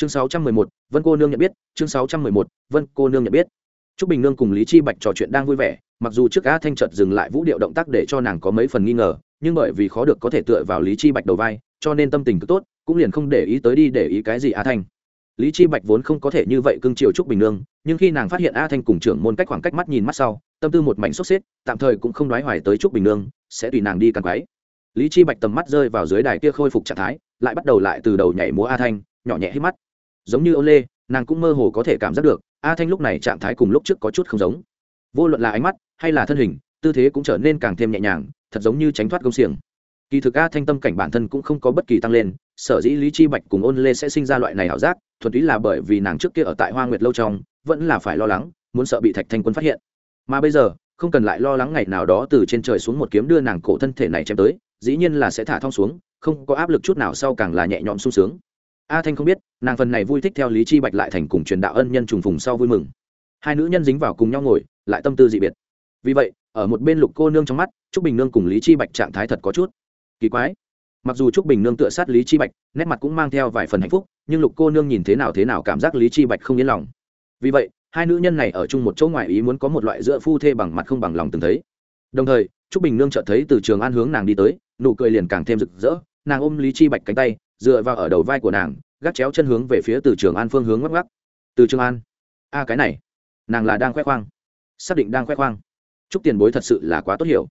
chương sáu trăm mười một, vân cô nương nhận biết, chương sáu trăm mười một, vân cô nương nhận biết. T r ú c bình nương cùng lý chi bạch trò chuyện đang vui vẻ, mặc dù trước a thanh trợt dừng lại vũ điệu động tác để cho nàng có mấy phần nghi ngờ, nhưng bởi vì khó được có thể tựa vào lý chi bạch đầu vai, cho nên tâm tình cứ tốt, cũng liền không để ý tới đi để ý cái gì a thanh. Lý chi bạch vốn không có thể như vậy cưng chiều trúc bình nương, nhưng khi nàng phát hiện a thanh cùng trưởng môn cách khoảng cách mắt nhìn mắt sau, tâm tư một mảnh sốt xếp tạm thời cũng không đoái hoài tới trúc bình nương, sẽ tùy nàng đi càng quái. Lý chi bạch tầm mắt rơi vào dưới đài kia khôi phục trạng thái, lại bắt đầu lại từ đầu nhảy múa a thanh, nhỏ nhẹ hít mắt giống như ô lê nàng cũng mơ hồ có thể cảm giác được, a thanh lúc này trạng thái cùng lúc trước có chút không giống. Vô luận là ánh mắt hay là thân hình, tư thế cũng trở nên càng thêm nhẹ nhàng, thật giống như tránh thoát công xiềng. Kỳ thực a thanh tâm cảnh bản thân cũng không có bất kỳ tăng lên, sở dĩ lý chi bạch cùng ôn lê sẽ sinh ra loại này ảo giác, thuần túy là bởi vì nàng trước kia ở tại hoa nguyệt lâu trong, vẫn là phải lo lắng, muốn sợ bị thạch thanh quân phát hiện. Mà bây giờ, không cần lại lo lắng ngày nào đó từ trên trời xuống một kiếm đưa nàng cổ thân thể này chém tới, dĩ nhiên là sẽ thả thong xuống, không có áp lực chút nào sau càng là nhẹ nhõm sung sướng a thanh không biết, nàng phần này vui thích theo lý chi bạch lại thành cùng truyền đạo ân nhân trùng phùng sau vui mừng. Hai nữ nhân dính vào cùng nhau ngồi, lại tâm tư dị biệt. Vì vậy, ở một bên lục cô nương trong mắt, trúc bình nương cùng lý chi bạch trạng thái thật có chút kỳ quái. Mặc dù trúc bình nương tựa sát lý chi bạch, nét mặt cũng mang theo vài phần hạnh phúc, nhưng lục cô nương nhìn thế nào thế nào cảm giác lý chi bạch không yên lòng. Vì vậy, hai nữ nhân này ở chung một chỗ ngoài ý muốn có một loại giữa phu thê bằng mặt không bằng lòng từng thấy. Đồng thời, trúc bình nương chợt thấy từ trường an hướng nàng đi tới, nụ cười liền càng thêm rực rỡ, nàng ôm lý chi bạch cánh tay dựa vào ở đầu vai của nàng gác chéo chân hướng về phía từ trường an phương hướng ngắc ngắc từ trường an, a, cái này, nàng là đang khoe khoang, xác định đang khoe khoang. Chúc tiền bối thật sự là quá tốt hiểu.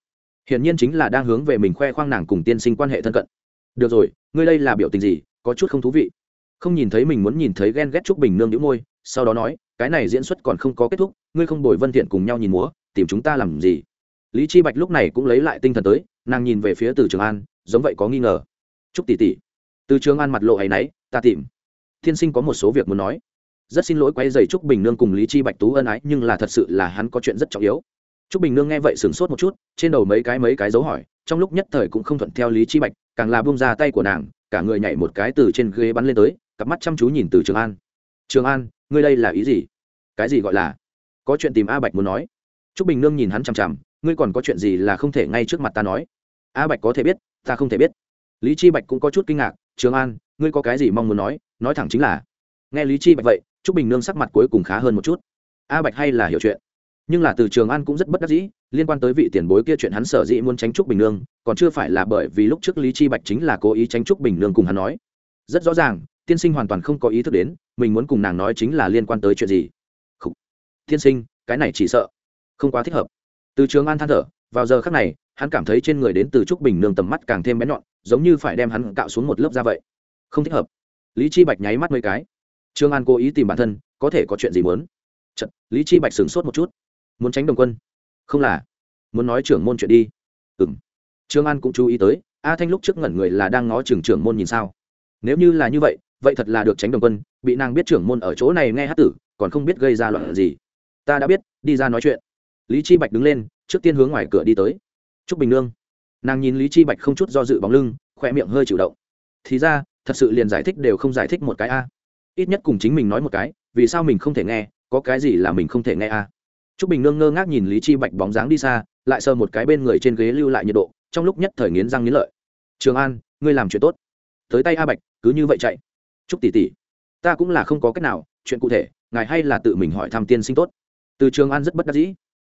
Hiển nhiên chính là đang hướng về mình khoe khoang nàng cùng tiên sinh quan hệ thân cận. Được rồi, ngươi đây là biểu tình gì, có chút không thú vị. Không nhìn thấy mình muốn nhìn thấy ghen ghét trúc bình nương đĩu môi, sau đó nói, cái này diễn xuất còn không có kết thúc, ngươi không bồi vân thiện cùng nhau nhìn múa, tìm chúng ta làm gì? Lý chi bạch lúc này cũng lấy lại tinh thần tới, nàng nhìn về phía từ trường an, giống vậy có nghi ngờ. Trúc tỷ tỷ từ trường an mặt lộ hay náy ta tìm. Thiên sinh có một số việc muốn nói. Rất xin lỗi quay dày trúc bình nương cùng lý chi bạch tú ân ái, nhưng là thật sự là hắn có chuyện rất trọng yếu. Trúc bình nương nghe vậy sửng sốt một chút, trên đầu mấy cái mấy cái dấu hỏi, trong lúc nhất thời cũng không thuận theo lý chi bạch, càng là buông ra tay của nàng, cả người nhảy một cái từ trên ghế bắn lên tới, cặp mắt chăm chú nhìn từ trường an. Trường an, ngươi đây là ý gì? Cái gì gọi là? Có chuyện tìm a bạch muốn nói. Trúc bình nương nhìn hắn chằm chằm, ngươi còn có chuyện gì là không thể ngay trước mặt ta nói? A bạch có thể biết, ta không thể biết. Lý chi bạch cũng có chút kinh ngạc trường an, ngươi có cái gì mong muốn nói nói thẳng chính là, nghe lý chi bạch vậy, trúc bình nương sắc mặt cuối cùng khá hơn một chút. A bạch hay là hiểu chuyện, nhưng là từ trường an cũng rất bất đắc dĩ, liên quan tới vị tiền bối kia chuyện hắn sở dĩ muốn tránh trúc bình nương, còn chưa phải là bởi vì lúc trước lý chi bạch chính là cố ý tránh trúc bình nương cùng hắn nói. Rất rõ ràng, tiên sinh hoàn toàn không có ý thức đến, mình muốn cùng nàng nói chính là liên quan tới chuyện gì. Khủ. tiên sinh, cái này chỉ sợ, không quá thích hợp từ trường an than thở vào giờ khắc này hắn cảm thấy trên người đến từ trúc bình nương tầm mắt càng thêm bén nhọn giống như phải đem hắn cạo xuống một lớp ra vậy. Không thích hợp. Lý chi bạch nháy mắt mấy cái. Trương an cố ý tìm bản thân có thể có chuyện gì muốn? Chật, lý chi bạch sửng sốt một chút. Muốn tránh đồng quân? Không là. Muốn nói trưởng môn chuyện đi. Ừm. Trương an cũng chú ý tới a thanh lúc trước ngẩn người là đang ngó trưởng trưởng môn nhìn sao. Nếu như là như vậy vậy thật là được tránh đồng quân bị nàng biết trưởng môn ở chỗ này nghe hát tử còn không biết gây ra loạn gì. Ta đã biết đi ra nói chuyện lý chi bạch đứng lên trước tiên hướng ngoài cửa đi tới trúc bình nương nàng nhìn lý chi bạch không chút do dự bóng lưng khoe miệng hơi chịu động thì ra thật sự liền giải thích đều không giải thích một cái a ít nhất cùng chính mình nói một cái vì sao mình không thể nghe có cái gì là mình không thể nghe a Trúc Bình Nương ngơ ngác nhìn Lý Chi Bạch bóng dáng đi xa, lại sờ một cái bên người trên ghế lưu lại nhiệt độ, trong lúc nhất thời nghiến răng nghiến lợi. "Trường An, ngươi làm chuyện tốt." Tới tay A Bạch, cứ như vậy chạy. "Trúc tỷ tỷ, ta cũng là không có cách nào, chuyện cụ thể, ngài hay là tự mình hỏi thăm tiên sinh tốt." Từ Trường An rất bất đắc dĩ.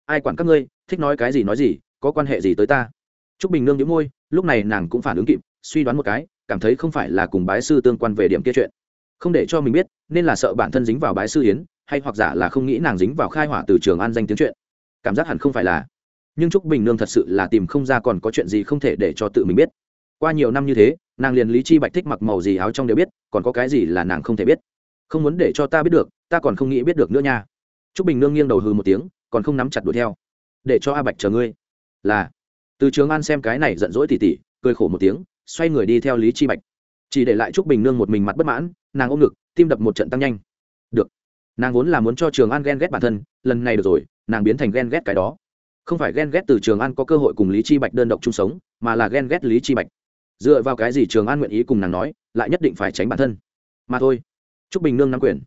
"Ai quản các ngươi, thích nói cái gì nói gì, có quan hệ gì tới ta?" Trúc Bình Nương nhíu môi, lúc này nàng cũng phản ứng kịp, suy đoán một cái, cảm thấy không phải là cùng bái sư tương quan về điểm kia chuyện. Không để cho mình biết nên là sợ bản thân dính vào bái sư yến hay hoặc giả là không nghĩ nàng dính vào khai hỏa từ trường an danh tiếng chuyện. Cảm giác hẳn không phải là. Nhưng trúc bình nương thật sự là tìm không ra còn có chuyện gì không thể để cho tự mình biết. Qua nhiều năm như thế nàng liền lý chi bạch thích mặc màu gì áo trong đều biết còn có cái gì là nàng không thể biết. Không muốn để cho ta biết được ta còn không nghĩ biết được nữa nha. Trúc bình nương nghiêng đầu hư một tiếng còn không nắm chặt đuổi theo. Để cho a bạch chờ ngươi. Là. Từ trường an xem cái này giận dỗi tỉ tỉ, cười khổ một tiếng, xoay người đi theo lý chi bạch. Chỉ để lại trúc bình nương một mình mặt bất mãn, nàng ôm ngực, tim đập một trận tăng nhanh. Được. Nàng vốn là muốn cho trường an ghen ghét bản thân, lần này được rồi, nàng biến thành ghen ghét cái đó. Không phải ghen ghét từ trường an có cơ hội cùng lý chi bạch đơn độc chung sống, mà là ghen ghét lý chi bạch. Dựa vào cái gì trường an nguyện ý cùng nàng nói, lại nhất định phải tránh bản thân. Mà thôi. Trúc bình nương nắm quyền.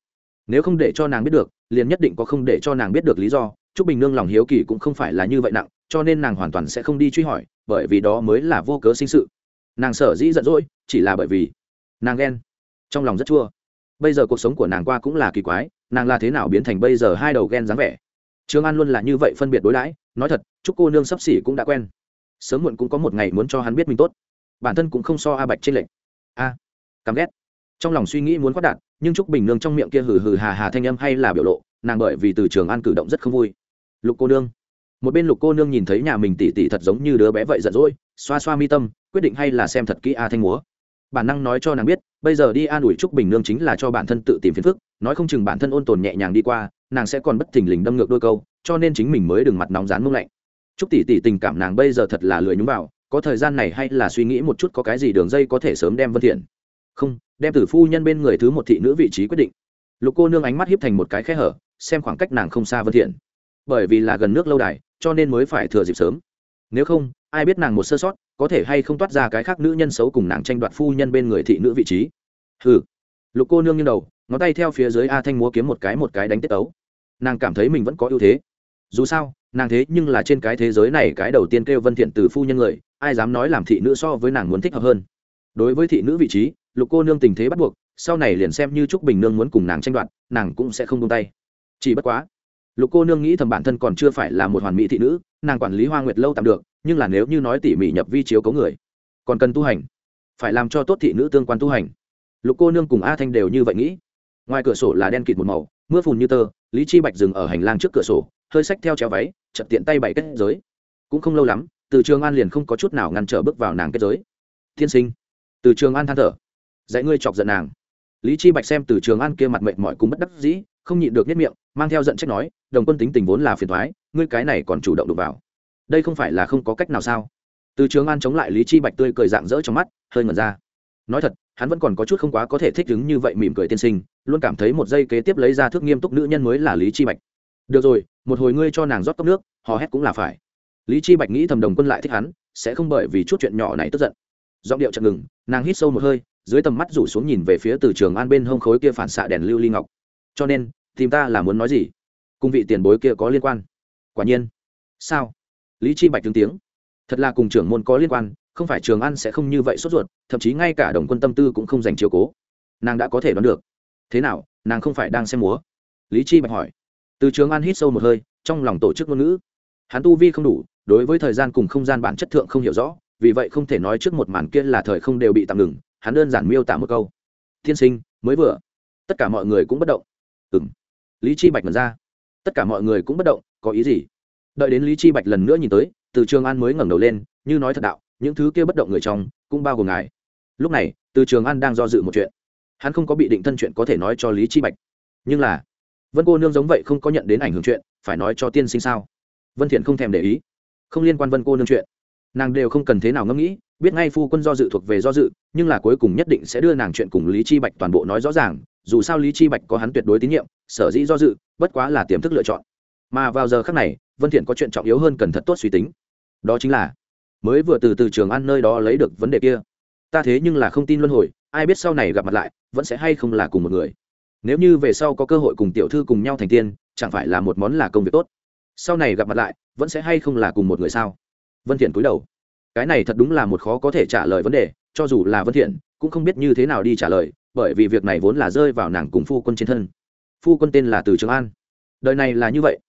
Nếu không để cho nàng biết được, liền nhất định có không để cho nàng biết được lý do trúc bình nương lòng hiếu kỳ cũng không phải là như vậy nặng, cho nên nàng hoàn toàn sẽ không đi truy hỏi, bởi vì đó mới là vô cớ sinh sự. Nàng sở dĩ giận dỗi, chỉ là bởi vì nàng ghen. Trong lòng rất chua. Bây giờ cuộc sống của nàng qua cũng là kỳ quái, nàng là thế nào biến thành bây giờ hai đầu ghen dáng vẻ? Trương an luôn là như vậy phân biệt đối đãi, nói thật chúc cô nương sắp xỉ cũng đã quen. Sớm muộn cũng có một ngày muốn cho hắn biết mình tốt. Bản thân cũng không so a bạch trên lệnh a căm ghét. Trong lòng suy nghĩ muốn quát đạt nhưng trúc bình nương trong miệng kia hừ hừ hà hà thanh âm hay là biểu lộ, nàng bởi vì từ trường an cử động rất không vui lục cô nương. Một bên lục cô nương nhìn thấy nhà mình tỉ tỉ thật giống như đứa bé vậy giận dỗi, xoa xoa mi tâm, quyết định hay là xem thật kỹ a thanh múa. Bản năng nói cho nàng biết, bây giờ đi an ủi trúc bình nương chính là cho bản thân tự tìm phiền phức, nói không chừng bản thân ôn tồn nhẹ nhàng đi qua, nàng sẽ còn bất thình lình đâm ngược đôi câu, cho nên chính mình mới đừng mặt nóng rán mông lạnh. Trúc tỷ tỷ tình cảm nàng bây giờ thật là lười nhúng vào, có thời gian này hay là suy nghĩ một chút có cái gì đường dây có thể sớm đem vân thiện. Không, đem tử phu nhân bên người thứ một thị nữ vị trí quyết định. Lục cô nương ánh mắt hiếp thành một cái khe hở, xem khoảng cách nàng không xa vân thiện bởi vì là gần nước lâu đài, cho nên mới phải thừa dịp sớm. Nếu không, ai biết nàng một sơ sót, có thể hay không toát ra cái khác nữ nhân xấu cùng nàng tranh đoạt phu nhân bên người thị nữ vị trí. Hừ. Lục cô nương nghiêng đầu, ngón tay theo phía dưới a thanh múa kiếm một cái một cái đánh tiết ấu nàng cảm thấy mình vẫn có ưu thế. Dù sao, nàng thế nhưng là trên cái thế giới này cái đầu tiên kêu vân thiện từ phu nhân người, ai dám nói làm thị nữ so với nàng muốn thích hợp hơn. Đối với thị nữ vị trí, lục cô nương tình thế bắt buộc, sau này liền xem như trúc bình nương muốn cùng nàng tranh đoạt, nàng cũng sẽ không buông tay. Chỉ bất quá lục cô nương nghĩ thầm bản thân còn chưa phải là một hoàn mỹ thị nữ, nàng quản lý hoa nguyệt lâu tạm được, nhưng là nếu như nói tỉ mỉ nhập vi chiếu cấu người, còn cần tu hành, phải làm cho tốt thị nữ tương quan tu hành. Lục cô nương cùng a thanh đều như vậy nghĩ. Ngoài cửa sổ là đen kịt một màu, mưa phùn như tơ, lý chi bạch dừng ở hành lang trước cửa sổ, hơi xách theo chéo váy chật tiện tay bảy kết giới. Cũng không lâu lắm, từ trường an liền không có chút nào ngăn trở bước vào nàng kết giới. Thiên sinh, từ trường an than thở, dạy ngươi chọc giận nàng. Lý chi bạch xem từ trường an kia mặt mệt mỏi cùng bất đắc dĩ, không nhịn được nhất miệng mang theo giận trách nói, đồng quân tính tình vốn là phiền thoái ngươi cái này còn chủ động đụng vào. Đây không phải là không có cách nào sao? Từ trường an chống lại lý chi bạch tươi cười dạng dỡ trong mắt, hơi ngẩn ra. Nói thật, hắn vẫn còn có chút không quá có thể thích ứng như vậy mỉm cười tiên sinh, luôn cảm thấy một giây kế tiếp lấy ra thước nghiêm túc nữ nhân mới là lý chi bạch. Được rồi, một hồi ngươi cho nàng rót cốc nước, hò hét cũng là phải. Lý chi bạch nghĩ thầm đồng quân lại thích hắn, sẽ không bởi vì chút chuyện nhỏ này tức giận. Giọng điệu chậm ngừng, nàng hít sâu một hơi, dưới tầm mắt rủ xuống nhìn về phía từ trường an bên hông khối kia phản xạ đèn lưu ly ngọc. Cho nên tìm ta là muốn nói gì? Cùng vị tiền bối kia có liên quan? Quả nhiên. Sao? Lý chi bạch tướng tiếng. Thật là cùng trưởng môn có liên quan, không phải trường an sẽ không như vậy sốt ruột, thậm chí ngay cả đồng quân tâm tư cũng không dành chiều cố. Nàng đã có thể đoán được. Thế nào, nàng không phải đang xem múa? Lý chi bạch hỏi. Từ trường an hít sâu một hơi, trong lòng tổ chức ngôn ngữ. Hắn tu vi không đủ, đối với thời gian cùng không gian bản chất thượng không hiểu rõ, vì vậy không thể nói trước một màn kia là thời không đều bị tạm ngừng, hắn đơn giản miêu tả một câu. Thiên sinh, mới vừa. Tất cả mọi người cũng bất động. Ừng lý chi bạch mật ra. Tất cả mọi người cũng bất động, có ý gì? Đợi đến lý chi bạch lần nữa nhìn tới, từ trường an mới ngẩng đầu lên, như nói thật đạo, những thứ kia bất động người trong, cũng bao gồm ngài. Lúc này, từ trường an đang do dự một chuyện. Hắn không có bị định thân chuyện có thể nói cho lý chi bạch. Nhưng là, vân cô nương giống vậy không có nhận đến ảnh hưởng chuyện, phải nói cho tiên sinh sao? Vân thiện không thèm để ý. Không liên quan vân cô nương chuyện. Nàng đều không cần thế nào ngẫm nghĩ, biết ngay phu quân do dự thuộc về do dự, nhưng là cuối cùng nhất định sẽ đưa nàng chuyện cùng lý chi bạch toàn bộ nói rõ ràng dù sao lý chi bạch có hắn tuyệt đối tín nhiệm, sở dĩ do dự, bất quá là tiềm thức lựa chọn. Mà vào giờ khắc này, vân thiện có chuyện trọng yếu hơn cần thật tốt suy tính. Đó chính là, mới vừa từ từ trường ăn nơi đó lấy được vấn đề kia. Ta thế nhưng là không tin luân hồi, ai biết sau này gặp mặt lại, vẫn sẽ hay không là cùng một người. Nếu như về sau có cơ hội cùng tiểu thư cùng nhau thành tiên, chẳng phải là một món là công việc tốt. Sau này gặp mặt lại, vẫn sẽ hay không là cùng một người sao? Vân thiện cúi đầu. Cái này thật đúng là một khó có thể trả lời vấn đề, cho dù là vân thiện, cũng không biết như thế nào đi trả lời bởi vì việc này vốn là rơi vào nàng cùng phu quân trên thân. Phu quân tên là từ trường an. Đời này là như vậy.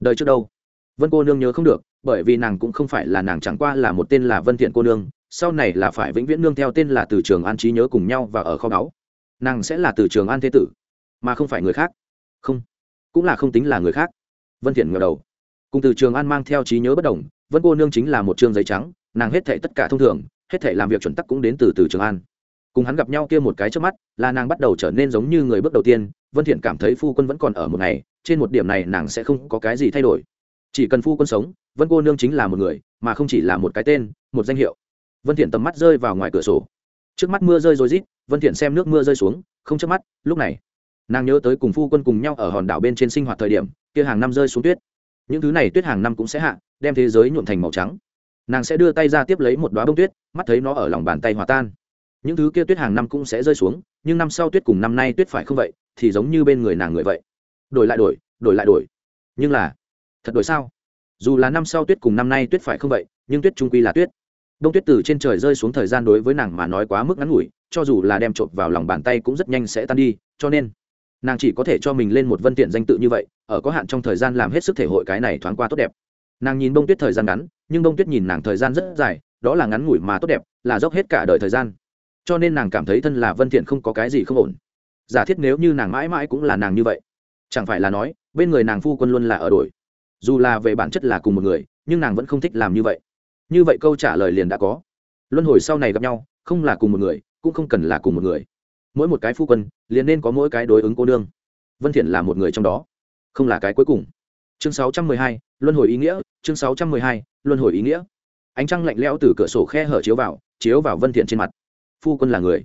Đời trước đâu? Vân cô nương nhớ không được, bởi vì nàng cũng không phải là nàng chẳng qua là một tên là vân thiện cô nương, sau này là phải vĩnh viễn nương theo tên là từ trường an trí nhớ cùng nhau và ở kho báu. Nàng sẽ là từ trường an thế tử, mà không phải người khác. Không, cũng là không tính là người khác. Vân thiện ngờ đầu. Cùng từ trường an mang theo trí nhớ bất đồng, vân cô nương chính là một trương giấy trắng, nàng hết thảy tất cả thông thường, hết thảy làm việc chuẩn tắc cũng đến từ từ trường an cùng hắn gặp nhau kia một cái trước mắt, là nàng bắt đầu trở nên giống như người bước đầu tiên, vân thiện cảm thấy phu quân vẫn còn ở một ngày, trên một điểm này nàng sẽ không có cái gì thay đổi. Chỉ cần phu quân sống, vân cô nương chính là một người, mà không chỉ là một cái tên, một danh hiệu. Vân thiện tầm mắt rơi vào ngoài cửa sổ. Trước mắt mưa rơi rồi rít, vân thiện xem nước mưa rơi xuống, không chớp mắt, lúc này, nàng nhớ tới cùng phu quân cùng nhau ở hòn đảo bên trên sinh hoạt thời điểm, kia hàng năm rơi xuống tuyết. Những thứ này tuyết hàng năm cũng sẽ hạ, đem thế giới nhuộm thành màu trắng. Nàng sẽ đưa tay ra tiếp lấy một đóa bông tuyết, mắt thấy nó ở lòng bàn tay hòa tan những thứ kia tuyết hàng năm cũng sẽ rơi xuống, nhưng năm sau tuyết cùng năm nay tuyết phải không vậy, thì giống như bên người nàng người vậy. Đổi lại đổi đổi lại đổi. Nhưng là, thật đổi sao? Dù là năm sau tuyết cùng năm nay tuyết phải không vậy, nhưng tuyết trung quy là tuyết. Đông tuyết từ trên trời rơi xuống thời gian đối với nàng mà nói quá mức ngắn ngủi, cho dù là đem trộm vào lòng bàn tay cũng rất nhanh sẽ tan đi, cho nên, nàng chỉ có thể cho mình lên một vân tiện danh tự như vậy, ở có hạn trong thời gian làm hết sức thể hội cái này thoáng qua tốt đẹp. Nàng nhìn bông tuyết thời gian ngắn, nhưng bông tuyết nhìn nàng thời gian rất dài, đó là ngắn ngủi mà tốt đẹp, là dốc hết cả đời thời gian cho nên nàng cảm thấy thân là vân thiện không có cái gì không ổn. Giả thiết nếu như nàng mãi mãi cũng là nàng như vậy chẳng phải là nói bên người nàng phu quân luôn là ở đổi. Dù là về bản chất là cùng một người nhưng nàng vẫn không thích làm như vậy. Như vậy câu trả lời liền đã có. Luân hồi sau này gặp nhau không là cùng một người cũng không cần là cùng một người. Mỗi một cái phu quân liền nên có mỗi cái đối ứng cô nương. Vân thiện là một người trong đó không là cái cuối cùng. Chương 612, luân hồi ý nghĩa chương 612, luân hồi ý nghĩa. Ánh trăng lạnh lẽo từ cửa sổ khe hở chiếu vào chiếu vào vân thiện trên mặt phu quân là người.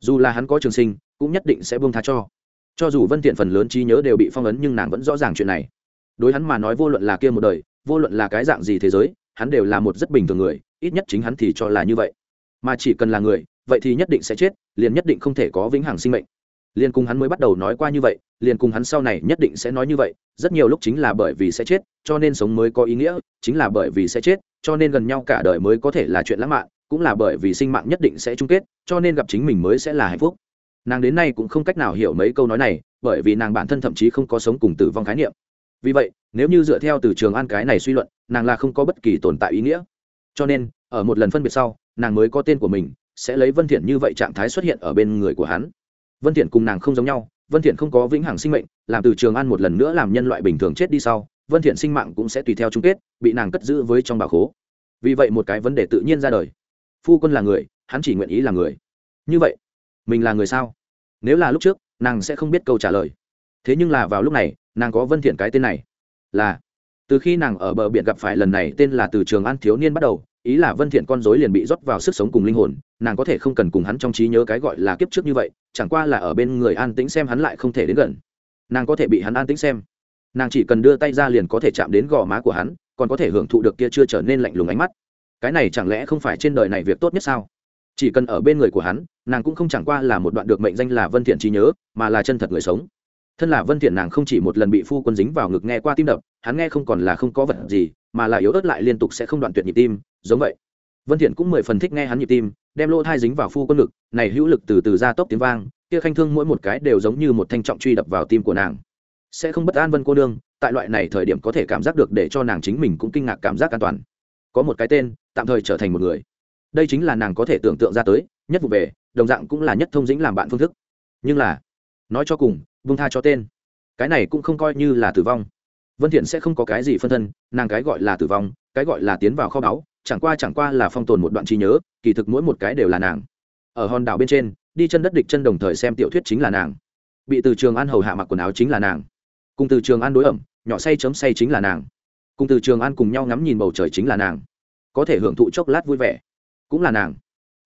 Dù là hắn có trường sinh, cũng nhất định sẽ buông tha cho. Cho dù vân thiện phần lớn trí nhớ đều bị phong ấn nhưng nàng vẫn rõ ràng chuyện này. Đối hắn mà nói vô luận là kia một đời, vô luận là cái dạng gì thế giới, hắn đều là một rất bình thường người, ít nhất chính hắn thì cho là như vậy. Mà chỉ cần là người, vậy thì nhất định sẽ chết, liền nhất định không thể có vĩnh hằng sinh mệnh. Liền cùng hắn mới bắt đầu nói qua như vậy liền cùng hắn sau này nhất định sẽ nói như vậy, rất nhiều lúc chính là bởi vì sẽ chết, cho nên sống mới có ý nghĩa, chính là bởi vì sẽ chết, cho nên gần nhau cả đời mới có thể là chuyện lãng mạn, cũng là bởi vì sinh mạng nhất định sẽ chung kết cho nên gặp chính mình mới sẽ là hạnh phúc. Nàng đến nay cũng không cách nào hiểu mấy câu nói này, bởi vì nàng bản thân thậm chí không có sống cùng tử vong khái niệm. Vì vậy, nếu như dựa theo từ trường an cái này suy luận, nàng là không có bất kỳ tồn tại ý nghĩa. Cho nên, ở một lần phân biệt sau, nàng mới có tên của mình, sẽ lấy vân thiện như vậy trạng thái xuất hiện ở bên người của hắn. Vân thiện cùng nàng không giống nhau, vân thiện không có vĩnh hằng sinh mệnh, làm từ trường an một lần nữa làm nhân loại bình thường chết đi sau, vân thiện sinh mạng cũng sẽ tùy theo chung kết, bị nàng cất giữ với trong bảo khố. Vì vậy một cái vấn đề tự nhiên ra đời. Phu quân là người hắn chỉ nguyện ý là người. Như vậy, mình là người sao? Nếu là lúc trước, nàng sẽ không biết câu trả lời. Thế nhưng là vào lúc này, nàng có vân thiện cái tên này. Là, từ khi nàng ở bờ biển gặp phải lần này, tên là từ trường an thiếu niên bắt đầu, ý là vân thiện con rối liền bị rót vào sức sống cùng linh hồn, nàng có thể không cần cùng hắn trong trí nhớ cái gọi là kiếp trước như vậy, chẳng qua là ở bên người an tĩnh xem hắn lại không thể đến gần. Nàng có thể bị hắn an tĩnh xem. Nàng chỉ cần đưa tay ra liền có thể chạm đến gò má của hắn, còn có thể hưởng thụ được kia chưa trở nên lạnh lùng ánh mắt. Cái này chẳng lẽ không phải trên đời này việc tốt nhất sao? Chỉ cần ở bên người của hắn, nàng cũng không chẳng qua là một đoạn được mệnh danh là vân thiện trí nhớ, mà là chân thật người sống. Thân là vân thiện nàng không chỉ một lần bị phu quân dính vào ngực nghe qua tim đập, hắn nghe không còn là không có vật gì, mà là yếu ớt lại liên tục sẽ không đoạn tuyệt nhịp tim, giống vậy. Vân thiện cũng mười phần thích nghe hắn nhịp tim, đem lỗ thai dính vào phu quân ngực, này hữu lực từ từ ra tốc tiếng vang, kia khanh thương mỗi một cái đều giống như một thanh trọng truy đập vào tim của nàng. Sẽ không bất an vân cô đương tại loại này thời điểm có thể cảm giác được để cho nàng chính mình cũng kinh ngạc cảm giác an toàn. Có một cái tên, tạm thời trở thành một người đây chính là nàng có thể tưởng tượng ra tới, nhất vụ về, đồng dạng cũng là nhất thông dĩnh làm bạn phương thức. Nhưng là, nói cho cùng vung tha cho tên. Cái này cũng không coi như là tử vong. Vân thiện sẽ không có cái gì phân thân, nàng cái gọi là tử vong, cái gọi là tiến vào kho báu, chẳng qua chẳng qua là phong tồn một đoạn trí nhớ, kỳ thực mỗi một cái đều là nàng. Ở hòn đảo bên trên, đi chân đất địch chân đồng thời xem tiểu thuyết chính là nàng. Bị từ trường an hầu hạ mặc quần áo chính là nàng. Cùng từ trường an đối ẩm, nhỏ say chấm say chính là nàng. Cùng từ trường an cùng nhau ngắm nhìn bầu trời chính là nàng. Có thể hưởng thụ chốc lát vui vẻ cũng là nàng.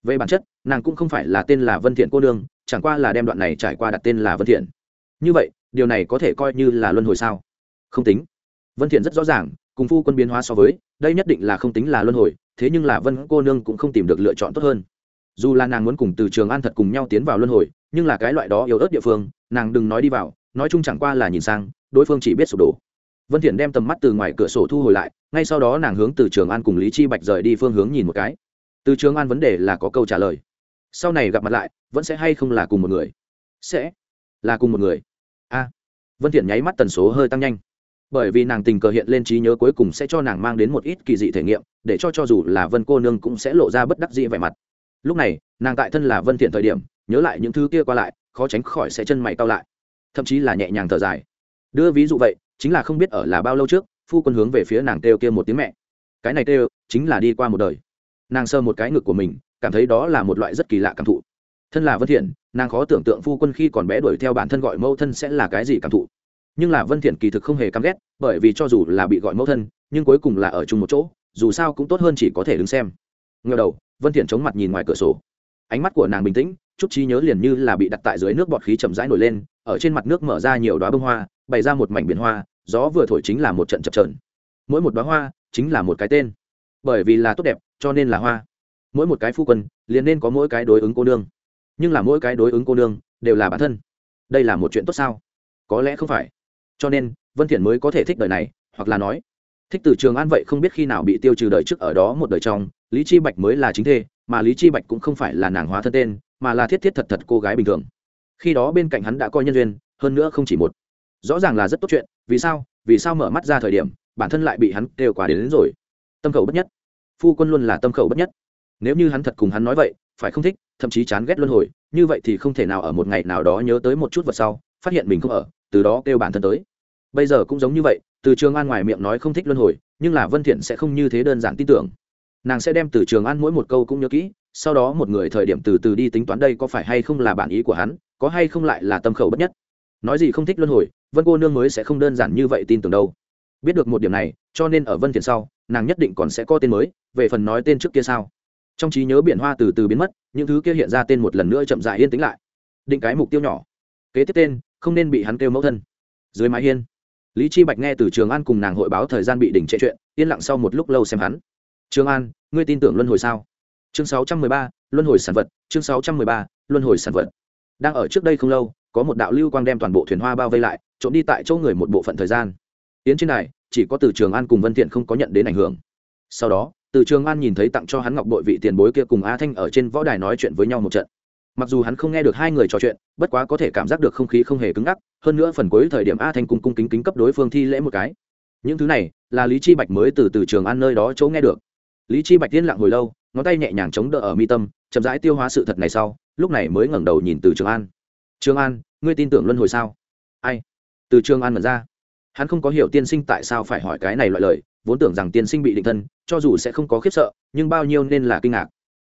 Về bản chất, nàng cũng không phải là tên là vân thiện cô nương, chẳng qua là đem đoạn này trải qua đặt tên là vân thiện. Như vậy, điều này có thể coi như là luân hồi sao? Không tính. Vân thiện rất rõ ràng, cùng phu quân biến hóa so với, đây nhất định là không tính là luân hồi, thế nhưng là vân cô nương cũng không tìm được lựa chọn tốt hơn. Dù là nàng muốn cùng từ trường an thật cùng nhau tiến vào luân hồi, nhưng là cái loại đó yếu ớt địa phương, nàng đừng nói đi vào, nói chung chẳng qua là nhìn sang, đối phương chỉ biết sụp đổ. Vân thiện đem tầm mắt từ ngoài cửa sổ thu hồi lại, ngay sau đó nàng hướng từ trường an cùng lý chi bạch rời đi phương hướng nhìn một cái từ trường an vấn đề là có câu trả lời. Sau này gặp mặt lại, vẫn sẽ hay không là cùng một người? Sẽ. Là cùng một người. A. Vân thiện nháy mắt tần số hơi tăng nhanh. Bởi vì nàng tình cờ hiện lên trí nhớ cuối cùng sẽ cho nàng mang đến một ít kỳ dị thể nghiệm, để cho cho dù là vân cô nương cũng sẽ lộ ra bất đắc dĩ vẻ mặt. Lúc này, nàng tại thân là vân thiện thời điểm, nhớ lại những thứ kia qua lại, khó tránh khỏi sẽ chân mày cau lại. Thậm chí là nhẹ nhàng thở dài. Đưa ví dụ vậy, chính là không biết ở là bao lâu trước, phu quân hướng về phía nàng kêu kia một tiếng mẹ. Cái này kêu, chính là đi qua một đời nàng sơ một cái ngực của mình, cảm thấy đó là một loại rất kỳ lạ cảm thụ. Thân là vân thiện, nàng khó tưởng tượng phu quân khi còn bé đuổi theo bản thân gọi mẫu thân sẽ là cái gì cảm thụ. Nhưng là vân thiện kỳ thực không hề căm ghét, bởi vì cho dù là bị gọi mẫu thân, nhưng cuối cùng là ở chung một chỗ, dù sao cũng tốt hơn chỉ có thể đứng xem. Ngờ đầu, vân thiện chống mặt nhìn ngoài cửa sổ. Ánh mắt của nàng bình tĩnh, chút trí nhớ liền như là bị đặt tại dưới nước bọt khí chậm rãi nổi lên, ở trên mặt nước mở ra nhiều đóa bông hoa, bày ra một mảnh biển hoa, gió vừa thổi chính là một trận chập chờn. Mỗi một đóa hoa chính là một cái tên. Bởi vì là tốt đẹp cho nên là hoa. Mỗi một cái phu quân liền nên có mỗi cái đối ứng cô nương. Nhưng là mỗi cái đối ứng cô nương đều là bản thân. Đây là một chuyện tốt sao? Có lẽ không phải. Cho nên vân thiện mới có thể thích đời này hoặc là nói thích từ trường an vậy không biết khi nào bị tiêu trừ đời trước ở đó một đời trong lý chi bạch mới là chính thê mà lý chi bạch cũng không phải là nàng hóa thân tên mà là thiết thiết thật thật cô gái bình thường. Khi đó bên cạnh hắn đã coi nhân duyên hơn nữa không chỉ một. Rõ ràng là rất tốt chuyện vì sao vì sao mở mắt ra thời điểm bản thân lại bị hắn kêu quá đến, đến rồi. Tâm cầu bất nhất phu quân luôn là tâm khẩu bất nhất. Nếu như hắn thật cùng hắn nói vậy, phải không thích, thậm chí chán ghét luân hồi, như vậy thì không thể nào ở một ngày nào đó nhớ tới một chút vật sau, phát hiện mình không ở, từ đó kêu bản thân tới. Bây giờ cũng giống như vậy, từ trường an ngoài miệng nói không thích luân hồi, nhưng là vân thiện sẽ không như thế đơn giản tin tưởng. Nàng sẽ đem từ trường an mỗi một câu cũng nhớ kỹ, sau đó một người thời điểm từ từ đi tính toán đây có phải hay không là bản ý của hắn, có hay không lại là tâm khẩu bất nhất. Nói gì không thích luân hồi, vân cô nương mới sẽ không đơn giản như vậy tin tưởng đâu. Biết được một điểm này, cho nên ở vân thiện sau, nàng nhất định còn sẽ có tên mới về phần nói tên trước kia sao? Trong trí nhớ biển hoa từ từ biến mất những thứ kia hiện ra tên một lần nữa chậm dại yên tĩnh lại. Định cái mục tiêu nhỏ. Kế tiếp tên không nên bị hắn kêu mẫu thân. Dưới mái hiên lý chi bạch nghe từ trường an cùng nàng hội báo thời gian bị đỉnh trệ chuyện yên lặng sau một lúc lâu xem hắn. Trường an ngươi tin tưởng luân hồi sao? Chương 613, luân hồi sản vật chương 613, luân hồi sản vật. Đang ở trước đây không lâu có một đạo lưu quang đem toàn bộ thuyền hoa bao vây lại trộm đi tại chỗ người một bộ phận thời gian. Tiến trên này chỉ có từ trường an cùng vân thiện không có nhận đến ảnh hưởng. Sau đó từ trường an nhìn thấy tặng cho hắn ngọc bội vị tiền bối kia cùng a thanh ở trên võ đài nói chuyện với nhau một trận. Mặc dù hắn không nghe được hai người trò chuyện, bất quá có thể cảm giác được không khí không hề cứng ngắc, hơn nữa phần cuối thời điểm a thanh cung cung kính kính cấp đối phương thi lễ một cái. Những thứ này, là lý chi bạch mới từ từ trường an nơi đó chỗ nghe được. Lý chi bạch tiên lặng hồi lâu, ngón tay nhẹ nhàng chống đỡ ở mi tâm, chậm rãi tiêu hóa sự thật này sau, lúc này mới ngẩng đầu nhìn từ trường an. Trường an, ngươi tin tưởng luân hồi sao? Ai? Từ trường an mở ra hắn không có hiểu tiên sinh tại sao phải hỏi cái này loại lời, vốn tưởng rằng tiên sinh bị định thân, cho dù sẽ không có khiếp sợ, nhưng bao nhiêu nên là kinh ngạc.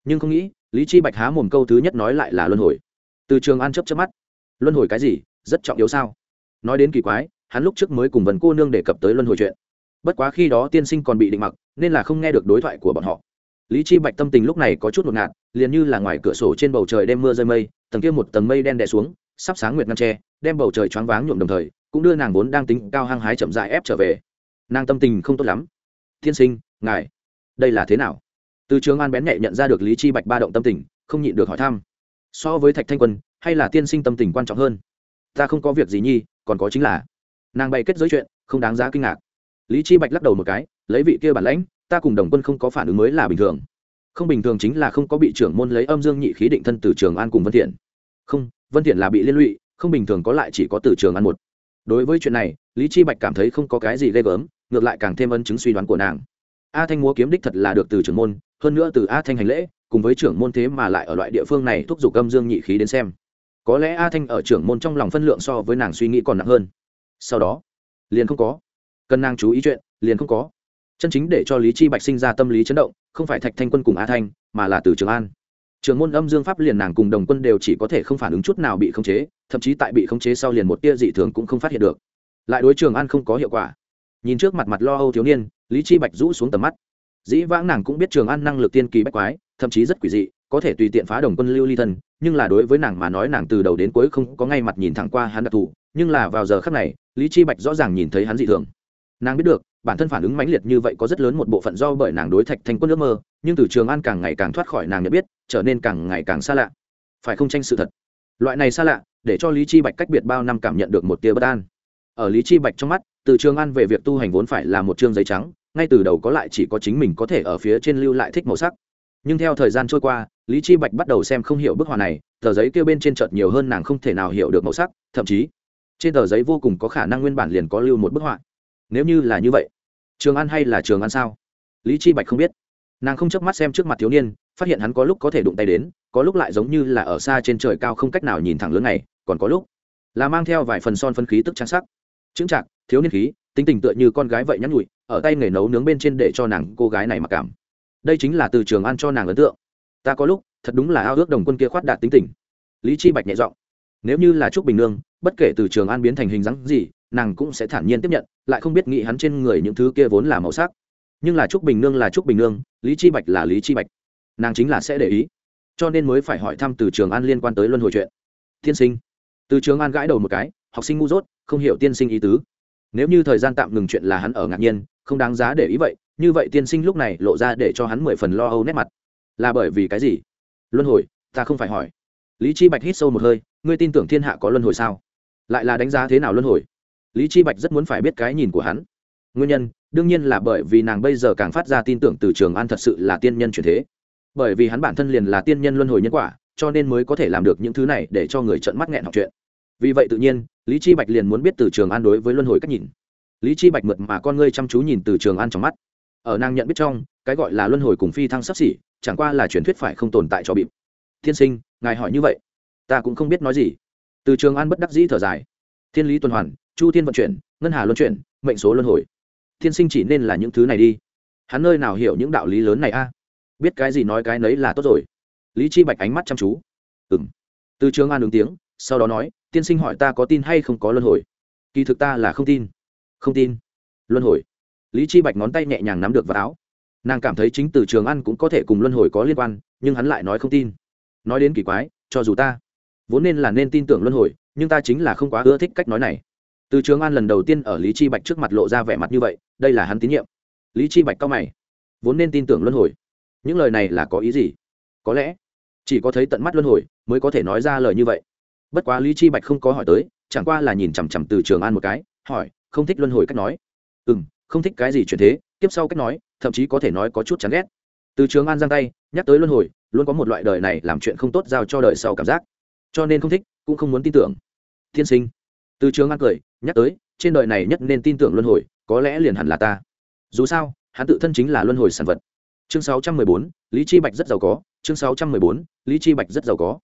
Nhưng không nghĩ, lý chi bạch há mồm câu thứ nhất nói lại là luân hồi. Từ trường an chấp chấp mắt. Luân hồi cái gì? Rất trọng yếu sao? Nói đến kỳ quái, hắn lúc trước mới cùng vần cô nương đề cập tới luân hồi chuyện. Bất quá khi đó tiên sinh còn bị định mặc, nên là không nghe được đối thoại của bọn họ. Lý chi bạch tâm tình lúc này có chút ngột ngạt, liền như là ngoài cửa sổ trên bầu trời đêm mưa rơi mây, tầng kia một tầng mây đen đè xuống, sắp sáng nguyệt ngăn tre, đem bầu trời choáng váng nhuộm đồng thời cũng đưa nàng vốn đang tính cao hăng hái chậm dại ép trở về. Nàng tâm tình không tốt lắm. Thiên sinh, ngài, đây là thế nào? Từ trường an bén nhạy nhận ra được lý chi bạch ba động tâm tình, không nhịn được hỏi thăm. So với thạch thanh quân, hay là tiên sinh tâm tình quan trọng hơn? Ta không có việc gì nhi, còn có chính là nàng bày kết giới chuyện, không đáng giá kinh ngạc. Lý chi bạch lắc đầu một cái, lấy vị kia bản lãnh, ta cùng đồng quân không có phản ứng mới là bình thường. Không bình thường chính là không có bị trưởng môn lấy âm dương nhị khí định thân từ trường an cùng vân thiện. Không, vân thiện là bị liên lụy, không bình thường có lại chỉ có từ trường an một đối với chuyện này, lý chi bạch cảm thấy không có cái gì ghê gớm, ngược lại càng thêm ân chứng suy đoán của nàng. A thanh múa kiếm đích thật là được từ trưởng môn, hơn nữa từ a thanh hành lễ, cùng với trưởng môn thế mà lại ở loại địa phương này thúc giục âm dương nhị khí đến xem. Có lẽ a thanh ở trưởng môn trong lòng phân lượng so với nàng suy nghĩ còn nặng hơn. Sau đó, liền không có. Cần nàng chú ý chuyện, liền không có. Chân chính để cho lý chi bạch sinh ra tâm lý chấn động, không phải thạch thanh quân cùng a thanh, mà là từ trường an. Trường môn âm dương pháp liền nàng cùng đồng quân đều chỉ có thể không phản ứng chút nào bị khống chế thậm chí tại bị khống chế sau liền một tia dị thường cũng không phát hiện được. Lại đối trường an không có hiệu quả. Nhìn trước mặt mặt lo âu thiếu niên, lý chi bạch rũ xuống tầm mắt. Dĩ vãng nàng cũng biết trường an năng lực tiên kỳ bách quái, thậm chí rất quỷ dị, có thể tùy tiện phá đồng quân lưu ly thân nhưng là đối với nàng mà nói nàng từ đầu đến cuối không có ngay mặt nhìn thẳng qua hắn đặc thù, nhưng là vào giờ khắc này, lý chi bạch rõ ràng nhìn thấy hắn dị thường. Nàng biết được, bản thân phản ứng mãnh liệt như vậy có rất lớn một bộ phận do bởi nàng đối thạch thành quân ước mơ, nhưng từ trường an càng ngày càng thoát khỏi nàng nhận biết, trở nên càng ngày càng xa lạ. Phải không tranh sự thật? Loại này xa lạ, để cho lý chi bạch cách biệt bao năm cảm nhận được một tia bất an. Ở lý chi bạch trong mắt, từ trường an về việc tu hành vốn phải là một chương giấy trắng, ngay từ đầu có lại chỉ có chính mình có thể ở phía trên lưu lại thích màu sắc. Nhưng theo thời gian trôi qua, lý chi bạch bắt đầu xem không hiểu bức họa này, tờ giấy kia bên trên chợt nhiều hơn nàng không thể nào hiểu được màu sắc, thậm chí, trên tờ giấy vô cùng có khả năng nguyên bản liền có lưu một bức họa. Nếu như là như vậy, trường an hay là trường an sao? Lý chi bạch không biết. Nàng không chớp mắt xem trước mặt thiếu niên, phát hiện hắn có lúc có thể đụng tay đến có lúc lại giống như là ở xa trên trời cao không cách nào nhìn thẳng lớn này, còn có lúc là mang theo vài phần son phân khí tức trang sắc. Chững chạc, thiếu niên khí, tính tình tựa như con gái vậy nhắn nhụi ở tay nghề nấu nướng bên trên để cho nàng cô gái này mặc cảm. Đây chính là từ trường an cho nàng ấn tượng. Ta có lúc, thật đúng là ao ước đồng quân kia khoát đạt tính tình. Lý chi bạch nhẹ giọng, nếu như là trúc bình nương, bất kể từ trường an biến thành hình dáng gì, nàng cũng sẽ thản nhiên tiếp nhận, lại không biết nghĩ hắn trên người những thứ kia vốn là màu sắc. Nhưng là trúc bình nương là trúc bình nương, lý chi bạch là lý chi bạch. Nàng chính là sẽ để ý cho nên mới phải hỏi thăm từ trường an liên quan tới luân hồi chuyện. Tiên sinh. Từ trường an gãi đầu một cái, học sinh ngu dốt, không hiểu tiên sinh ý tứ. Nếu như thời gian tạm ngừng chuyện là hắn ở ngạc nhiên, không đáng giá để ý vậy, như vậy tiên sinh lúc này lộ ra để cho hắn mười phần lo âu nét mặt. Là bởi vì cái gì? Luân hồi, ta không phải hỏi. Lý chi bạch hít sâu một hơi, ngươi tin tưởng thiên hạ có luân hồi sao? Lại là đánh giá thế nào luân hồi? Lý chi bạch rất muốn phải biết cái nhìn của hắn. Nguyên nhân, đương nhiên là bởi vì nàng bây giờ càng phát ra tin tưởng từ trường an thật sự là tiên nhân chuyển thế bởi vì hắn bản thân liền là tiên nhân luân hồi nhân quả, cho nên mới có thể làm được những thứ này để cho người trợn mắt nghẹn học chuyện. Vì vậy tự nhiên, lý chi bạch liền muốn biết từ trường an đối với luân hồi cách nhìn. Lý chi bạch mượt mà con ngươi chăm chú nhìn từ trường an trong mắt. Ở nàng nhận biết trong, cái gọi là luân hồi cùng phi thăng sắp xỉ, chẳng qua là truyền thuyết phải không tồn tại cho bịp. Thiên sinh, ngài hỏi như vậy, ta cũng không biết nói gì. Từ trường an bất đắc dĩ thở dài. Thiên lý tuần hoàn, chu thiên vận chuyển, ngân hà luân chuyển, mệnh số luân hồi. Thiên sinh chỉ nên là những thứ này đi. Hắn nơi nào hiểu những đạo lý lớn này a? Biết cái gì nói cái nấy là tốt rồi. Lý chi bạch ánh mắt chăm chú. Ừng từ trường an ứng tiếng, sau đó nói, tiên sinh hỏi ta có tin hay không có luân hồi. Kỳ thực ta là không tin. Không tin. Luân hồi. Lý chi bạch ngón tay nhẹ nhàng nắm được vào áo. Nàng cảm thấy chính từ trường An cũng có thể cùng luân hồi có liên quan, nhưng hắn lại nói không tin. Nói đến kỳ quái, cho dù ta vốn nên là nên tin tưởng luân hồi, nhưng ta chính là không quá ưa thích cách nói này. Từ trường an lần đầu tiên ở lý chi bạch trước mặt lộ ra vẻ mặt như vậy, đây là hắn tín nhiệm. Lý chi bạch cao mày. Vốn nên tin tưởng luân hồi những lời này là có ý gì? Có lẽ chỉ có thấy tận mắt luân hồi mới có thể nói ra lời như vậy. Bất quá lý chi bạch không có hỏi tới, chẳng qua là nhìn chằm chằm từ trường an một cái, hỏi, không thích luân hồi cách nói? Ừ m không thích cái gì chuyển thế, tiếp sau cách nói, thậm chí có thể nói có chút chán ghét. Từ trường an giang tay, nhắc tới luân hồi, luôn có một loại đời này làm chuyện không tốt giao cho đời sau cảm giác. Cho nên không thích, cũng không muốn tin tưởng. Thiên sinh. Từ trường an cười, nhắc tới, trên đời này nhất nên tin tưởng luân hồi, có lẽ liền hẳn là ta. Dù sao, hắn tự thân chính là luân hồi sản vật chương 614, lý chi bạch rất giàu có. Chương 614, lý chi bạch rất giàu có.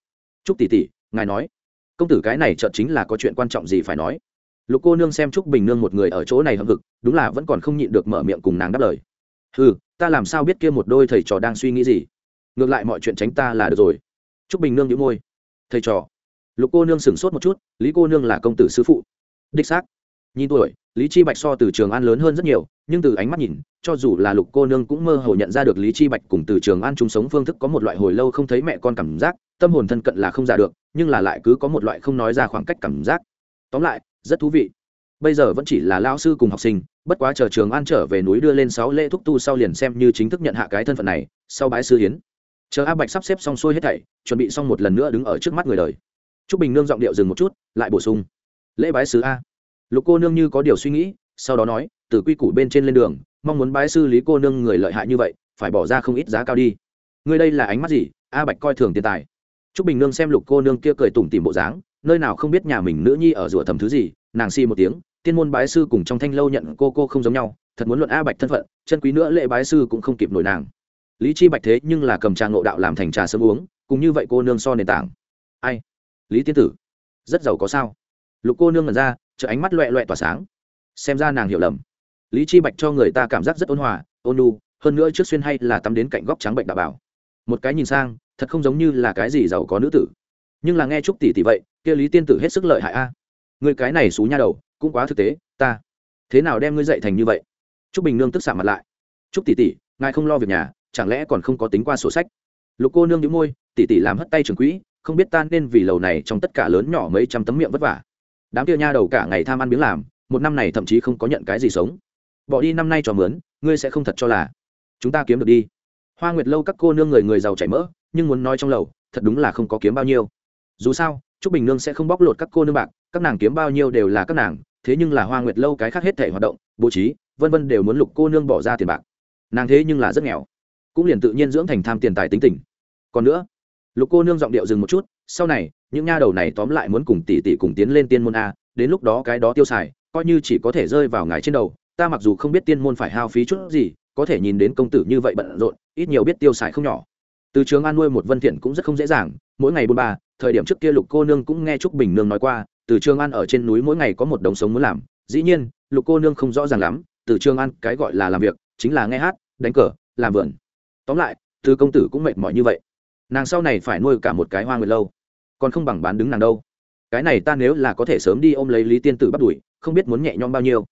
Chúc tỷ tỷ ngài nói. Công tử cái này chợt chính là có chuyện quan trọng gì phải nói. Lục cô nương xem trúc bình nương một người ở chỗ này hâm hực đúng là vẫn còn không nhịn được mở miệng cùng nàng đáp lời. Ừ ta làm sao biết kia một đôi thầy trò đang suy nghĩ gì? Ngược lại mọi chuyện tránh ta là được rồi. Trúc bình nương nhíu môi. Thầy trò. Lục cô nương sửng sốt một chút lý cô nương là công tử sư phụ. Đích xác nhìn tuổi, lý chi bạch so từ trường an lớn hơn rất nhiều, nhưng từ ánh mắt nhìn, cho dù là lục cô nương cũng mơ hồ nhận ra được lý chi bạch cùng từ trường an chung sống phương thức có một loại hồi lâu không thấy mẹ con cảm giác, tâm hồn thân cận là không giả được, nhưng là lại cứ có một loại không nói ra khoảng cách cảm giác. Tóm lại, rất thú vị. Bây giờ vẫn chỉ là lao sư cùng học sinh, bất quá chờ trường an trở về núi đưa lên sáu lễ thúc tu sau liền xem như chính thức nhận hạ cái thân phận này, sau bái sư hiến. Chờ a bạch sắp xếp xong xuôi hết thảy, chuẩn bị xong một lần nữa đứng ở trước mắt người đời. T r ú c bình nương giọng điệu dừng một chút, lại bổ sung. Lễ bái sứ a lục cô nương như có điều suy nghĩ, sau đó nói, từ quy củ bên trên lên đường, mong muốn bái sư lý cô nương người lợi hại như vậy, phải bỏ ra không ít giá cao đi. Người đây là ánh mắt gì? A bạch coi thường tiền tài. T r ú c bình nương xem lục cô nương kia cười tủm tìm bộ dáng, nơi nào không biết nhà mình nữ nhi ở rủa thầm thứ gì, nàng si một tiếng, tiên môn bái sư cùng trong thanh lâu nhận cô cô không giống nhau, thật muốn luận a bạch thân phận, chân quý nữa lễ bái sư cũng không kịp nổi nàng. Lý chi bạch thế nhưng là cầm trà ngộ đạo làm thành trà sớm uống, cùng như vậy cô nương so nền tảng. Ai? Lý tiên tử. Rất giàu có sao? Lục cô nương ngẩn ra chợ ánh mắt loẹ loẹ tỏa sáng. Xem ra nàng hiểu lầm. Lý chi bạch cho người ta cảm giác rất ôn hòa, ôn nu hơn nữa trước xuyên hay là tắm đến cạnh góc trắng bệnh đạo bảo. Một cái nhìn sang, thật không giống như là cái gì giàu có nữ tử. Nhưng là nghe trúc tỷ tỷ vậy, kia lý tiên tử hết sức lợi hại a. À. người cái này xú nha đầu, cũng quá thực tế, ta. Thế nào đem ngươi dạy thành như vậy? Trúc bình nương tức xạ mặt lại. Trúc tỷ tỷ, ngài không lo việc nhà, chẳng lẽ còn không có tính qua sổ sách? Lục cô nương nhíu môi, tỷ tỷ làm hất tay trường quỹ, không biết tan nên vì lầu này trong tất cả lớn nhỏ mấy trăm tấm miệng vất vả đám kia nha đầu cả ngày tham ăn biếng làm một năm này thậm chí không có nhận cái gì sống bỏ đi năm nay cho mướn ngươi sẽ không thật cho là chúng ta kiếm được đi hoa nguyệt lâu các cô nương người người giàu chảy mỡ nhưng muốn nói trong lầu thật đúng là không có kiếm bao nhiêu dù sao Trúc Bình Nương sẽ không bóc lột các cô nương bạc, các nàng kiếm bao nhiêu đều là các nàng, thế nhưng là Hoa Nguyệt lâu cái khác hết thể hoạt động, bố trí, vân vân đều muốn lục cô nương bỏ ra tiền bạc. Nàng thế nhưng là rất nghèo, cũng liền tự nhiên dưỡng thành tham tiền tài tính tình. Còn nữa, lục cô nương giọng điệu dừng một chút, sau này, những nha đầu này tóm lại muốn cùng tỷ tỷ cùng tiến lên tiên môn a, đến lúc đó cái đó tiêu xài, coi như chỉ có thể rơi vào ngài trên đầu, ta mặc dù không biết tiên môn phải hao phí chút gì, có thể nhìn đến công tử như vậy bận rộn, ít nhiều biết tiêu xài không nhỏ. Từ trường an nuôi một vân thiện cũng rất không dễ dàng, mỗi ngày buôn ba, thời điểm trước kia lục cô nương cũng nghe trúc bình nương nói qua từ trường an ở trên núi mỗi ngày có một đống sống muốn làm dĩ nhiên lục cô nương không rõ ràng lắm từ trường an cái gọi là làm việc chính là nghe hát đánh cờ làm vườn. Tóm lại từ công tử cũng mệt mỏi như vậy. Nàng sau này phải nuôi cả một cái hoa người lâu còn không bằng bán đứng nàng đâu cái này ta nếu là có thể sớm đi ôm lấy lý tiên tử bắt đuổi không biết muốn nhẹ nhõm bao nhiêu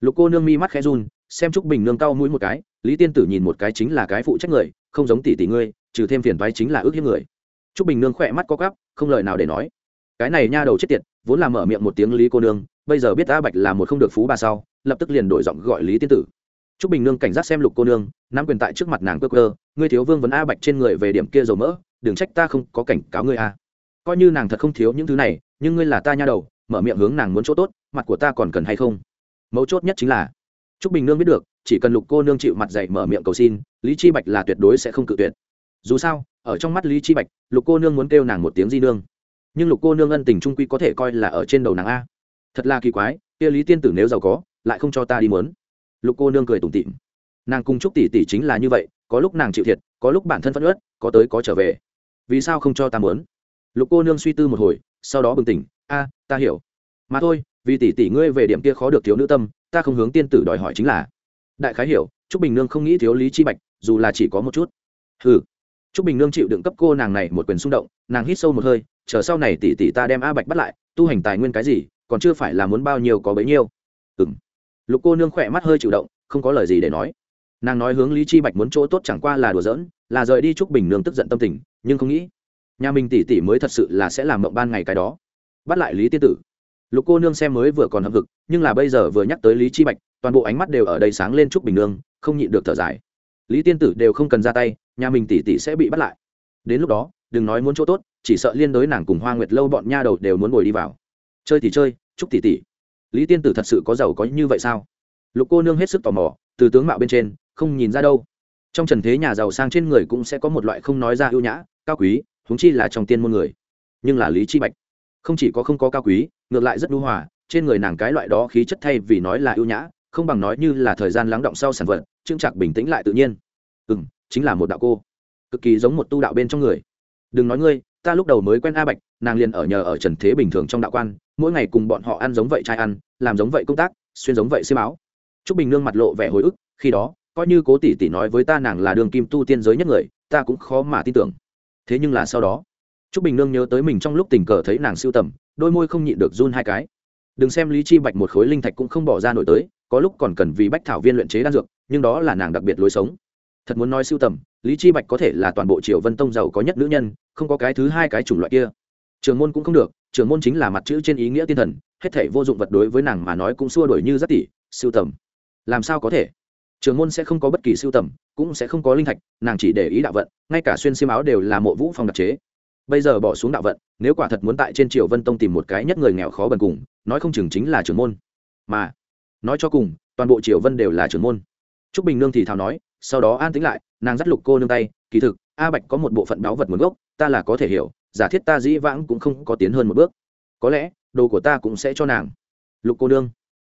lục cô nương mi mắt khẽ run xem trúc bình nương cau mũi một cái lý tiên tử nhìn một cái chính là cái phụ trách người không giống tỷ tỷ ngươi trừ thêm phiền toái chính là ước hiếp người Trúc Bình Nương khỏe mắt có gắp, không lời nào để nói. Cái này nha đầu chết tiệt, vốn là mở miệng một tiếng Lý cô nương, bây giờ biết A Bạch là một không được phú bà sau, lập tức liền đổi giọng gọi Lý tiên tử. Trúc Bình Nương cảnh giác xem Lục cô nương, nắm quyền tại trước mặt nàng cơ cơ, ngươi thiếu vương vấn A Bạch trên người về điểm kia dầu mỡ, đừng trách ta không có cảnh cáo ngươi a. Coi như nàng thật không thiếu những thứ này, nhưng ngươi là ta nha đầu, mở miệng hướng nàng muốn chỗ tốt, mặt của ta còn cần hay không? Mấu chốt nhất chính là, Trúc Bình Nương biết được, chỉ cần Lục cô nương chịu mặt dạy mở miệng cầu xin, Lý Chi Bạch là tuyệt đối sẽ không cự tuyệt. Dù sao, ở trong mắt lý chi bạch lục cô nương muốn kêu nàng một tiếng di nương. Nhưng lục cô nương ân tình trung quy có thể coi là ở trên đầu nàng a. Thật là kỳ quái kia lý tiên tử nếu giàu có lại không cho ta đi mớn. Lục cô nương cười tủm tỉm. Nàng cùng chúc tỷ tỷ chính là như vậy có lúc nàng chịu thiệt có lúc bản thân phẫn ớt có tới có trở về. Vì sao không cho ta mớn? Lục cô nương suy tư một hồi, sau đó bừng tỉnh. A, ta hiểu. Mà thôi, vì tỷ tỷ ngươi về điểm kia khó được thiếu nữ tâm, ta không hướng tiên tử đòi hỏi chính là. Đại khái hiểu, trúc bình nương không nghĩ thiếu lý chi bạch, dù là chỉ có một chút. Ừ trúc bình nương chịu đựng cấp cô nàng này một quyền xung động, nàng hít sâu một hơi, chờ sau này tỷ tỷ ta đem a bạch bắt lại, tu hành tài nguyên cái gì, còn chưa phải là muốn bao nhiêu có bấy nhiêu. Ừng lục cô nương khỏe mắt hơi chịu động, không có lời gì để nói. Nàng nói hướng lý chi bạch muốn chỗ tốt chẳng qua là đùa giỡn, là rời đi trúc bình nương tức giận tâm tình, nhưng không nghĩ nhà mình tỷ tỷ mới thật sự là sẽ làm mộng ban ngày cái đó. Bắt lại lý tiên tử. Lục cô nương xem mới vừa còn hậm hực, nhưng là bây giờ vừa nhắc tới lý chi bạch, toàn bộ ánh mắt đều ở đây sáng lên trúc bình nương, không nhịn được thở dài. Lý tiên tử đều không cần ra tay, nhà mình tỷ tỷ sẽ bị bắt lại. Đến lúc đó, đừng nói muốn chỗ tốt, chỉ sợ liên đối nàng cùng hoa nguyệt lâu bọn nha đầu đều muốn ngồi đi vào. Chơi thì chơi, chúc tỷ tỷ. Lý tiên tử thật sự có giàu có như vậy sao? Lục cô nương hết sức tò mò, từ tướng mạo bên trên, không nhìn ra đâu. Trong trần thế nhà giàu sang trên người cũng sẽ có một loại không nói ra ưu nhã, cao quý huống chi là trong tiên môn người. Nhưng là lý chi bạch, không chỉ có không có cao quý, ngược lại rất đu hòa, trên người nàng cái loại đó khí chất thay vì nói là ưu nhã, không bằng nói như là thời gian lắng động sau sản vật trưng trạc bình tĩnh lại tự nhiên. Ừ m chính là một đạo cô, cực kỳ giống một tu đạo bên trong người. Đừng nói ngươi, ta lúc đầu mới quen a bạch, nàng liền ở nhờ ở trần thế bình thường trong đạo quan, mỗi ngày cùng bọn họ ăn giống vậy trai ăn, làm giống vậy công tác, xuyên giống vậy xi báo t r ú c bình nương mặt lộ vẻ hồi ức, khi đó, coi như cố tỷ tỷ nói với ta nàng là đường kim tu tiên giới nhất người, ta cũng khó mà tin tưởng thế nhưng là sau đó t r ú c bình nương nhớ tới mình trong lúc tình cờ thấy nàng siêu tầm, đôi môi không nhịn được run hai cái. Đừng xem lý chi bạch một khối linh thạch cũng không bỏ ra nổi tới, có lúc còn cần vì bách thảo viên luyện chế đan dược, nhưng đó là nàng đặc biệt lối sống. Thật muốn nói siêu tầm, lý chi bạch có thể là toàn bộ triều vân tông giàu có nhất nữ nhân, không có cái thứ hai cái chủng loại kia. Trường môn cũng không được, trường môn chính là mặt chữ trên ý nghĩa tiên thần, hết thể vô dụng vật đối với nàng mà nói cũng xua đổi như rất tỷ siêu tầm. Làm sao có thể? Trường môn sẽ không có bất kỳ siêu tầm, cũng sẽ không có linh thạch, nàng chỉ để ý đạo vận, ngay cả xuyên xiêm áo đều là mộ vũ phong đặc chế. Bây giờ bỏ xuống đạo vận, nếu quả thật muốn tại trên triều vân tông tìm một cái nhất người nghèo khó bần cùng, nói không chừng chính là trường môn. Mà, nói cho cùng, toàn bộ triều vân đều là trường môn. T bình nương thì thào nói, sau đó an tính lại, nàng dắt lục cô nương tay, kỳ thực, a bạch có một bộ phận báu vật nguồn gốc, ta là có thể hiểu, giả thiết ta dĩ vãng cũng không có tiến hơn một bước. Có lẽ, đồ của ta cũng sẽ cho nàng. Lục cô nương,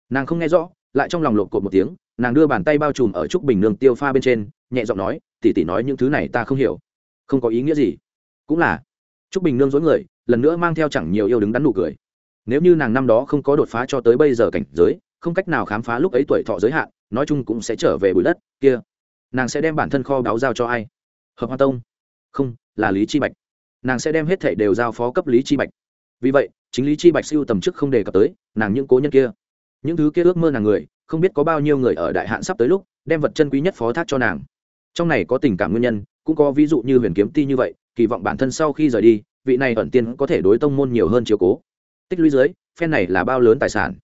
nàng không nghe rõ lại trong lòng lộp cột một tiếng, nàng đưa bàn tay bao trùm ở trúc bình nương tiêu pha bên trên, nhẹ giọng nói tỉ tỉ nói những thứ này ta không hiểu. Không có ý nghĩa gì. Cũng là. Trúc bình nương dối người, lần nữa mang theo chẳng nhiều yêu đứng đắn nụ cười. Nếu như nàng năm đó không có đột phá cho tới bây giờ cảnh giới, không cách nào khám phá lúc ấy tuổi thọ giới hạn, nói chung cũng sẽ trở về bụi đất, kia. Nàng sẽ đem bản thân kho báo giao cho ai? Hợp hoa tông. Không, là lý chi bạch. Nàng sẽ đem hết thảy đều giao phó cấp lý chi bạch. Vì vậy, chính lý chi bạch siêu tầm chức không đề cập tới, nàng những cố nhân kia những thứ kia ước mơ nàng người, không biết có bao nhiêu người ở đại hạn sắp tới lúc, đem vật chân quý nhất phó thác cho nàng. Trong này có tình cảm nguyên nhân, cũng có ví dụ như huyền kiếm ti như vậy, kỳ vọng bản thân sau khi rời đi, vị này ẩn tiên có thể đối tông môn nhiều hơn chiếu cố. Tích lũy dưới, phen này là bao lớn tài sản.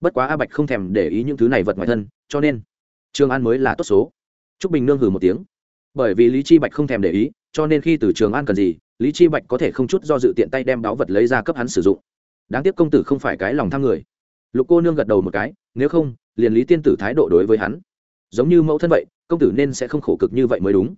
Bất quá a bạch không thèm để ý những thứ này vật ngoài thân, cho nên, trường an mới là tốt số. T r ú c bình nương hừ một tiếng. Bởi vì lý chi bạch không thèm để ý, cho nên khi từ trường an cần gì, lý chi bạch có thể không chút do dự tiện tay đem đáo vật lấy ra cấp hắn sử dụng. Đáng tiếc công tử không phải cái lòng tham người lục cô nương gật đầu một cái, nếu không, liền lý tiên tử thái độ đối với hắn. Giống như mẫu thân vậy, công tử nên sẽ không khổ cực như vậy mới đúng.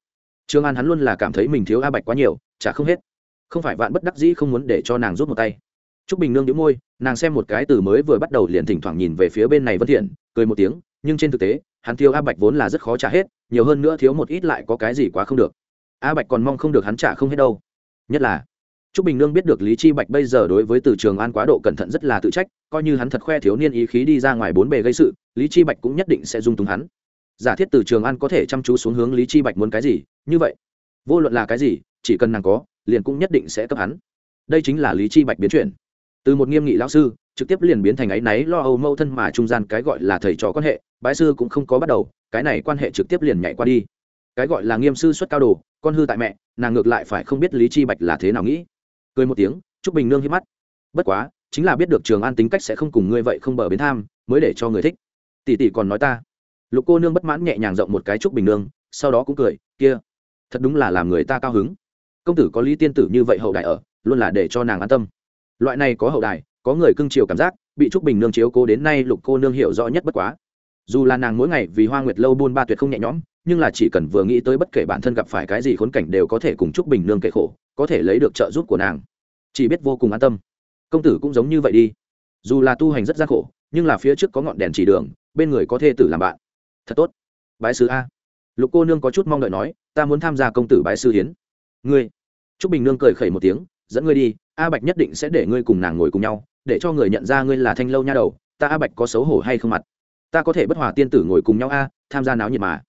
Trương an hắn luôn là cảm thấy mình thiếu a bạch quá nhiều, chả không hết. Không phải vạn bất đắc dĩ không muốn để cho nàng rút một tay. T r ú c bình nương đĩu môi, nàng xem một cái từ mới vừa bắt đầu liền thỉnh thoảng nhìn về phía bên này vân thiện, cười một tiếng, nhưng trên thực tế, hắn thiếu a bạch vốn là rất khó trả hết, nhiều hơn nữa thiếu một ít lại có cái gì quá không được. A bạch còn mong không được hắn trả không hết đâu. Nhất là Trúc Bình Nương biết được Lý Chi Bạch bây giờ đối với Từ Trường An quá độ cẩn thận rất là tự trách, coi như hắn thật khoe thiếu niên ý khí đi ra ngoài bốn bề gây sự, Lý Chi Bạch cũng nhất định sẽ dung túng hắn. Giả thiết Từ Trường An có thể chăm chú xuống hướng Lý Chi Bạch muốn cái gì, như vậy, vô luận là cái gì, chỉ cần nàng có, liền cũng nhất định sẽ cấp hắn. Đây chính là Lý Chi Bạch biến chuyển. Từ một nghiêm nghị lão sư, trực tiếp liền biến thành ấy náy lo âu mâu thân mà trung gian cái gọi là thầy trò quan hệ, bái sư cũng không có bắt đầu, cái này quan hệ trực tiếp liền nhảy qua đi. Cái gọi là nghiêm sư xuất cao đồ, con hư tại mẹ, nàng ngược lại phải không biết Lý Chi Bạch là thế nào nghĩ cười một tiếng trúc bình nương hiếp mắt. Bất quá, chính là biết được trường an tính cách sẽ không cùng ngươi vậy không bờ bến tham, mới để cho người thích. Tỷ tỷ còn nói ta. Lục cô nương bất mãn nhẹ nhàng rộng một cái trúc bình nương, sau đó cũng cười, kia, thật đúng là làm người ta cao hứng. Công tử có lý tiên tử như vậy hậu đại ở, luôn là để cho nàng an tâm. Loại này có hậu đại có người cưng chiều cảm giác, bị trúc bình nương chiếu cố đến nay lục cô nương hiểu rõ nhất bất quá dù là nàng mỗi ngày vì hoa nguyệt lâu buôn ba tuyệt không nhẹ nhõm, nhưng là chỉ cần vừa nghĩ tới bất kể bản thân gặp phải cái gì khốn cảnh đều có thể cùng chúc bình nương kệ khổ, có thể lấy được trợ giúp của nàng. Chỉ biết vô cùng an tâm. Công tử cũng giống như vậy đi. Dù là tu hành rất gian khổ, nhưng là phía trước có ngọn đèn chỉ đường, bên người có thê tử làm bạn. Thật tốt. Bái sư a. Lục cô nương có chút mong đợi nói, ta muốn tham gia công tử bái sư hiến. Ngươi. T r ú c bình nương cười khẩy một tiếng, dẫn ngươi đi, a bạch nhất định sẽ để ngươi cùng nàng ngồi cùng nhau, để cho người nhận ra ngươi là thanh lâu nha đầu, ta a bạch có xấu hổ hay không mặt? Ta có thể bất hòa tiên tử ngồi cùng nhau a, tham gia náo nhiệt mà.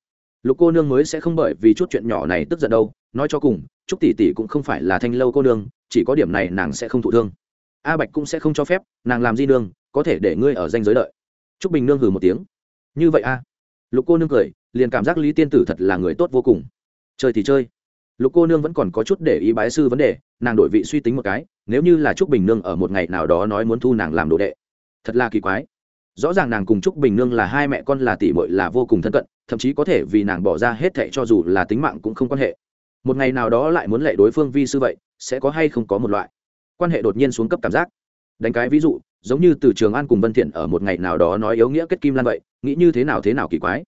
Lục cô nương mới sẽ không bởi vì chút chuyện nhỏ này tức giận đâu, nói cho cùng trúc tỷ tỷ cũng không phải là thanh lâu cô nương, chỉ có điểm này nàng sẽ không thụ thương. A bạch cũng sẽ không cho phép, nàng làm di nương, có thể để ngươi ở danh giới đợi. Trúc bình nương hừ một tiếng. Như vậy a. Lục cô nương cười, liền cảm giác lý tiên tử thật là người tốt vô cùng. Chơi thì chơi. Lục cô nương vẫn còn có chút để ý bái sư vấn đề, nàng đổi vị suy tính một cái, nếu như là trúc bình nương ở một ngày nào đó nói muốn thu nàng làm đồ đệ, thật là kỳ quái rõ ràng nàng cùng trúc bình nương là hai mẹ con là tỷ muội là vô cùng thân cận, thậm chí có thể vì nàng bỏ ra hết thệ cho dù là tính mạng cũng không quan hệ. Một ngày nào đó lại muốn lệ đối phương vi sư vậy, sẽ có hay không có một loại. Quan hệ đột nhiên xuống cấp cảm giác. Đánh cái ví dụ, giống như từ trường an cùng vân thiện ở một ngày nào đó nói yếu nghĩa kết kim lan vậy, nghĩ như thế nào thế nào kỳ quái.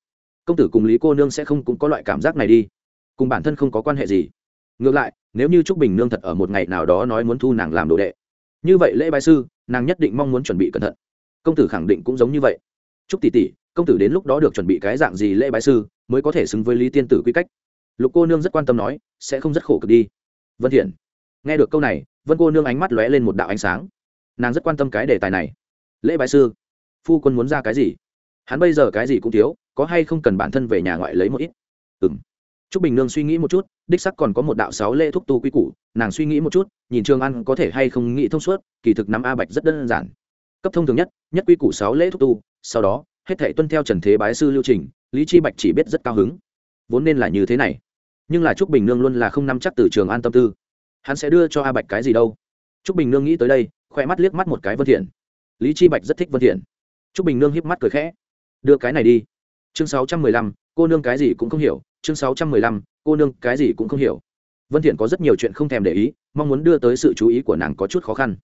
Công tử cùng lý cô nương sẽ không cũng có loại cảm giác này đi. Cùng bản thân không có quan hệ gì. Ngược lại, nếu như trúc bình nương thật ở một ngày nào đó nói muốn thu nàng làm đồ đệ, như vậy lễ bái sư, nàng nhất định mong muốn chuẩn bị cẩn thận công tử khẳng định cũng giống như vậy. Chúc tỷ tỷ công tử đến lúc đó được chuẩn bị cái dạng gì lễ bái sư mới có thể xứng với lý tiên tử quy cách? Lục cô nương rất quan tâm nói sẽ không rất khổ cực đi. Vân thiện nghe được câu này vân cô nương ánh mắt lóe lên một đạo ánh sáng. Nàng rất quan tâm cái đề tài này. Lễ bái sư phu quân muốn ra cái gì? Hắn bây giờ cái gì cũng thiếu có hay không cần bản thân về nhà ngoại lấy một ít? Ừm, trúc bình nương suy nghĩ một chút đích sắc còn có một đạo sáu lễ thúc tu quy củ nàng suy nghĩ một chút nhìn trương an có thể hay không nghĩ thông suốt kỳ thực nắm a bạch rất đơn giản cấp thông thường nhất nhất quy củ sáu lễ thúc tu, sau đó, hết thể tuân theo trần thế bái sư lưu trình, lý chi bạch chỉ biết rất cao hứng. Vốn nên là như thế này, nhưng là trúc bình nương luôn là không nắm chắc từ trường an tâm tư. Hắn sẽ đưa cho a bạch cái gì đâu? Trúc bình nương nghĩ tới đây khoe mắt liếc mắt một cái vân thiện. Lý chi bạch rất thích vân thiện. Trúc bình nương hiếp mắt cười khẽ. Đưa cái này đi. Chương sáu trăm mười lăm, cô nương cái gì cũng không hiểu. Chương sáu trăm mười lăm, cô nương cái gì cũng không hiểu. Vân thiện có rất nhiều chuyện không thèm để ý, mong muốn đưa tới sự chú ý của nàng có chút khó khăn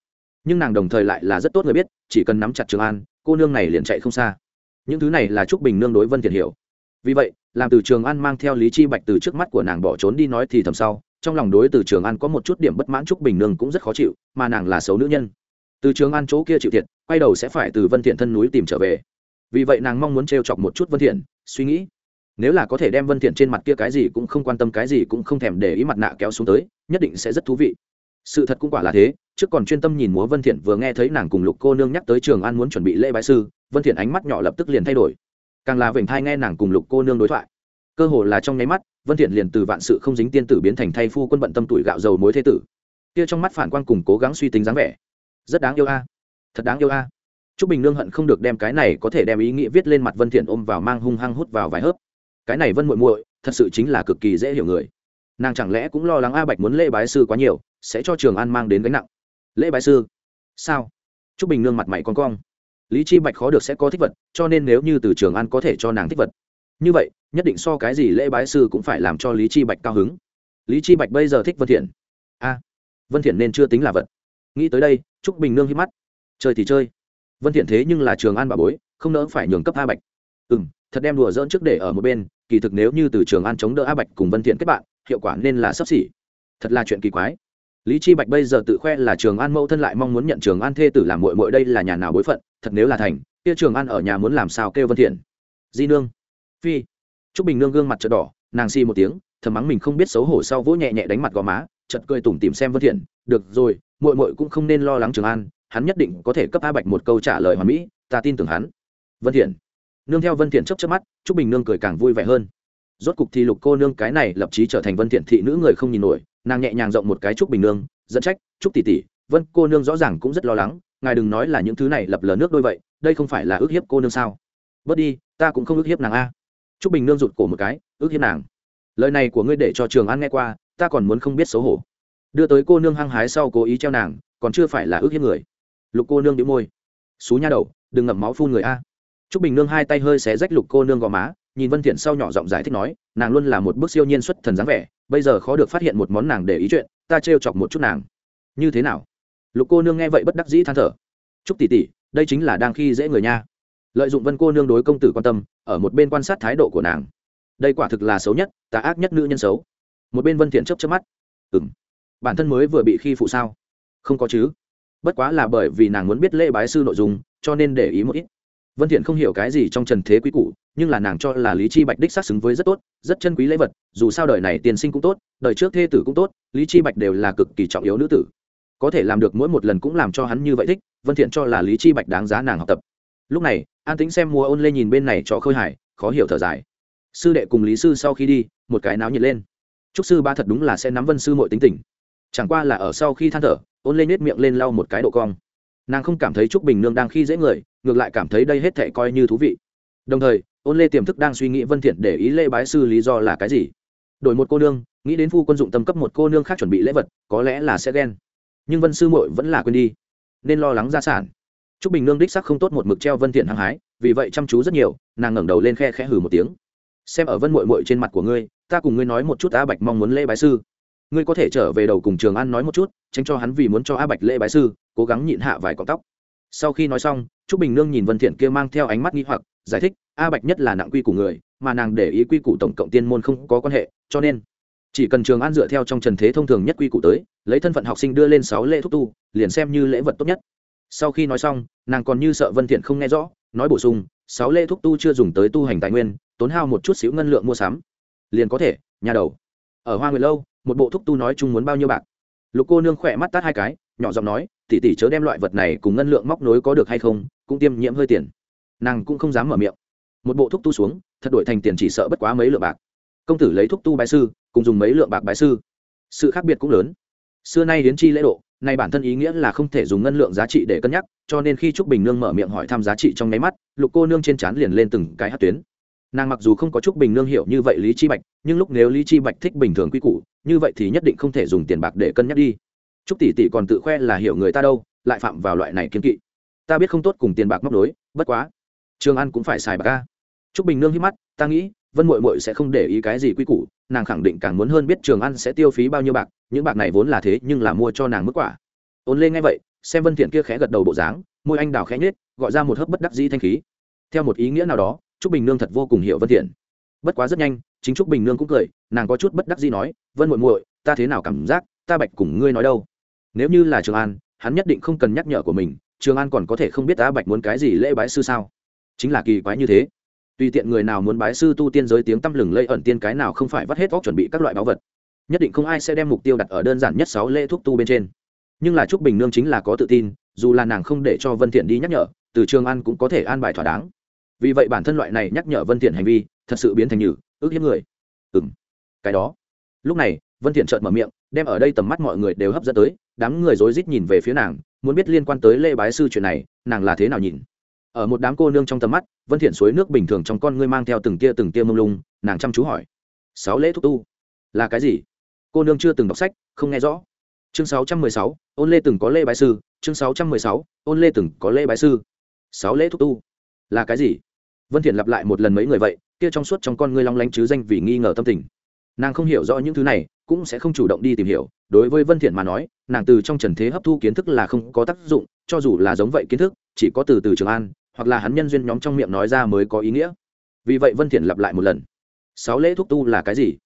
nhưng nàng đồng thời lại là rất tốt người biết, chỉ cần nắm chặt trường an, cô nương này liền chạy không xa. Những thứ này là trúc bình nương đối vân thiện hiểu. Vì vậy, làm từ trường an mang theo lý chi bạch từ trước mắt của nàng bỏ trốn đi nói thì thầm sau, trong lòng đối từ trường an có một chút điểm bất mãn trúc bình nương cũng rất khó chịu, mà nàng là xấu nữ nhân. Từ trường an chỗ kia chịu thiệt, quay đầu sẽ phải từ vân thiện thân núi tìm trở về. Vì vậy nàng mong muốn trêu chọc một chút vân thiện, suy nghĩ. Nếu là có thể đem vân thiện trên mặt kia cái gì cũng không quan tâm, cái gì cũng không thèm để ý mặt nạ kéo xuống tới, nhất định sẽ rất thú vị. Sự thật cũng quả là thế trước còn chuyên tâm nhìn múa vân thiện, vừa nghe thấy nàng cùng lục cô nương nhắc tới trường an muốn chuẩn bị lễ bái sư, vân thiện ánh mắt nhỏ lập tức liền thay đổi. Càng là vểnh thai nghe nàng cùng lục cô nương đối thoại. Cơ hồ là trong nháy mắt, vân thiện liền từ vạn sự không dính tiên tử biến thành thay phu quân bận tâm tuổi gạo dầu mối thế tử. Kia trong mắt phản quang cùng cố gắng suy tính dáng vẻ. Rất đáng yêu a. Thật đáng yêu a. Trúc bình nương hận không được đem cái này có thể đem ý nghĩa viết lên mặt vân thiện ôm vào mang hung hăng hút vào vài hớp. Cái này vân muội muội, thật sự chính là cực kỳ dễ hiểu người. Nàng chẳng lẽ cũng lo lắng a bạch muốn lễ bái sư quá nhiều, sẽ cho trường an mang đến gánh nặng lễ bái sư. Sao? Trúc bình nương mặt mày con cong. Lý chi bạch khó được sẽ có thích vật, cho nên nếu như từ trường an có thể cho nàng thích vật. Như vậy, nhất định so cái gì lễ bái sư cũng phải làm cho lý chi bạch cao hứng. Lý chi bạch bây giờ thích vân thiện. A, vân thiện nên chưa tính là vật. Nghĩ tới đây, trúc bình nương hít mắt. Chơi thì chơi. Vân thiện thế nhưng là trường an bà bối, không nỡ phải nhường cấp a bạch. Ừm, thật đem đùa dỡn trước để ở một bên, kỳ thực nếu như từ trường an chống đỡ a bạch cùng vân thiện kết bạn, hiệu quả nên là sấp xỉ. Thật là chuyện kỳ quái lý chi bạch bây giờ tự khoe là trường an mẫu thân lại mong muốn nhận trường an thê tử làm muội muội đây là nhà nào bối phận thật nếu là thành kia trường an ở nhà muốn làm sao kêu vân thiện di nương phi Trúc Bình Nương gương mặt chợt đỏ, nàng xì một tiếng, thầm mắng mình không biết xấu hổ sau vỗ nhẹ nhẹ đánh mặt gò má, chợt cười tủm tỉm xem Vân Thiện, "Được rồi, muội muội cũng không nên lo lắng Trường An, hắn nhất định có thể cấp A Bạch một câu trả lời hoàn mỹ, ta tin tưởng hắn." Vân Thiện. Nương theo Vân Thiện chớp chớp mắt, Trúc Bình Nương cười càng vui vẻ hơn. Rốt cục thì Lục cô nương cái này lập chí trở thành Vân Thiện thị nữ người không nhìn nổi, nàng nhẹ nhàng rộng một cái Trúc Bình Nương, dẫn trách, "Trúc tỷ tỷ, Vân cô nương rõ ràng cũng rất lo lắng, ngài đừng nói là những thứ này lập lờ nước đôi vậy, đây không phải là ước hiếp cô nương sao? Bớt đi, ta cũng không ước hiếp nàng a." t bình nương rụt cổ một cái ước hiếp nàng lời này của ngươi để cho trường an nghe qua ta còn muốn không biết xấu hổ đưa tới cô nương hăng hái sau cố ý treo nàng còn chưa phải là ước hiếp người lục cô nương đĩu môi xú nha đầu đừng ngậm máu phun người a trúc bình nương hai tay hơi xé rách lục cô nương gò má nhìn vân thiện sau nhỏ giọng giải thích nói, nàng luôn là một bước siêu nhiên xuất thần dáng vẻ, bây giờ khó được phát hiện một món nàng để ý chuyện, ta trêu chọc một chút nàng. Như thế nào? Lục cô nương nghe vậy bất đắc dĩ than thở. Trúc tỷ tỷ, đây chính là đang khi dễ người nha. Lợi dụng vân cô nương đối công tử quan tâm, ở một bên quan sát thái độ của nàng. Đây quả thực là xấu nhất, tà ác nhất nữ nhân xấu. Một bên vân thiện chớp chớp mắt. Ừm, bản thân mới vừa bị khi phụ sao? Không có chứ. Bất quá là bởi vì nàng muốn biết lễ bái sư nội dung, cho nên để ý một ít vân thiện không hiểu cái gì trong trần thế quý Cũ, nhưng là nàng cho là lý chi bạch đích xác xứng với rất tốt rất chân quý lễ vật dù sao đời này tiền sinh cũng tốt đời trước thê tử cũng tốt lý chi bạch đều là cực kỳ trọng yếu nữ tử. Có thể làm được mỗi một lần cũng làm cho hắn như vậy thích vân thiện cho là lý chi bạch đáng giá nàng học tập. Lúc này an tĩnh xem mùa ôn lê nhìn bên này cho khôi Hải, khó hiểu thở dài. Sư đệ cùng lý sư sau khi đi một cái náo nhiệt lên. Trúc sư ba thật đúng là sẽ nắm vân sư mọi tính tình. Chẳng qua là ở sau khi than thở ôn lê nhếch miệng lên lau một cái độ cong. Nàng không cảm thấy trúc bình nương đang khi dễ người ngược lại cảm thấy đây hết thảy coi như thú vị. Đồng thời, ôn lê tiềm thức đang suy nghĩ vân thiện để ý lễ bái sư lý do là cái gì. Đổi một cô nương, nghĩ đến phu quân dụng tâm cấp một cô nương khác chuẩn bị lễ vật, có lẽ là sẽ ghen. Nhưng vân sư muội vẫn là quên đi, nên lo lắng gia sản. Trúc bình nương đích sắc không tốt một mực treo vân thiện hăng hái, vì vậy chăm chú rất nhiều, nàng ngẩng đầu lên khe khẽ hừ một tiếng. Xem ở vân muội muội trên mặt của ngươi, ta cùng ngươi nói một chút a bạch mong muốn lễ bái sư. Ngươi có thể trở về đầu cùng trường an nói một chút, tránh cho hắn vì muốn cho a bạch lễ bái sư, cố gắng nhịn hạ vài cọng tóc sau khi nói xong, trúc bình nương nhìn vân thiện kia mang theo ánh mắt nghi hoặc, giải thích, a bạch nhất là nặng quy của người, mà nàng để ý quy củ tổng cộng tiên môn không có quan hệ, cho nên chỉ cần trường an dựa theo trong trần thế thông thường nhất quy củ tới, lấy thân phận học sinh đưa lên sáu lễ thúc tu, liền xem như lễ vật tốt nhất. Sau khi nói xong, nàng còn như sợ vân thiện không nghe rõ, nói bổ sung, sáu lễ thúc tu chưa dùng tới tu hành tài nguyên, tốn hao một chút xíu ngân lượng mua sắm, liền có thể, nhà đầu. Ở hoa nguyệt lâu, một bộ thúc tu nói chung muốn bao nhiêu bạc. Lục cô nương khỏe mắt tát hai cái nhỏ giọng nói, tỷ tỷ chớ đem loại vật này cùng ngân lượng móc nối có được hay không, cũng tiêm nhiễm hơi tiền. Nàng cũng không dám mở miệng. Một bộ thúc tu xuống, thật đổi thành tiền chỉ sợ bất quá mấy lượng bạc. Công tử lấy thúc tu bái sư, cùng dùng mấy lượng bạc bái sư. Sự khác biệt cũng lớn. Xưa nay hiến chi lễ độ, nay bản thân ý nghĩa là không thể dùng ngân lượng giá trị để cân nhắc, cho nên khi trúc bình nương mở miệng hỏi thăm giá trị trong nháy mắt, lục cô nương trên trán liền lên từng cái hát tuyến. Nàng mặc dù không có trúc bình nương hiểu như vậy lý chi bạch, nhưng lúc nếu lý chi bạch thích bình thường quy củ, như vậy thì nhất định không thể dùng tiền bạc để cân nhắc đi trúc tỷ tỷ còn tự khoe là hiểu người ta đâu, lại phạm vào loại này kiên kỵ. Ta biết không tốt cùng tiền bạc móc nối, bất quá. Trường An cũng phải xài bạc a. trúc bình nương hít mắt, ta nghĩ, vân Muội Muội sẽ không để ý cái gì quy củ, nàng khẳng định càng muốn hơn biết trường An sẽ tiêu phí bao nhiêu bạc, những bạc này vốn là thế nhưng là mua cho nàng mức quả. Ôn lê nghe vậy, xem vân thiện kia khẽ gật đầu bộ dáng, môi anh đào khẽ nhếch, gọi ra một hớp bất đắc dĩ thanh khí. Theo một ý nghĩa nào đó trúc bình nương thật vô cùng hiểu vân thiện. Bất quá rất nhanh, chính trúc bình nương cũng cười, nàng có chút bất đắc dĩ nói, vân muội muội, ta thế nào cảm giác, ta bạch cùng ngươi nói đâu? Nếu như là trường an, hắn nhất định không cần nhắc nhở của mình, trường an còn có thể không biết ta bạch muốn cái gì lễ bái sư sao? Chính là kỳ quái như thế. Tùy tiện người nào muốn bái sư tu tiên giới tiếng tăm lừng lây ẩn tiên cái nào không phải vắt hết óc chuẩn bị các loại báu vật. Nhất định không ai sẽ đem mục tiêu đặt ở đơn giản nhất sáu lễ thuốc tu bên trên. Nhưng là trúc bình nương chính là có tự tin, dù là nàng không để cho vân thiện đi nhắc nhở, từ trường an cũng có thể an bài thỏa đáng. Vì vậy bản thân loại này nhắc nhở vân thiện hành vi, thật sự biến thành nhử ước hiếp người. Ừm, cái đó. Lúc này, vân thiện chợt mở miệng đem ở đây tầm mắt mọi người đều hấp dẫn tới đám người rối rít nhìn về phía nàng muốn biết liên quan tới lễ bái sư chuyện này nàng là thế nào nhìn. Ở một đám cô nương trong tầm mắt vân thiện suối nước bình thường trong con ngươi mang theo từng tia từng tia mông lung nàng chăm chú hỏi. Sáu lễ thúc tu là cái gì? Cô nương chưa từng đọc sách không nghe rõ. Chương 616, ôn lê từng có lễ bái sư chương 616, ôn lê từng có lễ bái sư. Sáu lễ thúc tu là cái gì? Vân thiện lặp lại một lần mấy người vậy kia trong suốt trong con ngươi long lanh chứ danh vì nghi ngờ tâm tình. Nàng không hiểu rõ những thứ này cũng sẽ không chủ động đi tìm hiểu. Đối với vân thiện mà nói, nàng từ trong trần thế hấp thu kiến thức là không có tác dụng, cho dù là giống vậy kiến thức, chỉ có từ từ trường an, hoặc là hắn nhân duyên nhóm trong miệng nói ra mới có ý nghĩa. Vì vậy vân thiện lặp lại một lần. Sáu lễ thúc tu là cái gì?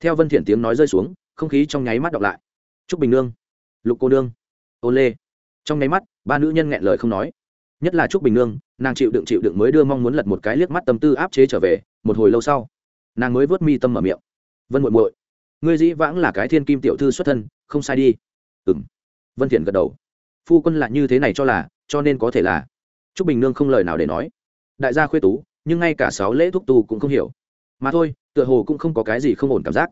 Theo vân thiện tiếng nói rơi xuống, không khí trong nháy mắt đọc lại. Trúc bình nương, lục cô nương, ô lê. Trong nháy mắt, ba nữ nhân nghẹn lời không nói. Nhất là trúc bình nương, nàng chịu đựng chịu đựng mới đưa mong muốn lật một cái liếc mắt tâm tư áp chế trở về, một hồi lâu sau, nàng mới vớt mi tâm mở miệng. Vân muội muội ngươi dĩ vãng là cái thiên kim tiểu thư xuất thân, không sai đi. Ừm. Vân thiện gật đầu. Phu quân là như thế này cho là, cho nên có thể là. Trúc bình nương không lời nào để nói. Đại gia khuê tú, nhưng ngay cả sáu lễ thúc tu cũng không hiểu. Mà thôi, tựa hồ cũng không có cái gì không ổn cảm giác.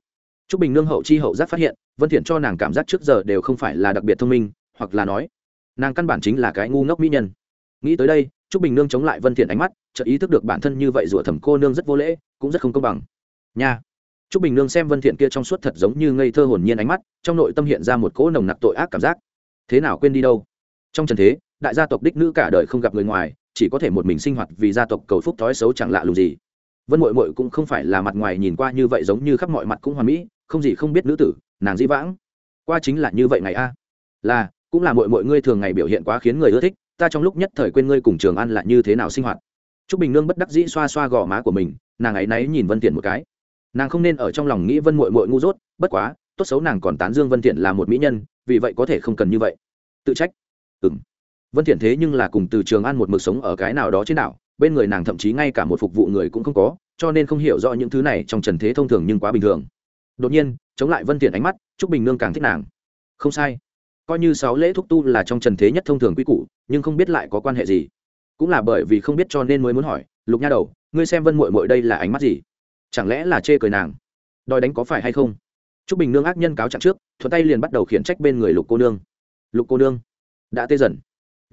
Trúc bình nương hậu chi hậu giác phát hiện, vân thiện cho nàng cảm giác trước giờ đều không phải là đặc biệt thông minh, hoặc là nói, nàng căn bản chính là cái ngu ngốc mỹ nhân. Nghĩ tới đây, trúc bình nương chống lại vân thiện ánh mắt, chợt ý thức được bản thân như vậy rủa thẩm cô nương rất vô lễ, cũng rất không công bằng. Nha trúc bình nương xem vân thiện kia trong suốt thật giống như ngây thơ hồn nhiên ánh mắt, trong nội tâm hiện ra một cỗ nồng nặc tội ác cảm giác. Thế nào quên đi đâu? Trong trần thế, đại gia tộc đích nữ cả đời không gặp người ngoài, chỉ có thể một mình sinh hoạt vì gia tộc cầu phúc thói xấu chẳng lạ lùng gì. Vân mội mội cũng không phải là mặt ngoài nhìn qua như vậy giống như khắp mọi mặt cũng hoàn mỹ, không gì không biết nữ tử, nàng dĩ vãng. Qua chính là như vậy ngày a. Là, cũng là mội mội ngươi thường ngày biểu hiện quá khiến người ưa thích, ta trong lúc nhất thời quên ngươi cùng trường ăn là như thế nào sinh hoạt. T r ú c bình nương bất đắc dĩ xoa xoa gò má của mình, nàng ấy náy nhìn vân thiện một cái nàng không nên ở trong lòng nghĩ vân mội mội ngu dốt, bất quá, tốt xấu nàng còn tán dương vân thiện là một mỹ nhân, vì vậy có thể không cần như vậy. Tự trách. Ừng vân thiện thế nhưng là cùng từ trường an một mực sống ở cái nào đó trên đảo, bên người nàng thậm chí ngay cả một phục vụ người cũng không có, cho nên không hiểu rõ những thứ này trong trần thế thông thường nhưng quá bình thường. Đột nhiên, chống lại vân thiện ánh mắt, trúc bình nương càng thích nàng. Không sai. Coi như sáu lễ thúc tu là trong trần thế nhất thông thường quy củ, nhưng không biết lại có quan hệ gì. Cũng là bởi vì không biết cho nên mới muốn hỏi, lục nha đầu, ngươi xem vân Muội Muội đây là ánh mắt gì? Chẳng lẽ là chê cười nàng? Đòi đánh có phải hay không? T r ú c bình nương ác nhân cáo trạng trước, thuận tay liền bắt đầu khiển trách bên người lục cô nương. Lục cô nương, đã tê dần.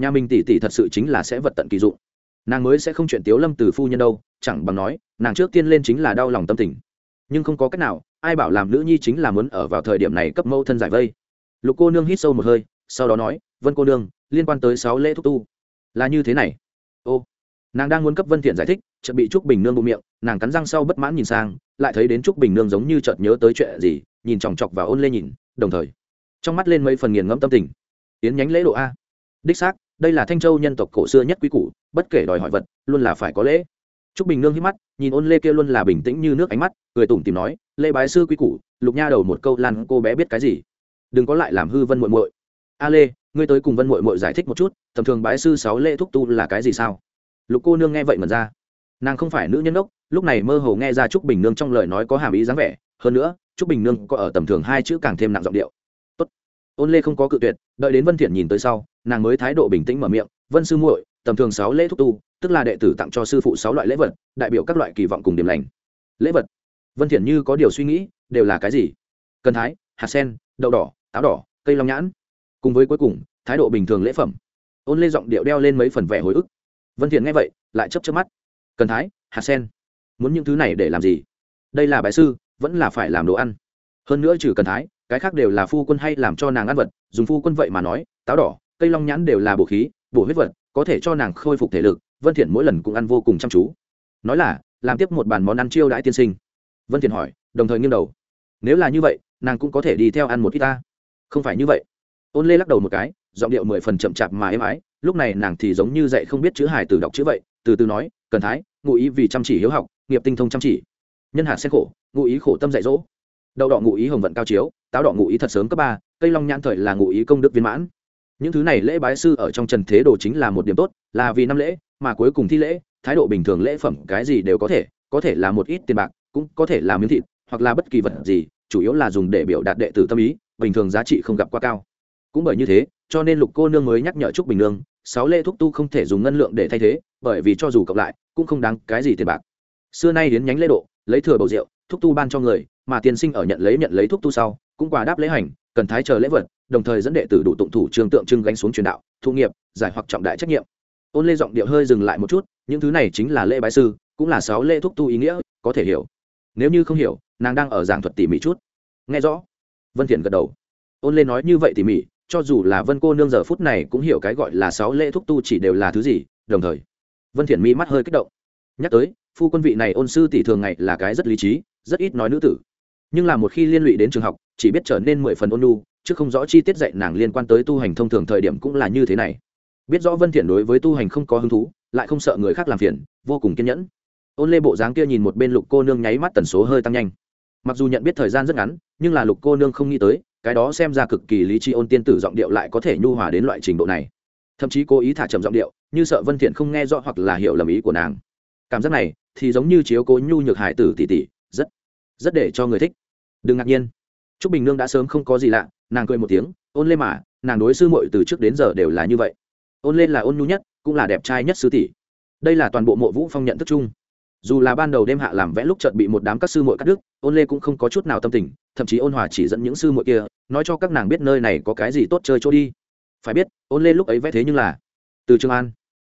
Nhà mình tỉ tỉ thật sự chính là sẽ vật tận kỳ dụng. Nàng mới sẽ không chuyện tiếu lâm từ phu nhân đâu, chẳng bằng nói, nàng trước tiên lên chính là đau lòng tâm tình. Nhưng không có cách nào, ai bảo làm nữ nhi chính là muốn ở vào thời điểm này cấp mẫu thân giải vây. Lục cô nương hít sâu một hơi, sau đó nói, vân cô nương, liên quan tới sáu lễ thúc tu. Là như thế này. Ô nàng đang muốn cấp vân thiện giải thích, chợt bị trúc bình nương bụng miệng, nàng cắn răng sau bất mãn nhìn sang, lại thấy đến trúc bình nương giống như chợt nhớ tới chuyện gì, nhìn chòng chọc và ôn lê nhìn, đồng thời, trong mắt lên mấy phần nghiền ngẫm tâm tình. Yến nhánh lễ độ a. Đích xác, đây là thanh châu nhân tộc cổ xưa nhất quý củ, bất kể đòi hỏi vật, luôn là phải có lễ. Trúc bình nương hít mắt, nhìn ôn lê kia luôn là bình tĩnh như nước ánh mắt, cười tủm tìm nói lê bái sư quý củ, lục nha đầu một câu lan cô bé biết cái gì? Đừng có lại làm hư vân muội muội. A lê, ngươi tới cùng vân muội muội giải thích một chút, tầm thường bái sư sáu lễ thúc tu là cái gì sao? Lục cô nương nghe vậy mần ra. Nàng không phải nữ nhân đốc, lúc này mơ hồ nghe ra trúc bình nương trong lời nói có hàm ý dáng vẻ, hơn nữa, trúc bình nương có ở tầm thường hai chữ càng thêm nặng giọng điệu. Tốt. ôn lê không có cự tuyệt, đợi đến vân thiện nhìn tới sau, nàng mới thái độ bình tĩnh mở miệng, vân sư muội, tầm thường sáu lễ thúc tu, tức là đệ tử tặng cho sư phụ sáu loại lễ vật, đại biểu các loại kỳ vọng cùng điểm lành. Lễ vật? Vân thiện như có điều suy nghĩ, đều là cái gì? Cần thái, hạt sen, đậu đỏ, táo đỏ, cây long nhãn. Cùng với cuối cùng, thái độ bình thường lễ phẩm. Ôn lê giọng điệu đeo lên mấy phần vẻ hồi ức vân thiện nghe vậy, lại chấp chớp mắt. Cần thái, hạt sen. Muốn những thứ này để làm gì? Đây là bài sư, vẫn là phải làm đồ ăn. Hơn nữa trừ cần thái, cái khác đều là phu quân hay làm cho nàng ăn vật. Dùng phu quân vậy mà nói, táo đỏ, cây long nhãn đều là bổ khí, bổ huyết vật, có thể cho nàng khôi phục thể lực, vân thiện mỗi lần cũng ăn vô cùng chăm chú. Nói là, làm tiếp một bàn món ăn chiêu đãi tiên sinh. Vân thiện hỏi, đồng thời nghiêng đầu. Nếu là như vậy, nàng cũng có thể đi theo ăn một ít ta. Không phải như vậy. Ôn lê lắc đầu một cái giọng điệu mười phần chậm chạp mà êm ái, lúc này nàng thì giống như dạy không biết chữ hài từ đọc chữ vậy, từ từ nói, cần thái, ngụ ý vì chăm chỉ hiếu học, nghiệp tinh thông chăm chỉ. Nhân hạt xét khổ, ngụ ý khổ tâm dạy dỗ. Đậu đỏ ngụ ý hồng vận cao chiếu, táo đỏ ngụ ý thật sớm cấp ba, cây long nhãn thời là ngụ ý công đức viên mãn. Những thứ này lễ bái sư ở trong trần thế đồ chính là một điểm tốt, là vì năm lễ, mà cuối cùng thi lễ, thái độ bình thường lễ phẩm cái gì đều có thể có thể là một ít tiền bạc, cũng có thể là miếng thịt, hoặc là bất kỳ vật gì, chủ yếu là dùng để biểu đạt đệ tử tâm ý, bình thường giá trị không gặp quá cao. Cũng bởi như thế cho nên lục cô nương mới nhắc nhở trúc bình nương, sáu lễ thúc tu không thể dùng ngân lượng để thay thế, bởi vì cho dù cộng lại, cũng không đáng cái gì tiền bạc. Xưa nay đến nhánh lễ độ, lấy thừa bầu rượu, thúc tu ban cho người, mà tiên sinh ở nhận lấy nhận lấy thúc tu sau, cũng quả đáp lễ hành, cần thái chờ lễ vật, đồng thời dẫn đệ tử đủ tụng thủ trường tượng trưng gánh xuống truyền đạo, thụ nghiệp, giải hoặc trọng đại trách nhiệm. Ôn lê giọng điệu hơi dừng lại một chút, những thứ này chính là lễ bái sư, cũng là sáu lễ thúc tu ý nghĩa, có thể hiểu. Nếu như không hiểu, nàng đang ở giảng thuật tỉ mỉ chút. Nghe rõ. Vân thiện gật đầu. Ôn lê nói như vậy tỉ mỉ cho dù là vân cô nương giờ phút này cũng hiểu cái gọi là sáu lễ thúc tu chỉ đều là thứ gì, đồng thời, vân thiện mi mắt hơi kích động. Nhắc tới, phu quân vị này ôn sư tỷ thường ngày là cái rất lý trí, rất ít nói nữ tử. Nhưng là một khi liên lụy đến trường học, chỉ biết trở nên mười phần ôn nhu, chứ không rõ chi tiết dạy nàng liên quan tới tu hành thông thường thời điểm cũng là như thế này. Biết rõ vân thiện đối với tu hành không có hứng thú, lại không sợ người khác làm phiền, vô cùng kiên nhẫn. Ôn lê bộ dáng kia nhìn một bên lục cô nương nháy mắt tần số hơi tăng nhanh. Mặc dù nhận biết thời gian rất ngắn, nhưng là lục cô nương không nghĩ tới cái đó xem ra cực kỳ lý trí ôn tiên tử giọng điệu lại có thể nhu hòa đến loại trình độ này. Thậm chí cố ý thả chậm giọng điệu, như sợ vân thiện không nghe rõ hoặc là hiểu lầm ý của nàng. Cảm giác này thì giống như chiếu cố nhu nhược hải tử tỷ tỷ, rất rất để cho người thích. Đừng ngạc nhiên. Trúc bình nương đã sớm không có gì lạ, nàng cười một tiếng, ôn lê mà, nàng đối sư muội từ trước đến giờ đều là như vậy. Ôn lên là ôn nhu nhất, cũng là đẹp trai nhất sư tỷ. Đây là toàn bộ mộ vũ phong nhận thức chung dù là ban đầu đêm hạ làm vẽ lúc chợt bị một đám các sư muội cắt đứt ôn lê cũng không có chút nào tâm tình thậm chí ôn hòa chỉ dẫn những sư muội kia nói cho các nàng biết nơi này có cái gì tốt chơi chỗ đi. Phải biết ôn lê lúc ấy vẽ thế nhưng là từ trường an.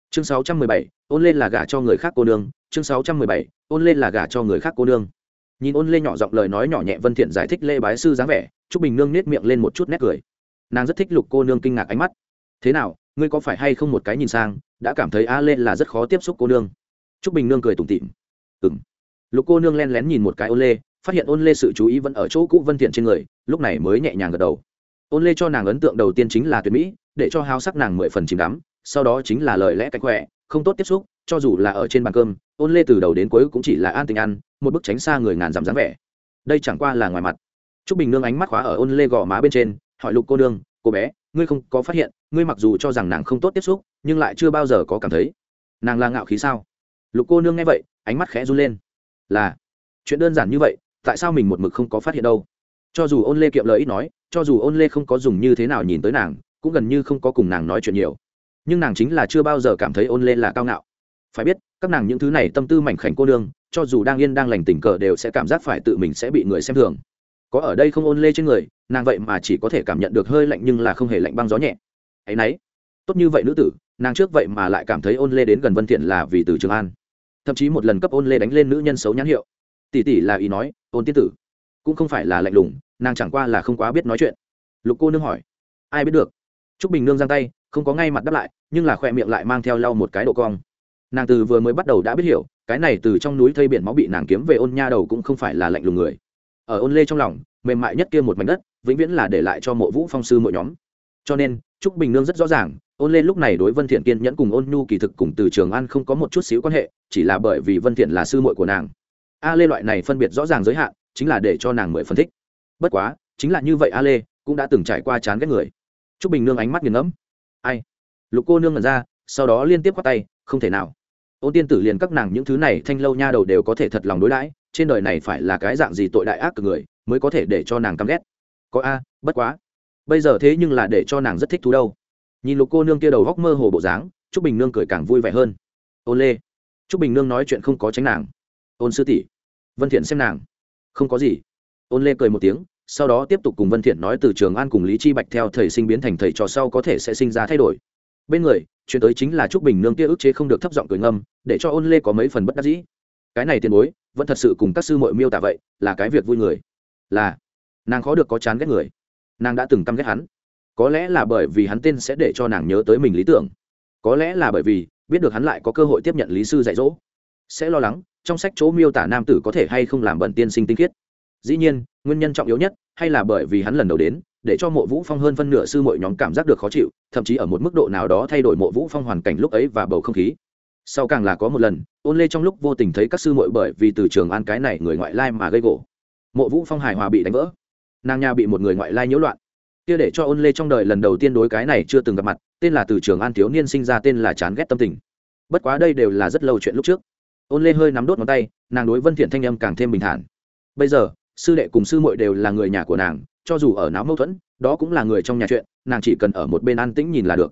Chương 617, ôn lên là gả cho người khác cô nương. Chương 617, ôn lên là gả cho người khác cô nương. Nhìn ôn lê nhỏ giọng lời nói nhỏ nhẹ vân thiện giải thích lê bái sư dáng vẻ trúc bình nương nết miệng lên một chút nét cười. Nàng rất thích lục cô nương kinh ngạc ánh mắt. Thế nào ngươi có phải hay không một cái nhìn sang đã cảm thấy a lê là rất khó tiếp xúc cô nương? Trúc bình nương cười tủm tỉm. Ừm. Lục cô nương len lén nhìn một cái ôn lê, phát hiện ôn lê sự chú ý vẫn ở chỗ cũ vân thiện trên người, lúc này mới nhẹ nhàng gật đầu. Ôn lê cho nàng ấn tượng đầu tiên chính là tuyệt mỹ, để cho hao sắc nàng mười phần chìm đắm, sau đó chính là lời lẽ cách khỏe không tốt tiếp xúc, cho dù là ở trên bàn cơm, ôn lê từ đầu đến cuối cũng chỉ là an tình ăn, một bức tránh xa người ngàn dặm dáng vẻ. Đây chẳng qua là ngoài mặt. Trúc bình nương ánh mắt khóa ở ôn lê gò má bên trên, hỏi lục cô nương, cô bé, ngươi không có phát hiện, ngươi mặc dù cho rằng nàng không tốt tiếp xúc, nhưng lại chưa bao giờ có cảm thấy. Nàng là ngạo khí sao? Lục cô nương nghe vậy, ánh mắt khẽ run lên. Là, chuyện đơn giản như vậy, tại sao mình một mực không có phát hiện đâu? Cho dù ôn lê kiệm lời ít nói, cho dù ôn lê không có dùng như thế nào nhìn tới nàng, cũng gần như không có cùng nàng nói chuyện nhiều. Nhưng nàng chính là chưa bao giờ cảm thấy ôn lê là cao ngạo. Phải biết, các nàng những thứ này tâm tư mảnh khảnh cô nương, cho dù đang yên đang lành tình cờ đều sẽ cảm giác phải tự mình sẽ bị người xem thường. Có ở đây không ôn lê trên người, nàng vậy mà chỉ có thể cảm nhận được hơi lạnh nhưng là không hề lạnh băng gió nhẹ. Ấ y n ấ y tốt như vậy nữ tử, nàng trước vậy mà lại cảm thấy ôn lê đến gần vân thiện là vì từ trường an thậm chí một lần cấp ôn lê đánh lên nữ nhân xấu nhãn hiệu. Tỷ tỷ là ý nói, ôn tiên tử, cũng không phải là lạnh lùng, nàng chẳng qua là không quá biết nói chuyện. Lục cô nương hỏi, ai biết được? T r ú c bình nương giang tay, không có ngay mặt đáp lại, nhưng là khoe miệng lại mang theo lau một cái độ cong. Nàng từ vừa mới bắt đầu đã biết hiểu, cái này từ trong núi thây biển máu bị nàng kiếm về ôn nha đầu cũng không phải là lạnh lùng người. Ở ôn lê trong lòng, mềm mại nhất kia một mảnh đất, vĩnh viễn là để lại cho mộ vũ phong sư mỗi nhóm cho nên, trúc bình nương rất rõ ràng, ôn lên lúc này đối vân thiện kiên nhẫn cùng ôn nhu kỳ thực cùng từ trường an không có một chút xíu quan hệ, chỉ là bởi vì vân thiện là sư muội của nàng. A lê loại này phân biệt rõ ràng giới hạn, chính là để cho nàng mười phân thích. Bất quá, chính là như vậy a lê cũng đã từng trải qua chán ghét người. Trúc bình nương ánh mắt nghiền ngẫm. Ai? Lục cô nương ngẩn ra, sau đó liên tiếp quát tay, không thể nào. Ôn tiên tử liền các nàng những thứ này thanh lâu nha đầu đều có thể thật lòng đối đãi, trên đời này phải là cái dạng gì tội đại ác của người, mới có thể để cho nàng căm ghét. Có a, bất quá bây giờ thế nhưng là để cho nàng rất thích thú đâu. Nhìn lục cô nương kia đầu góc mơ hồ bộ dáng, trúc bình nương cười càng vui vẻ hơn. Ôn lê, trúc bình nương nói chuyện không có tránh nàng. Ôn sư tỷ, vân thiện xem nàng. Không có gì. Ôn lê cười một tiếng, sau đó tiếp tục cùng vân thiện nói từ trường an cùng lý chi bạch theo thầy sinh biến thành thầy trò sau có thể sẽ sinh ra thay đổi. Bên người chuyện tới chính là trúc bình nương kia ức chế không được thấp giọng cười ngâm, để cho ôn lê có mấy phần bất đắc dĩ. Cái này tiền bối, vẫn thật sự cùng các sư mội miêu tả vậy, là cái việc vui người. Là, nàng khó được có chán ghét người nàng đã từng căm ghét hắn. Có lẽ là bởi vì hắn tên sẽ để cho nàng nhớ tới mình lý tưởng. Có lẽ là bởi vì biết được hắn lại có cơ hội tiếp nhận lý sư dạy dỗ. Sẽ lo lắng, trong sách chỗ miêu tả nam tử có thể hay không làm bẩn tiên sinh tinh khiết. Dĩ nhiên, nguyên nhân trọng yếu nhất, hay là bởi vì hắn lần đầu đến, để cho mộ vũ phong hơn phân nửa sư mọi nhóm cảm giác được khó chịu, thậm chí ở một mức độ nào đó thay đổi mộ vũ phong hoàn cảnh lúc ấy và bầu không khí. Sau càng là có một lần, ôn lê trong lúc vô tình thấy các sư muội bởi vì từ trường an cái này người ngoại lai mà gây gỗ. Mộ vũ phong hài hòa bị đánh vỡ nàng nhà bị một người ngoại lai nhiễu loạn. Kia để cho ôn lê trong đời lần đầu tiên đối cái này chưa từng gặp mặt, tên là từ trường an thiếu niên sinh ra tên là chán ghét tâm tình. Bất quá đây đều là rất lâu chuyện lúc trước. Ôn lê hơi nắm đốt ngón tay, nàng đối vân thiện thanh âm càng thêm bình thản. Bây giờ, sư đệ cùng sư muội đều là người nhà của nàng, cho dù ở náo mâu thuẫn, đó cũng là người trong nhà chuyện, nàng chỉ cần ở một bên an tĩnh nhìn là được.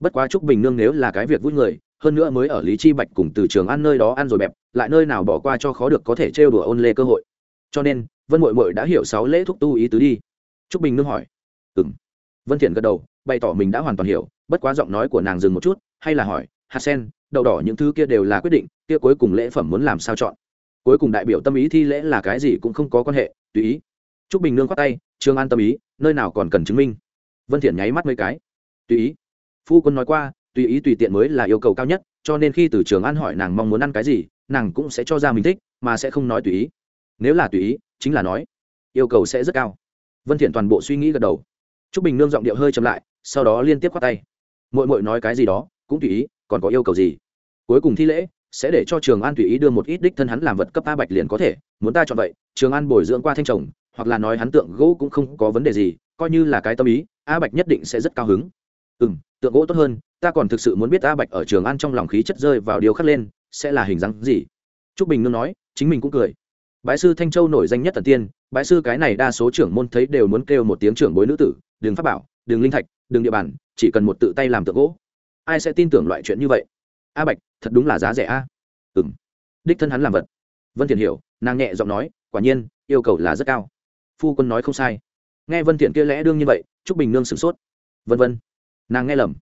Bất quá trúc bình nương nếu là cái việc vui người, hơn nữa mới ở lý chi bạch cùng từ trường ăn nơi đó ăn rồi bẹp, lại nơi nào bỏ qua cho khó được có thể trêu đùa ôn lê cơ hội. Cho nên vân mội mội đã hiểu sáu lễ thúc tu ý tứ đi. Trúc bình nương hỏi. Ừng vân thiện gật đầu, bày tỏ mình đã hoàn toàn hiểu, bất quá giọng nói của nàng dừng một chút, hay là hỏi, hạt sen, đậu đỏ những thứ kia đều là quyết định, kia cuối cùng lễ phẩm muốn làm sao chọn? Cuối cùng đại biểu tâm ý thi lễ là cái gì cũng không có quan hệ, tùy ý. Trúc bình nương khoác tay trương an tâm ý, nơi nào còn cần chứng minh? Vân thiện nháy mắt mấy cái. Tùy ý. Phu quân nói qua, tùy ý tùy tiện mới là yêu cầu cao nhất, cho nên khi từ trường an hỏi nàng mong muốn ăn cái gì, nàng cũng sẽ cho ra mình thích, mà sẽ không nói tùy ý. Nếu là tùy ý chính là nói, yêu cầu sẽ rất cao. Vân thiện toàn bộ suy nghĩ gật đầu. Trúc bình nương giọng điệu hơi chậm lại, sau đó liên tiếp khoát tay. Muội muội nói cái gì đó, cũng tùy ý, còn có yêu cầu gì? Cuối cùng thi lễ, sẽ để cho trường an tùy ý đưa một ít đích thân hắn làm vật cấp a bạch liền có thể, muốn ta chọn vậy, trường an bồi dưỡng qua thanh chồng hoặc là nói hắn tượng gỗ cũng không có vấn đề gì, coi như là cái tâm ý, a bạch nhất định sẽ rất cao hứng. Ừ tượng gỗ tốt hơn, ta còn thực sự muốn biết a bạch ở trường an trong lòng khí chất rơi vào điều khắc lên, sẽ là hình dáng gì? Trúc bình nương nói, chính mình cũng cười bái sư thanh châu nổi danh nhất tần tiên, bái sư cái này đa số trưởng môn thấy đều muốn kêu một tiếng trưởng bối nữ tử, đừng pháp bảo, đừng linh thạch, đừng địa bàn, chỉ cần một tự tay làm tượng gỗ. Ai sẽ tin tưởng loại chuyện như vậy? A bạch, thật đúng là giá rẻ a. Ừ m đích thân hắn làm vật. Vân thiện hiểu, nàng nhẹ giọng nói, quả nhiên, yêu cầu là rất cao. Phu quân nói không sai. Nghe vân thiện kia lẽ đương như vậy trúc bình nương sửng sốt. Vân vân. Nàng nghe lầm.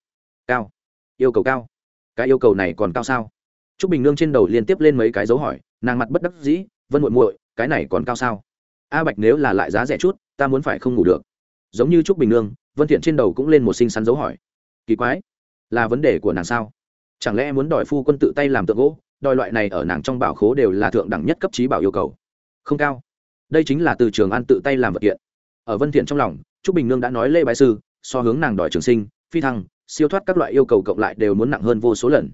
Cao. Yêu cầu cao. Cái yêu cầu này còn cao sao? Trúc bình nương trên đầu liên tiếp lên mấy cái dấu hỏi, nàng mặt bất đắc dĩ vân muội muội, cái này còn cao sao? A bạch nếu là lại giá rẻ chút, ta muốn phải không ngủ được. Giống như trúc bình nương, vân thiện trên đầu cũng lên một sinh sắn dấu hỏi. Kỳ quái, là vấn đề của nàng sao? Chẳng lẽ muốn đòi phu quân tự tay làm tượng gỗ, đòi loại này ở nàng trong bảo khố đều là thượng đẳng nhất cấp trí bảo yêu cầu? Không cao. Đây chính là từ trường an tự tay làm vật kiện. Ở vân thiện trong lòng, trúc bình nương đã nói lê bái sư, so hướng nàng đòi trường sinh, phi thăng, siêu thoát các loại yêu cầu cộng lại đều muốn nặng hơn vô số lần.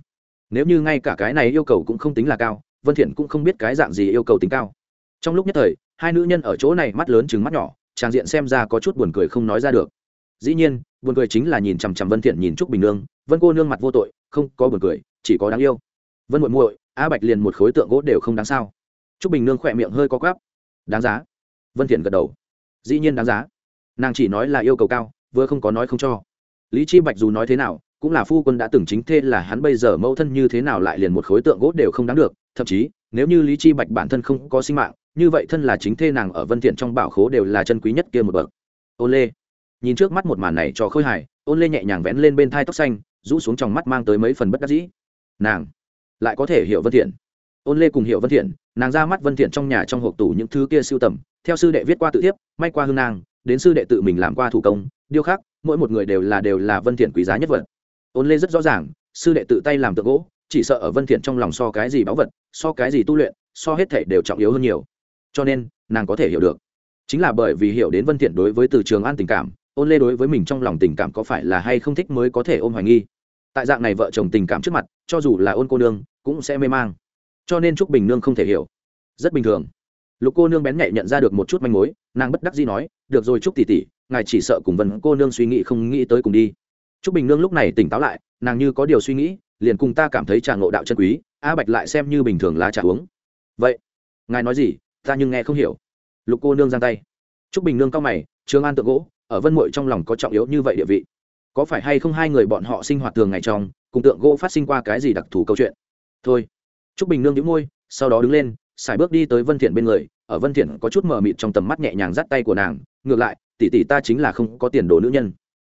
Nếu như ngay cả cái này yêu cầu cũng không tính là cao vân thiện cũng không biết cái dạng gì yêu cầu tính cao. Trong lúc nhất thời, hai nữ nhân ở chỗ này mắt lớn chừng mắt nhỏ trang diện xem ra có chút buồn cười không nói ra được. Dĩ nhiên, buồn cười chính là nhìn chằm chằm vân thiện nhìn trúc bình nương, vân cô nương mặt vô tội, không có buồn cười, chỉ có đáng yêu. Vân muội muội a bạch liền một khối tượng gỗ đều không đáng sao? Trúc bình nương khỏe miệng hơi có quắp. Đáng giá. Vân thiện gật đầu. Dĩ nhiên đáng giá. Nàng chỉ nói là yêu cầu cao, vừa không có nói không cho. Lý chi bạch dù nói thế nào, cũng là phu quân đã từng chính thê là hắn bây giờ mẫu thân như thế nào lại liền một khối tượng gỗ đều không đáng được thậm chí, nếu như lý chi bạch bản thân không có sinh mạng, như vậy thân là chính thê nàng ở vân thiện trong bảo khố đều là chân quý nhất kia một bậc. Ôn lê, nhìn trước mắt một màn này cho khôi hài ôn lê nhẹ nhàng vén lên bên thai tóc xanh, rũ xuống trong mắt mang tới mấy phần bất đắc dĩ. Nàng lại có thể hiểu vân thiện. Ôn lê cùng hiểu vân thiện, nàng ra mắt vân thiện trong nhà trong hộp tủ những thứ kia siêu tầm, theo sư đệ viết qua tự thiếp, may qua hương nàng, đến sư đệ tự mình làm qua thủ công, điêu khắc, mỗi một người đều là đều là vân thiện quý giá nhất vật. Ôn lê rất rõ ràng, sư đệ tự tay làm tượng gỗ chỉ sợ ở vân thiện trong lòng so cái gì báu vật, so cái gì tu luyện, so hết thể đều trọng yếu hơn nhiều. Cho nên, nàng có thể hiểu được. Chính là bởi vì hiểu đến vân thiện đối với từ trường an tình cảm, ôn lê đối với mình trong lòng tình cảm có phải là hay không thích mới có thể ôm hoài nghi. Tại dạng này vợ chồng tình cảm trước mặt, cho dù là ôn cô nương cũng sẽ mê mang. Cho nên trúc bình nương không thể hiểu. Rất bình thường. Lục cô nương bén nhạy nhận ra được một chút manh mối, nàng bất đắc dĩ nói, được rồi trúc tỷ tỷ, ngài chỉ sợ cùng vân cô nương suy nghĩ không nghĩ tới cùng đi. Trúc bình nương lúc này tỉnh táo lại, nàng như có điều suy nghĩ liền cùng ta cảm thấy trà ngộ đạo chân quý, a bạch lại xem như bình thường lá trà uống. Vậy, ngài nói gì? Ta nhưng nghe không hiểu. Lục cô nương giang tay. Trúc bình nương cao mày trương an tượng gỗ, ở vân mội trong lòng có trọng yếu như vậy địa vị. Có phải hay không hai người bọn họ sinh hoạt thường ngày trong, cùng tượng gỗ phát sinh qua cái gì đặc thù câu chuyện? Thôi. Trúc bình nương đĩu môi, sau đó đứng lên, xài bước đi tới vân thiện bên người. Ở vân thiện có chút mờ mịt trong tầm mắt nhẹ nhàng dắt tay của nàng. Ngược lại, tỷ tỷ ta chính là không có tiền đồ nữ nhân.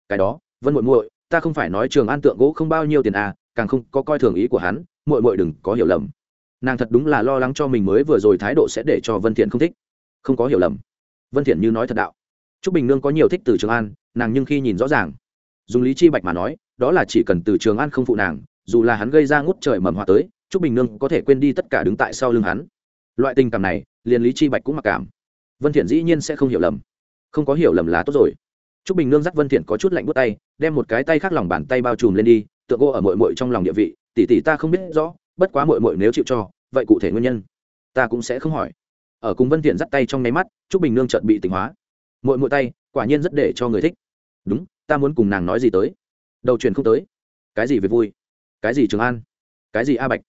Cái đó, vân muội muội, ta không phải nói trường an tượng gỗ không bao nhiêu tiền à càng không có coi thường ý của hắn, muội muội đừng có hiểu lầm. Nàng thật đúng là lo lắng cho mình mới vừa rồi thái độ sẽ để cho vân thiện không thích. Không có hiểu lầm. Vân thiện như nói thật đạo. Trúc bình nương có nhiều thích từ trường an, nàng nhưng khi nhìn rõ ràng, dùng lý chi bạch mà nói, đó là chỉ cần từ trường an không phụ nàng, dù là hắn gây ra ngút trời mầm hoa tới, trúc bình nương có thể quên đi tất cả đứng tại sau lưng hắn. Loại tình cảm này, liền lý chi bạch cũng mặc cảm. Vân thiện dĩ nhiên sẽ không hiểu lầm. Không có hiểu lầm là tốt rồi. Trúc bình nương dắt vân thiện có chút lạnh buốt tay, đem một cái tay khác lòng bàn tay bao trùm lên đi tượng cô ở muội muội trong lòng địa vị, tỷ tỷ ta không biết rõ, bất quá muội muội nếu chịu cho, vậy cụ thể nguyên nhân? Ta cũng sẽ không hỏi. Ở cùng vân thiện dắt tay trong nháy mắt, trúc bình nương chợt bị tỉnh hóa. Muội muội tay, quả nhiên rất để cho người thích. Đúng, ta muốn cùng nàng nói gì tới? Đầu truyền không tới. Cái gì về vui? Cái gì trường an? Cái gì a bạch?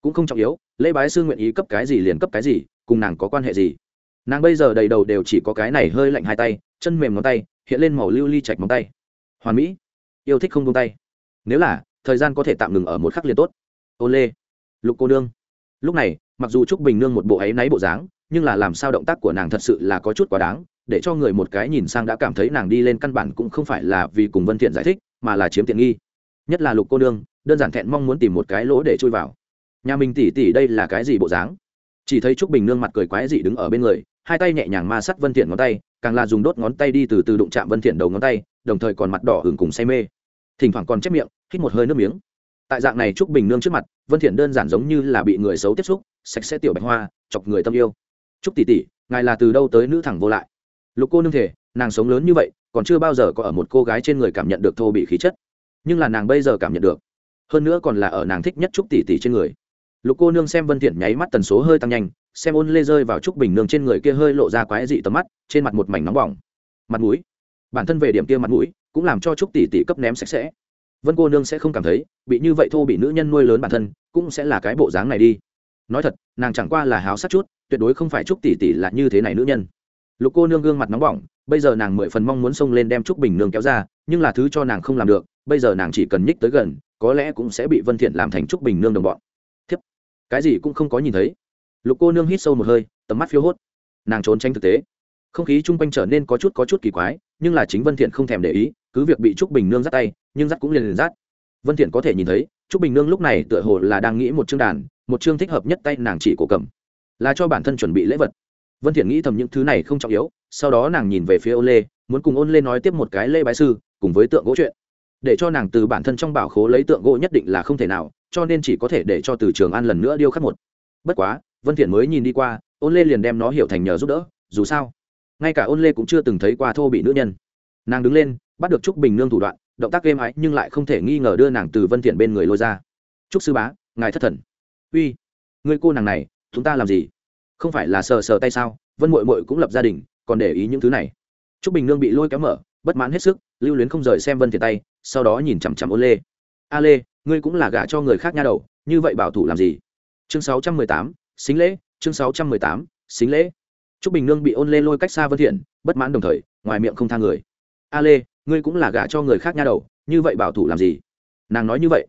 Cũng không trọng yếu, lễ bái sư nguyện ý cấp cái gì liền cấp cái gì, cùng nàng có quan hệ gì? Nàng bây giờ đầy đầu đều chỉ có cái này hơi lạnh hai tay, chân mềm ngón tay, hiện lên màu lưu ly chạch móng tay. Hoàn mỹ, yêu thích không buông tay nếu là, thời gian có thể tạm ngừng ở một khắc liền tốt. Ô lê. Lục cô nương. Lúc này, mặc dù trúc bình nương một bộ ấy náy bộ dáng, nhưng là làm sao động tác của nàng thật sự là có chút quá đáng, để cho người một cái nhìn sang đã cảm thấy nàng đi lên căn bản cũng không phải là vì cùng vân thiện giải thích, mà là chiếm tiện nghi. Nhất là lục cô nương, đơn giản thẹn mong muốn tìm một cái lỗ để chui vào. Nhà mình tỉ tỉ đây là cái gì bộ dáng? Chỉ thấy trúc bình nương mặt cười quái dị đứng ở bên người, hai tay nhẹ nhàng ma sắt vân thiện ngón tay, càng là dùng đốt ngón tay đi từ từ đụng chạm vân thiện đầu ngón tay, đồng thời còn mặt đỏ hừng cùng say mê thỉnh thoảng còn chép miệng, hít một hơi nước miếng. Tại dạng này trúc bình nương trước mặt, vân thiện đơn giản giống như là bị người xấu tiếp xúc, sạch sẽ tiểu bạch hoa, chọc người tâm yêu. Trúc tỷ tỷ, ngài là từ đâu tới nữ thẳng vô lại? Lục cô nương thể, nàng sống lớn như vậy, còn chưa bao giờ có ở một cô gái trên người cảm nhận được thô bị khí chất. Nhưng là nàng bây giờ cảm nhận được. Hơn nữa còn là ở nàng thích nhất trúc tỷ tỷ trên người. Lục cô nương xem vân thiện nháy mắt tần số hơi tăng nhanh, xem ôn lê rơi vào trúc bình nương trên người kia hơi lộ ra quái dị tầm mắt, trên mặt một mảnh nóng bỏng. Mặt mũi. Bản thân về điểm kia mặt mũi cũng làm cho trúc tỷ tỷ cấp ném sạch sẽ. Vân cô nương sẽ không cảm thấy, bị như vậy thô bị nữ nhân nuôi lớn bản thân, cũng sẽ là cái bộ dáng này đi. Nói thật, nàng chẳng qua là háo sắc chút, tuyệt đối không phải trúc tỷ tỷ là như thế này nữ nhân. Lục cô nương gương mặt nóng bỏng, bây giờ nàng mười phần mong muốn xông lên đem trúc bình nương kéo ra, nhưng là thứ cho nàng không làm được, bây giờ nàng chỉ cần nhích tới gần, có lẽ cũng sẽ bị vân thiện làm thành trúc bình nương đồng bọn. Thiếp, cái gì cũng không có nhìn thấy. Lục cô nương hít sâu một hơi, tầm mắt phiêu hốt. Nàng trốn tránh thực tế. Không khí chung quanh trở nên có chút có chút kỳ quái, nhưng là chính vân thiện không thèm để ý cứ việc bị trúc bình nương dắt tay, nhưng dắt cũng liền liền dắt. Vân thiện có thể nhìn thấy, trúc bình nương lúc này tựa hồ là đang nghĩ một chương đàn, một chương thích hợp nhất tay nàng chỉ cổ cầm, là cho bản thân chuẩn bị lễ vật. Vân thiện nghĩ thầm những thứ này không trọng yếu, sau đó nàng nhìn về phía ôn lê, muốn cùng ôn lê nói tiếp một cái lê bái sư, cùng với tượng gỗ chuyện. Để cho nàng từ bản thân trong bảo khố lấy tượng gỗ nhất định là không thể nào, cho nên chỉ có thể để cho từ trường an lần nữa điêu khắc một. Bất quá, vân thiện mới nhìn đi qua, ôn lê liền đem nó hiểu thành nhờ giúp đỡ, dù sao, ngay cả ôn lê cũng chưa từng thấy qua thô bị nữ nhân nàng đứng lên bắt được trúc bình nương thủ đoạn động tác êm ái nhưng lại không thể nghi ngờ đưa nàng từ vân thiện bên người lôi ra. Trúc sư bá ngài thất thần. Uy người cô nàng này chúng ta làm gì? Không phải là sờ sờ tay sao? Vân muội muội cũng lập gia đình còn để ý những thứ này. Trúc bình nương bị lôi kéo mở bất mãn hết sức lưu luyến không rời xem vân thiện tay sau đó nhìn chằm chằm ôn lê. A lê ngươi cũng là gả cho người khác nha đầu như vậy bảo thủ làm gì? Chương 618, xính lễ chương 618, xính lễ. Trúc bình nương bị ôn lê lôi cách xa vân thiện bất mãn đồng thời ngoài miệng không tha người a lê ngươi cũng là gả cho người khác nha đầu, như vậy bảo thủ làm gì? Nàng nói như vậy.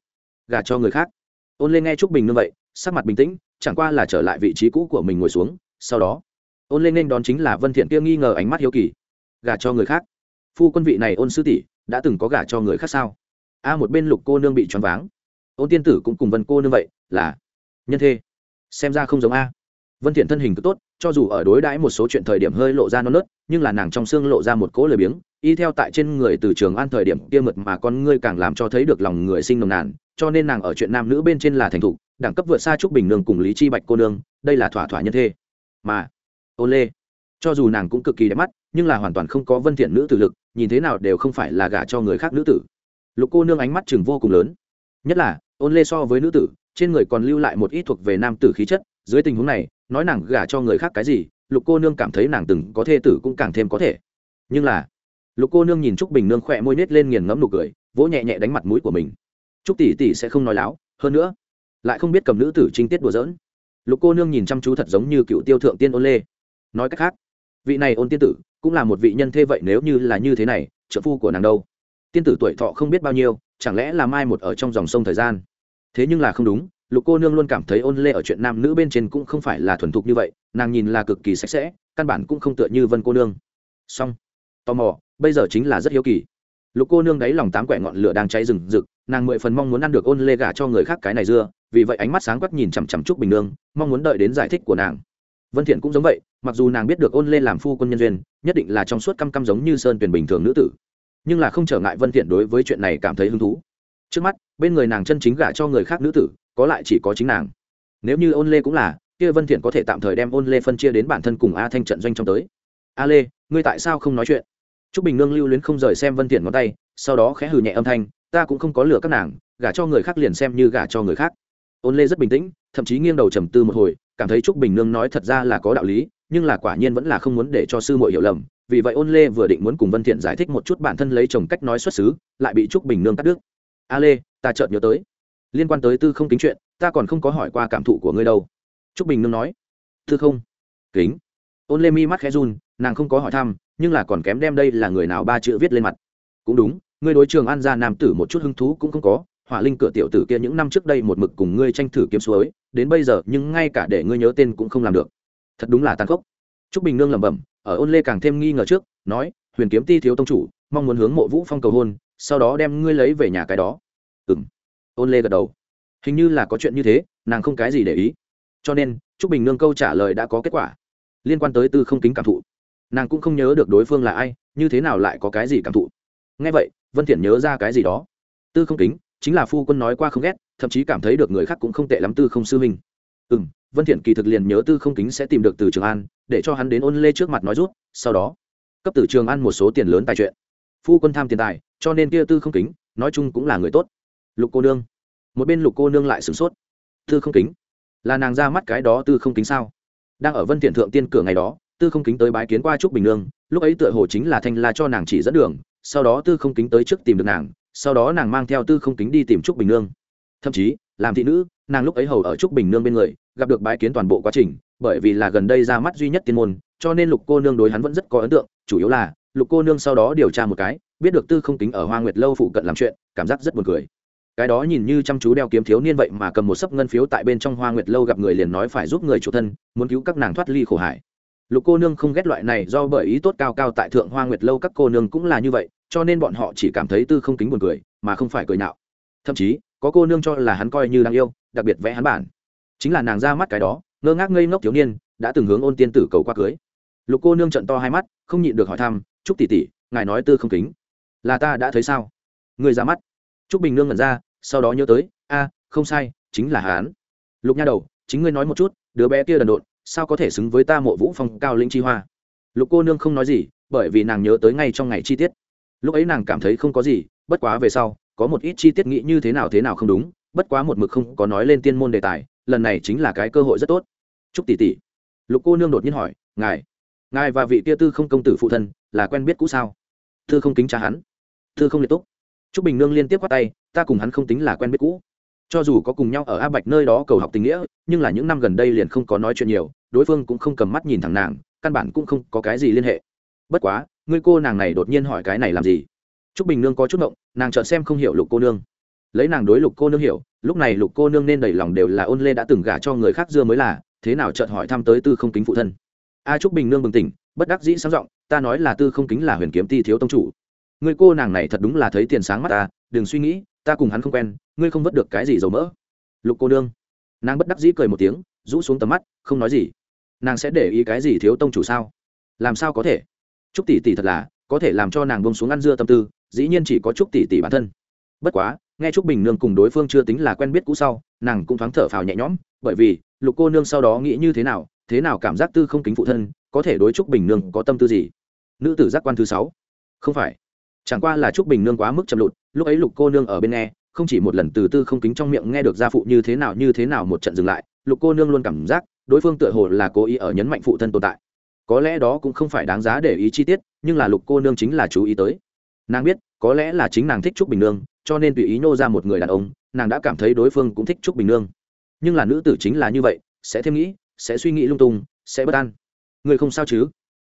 Gả cho người khác. Ôn lê nghe t bình như vậy, sắc mặt bình tĩnh, chẳng qua là trở lại vị trí cũ của mình ngồi xuống, sau đó, ôn lên nên đón chính là vân thiện kia nghi ngờ ánh mắt hiếu kỳ. Gả cho người khác? Phu quân vị này ôn sư tỷ, đã từng có gả cho người khác sao? A một bên lục cô nương bị choáng váng. Ôn tiên tử cũng cùng vân cô nương vậy, là nhân thê. Xem ra không giống a. Vân thiện thân hình cứ tốt, cho dù ở đối đãi một số chuyện thời điểm hơi lộ ra non nớt, nhưng là nàng trong xương lộ ra một cỗ lời biếng y theo tại trên người từ trường an thời điểm kia mượt mà con ngươi càng làm cho thấy được lòng người sinh nồng nàn, cho nên nàng ở chuyện nam nữ bên trên là thành thục, đẳng cấp vượt xa trúc bình nương cùng lý chi bạch cô nương, đây là thỏa thỏa nhân thê. Mà, ô lê, cho dù nàng cũng cực kỳ đẹp mắt, nhưng là hoàn toàn không có vân thiện nữ tử lực, nhìn thế nào đều không phải là gả cho người khác nữ tử. Lục cô nương ánh mắt chừng vô cùng lớn. Nhất là ôn lê so với nữ tử, trên người còn lưu lại một ít thuộc về nam tử khí chất, dưới tình huống này, nói nàng gả cho người khác cái gì, lục cô nương cảm thấy nàng từng có thê tử cũng càng thêm có thể. Nhưng là lục cô nương nhìn trúc bình nương khỏe môi nết lên nghiền ngẫm nụ cười, vỗ nhẹ nhẹ đánh mặt mũi của mình. Trúc tỷ tỷ sẽ không nói láo, hơn nữa, lại không biết cầm nữ tử trinh tiết đùa giỡn. Lục cô nương nhìn chăm chú thật giống như cựu tiêu thượng tiên ôn lê. Nói cách khác, vị này ôn tiên tử cũng là một vị nhân thế vậy nếu như là như thế này, trợ phu của nàng đâu? Tiên tử tuổi thọ không biết bao nhiêu, chẳng lẽ là mai một ở trong dòng sông thời gian? Thế nhưng là không đúng, lục cô nương luôn cảm thấy ôn lê ở chuyện nam nữ bên trên cũng không phải là thuần thục như vậy, nàng nhìn là cực kỳ sạch sẽ, căn bản cũng không tựa như vân cô nương. Song tò mò, bây giờ chính là rất hiếu kỳ. Lục cô nương đáy lòng tám quẻ ngọn lửa đang cháy rừng rực, nàng mười phần mong muốn ăn được ôn lê gả cho người khác cái này dưa, vì vậy ánh mắt sáng quắc nhìn chằm chằm trúc bình nương, mong muốn đợi đến giải thích của nàng. Vân thiện cũng giống vậy, mặc dù nàng biết được ôn lê làm phu quân nhân duyên, nhất định là trong suốt căm căm giống như sơn tuyển bình thường nữ tử. Nhưng là không trở ngại vân thiện đối với chuyện này cảm thấy hứng thú. Trước mắt, bên người nàng chân chính gả cho người khác nữ tử, có lại chỉ có chính nàng. Nếu như ôn lê cũng là, kia vân thiện có thể tạm thời đem ôn lê phân chia đến bản thân cùng a thanh trận doanh trong tới. A lê, ngươi tại sao không nói chuyện? Trúc bình nương lưu luyến không rời xem vân thiện ngón tay, sau đó khẽ hừ nhẹ âm thanh, ta cũng không có lừa các nàng, gả cho người khác liền xem như gả cho người khác. Ôn lê rất bình tĩnh, thậm chí nghiêng đầu trầm tư một hồi, cảm thấy trúc bình nương nói thật ra là có đạo lý, nhưng là quả nhiên vẫn là không muốn để cho sư muội hiểu lầm, vì vậy ôn lê vừa định muốn cùng vân thiện giải thích một chút bản thân lấy chồng cách nói xuất xứ, lại bị trúc bình nương cắt đứt. A lê, ta chợt nhớ tới, liên quan tới tư không kính chuyện, ta còn không có hỏi qua cảm thụ của ngươi đâu. Trúc bình nương nói, tư không kính ôn lê mi mắt khẽ run, nàng không có hỏi thăm, nhưng là còn kém đem đây là người nào ba chữ viết lên mặt. Cũng đúng, ngươi đối trường an gia nam tử một chút hứng thú cũng không có hỏa linh cửa tiểu tử kia những năm trước đây một mực cùng ngươi tranh thử kiếm suối, đến bây giờ nhưng ngay cả để ngươi nhớ tên cũng không làm được. Thật đúng là tàn khốc. Trúc bình nương lẩm bẩm, ở ôn lê càng thêm nghi ngờ trước, nói, huyền kiếm ti thiếu tông chủ, mong muốn hướng mộ vũ phong cầu hôn, sau đó đem ngươi lấy về nhà cái đó. Ừng ôn lê gật đầu. Hình như là có chuyện như thế, nàng không cái gì để ý. Cho nên, trúc bình nương câu trả lời đã có kết quả liên quan tới tư không kính cảm thụ. Nàng cũng không nhớ được đối phương là ai, như thế nào lại có cái gì cảm thụ. Ngay vậy, vân thiện nhớ ra cái gì đó. Tư không kính, chính là phu quân nói qua không ghét, thậm chí cảm thấy được người khác cũng không tệ lắm tư không sư mình ừ vân thiện kỳ thực liền nhớ tư không kính sẽ tìm được từ trường an, để cho hắn đến ôn lê trước mặt nói rút sau đó, cấp từ trường an một số tiền lớn tài chuyện. Phu quân tham tiền tài, cho nên kia tư không kính, nói chung cũng là người tốt. Lục cô nương. Một bên lục cô nương lại sửng sốt. Tư không kính, là nàng ra mắt cái đó tư không kính sao? Đang ở vân thiện thượng tiên cửa ngày đó, tư không kính tới bái kiến qua trúc bình nương, lúc ấy tựa hồ chính là thanh la cho nàng chỉ dẫn đường, sau đó tư không kính tới trước tìm được nàng, sau đó nàng mang theo tư không kính đi tìm trúc bình nương. Thậm chí, làm thị nữ, nàng lúc ấy hầu ở trúc bình nương bên người, gặp được bái kiến toàn bộ quá trình, bởi vì là gần đây ra mắt duy nhất tiên môn, cho nên lục cô nương đối hắn vẫn rất có ấn tượng, chủ yếu là, lục cô nương sau đó điều tra một cái, biết được tư không kính ở hoa nguyệt lâu phụ cận làm chuyện, cảm giác rất buồn cười cái đó nhìn như chăm chú đeo kiếm thiếu niên vậy mà cầm một sấp ngân phiếu tại bên trong hoa nguyệt lâu gặp người liền nói phải giúp người chủ thân, muốn cứu các nàng thoát ly khổ hải. Lục cô nương không ghét loại này do bởi ý tốt cao cao tại thượng hoa nguyệt lâu các cô nương cũng là như vậy, cho nên bọn họ chỉ cảm thấy tư không kính buồn cười, mà không phải cười nạo. Thậm chí, có cô nương cho là hắn coi như đang yêu, đặc biệt vẽ hắn bản. Chính là nàng ra mắt cái đó, ngơ ngác ngây ngốc thiếu niên, đã từng hướng ôn tiên tử cầu qua cưới. Lục cô nương trận to hai mắt, không nhịn được hỏi thăm chúc tỷ tỷ, ngài nói tư không kính, là ta đã thấy sao? Người ra mắt trúc bình nương ngẩn ra, sau đó nhớ tới, a, không sai, chính là hán lục nha đầu, chính ngươi nói một chút, đứa bé kia đần độn, sao có thể xứng với ta mộ vũ phong cao linh chi hoa? Lục cô nương không nói gì, bởi vì nàng nhớ tới ngay trong ngày chi tiết. Lúc ấy nàng cảm thấy không có gì, bất quá về sau, có một ít chi tiết nghĩ như thế nào thế nào không đúng, bất quá một mực không có nói lên tiên môn đề tài, lần này chính là cái cơ hội rất tốt. Chúc tỷ tỷ. Lục cô nương đột nhiên hỏi, ngài ngài và vị tia tư không công tử phụ thân là quen biết cũ sao? Tư không kính cha hắn. Tư không liệt túc t r ú c bình nương liên tiếp qua tay, ta cùng hắn không tính là quen biết cũ. Cho dù có cùng nhau ở a bạch nơi đó cầu học tình nghĩa, nhưng là những năm gần đây liền không có nói chuyện nhiều, đối phương cũng không cầm mắt nhìn thẳng nàng, căn bản cũng không có cái gì liên hệ. Bất quá ngươi cô nàng này đột nhiên hỏi cái này làm gì? T r ú c bình nương có chút ngộng, nàng chợt xem không hiểu lục cô nương. Lấy nàng đối lục cô nương hiểu, lúc này lục cô nương nên đầy lòng đều là ôn lê đã từng gả cho người khác dưa mới là, thế nào chợt hỏi thăm tới tư không kính phụ thân. A trúc bình nương bừng tỉnh, bất đắc dĩ sáng giọng, ta nói là tư không kính là huyền kiếm ti thiếu tông chủ người cô nàng này thật đúng là thấy tiền sáng mắt ta, đừng suy nghĩ, ta cùng hắn không quen, ngươi không vớt được cái gì dầu mỡ. Lục cô nương. Nàng bất đắc dĩ cười một tiếng, rũ xuống tầm mắt, không nói gì. Nàng sẽ để ý cái gì thiếu tông chủ sao? Làm sao có thể? Trúc tỷ tỷ thật là, có thể làm cho nàng bông xuống ăn dưa tâm tư, dĩ nhiên chỉ có trúc tỷ tỷ bản thân. Bất quá, nghe trúc bình nương cùng đối phương chưa tính là quen biết cũ sau, nàng cũng thoáng thở phào nhẹ nhõm, bởi vì, lục cô nương sau đó nghĩ như thế nào thế nào cảm giác tư không kính phụ thân, có thể đối trúc bình nương có tâm tư gì? Nữ tử giác quan thứ sáu. Không phải chẳng qua là trúc bình nương quá mức chậm lụt, lúc ấy lục cô nương ở bên nghe, không chỉ một lần từ tư không kính trong miệng nghe được gia phụ như thế nào như thế nào một trận dừng lại, lục cô nương luôn cảm giác đối phương tựa hồ là cố ý ở nhấn mạnh phụ thân tồn tại. Có lẽ đó cũng không phải đáng giá để ý chi tiết, nhưng là lục cô nương chính là chú ý tới. Nàng biết, có lẽ là chính nàng thích trúc bình nương, cho nên tùy ý nô ra một người đàn ông, nàng đã cảm thấy đối phương cũng thích trúc bình nương. Nhưng là nữ tử chính là như vậy, sẽ thêm nghĩ, sẽ suy nghĩ lung tung, sẽ bất an. Người không sao chứ?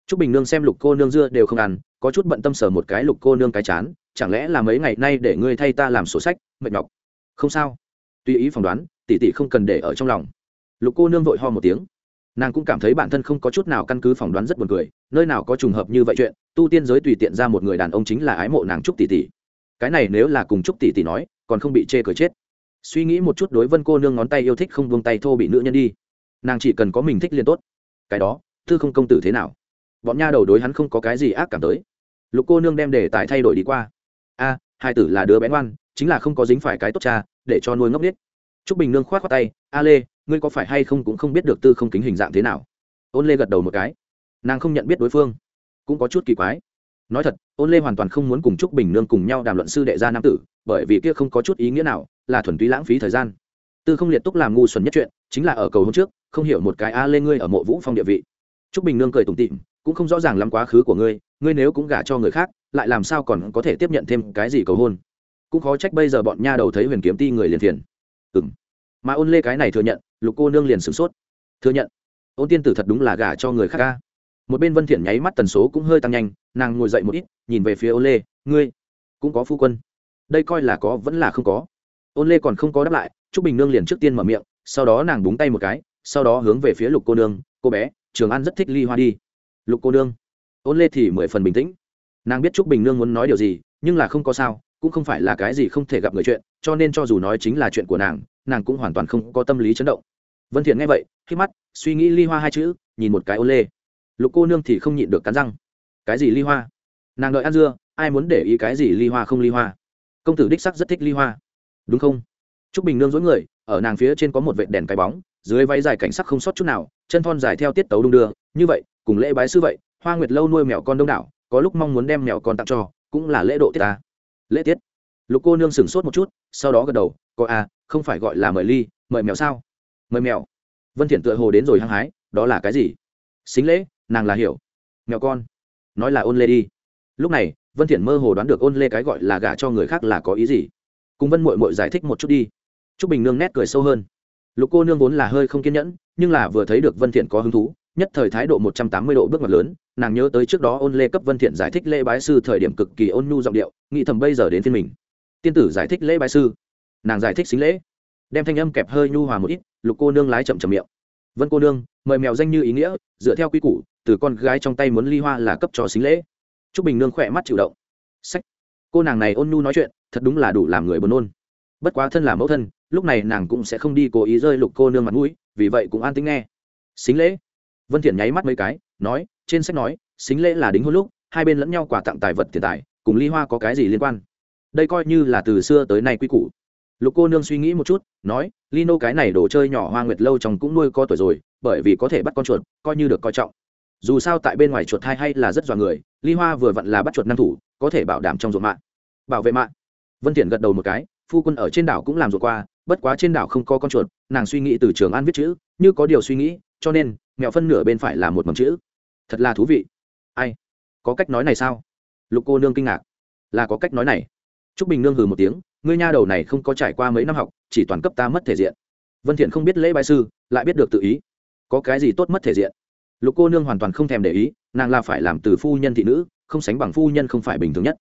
Trúc bình nương xem lục cô nương dưa đều không ăn, có chút bận tâm sở một cái lục cô nương cái chán, chẳng lẽ là mấy ngày nay để ngươi thay ta làm sổ sách, mệt nhọc? Không sao. Tùy ý phỏng đoán, tỷ tỷ không cần để ở trong lòng. Lục cô nương vội ho một tiếng. Nàng cũng cảm thấy bản thân không có chút nào căn cứ phỏng đoán rất buồn cười, nơi nào có trùng hợp như vậy chuyện, tu tiên giới tùy tiện ra một người đàn ông chính là ái mộ nàng trúc tỷ tỷ. Cái này nếu là cùng trúc tỷ tỷ nói, còn không bị chê cười chết. Suy nghĩ một chút đối vân cô nương ngón tay yêu thích không buông tay thô bị nữ nhân đi. Nàng chỉ cần có mình thích liền tốt. Cái đó, thư không công tử thế nào? Bọn nha đầu đối hắn không có cái gì ác cảm tới. Lục cô nương đem đề tài thay đổi đi qua. A, hai tử là đứa bé ngoan, chính là không có dính phải cái tốt cha, để cho nuôi ngốc n t r ú c bình nương k h o á t khoác tay, a lê, ngươi có phải hay không cũng không biết được tư không kính hình dạng thế nào? Ôn lê gật đầu một cái. Nàng không nhận biết đối phương, cũng có chút kỳ quái. Nói thật, ôn lê hoàn toàn không muốn cùng t r ú c bình nương cùng nhau đàm luận sư đệ gia nam tử, bởi vì kia không có chút ý nghĩa nào, là thuần túy lãng phí thời gian. Tư không liệt túc làm ngu xuẩn nhất chuyện, chính là ở cầu hôm trước, không hiểu một cái a lê ngươi ở mộ vũ phong địa vị. T bình nương cười tủm tịm cũng không rõ ràng lắm quá khứ của ngươi ngươi nếu cũng gả cho người khác, lại làm sao còn có thể tiếp nhận thêm cái gì cầu hôn? Cũng khó trách bây giờ bọn nha đầu thấy huyền kiếm ti người liền thiền. Ừng mà ôn lê cái này thừa nhận, lục cô nương liền sửng sốt. Thừa nhận. Ôn tiên tử thật đúng là gả cho người khác ca một bên vân thiện nháy mắt tần số cũng hơi tăng nhanh, nàng ngồi dậy một ít, nhìn về phía ôn lê, ngươi, cũng có phu quân. Đây coi là có, vẫn là không có. Ôn lê còn không có đáp lại, trúc bình nương liền trước tiên mở miệng, sau đó nàng búng tay một cái, sau đó hướng về phía lục cô nương, cô bé, trường an rất thích ly hoa đi lục cô nương. Ôn lê thì mười phần bình tĩnh. Nàng biết trúc bình nương muốn nói điều gì nhưng là không có sao cũng không phải là cái gì không thể gặp người chuyện cho nên cho dù nói chính là chuyện của nàng nàng cũng hoàn toàn không có tâm lý chấn động. Vân thiện nghe vậy khi mắt suy nghĩ ly hoa hai chữ nhìn một cái ôn lê. Lục cô nương thì không nhịn được cắn răng. Cái gì ly hoa? Nàng đợi ăn dưa ai muốn để ý cái gì ly hoa không ly hoa? Công tử đích sắc rất thích ly hoa. Đúng không? Trúc Bình nương dối người, ở nàng phía trên có một vệt đèn cái bóng, dưới váy dài cảnh sắc không sót chút nào, chân thon dài theo tiết tấu đung đưa, như vậy, cùng lễ bái sư vậy, Hoa Nguyệt lâu nuôi mèo con đông đảo, có lúc mong muốn đem mèo con tặng cho, cũng là lễ độ tiết ta. Lễ tiết. Lục cô nương sửng sốt một chút, sau đó gật đầu, "Có à, không phải gọi là mời ly, mời mèo sao?" "Mời mèo." Vân Thiện tựa hồ đến rồi hăng hái, "Đó là cái gì?" "Xính lễ, nàng là hiểu." "Mèo con." Nói là ôn lê đi. Lúc này, Vân Thiện mơ hồ đoán được ôn lê cái gọi là gả cho người khác là có ý gì. Cùng Vân Muội Muội giải thích một chút đi Trúc Bình Nương nét cười sâu hơn. Lục cô nương vốn là hơi không kiên nhẫn, nhưng là vừa thấy được Vân Thiện có hứng thú, nhất thời thái độ 180 độ bước ngoặt lớn, nàng nhớ tới trước đó ôn lê cấp Vân Thiện giải thích lễ bái sư thời điểm cực kỳ ôn nhu giọng điệu, nghĩ thầm bây giờ đến phiên mình. Tiên tử giải thích lễ bái sư, nàng giải thích xính lễ, đem thanh âm kẹp hơi nhu hòa một ít, Lục cô nương lái chậm chậm miệng. Vân cô nương, mời mèo danh như ý nghĩa, dựa theo quy củ, từ con gái trong tay muốn ly hoa là cấp cho xính lễ. Trúc Bình Nương khỏe mắt chịu động. Sách, cô nàng này ôn nhu nói chuyện, thật đúng là đủ làm người buồn nôn. Bất quá thân là mẫu thân, lúc này nàng cũng sẽ không đi cố ý rơi lục cô nương mặt mũi vì vậy cũng an tĩnh nghe xính lễ vân thiện nháy mắt mấy cái, nói, trên sách nói, xính lễ là đính hôn lúc, hai bên lẫn nhau quà tặng tài vật tiền tài, cùng ly hoa có cái gì liên quan? Đây coi như là từ xưa tới nay quy củ. Lục cô nương suy nghĩ một chút, nói, lino cái này đồ chơi nhỏ hoa nguyệt lâu trong cũng nuôi có tuổi rồi, bởi vì có thể bắt con chuột, coi như được coi trọng. Dù sao tại bên ngoài chuột thai hay là rất dọa người, ly hoa vừa vặn là bắt chuột năng thủ, có thể bảo đảm trong ruộng mạng. Bảo vệ mạng. Vân thiện gật đầu một cái, phu quân ở trên đảo cũng làm ruộng qua, bất quá trên đảo không có con chuột, nàng suy nghĩ từ trường an viết chữ, như có điều suy nghĩ, cho nên mẹo phân nửa bên phải là một mầm chữ. Thật là thú vị. Ai? Có cách nói này sao? Lục cô nương kinh ngạc. Là có cách nói này. T r ú c bình nương hừ một tiếng, ngươi nha đầu này không có trải qua mấy năm học, chỉ toàn cấp ta mất thể diện. Vân thiện không biết lễ bài sư, lại biết được tự ý. Có cái gì tốt mất thể diện? Lục cô nương hoàn toàn không thèm để ý, nàng là phải làm từ phu nhân thị nữ, không sánh bằng phu nhân không phải bình thường nhất.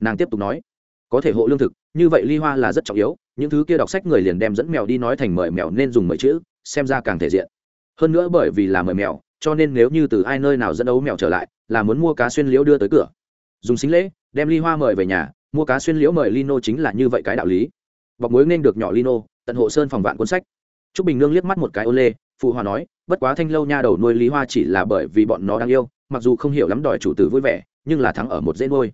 Nàng tiếp tục nói, có thể hộ lương thực, như vậy ly hoa là rất trọng yếu, những thứ kia đọc sách người liền đem dẫn mèo đi nói thành mời mèo nên dùng mời chữ, xem ra càng thể diện hơn nữa bởi vì là mời mèo, cho nên nếu như từ ai nơi nào dẫn ấu mèo trở lại, là muốn mua cá xuyên liễu đưa tới cửa. Dùng xính lễ, đem ly hoa mời về nhà, mua cá xuyên liễu mời lino chính là như vậy cái đạo lý. Bọc mối nên được nhỏ lino, tận hộ sơn phòng vạn cuốn sách. T r ú c bình nương liếc mắt một cái ô lê, phụ hòa nói, bất quá thanh lâu nha đầu nuôi lý hoa chỉ là bởi vì bọn nó đang yêu, mặc dù không hiểu lắm đòi chủ tử vui vẻ, nhưng là thắng ở một dễ nuôi.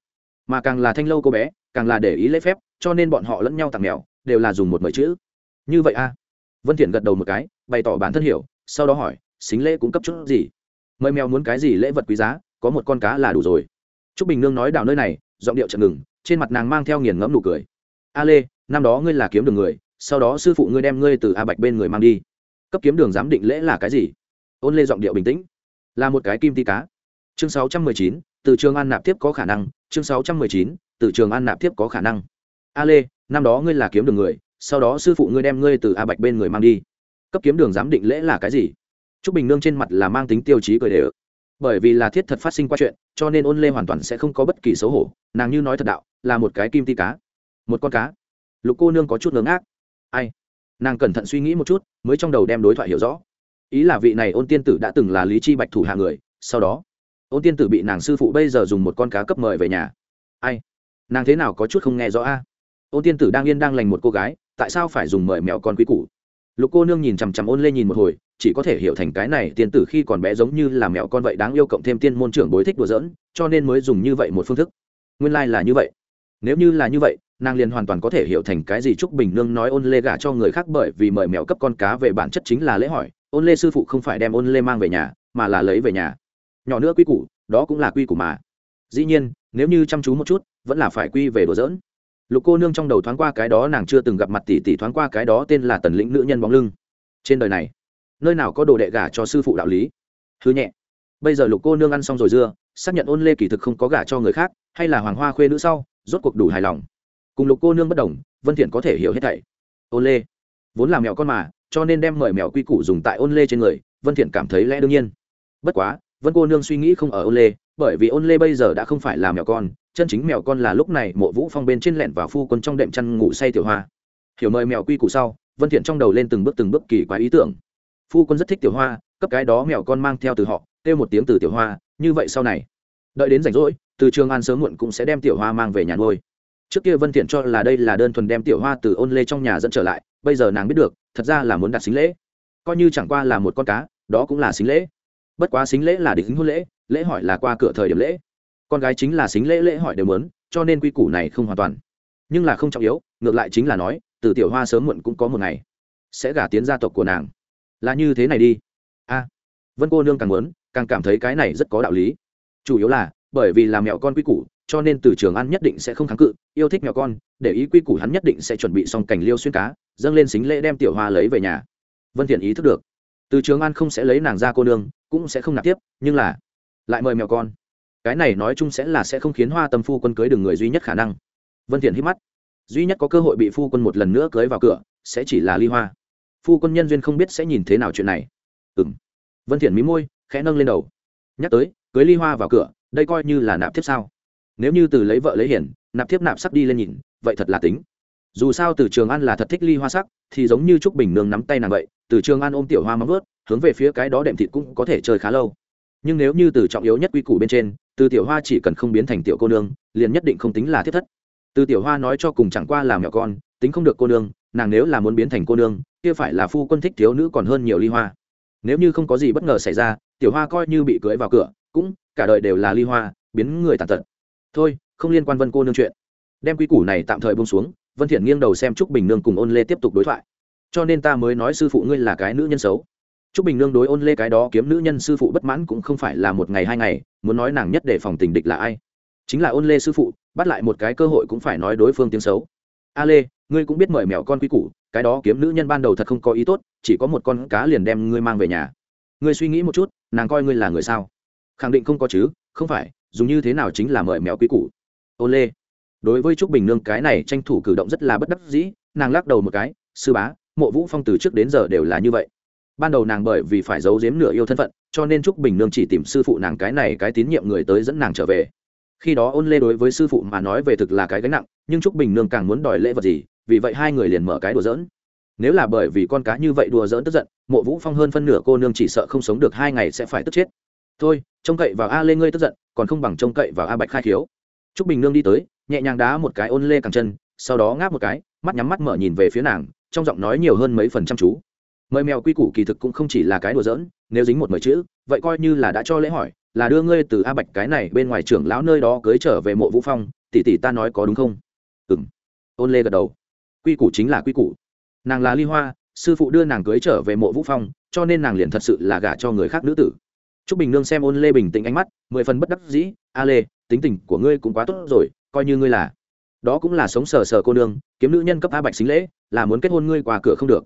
Mà càng là thanh lâu cô bé, càng là để ý lễ phép, cho nên bọn họ lẫn nhau tặng mèo, đều là dùng một mười chữ. Như vậy a vân thiện gật đầu một cái, bày tỏ bản thân hiểu sau đó hỏi, xính lễ cũng cấp chút gì? Mời mèo muốn cái gì lễ vật quý giá, có một con cá là đủ rồi. T r ú c bình nương nói đào nơi này, giọng điệu chậm ngừng, trên mặt nàng mang theo nghiền ngẫm nụ cười. A lê, năm đó ngươi là kiếm đường người, sau đó sư phụ ngươi đem ngươi từ a bạch bên người mang đi. Cấp kiếm đường giám định lễ là cái gì? Ôn lê giọng điệu bình tĩnh. Là một cái kim ti cá. Chương sáu trăm mười chín, từ trường an nạp tiếp có khả năng. Chương sáu trăm mười chín, từ trường an nạp tiếp có khả năng. A lê, năm đó ngươi là kiếm đường người, sau đó sư phụ ngươi đem ngươi từ a bạch bên người mang đi cấp kiếm đường giám định lễ là cái gì? Trúc bình nương trên mặt là mang tính tiêu chí cười đề ự bởi vì là thiết thật phát sinh qua chuyện, cho nên ôn lê hoàn toàn sẽ không có bất kỳ xấu hổ, nàng như nói thật đạo, là một cái kim ti cá. Một con cá. Lục cô nương có chút ngớ ngác. Ai? Nàng cẩn thận suy nghĩ một chút, mới trong đầu đem đối thoại hiểu rõ. Ý là vị này ôn tiên tử đã từng là lý chi bạch thủ hạ người, sau đó, ôn tiên tử bị nàng sư phụ bây giờ dùng một con cá cấp mời về nhà. Ai? Nàng thế nào có chút không nghe rõ a? Ôn tiên tử đang yên đang lành một cô gái, tại sao phải dùng mời mèo con quý củ? Lục cô nương nhìn chằm chằm ôn lê nhìn một hồi, chỉ có thể hiểu thành cái này tiên tử khi còn bé giống như là mèo con vậy đáng yêu cộng thêm tiên môn trưởng bối thích đùa giỡn, cho nên mới dùng như vậy một phương thức. Nguyên lai、like、là như vậy. Nếu như là như vậy, nàng liền hoàn toàn có thể hiểu thành cái gì trúc bình nương nói ôn lê gả cho người khác bởi vì mời mèo cấp con cá về bản chất chính là lễ hỏi, ôn lê sư phụ không phải đem ôn lê mang về nhà, mà là lấy về nhà. Nhỏ nữa quy củ, đó cũng là quy củ mà. Dĩ nhiên, nếu như chăm chú một chút, vẫn là phải quy về đùa giỡn lục cô nương trong đầu thoáng qua cái đó nàng chưa từng gặp mặt tỷ tỷ thoáng qua cái đó tên là tần lĩnh nữ nhân bóng lưng. Trên đời này, nơi nào có đồ đệ gả cho sư phụ đạo lý? Thứ nhẹ. Bây giờ lục cô nương ăn xong rồi dưa, xác nhận ôn lê kỳ thực không có gả cho người khác, hay là hoàng hoa khuê nữ sau, rốt cuộc đủ hài lòng. Cùng lục cô nương bất đồng, vân thiện có thể hiểu hết thảy. Ôn lê. Vốn là mèo con mà, cho nên đem mời mèo quy củ dùng tại ôn lê trên người, vân thiện cảm thấy lẽ đương nhiên. Bất quá, vân cô nương suy nghĩ không ở ôn lê, bởi vì ôn lê bây giờ đã không phải là mèo con chân chính mèo con là lúc này mộ vũ phong bên trên lẹn vào phu quân trong đệm chăn ngủ say tiểu hoa. Hiểu mời mèo quy củ sau, vân thiện trong đầu lên từng bước từng bước kỳ quái ý tưởng. Phu quân rất thích tiểu hoa, cấp cái đó mèo con mang theo từ họ, kêu một tiếng từ tiểu hoa, như vậy sau này. Đợi đến rảnh rỗi, từ trường an sớm muộn cũng sẽ đem tiểu hoa mang về nhà nuôi. Trước kia vân thiện cho là đây là đơn thuần đem tiểu hoa từ ôn lê trong nhà dẫn trở lại, bây giờ nàng biết được, thật ra là muốn đặt xính lễ. Coi như chẳng qua là một con cá, đó cũng là xính lễ. Bất quá xính lễ là đính hôn lễ lễ hỏi là qua cửa thời điểm lễ con gái chính là xính lễ lễ hỏi đều muốn, cho nên quy củ này không hoàn toàn. Nhưng là không trọng yếu, ngược lại chính là nói, từ tiểu hoa sớm muộn cũng có một ngày sẽ gả tiến gia tộc của nàng. Là như thế này đi. A, vân cô nương càng muốn, càng cảm thấy cái này rất có đạo lý. Chủ yếu là, bởi vì là mẹo con quy củ, cho nên từ trường ăn nhất định sẽ không kháng cự, yêu thích mẹo con, để ý quy củ hắn nhất định sẽ chuẩn bị xong cảnh liêu xuyên cá, dâng lên xính lễ đem tiểu hoa lấy về nhà. Vân thiện ý thức được. Từ trường an không sẽ lấy nàng ra cô nương, cũng sẽ không nạp tiếp, nhưng là lại mời mẹo con cái này nói chung sẽ là sẽ không khiến hoa tâm phu quân cưới được người duy nhất khả năng. Vân thiện hít mắt. Duy nhất có cơ hội bị phu quân một lần nữa cưới vào cửa, sẽ chỉ là ly hoa. Phu quân nhân duyên không biết sẽ nhìn thế nào chuyện này. Ừ vân thiện mí môi, khẽ nâng lên đầu. Nhắc tới, cưới ly hoa vào cửa, đây coi như là nạp tiếp sao? Nếu như từ lấy vợ lấy hiển nạp tiếp nạp sắc đi lên nhìn, vậy thật là tính. Dù sao từ trường an là thật thích ly hoa sắc, thì giống như trúc bình nương nắm tay nàng vậy, từ trường an ôm tiểu hoa mắm vớt hướng về phía cái đó đệm thịt cũng có thể chơi khá lâu. Nhưng nếu như từ trọng yếu nhất quy củ bên trên từ tiểu hoa chỉ cần không biến thành tiểu cô nương, liền nhất định không tính là thiết thất. Từ tiểu hoa nói cho cùng chẳng qua là nhỏ con, tính không được cô nương, nàng nếu là muốn biến thành cô nương, kia phải là phu quân thích thiếu nữ còn hơn nhiều ly hoa. Nếu như không có gì bất ngờ xảy ra, tiểu hoa coi như bị cưới vào cửa, cũng, cả đời đều là ly hoa, biến người tàn tật. Thôi, không liên quan vân cô nương chuyện. Đem quy củ này tạm thời bông xuống, vân thiện nghiêng đầu xem trúc bình nương cùng ôn lê tiếp tục đối thoại. Cho nên ta mới nói sư phụ ngươi là cái nữ nhân xấu trúc bình nương đối ôn lê cái đó kiếm nữ nhân sư phụ bất mãn cũng không phải là một ngày hai ngày, muốn nói nàng nhất để phòng tình địch là ai? Chính là ôn lê sư phụ, bắt lại một cái cơ hội cũng phải nói đối phương tiếng xấu. A lê, ngươi cũng biết mời mèo con quý củ, cái đó kiếm nữ nhân ban đầu thật không có ý tốt, chỉ có một con cá liền đem ngươi mang về nhà. Ngươi suy nghĩ một chút, nàng coi ngươi là người sao? Khẳng định không có chứ, không phải, dùng như thế nào chính là mời mèo quý củ. Ôn lê, đối với trúc bình nương cái này tranh thủ cử động rất là bất đắc dĩ, nàng lắc đầu một cái, sư bá, mộ vũ phong từ trước đến giờ đều là như vậy ban đầu nàng bởi vì phải giấu giếm nửa yêu thân phận, cho nên trúc bình nương chỉ tìm sư phụ nàng cái này cái tín nhiệm người tới dẫn nàng trở về. Khi đó ôn lê đối với sư phụ mà nói về thực là cái gánh nặng, nhưng trúc bình nương càng muốn đòi lễ vật gì, vì vậy hai người liền mở cái đùa dỡn nếu là bởi vì con cá như vậy đùa dỡn tức giận, mộ vũ phong hơn phân nửa cô nương chỉ sợ không sống được hai ngày sẽ phải tức chết. Thôi, trông cậy vào a lê ngươi tức giận, còn không bằng trông cậy vào a bạch khai khiếu. Trúc bình nương đi tới, nhẹ nhàng đá một cái ôn lê càng chân, sau đó ngáp một cái, mắt nhắm mắt mở nhìn về phía nàng, trong giọng nói nhiều hơn mấy phần chăm chú mời mèo quy củ kỳ thực cũng không chỉ là cái đùa giỡn, nếu dính một mười chữ, vậy coi như là đã cho lễ hỏi, là đưa ngươi từ a bạch cái này bên ngoài trưởng lão nơi đó cưới trở về mộ vũ phong, tỷ tỷ ta nói có đúng không? Ừ m ôn lê gật đầu. Quy củ chính là quy củ. Nàng là ly hoa, sư phụ đưa nàng cưới trở về mộ vũ phong, cho nên nàng liền thật sự là gả cho người khác nữ tử. T r ú c bình nương xem ôn lê bình tĩnh ánh mắt, mười phần bất đắc dĩ, a lê, tính tình của ngươi cũng quá tốt rồi, coi như ngươi là. Đó cũng là sống sờ sờ cô nương, kiếm nữ nhân cấp a bạch xính lễ, là muốn kết hôn ngươi qua cửa không được.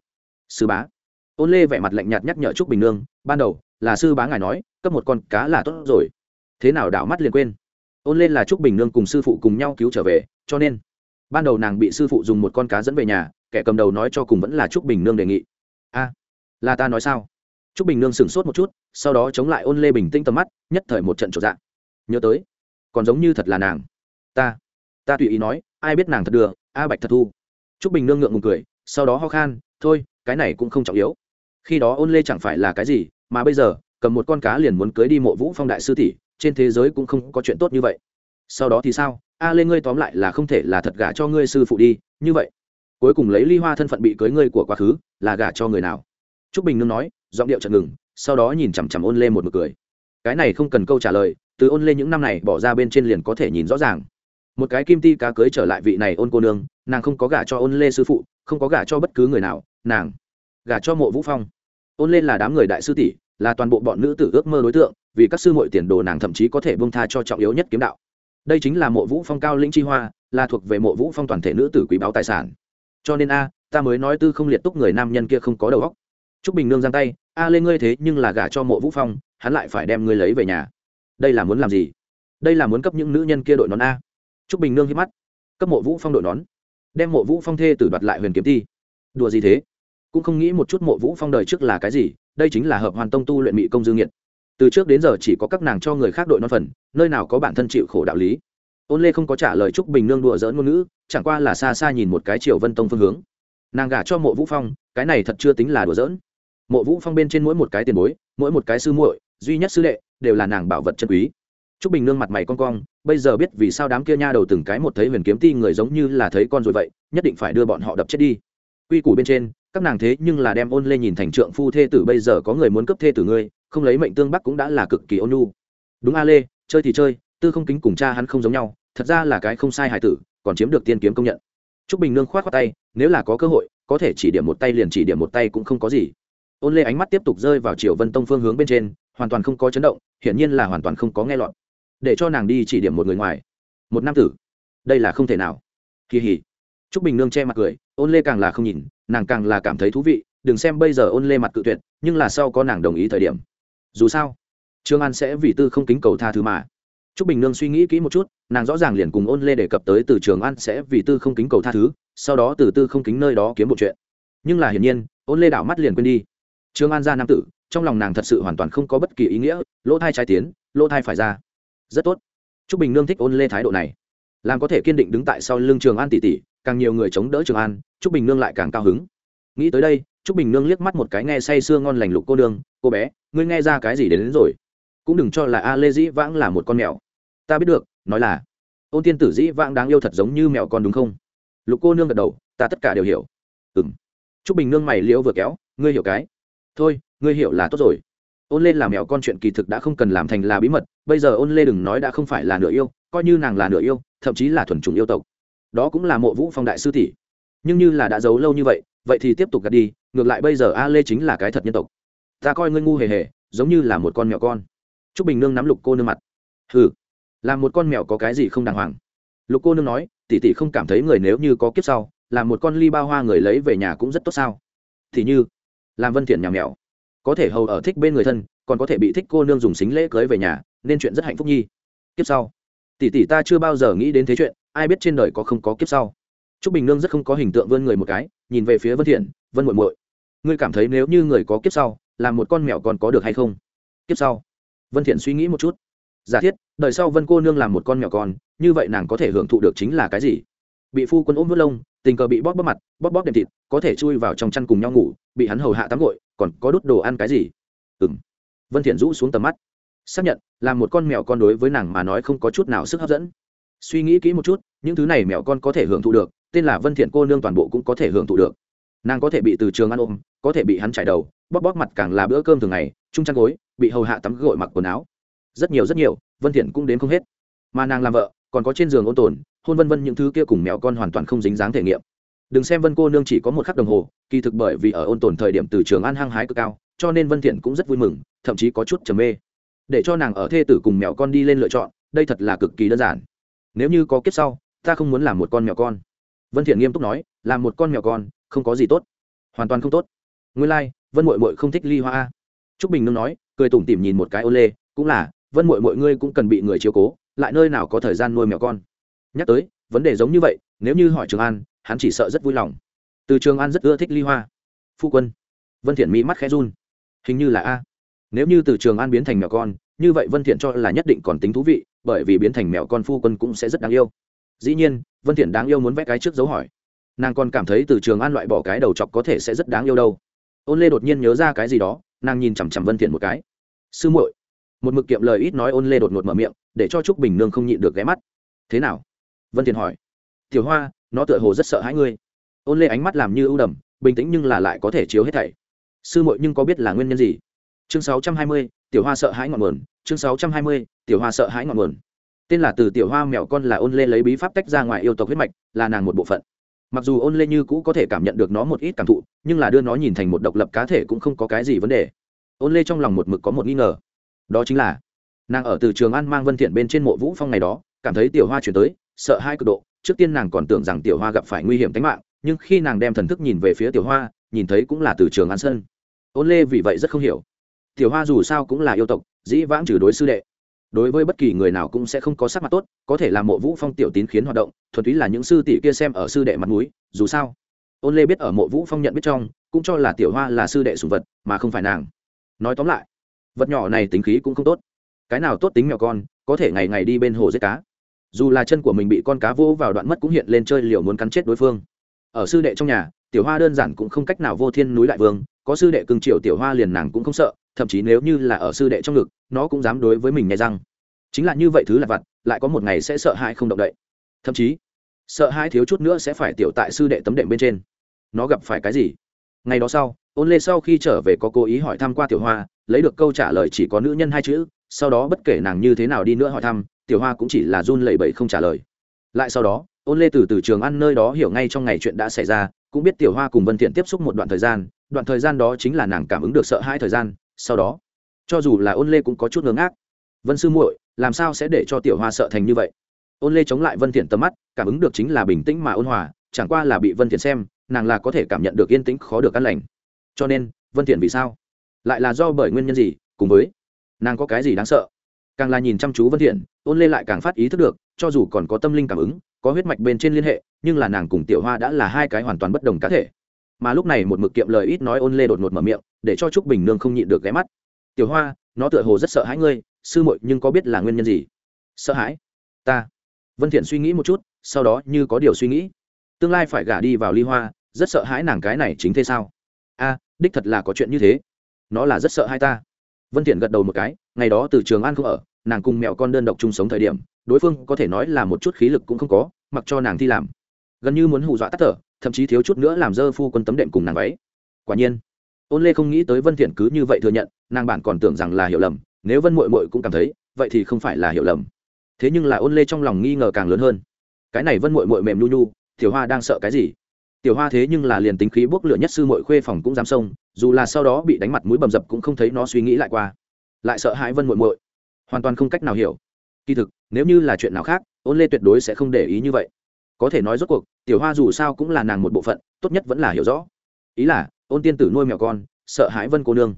Sư bá ôn lê vẻ mặt lạnh nhạt nhắc nhở trúc bình nương, ban đầu, là sư bá ngài nói, cấp một con cá là tốt rồi. Thế nào đảo mắt liền quên. Ôn lên là trúc bình nương cùng sư phụ cùng nhau cứu trở về, cho nên, ban đầu nàng bị sư phụ dùng một con cá dẫn về nhà, kẻ cầm đầu nói cho cùng vẫn là trúc bình nương đề nghị. A, là ta nói sao? Trúc bình nương sửng sốt một chút, sau đó chống lại ôn lê bình tĩnh tầm mắt, nhất thời một trận trộn dạng nhớ tới, còn giống như thật là nàng. Ta ta tùy ý nói, ai biết nàng thật đưa a bạch thật thu. Trúc bình nương ngượng ngùng cười, sau đó ho khan, thôi, cái này cũng không trọng yếu khi đó ôn lê chẳng phải là cái gì, mà bây giờ, cầm một con cá liền muốn cưới đi mộ vũ phong đại sư tỷ, trên thế giới cũng không có chuyện tốt như vậy. Sau đó thì sao? A lên ngươi tóm lại là không thể là thật gả cho ngươi sư phụ đi, như vậy. Cuối cùng lấy ly hoa thân phận bị cưới ngươi của quá khứ, là gả cho người nào? T r ú c bình nương nói, giọng điệu chật ngừng, sau đó nhìn chằm chằm ôn lê một mực cười. Cái này không cần câu trả lời, từ ôn lê những năm này bỏ ra bên trên liền có thể nhìn rõ ràng. Một cái kim ti cá cưới trở lại vị này ôn cô nương, nàng không có gả cho ôn lê sư phụ, không có gả cho bất cứ người nào, nàng gả cho mộ vũ phong ôn lên là đám người đại sư tỷ, là toàn bộ bọn nữ tử ước mơ đối tượng, vì các sư mội tiền đồ nàng thậm chí có thể bông tha cho trọng yếu nhất kiếm đạo. Đây chính là mộ vũ phong cao lĩnh chi hoa, là thuộc về mộ vũ phong toàn thể nữ tử quý báo tài sản. Cho nên a, ta mới nói tư không liệt túc người nam nhân kia không có đầu óc. T bình nương giang tay, a lên ngươi thế nhưng là gả cho mộ vũ phong, hắn lại phải đem ngươi lấy về nhà. Đây là muốn làm gì? Đây là muốn cấp những nữ nhân kia đội nón a. T bình nương hít mắt, cấp mộ vũ phong đội nón, đem mộ vũ phong thê tử đoạt lại huyền kiếm ti. Đùa gì thế? Cũng không nghĩ một chút mộ vũ phong đời trước là cái gì đây chính là hợp hoàn tông tu luyện mỹ công dương nghiệt. Từ trước đến giờ chỉ có các nàng cho người khác đội non phần nơi nào có bản thân chịu khổ đạo lý. Ôn lê không có trả lời chúc bình nương đùa dỡn ngôn ngữ chẳng qua là xa xa nhìn một cái triều vân tông phương hướng. Nàng gả cho mộ vũ phong cái này thật chưa tính là đùa dỡn mộ vũ phong bên trên mỗi một cái tiền bối mỗi một cái sư muội duy nhất sư đệ đều là nàng bảo vật chân quý. Trúc Bình Nương mặt mày con cong, bây giờ biết vì sao đám kia nha đầu từng cái một thấy Huyền Kiếm Ti người giống như là thấy con rồi vậy, nhất định phải đưa bọn họ đập chết đi. Quy củ bên trên, các nàng thế nhưng là đem ôn lê nhìn thành trượng phu thê tử bây giờ có người muốn cấp thê tử ngươi không lấy mệnh tương bắc cũng đã là cực kỳ ôn nhu. Đúng a lê chơi thì chơi tư không kính cùng cha hắn không giống nhau thật ra là cái không sai hải tử còn chiếm được tiên kiếm công nhận. T bình nương k h o á t khoác tay nếu là có cơ hội có thể chỉ điểm một tay liền chỉ điểm một tay cũng không có gì. Ôn lê ánh mắt tiếp tục rơi vào triều vân tông phương hướng bên trên hoàn toàn không có chấn động hiển nhiên là hoàn toàn không có nghe lọt. Để cho nàng đi chỉ điểm một người ngoài. Một nam tử. Đây là không thể nào. Kỳ hỉ. T r ú c bình nương che mặt cười ôn lê càng là không nhìn, nàng càng là cảm thấy thú vị, đừng xem bây giờ ôn lê mặt cự tuyệt, nhưng là sau có nàng đồng ý thời điểm. Dù sao, trương an sẽ vì tư không kính cầu tha thứ mà. T r ú c bình nương suy nghĩ kỹ một chút, nàng rõ ràng liền cùng ôn lê đề cập tới từ trường an sẽ vì tư không kính cầu tha thứ, sau đó từ tư không kính nơi đó kiếm một chuyện. Nhưng là hiển nhiên, ôn lê đảo mắt liền quên đi. Trương an ra nam tử, trong lòng nàng thật sự hoàn toàn không có bất kỳ ý nghĩa, lỗ thai trái tiến, lỗ thai phải ra. Rất tốt. T r ú c bình nương thích ôn lê thái độ này. Làm có thể kiên định đứng tại sau lưng trường an tỷ tỷ càng nhiều người chống đỡ trường an trúc bình nương lại càng cao hứng nghĩ tới đây trúc bình nương liếc mắt một cái nghe say sưa ngon lành lục cô nương cô bé ngươi nghe ra cái gì đến, đến rồi cũng đừng cho là a lê dĩ vãng là một con mèo ta biết được nói là ôn tiên tử dĩ vãng đáng yêu thật giống như mèo con đúng không lục cô nương gật đầu ta tất cả đều hiểu ừ m trúc bình nương mày liễu vừa kéo ngươi hiểu cái thôi ngươi hiểu là tốt rồi ôn lên làm mèo con chuyện kỳ thực đã không cần làm thành là bí mật bây giờ ôn lê đừng nói đã không phải là nửa yêu coi như nàng là nửa yêu thậm chí là thuần chủng yêu tộc đó cũng là mộ vũ phong đại sư tỷ. Nhưng như là đã giấu lâu như vậy vậy thì tiếp tục gạt đi, ngược lại bây giờ a lê chính là cái thật nhân tộc. Ta coi ngươi ngu hề hề, giống như là một con mèo con. T r ú c bình nương nắm lục cô nương mặt. Hừ, là một con mèo có cái gì không đàng hoàng? Lục cô nương nói, tỷ tỷ không cảm thấy người nếu như có kiếp sau làm một con ly ba hoa người lấy về nhà cũng rất tốt sao? Thì như, làm vân thiện nhà mèo, có thể hầu ở thích bên người thân, còn có thể bị thích cô nương dùng xính lễ cưới về nhà, nên chuyện rất hạnh phúc nhi. Kiếp sau tỷ tỷ ta chưa bao giờ nghĩ đến thế chuyện, ai biết trên đời có không có kiếp sau. Trúc bình nương rất không có hình tượng vươn người một cái, nhìn về phía vân thiện, vân muội muội, ngươi cảm thấy nếu như người có kiếp sau làm một con mèo còn có được hay không? Kiếp sau? Vân thiện suy nghĩ một chút. Giả thiết, đời sau vân cô nương làm một con mèo con, như vậy nàng có thể hưởng thụ được chính là cái gì? Bị phu quân ôm vớt lông, tình cờ bị bóp bóp mặt, bóp bóp đệm thịt, có thể chui vào trong chăn cùng nhau ngủ, bị hắn hầu hạ tắm gội, còn có đút đồ ăn cái gì? Ừ m vân thiện rũ xuống tầm mắt xác nhận, là một con mèo con đối với nàng mà nói không có chút nào sức hấp dẫn. Suy nghĩ kỹ một chút, những thứ này mèo con có thể hưởng thụ được, tên là vân thiện cô nương toàn bộ cũng có thể hưởng thụ được. Nàng có thể bị từ trường ăn ôm, có thể bị hắn chải đầu, bóp bóp mặt càng là bữa cơm thường ngày, chung chăn gối, bị hầu hạ tắm gội mặc quần áo. Rất nhiều rất nhiều, vân thiện cũng đến không hết. Mà nàng làm vợ, còn có trên giường ôn tồn, hôn vân vân những thứ kia cùng mèo con hoàn toàn không dính dáng thể nghiệm. Đừng xem vân cô nương chỉ có một khắc đồng hồ, kỳ thực bởi vì ở ôn tồn thời điểm từ trường ăn hăng hái cực cao, cho nên vân thiện cũng rất vui mừng, thậm chí có chút trầm mê để cho nàng ở thê tử cùng mèo con đi lên lựa chọn đây thật là cực kỳ đơn giản. Nếu như có kiếp sau ta không muốn làm một con mèo con. Vân thiện nghiêm túc nói làm một con mèo con không có gì tốt. Hoàn toàn không tốt. Nguyên lai like, vân muội muội không thích ly hoa trúc bình nương nói cười tủm tỉm nhìn một cái ô lê cũng là vân muội muội ngươi cũng cần bị người chiếu cố lại nơi nào có thời gian nuôi mèo con. Nhắc tới vấn đề giống như vậy nếu như hỏi trường an hắn chỉ sợ rất vui lòng. Từ trường an rất ưa thích ly hoa. Phu quân. Vân thiện mỹ mắt khẽ run. Hình như là a nếu như từ trường an biến thành mèo con, như vậy vân thiện cho là nhất định còn tính thú vị, bởi vì biến thành mèo con phu quân cũng sẽ rất đáng yêu. Dĩ nhiên, vân thiện đáng yêu muốn vẽ cái trước dấu hỏi. Nàng còn cảm thấy từ trường an loại bỏ cái đầu chọc có thể sẽ rất đáng yêu đâu. Ôn lê đột nhiên nhớ ra cái gì đó, nàng nhìn chằm chằm vân thiện một cái. Sư muội. Một mực kiệm lời ít nói, ôn lê đột ngột mở miệng, để cho trúc bình nương không nhịn được ghé mắt. Thế nào? Vân thiện hỏi. Tiểu hoa, nó tựa hồ rất sợ hãi ngươi. Ôn lê ánh mắt làm như ưu đầm, bình tĩnh nhưng là lại có thể chiếu hết thảy. Sư muội nhưng có biết là nguyên nhân gì? Chương 620, tiểu hoa sợ hãi ngọn nguồn. Chương 620, tiểu hoa sợ hãi ngọn nguồn. Tên là từ tiểu hoa mèo con là ôn lê lấy bí pháp tách ra ngoài yêu tộc huyết mạch là nàng một bộ phận. Mặc dù ôn lê như cũ có thể cảm nhận được nó một ít cảm thụ nhưng là đưa nó nhìn thành một độc lập cá thể cũng không có cái gì vấn đề. Ôn lê trong lòng một mực có một nghi ngờ. Đó chính là nàng ở từ trường an mang vân thiện bên trên mộ vũ phong ngày đó cảm thấy tiểu hoa chuyển tới sợ hai cực độ. Trước tiên nàng còn tưởng rằng tiểu hoa gặp phải nguy hiểm tính mạng nhưng khi nàng đem thần thức nhìn về phía tiểu hoa nhìn thấy cũng là từ trường an sơn. Ôn lê vì vậy rất không hiểu tiểu hoa dù sao cũng là yêu tộc, dĩ vãng trừ đối sư đệ. Đối với bất kỳ người nào cũng sẽ không có sắc mặt tốt, có thể làm mộ vũ phong tiểu tín khiến hoạt động, thuần túy là những sư tỷ kia xem ở sư đệ mặt núi dù sao. Ôn lê biết ở mộ vũ phong nhận biết trong, cũng cho là tiểu hoa là sư đệ sùng vật, mà không phải nàng. Nói tóm lại, vật nhỏ này tính khí cũng không tốt. Cái nào tốt tính mèo con, có thể ngày ngày đi bên hồ giết cá. Dù là chân của mình bị con cá vô vào đoạn mất cũng hiện lên chơi liều muốn cắn chết đối phương. Ở sư đệ trong nhà, tiểu hoa đơn giản cũng không cách nào vô thiên núi đại vương, có sư đệ cưng triều tiểu hoa liền nàng cũng không sợ thậm chí nếu như là ở sư đệ trong ngực, nó cũng dám đối với mình nghe răng. Chính là như vậy thứ là vặt, lại có một ngày sẽ sợ hãi không động đậy. Thậm chí, sợ hai thiếu chút nữa sẽ phải tiểu tại sư đệ tấm đệm bên trên. Nó gặp phải cái gì? Ngày đó sau, ôn lê sau khi trở về có cố ý hỏi thăm qua tiểu hoa, lấy được câu trả lời chỉ có nữ nhân hai chữ, sau đó bất kể nàng như thế nào đi nữa hỏi thăm, tiểu hoa cũng chỉ là run lẩy bẩy không trả lời. Lại sau đó, ôn lê từ từ trường ăn nơi đó hiểu ngay trong ngày chuyện đã xảy ra, cũng biết tiểu hoa cùng vân thiện tiếp xúc một đoạn thời gian, đoạn thời gian đó chính là nàng cảm ứng được sợ hãi thời gian sau đó, cho dù là ôn lê cũng có chút ngớ ngác. Vân sư muội, làm sao sẽ để cho tiểu hoa sợ thành như vậy? Ôn lê chống lại vân thiện tầm mắt, cảm ứng được chính là bình tĩnh mà ôn hòa, chẳng qua là bị vân thiện xem, nàng là có thể cảm nhận được yên tĩnh khó được an lành. Cho nên, vân thiện vì sao? Lại là do bởi nguyên nhân gì, cùng với nàng có cái gì đáng sợ? Càng là nhìn chăm chú vân thiện, ôn lê lại càng phát ý thức được, cho dù còn có tâm linh cảm ứng, có huyết mạch bên trên liên hệ, nhưng là nàng cùng tiểu hoa đã là hai cái hoàn toàn bất đồng cá thể. Mà lúc này một mực kiệm lời ít nói ôn lê đột ngột mở miệng để cho trúc bình nương không nhịn được ghé mắt. Tiểu hoa, nó tựa hồ rất sợ hãi ngươi, sư muội nhưng có biết là nguyên nhân gì? Sợ hãi? Ta. Vân thiện suy nghĩ một chút, sau đó như có điều suy nghĩ. Tương lai phải gả đi vào ly hoa, rất sợ hãi nàng cái này chính thế sao? A, đích thật là có chuyện như thế. Nó là rất sợ hai ta. Vân thiện gật đầu một cái, ngày đó từ trường an không ở, nàng cùng mẹo con đơn độc chung sống thời điểm, đối phương có thể nói là một chút khí lực cũng không có, mặc cho nàng thi làm. Gần như muốn hù dọa tắt thở, thậm chí thiếu chút nữa làm dơ phu quân tấm đệm cùng nàng váy quả nhiên ôn lê không nghĩ tới vân thiện cứ như vậy thừa nhận, nàng bản còn tưởng rằng là hiểu lầm, nếu vân muội muội cũng cảm thấy, vậy thì không phải là hiểu lầm. Thế nhưng là ôn lê trong lòng nghi ngờ càng lớn hơn. Cái này vân muội muội mềm nu nu, tiểu hoa đang sợ cái gì? Tiểu hoa thế nhưng là liền tính khí bốc lửa nhất sư muội khuê phòng cũng dám xông, dù là sau đó bị đánh mặt mũi bầm dập cũng không thấy nó suy nghĩ lại qua. Lại sợ hãi vân muội muội. Hoàn toàn không cách nào hiểu. Kỳ thực, nếu như là chuyện nào khác, ôn lê tuyệt đối sẽ không để ý như vậy. Có thể nói rốt cuộc, tiểu hoa dù sao cũng là nàng một bộ phận, tốt nhất vẫn là hiểu rõ. Ý là ôn tiên tử nuôi mèo con, sợ hãi vân cô nương.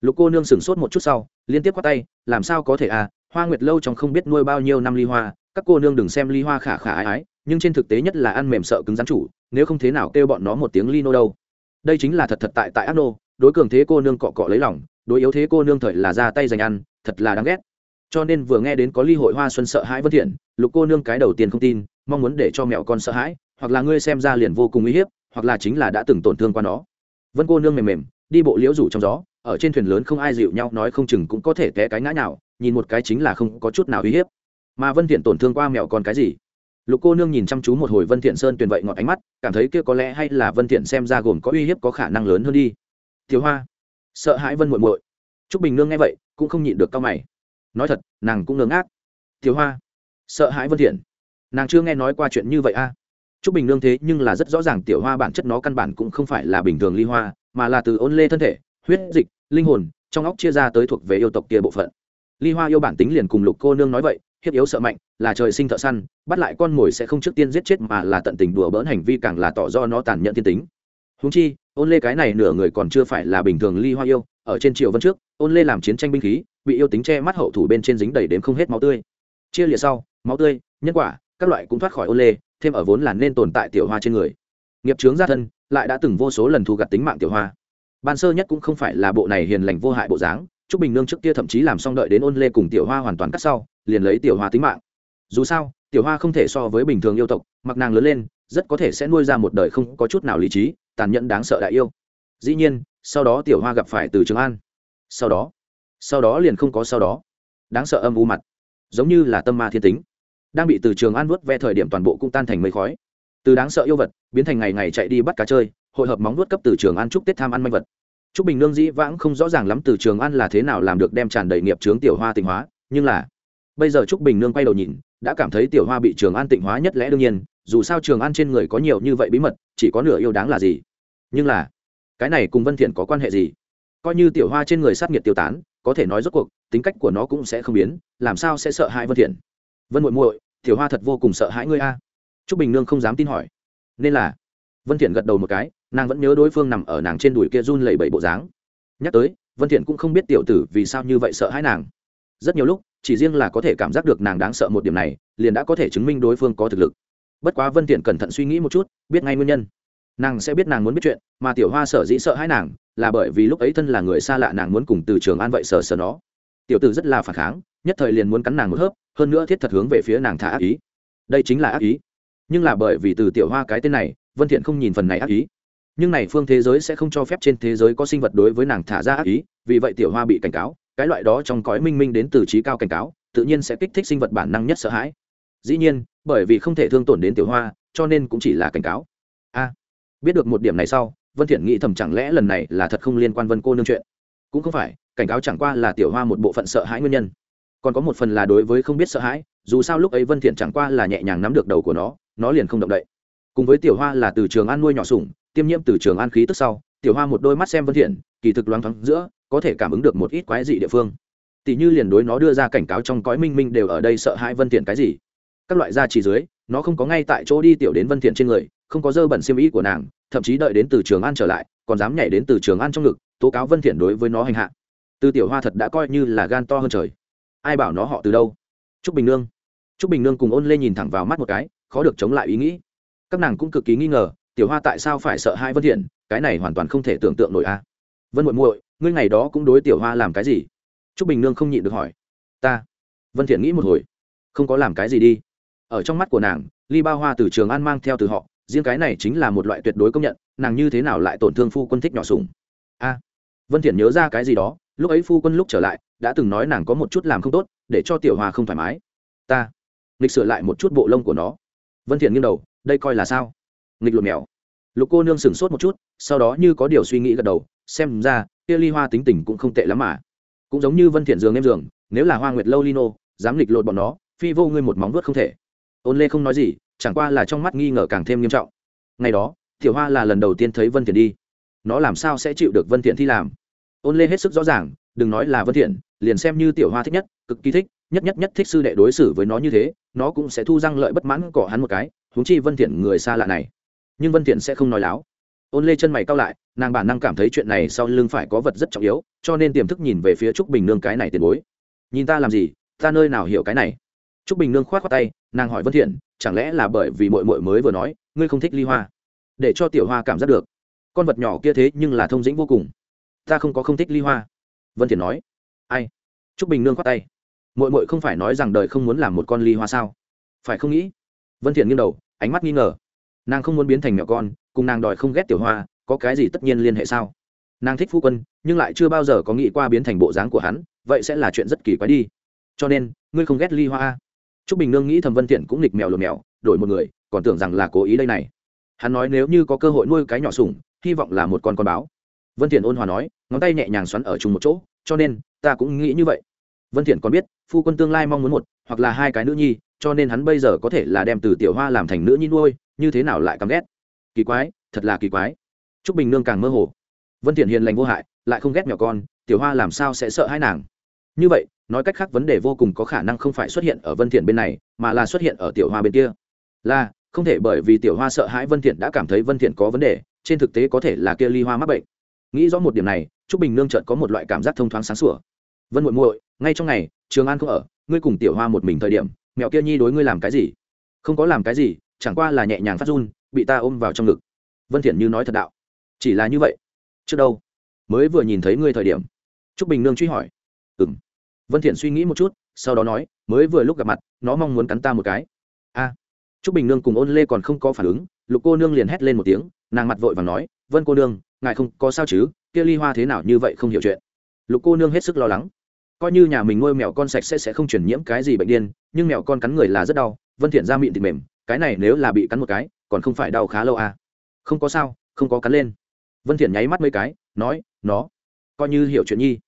Lục cô nương sửng sốt một chút sau, liên tiếp quát tay, làm sao có thể à? Hoa nguyệt lâu trong không biết nuôi bao nhiêu năm ly hoa, các cô nương đừng xem ly hoa khả khả ái ái, nhưng trên thực tế nhất là ăn mềm sợ cứng rắn chủ, nếu không thế nào kêu bọn nó một tiếng ly nô đâu. Đây chính là thật thật tại tại ác nô, đối cường thế cô nương cọ cọ lấy lòng, đối yếu thế cô nương thời là ra tay dành ăn, thật là đáng ghét. Cho nên vừa nghe đến có ly hội hoa xuân sợ hãi vân thiện, lục cô nương cái đầu tiên không tin, mong muốn để cho mẹo con sợ hãi, hoặc là ngươi xem ra liền vô cùng uy hiếp, hoặc là chính là đã từng tổn thương qua nó vân cô nương mềm mềm, đi bộ liễu rủ trong gió, ở trên thuyền lớn không ai dịu nhau, nói không chừng cũng có thể té cái ngã nào nhìn một cái chính là không có chút nào uy hiếp. Mà vân thiện tổn thương qua mẹo còn cái gì? Lục cô nương nhìn chăm chú một hồi vân thiện sơn tuyền vậy ngọt ánh mắt, cảm thấy kia có lẽ hay là vân thiện xem ra gồm có uy hiếp có khả năng lớn hơn đi. Thiếu hoa, sợ hãi vân muội muội. Trúc bình nương nghe vậy, cũng không nhịn được cao mày. Nói thật, nàng cũng ngớ ngác. Thiếu hoa, sợ hãi vân thiện. Nàng chưa nghe nói qua chuyện như vậy a. à trúc bình nương thế nhưng là rất rõ ràng tiểu hoa bản chất nó căn bản cũng không phải là bình thường ly hoa, mà là từ ôn lê thân thể, huyết dịch, linh hồn, trong óc chia ra tới thuộc về yêu tộc kia bộ phận. Ly hoa yêu bản tính liền cùng lục cô nương nói vậy, hiếp yếu sợ mạnh, là trời sinh thợ săn, bắt lại con mồi sẽ không trước tiên giết chết mà là tận tình đùa bỡn hành vi càng là tỏ do nó tàn nhẫn thiên tính. Húng chi, ôn lê cái này nửa người còn chưa phải là bình thường ly hoa yêu, ở trên triều vân trước, ôn lê làm chiến tranh binh khí, bị yêu tính che mắt hậu thủ bên trên dính đầy đến không hết máu tươi. Chia liệt sau, máu tươi, nhân quả, các loại cũng thoát khỏi ôn lê thêm ở vốn là nên tồn tại tiểu hoa trên người. Nghiệp trướng gia thân, lại đã từng vô số lần thu gặt tính mạng tiểu hoa. Ban sơ nhất cũng không phải là bộ này hiền lành vô hại bộ dáng, trúc bình nương trước kia thậm chí làm xong đợi đến ôn lê cùng tiểu hoa hoàn toàn cắt sau, liền lấy tiểu hoa tính mạng. Dù sao, tiểu hoa không thể so với bình thường yêu tộc, mặc nàng lớn lên, rất có thể sẽ nuôi ra một đời không có chút nào lý trí, tàn nhẫn đáng sợ đại yêu. Dĩ nhiên, sau đó tiểu hoa gặp phải từ trường an. Sau đó sau đó liền không có sau đó. Đáng sợ âm u mặt, giống như là tâm ma thiên tính đang bị từ trường an vớt ve thời điểm toàn bộ cũng tan thành mây khói từ đáng sợ yêu vật biến thành ngày ngày chạy đi bắt cá chơi hội hợp móng vớt cấp từ trường an chúc tết tham ăn manh vật Trúc Bình Nương dĩ vãng không rõ ràng lắm từ Trường An là thế nào làm được đem tràn đầy nghiệp trướng tiểu hoa tịnh hóa, nhưng là bây giờ Trúc Bình Nương quay đầu nhìn, đã cảm thấy tiểu hoa bị Trường An tịnh hóa nhất lẽ đương nhiên, dù sao Trường An trên người có nhiều như vậy bí mật, chỉ có nửa yêu đáng là gì. Nhưng là, cái này cùng Vân Thiện có quan hệ gì? Coi như tiểu hoa trên người sát nhiệt tiêu tán, có thể nói rốt cuộc, tính cách của nó cũng sẽ không biến, làm sao sẽ sợ hãi Vân Thiện? Vân muội muội, tiểu hoa thật vô cùng sợ hãi ngươi a. Trúc Bình Nương không dám tin hỏi. Nên là, Vân Thiện gật đầu một cái, nàng vẫn nhớ đối phương nằm ở nàng trên đùi kia run lẩy bẩy bộ dáng. Nhắc tới vân thiện cũng không biết tiểu tử vì sao như vậy sợ hãi nàng. Rất nhiều lúc chỉ riêng là có thể cảm giác được nàng đáng sợ một điểm này liền đã có thể chứng minh đối phương có thực lực. Bất quá vân thiện cẩn thận suy nghĩ một chút biết ngay nguyên nhân. Nàng sẽ biết nàng muốn biết chuyện mà tiểu hoa sợ dĩ sợ hãi nàng là bởi vì lúc ấy thân là người xa lạ nàng muốn cùng từ trường an vậy sợ sợ nó. Tiểu tử rất là phản kháng nhất thời liền muốn cắn nàng một hớp hơn nữa thiết thật hướng về phía nàng thả ác ý. Đây chính là ác ý. Nhưng là bởi vì từ tiểu hoa cái tên này, vân thiện không nhìn phần này ác ý. Nhưng này phương thế giới sẽ không cho phép trên thế giới có sinh vật đối với nàng thả ra ác ý, vì vậy tiểu hoa bị cảnh cáo, cái loại đó trong cõi minh minh đến từ trí cao cảnh cáo, tự nhiên sẽ kích thích sinh vật bản năng nhất sợ hãi. Dĩ nhiên, bởi vì không thể thương tổn đến tiểu hoa, cho nên cũng chỉ là cảnh cáo. A, biết được một điểm này sau, vân thiện nghĩ thầm chẳng lẽ lần này là thật không liên quan vân cô nương chuyện? Cũng không phải, cảnh cáo chẳng qua là tiểu hoa một bộ phận sợ hãi nguyên nhân còn có một phần là đối với không biết sợ hãi, dù sao lúc ấy vân thiện chẳng qua là nhẹ nhàng nắm được đầu của nó nó liền không động đậy. Cùng với tiểu hoa là từ trường an nuôi nhỏ sủng, tiêm nhiễm từ trường an khí tức sau, tiểu hoa một đôi mắt xem vân thiện, kỳ thực loáng thoáng giữa, có thể cảm ứng được một ít quái dị địa phương. Tỷ như liền đối nó đưa ra cảnh cáo trong cõi minh minh đều ở đây sợ hãi vân thiện cái gì. Các loại gia chỉ dưới, nó không có ngay tại chỗ đi tiểu đến vân thiện trên người, không có dơ bẩn xiêm y của nàng, thậm chí đợi đến từ trường an trở lại, còn dám nhảy đến từ trường an trong ngực, tố cáo vân thiện đối với nó hành hạ. Từ tiểu hoa thật đã coi như là gan to hơn trời ai bảo nó họ từ đâu? Trúc bình nương. Trúc bình nương cùng ôn lê nhìn thẳng vào mắt một cái, khó được chống lại ý nghĩ. Các nàng cũng cực kỳ nghi ngờ, tiểu hoa tại sao phải sợ hai vân thiện, cái này hoàn toàn không thể tưởng tượng nổi a. Vân muội muội, ngươi ngày đó cũng đối tiểu hoa làm cái gì? Trúc bình nương không nhịn được hỏi. Ta. Vân thiện nghĩ một hồi. Không có làm cái gì đi. Ở trong mắt của nàng, ly ba hoa từ trường an mang theo từ họ, riêng cái này chính là một loại tuyệt đối công nhận, nàng như thế nào lại tổn thương phu quân thích nhỏ sùng a vân thiện nhớ ra cái gì đó, lúc ấy phu quân lúc trở lại, đã từng nói nàng có một chút làm không tốt, để cho tiểu hoa không thoải mái. Ta, nghịch sửa lại một chút bộ lông của nó. Vân thiện nghiêng đầu, đây coi là sao? Nghịch lột mèo. Lục cô nương sửng sốt một chút, sau đó như có điều suy nghĩ gật đầu, xem ra, kia ly hoa tính tình cũng không tệ lắm mà. Cũng giống như vân thiện giường em giường, nếu là hoa nguyệt lâu lino, dám nghịch lột bọn nó, phi vô ngươi một móng vuốt không thể. Ôn lê không nói gì, chẳng qua là trong mắt nghi ngờ càng thêm nghiêm trọng. Ngày đó, tiểu hoa là lần đầu tiên thấy vân thiện đi. Nó làm sao sẽ chịu được vân thiện thi làm? Ôn lê hết sức rõ ràng, đừng nói là vân thiện, liền xem như tiểu hoa thích nhất, cực kỳ thích, nhất nhất nhất thích sư đệ đối xử với nó như thế, nó cũng sẽ thu răng lợi bất mãn cỏ hắn một cái, huống chi vân thiện người xa lạ này. Nhưng vân thiện sẽ không nói láo. Ôn lê chân mày cau lại, nàng bản năng cảm thấy chuyện này sau lưng phải có vật rất trọng yếu, cho nên tiềm thức nhìn về phía trúc bình nương cái này tiền bối. Nhìn ta làm gì, ta nơi nào hiểu cái này? Trúc bình nương khoát khoát tay, nàng hỏi vân thiện, chẳng lẽ là bởi vì muội muội mới vừa nói, ngươi không thích ly hoa? Để cho tiểu hoa cảm giác được. Con vật nhỏ kia thế nhưng là thông dĩnh vô cùng ta không có không thích ly hoa. Vân thiền nói. Ai? Trúc bình nương khoác tay. Muội muội không phải nói rằng đời không muốn làm một con ly hoa sao? Phải không nghĩ? Vân thiền nghiêng đầu, ánh mắt nghi ngờ. Nàng không muốn biến thành mẹo con, cùng nàng đòi không ghét tiểu hoa, có cái gì tất nhiên liên hệ sao? Nàng thích phu quân, nhưng lại chưa bao giờ có nghĩ qua biến thành bộ dáng của hắn, vậy sẽ là chuyện rất kỳ quái đi. Cho nên, ngươi không ghét ly hoa t r ú c bình nương nghĩ thầm vân thiện cũng nghịch mèo lột mèo, đổi một người, còn tưởng rằng là cố ý đây này. Hắn nói nếu như có cơ hội nuôi cái nhỏ sủng, hy vọng là một con con báo vân thiện ôn hòa nói, ngón tay nhẹ nhàng xoắn ở chung một chỗ, cho nên, ta cũng nghĩ như vậy. Vân thiện còn biết, phu quân tương lai mong muốn một, hoặc là hai cái nữ nhi, cho nên hắn bây giờ có thể là đem từ tiểu hoa làm thành nữ nhi nuôi, như thế nào lại căm ghét? Kỳ quái, thật là kỳ quái. Trúc bình nương càng mơ hồ. Vân thiện hiền lành vô hại, lại không ghét nhỏ con, tiểu hoa làm sao sẽ sợ hai nàng? Như vậy, nói cách khác vấn đề vô cùng có khả năng không phải xuất hiện ở vân thiện bên này, mà là xuất hiện ở tiểu hoa bên kia. Là, không thể bởi vì tiểu hoa sợ hãi vân thiện đã cảm thấy vân thiện có vấn đề, trên thực tế có thể là kia ly hoa mắc bệnh nghĩ rõ một điểm này, trúc bình nương chợt có một loại cảm giác thông thoáng sáng sủa. Vân muội muội, ngay trong ngày, trường an không ở, ngươi cùng tiểu hoa một mình thời điểm, mẹo kia nhi đối ngươi làm cái gì? Không có làm cái gì, chẳng qua là nhẹ nhàng phát run, bị ta ôm vào trong ngực. Vân thiện như nói thật đạo. Chỉ là như vậy, trước đâu? Mới vừa nhìn thấy ngươi thời điểm. Trúc bình nương truy hỏi. Ừm. Vân thiện suy nghĩ một chút, sau đó nói, mới vừa lúc gặp mặt, nó mong muốn cắn ta một cái. A. Trúc bình nương cùng ôn lê còn không có phản ứng, lục cô nương liền hét lên một tiếng, nàng mặt vội và nói, vân cô nương ngài không có sao chứ, kia ly hoa thế nào như vậy không hiểu chuyện. Lục cô nương hết sức lo lắng. Coi như nhà mình nuôi mèo con sạch sẽ sẽ không truyền nhiễm cái gì bệnh điên, nhưng mèo con cắn người là rất đau, vân thiện ra miệng thịt mềm, cái này nếu là bị cắn một cái, còn không phải đau khá lâu à. Không có sao, không có cắn lên. Vân thiện nháy mắt mấy cái, nói, nó, coi như hiểu chuyện nhi.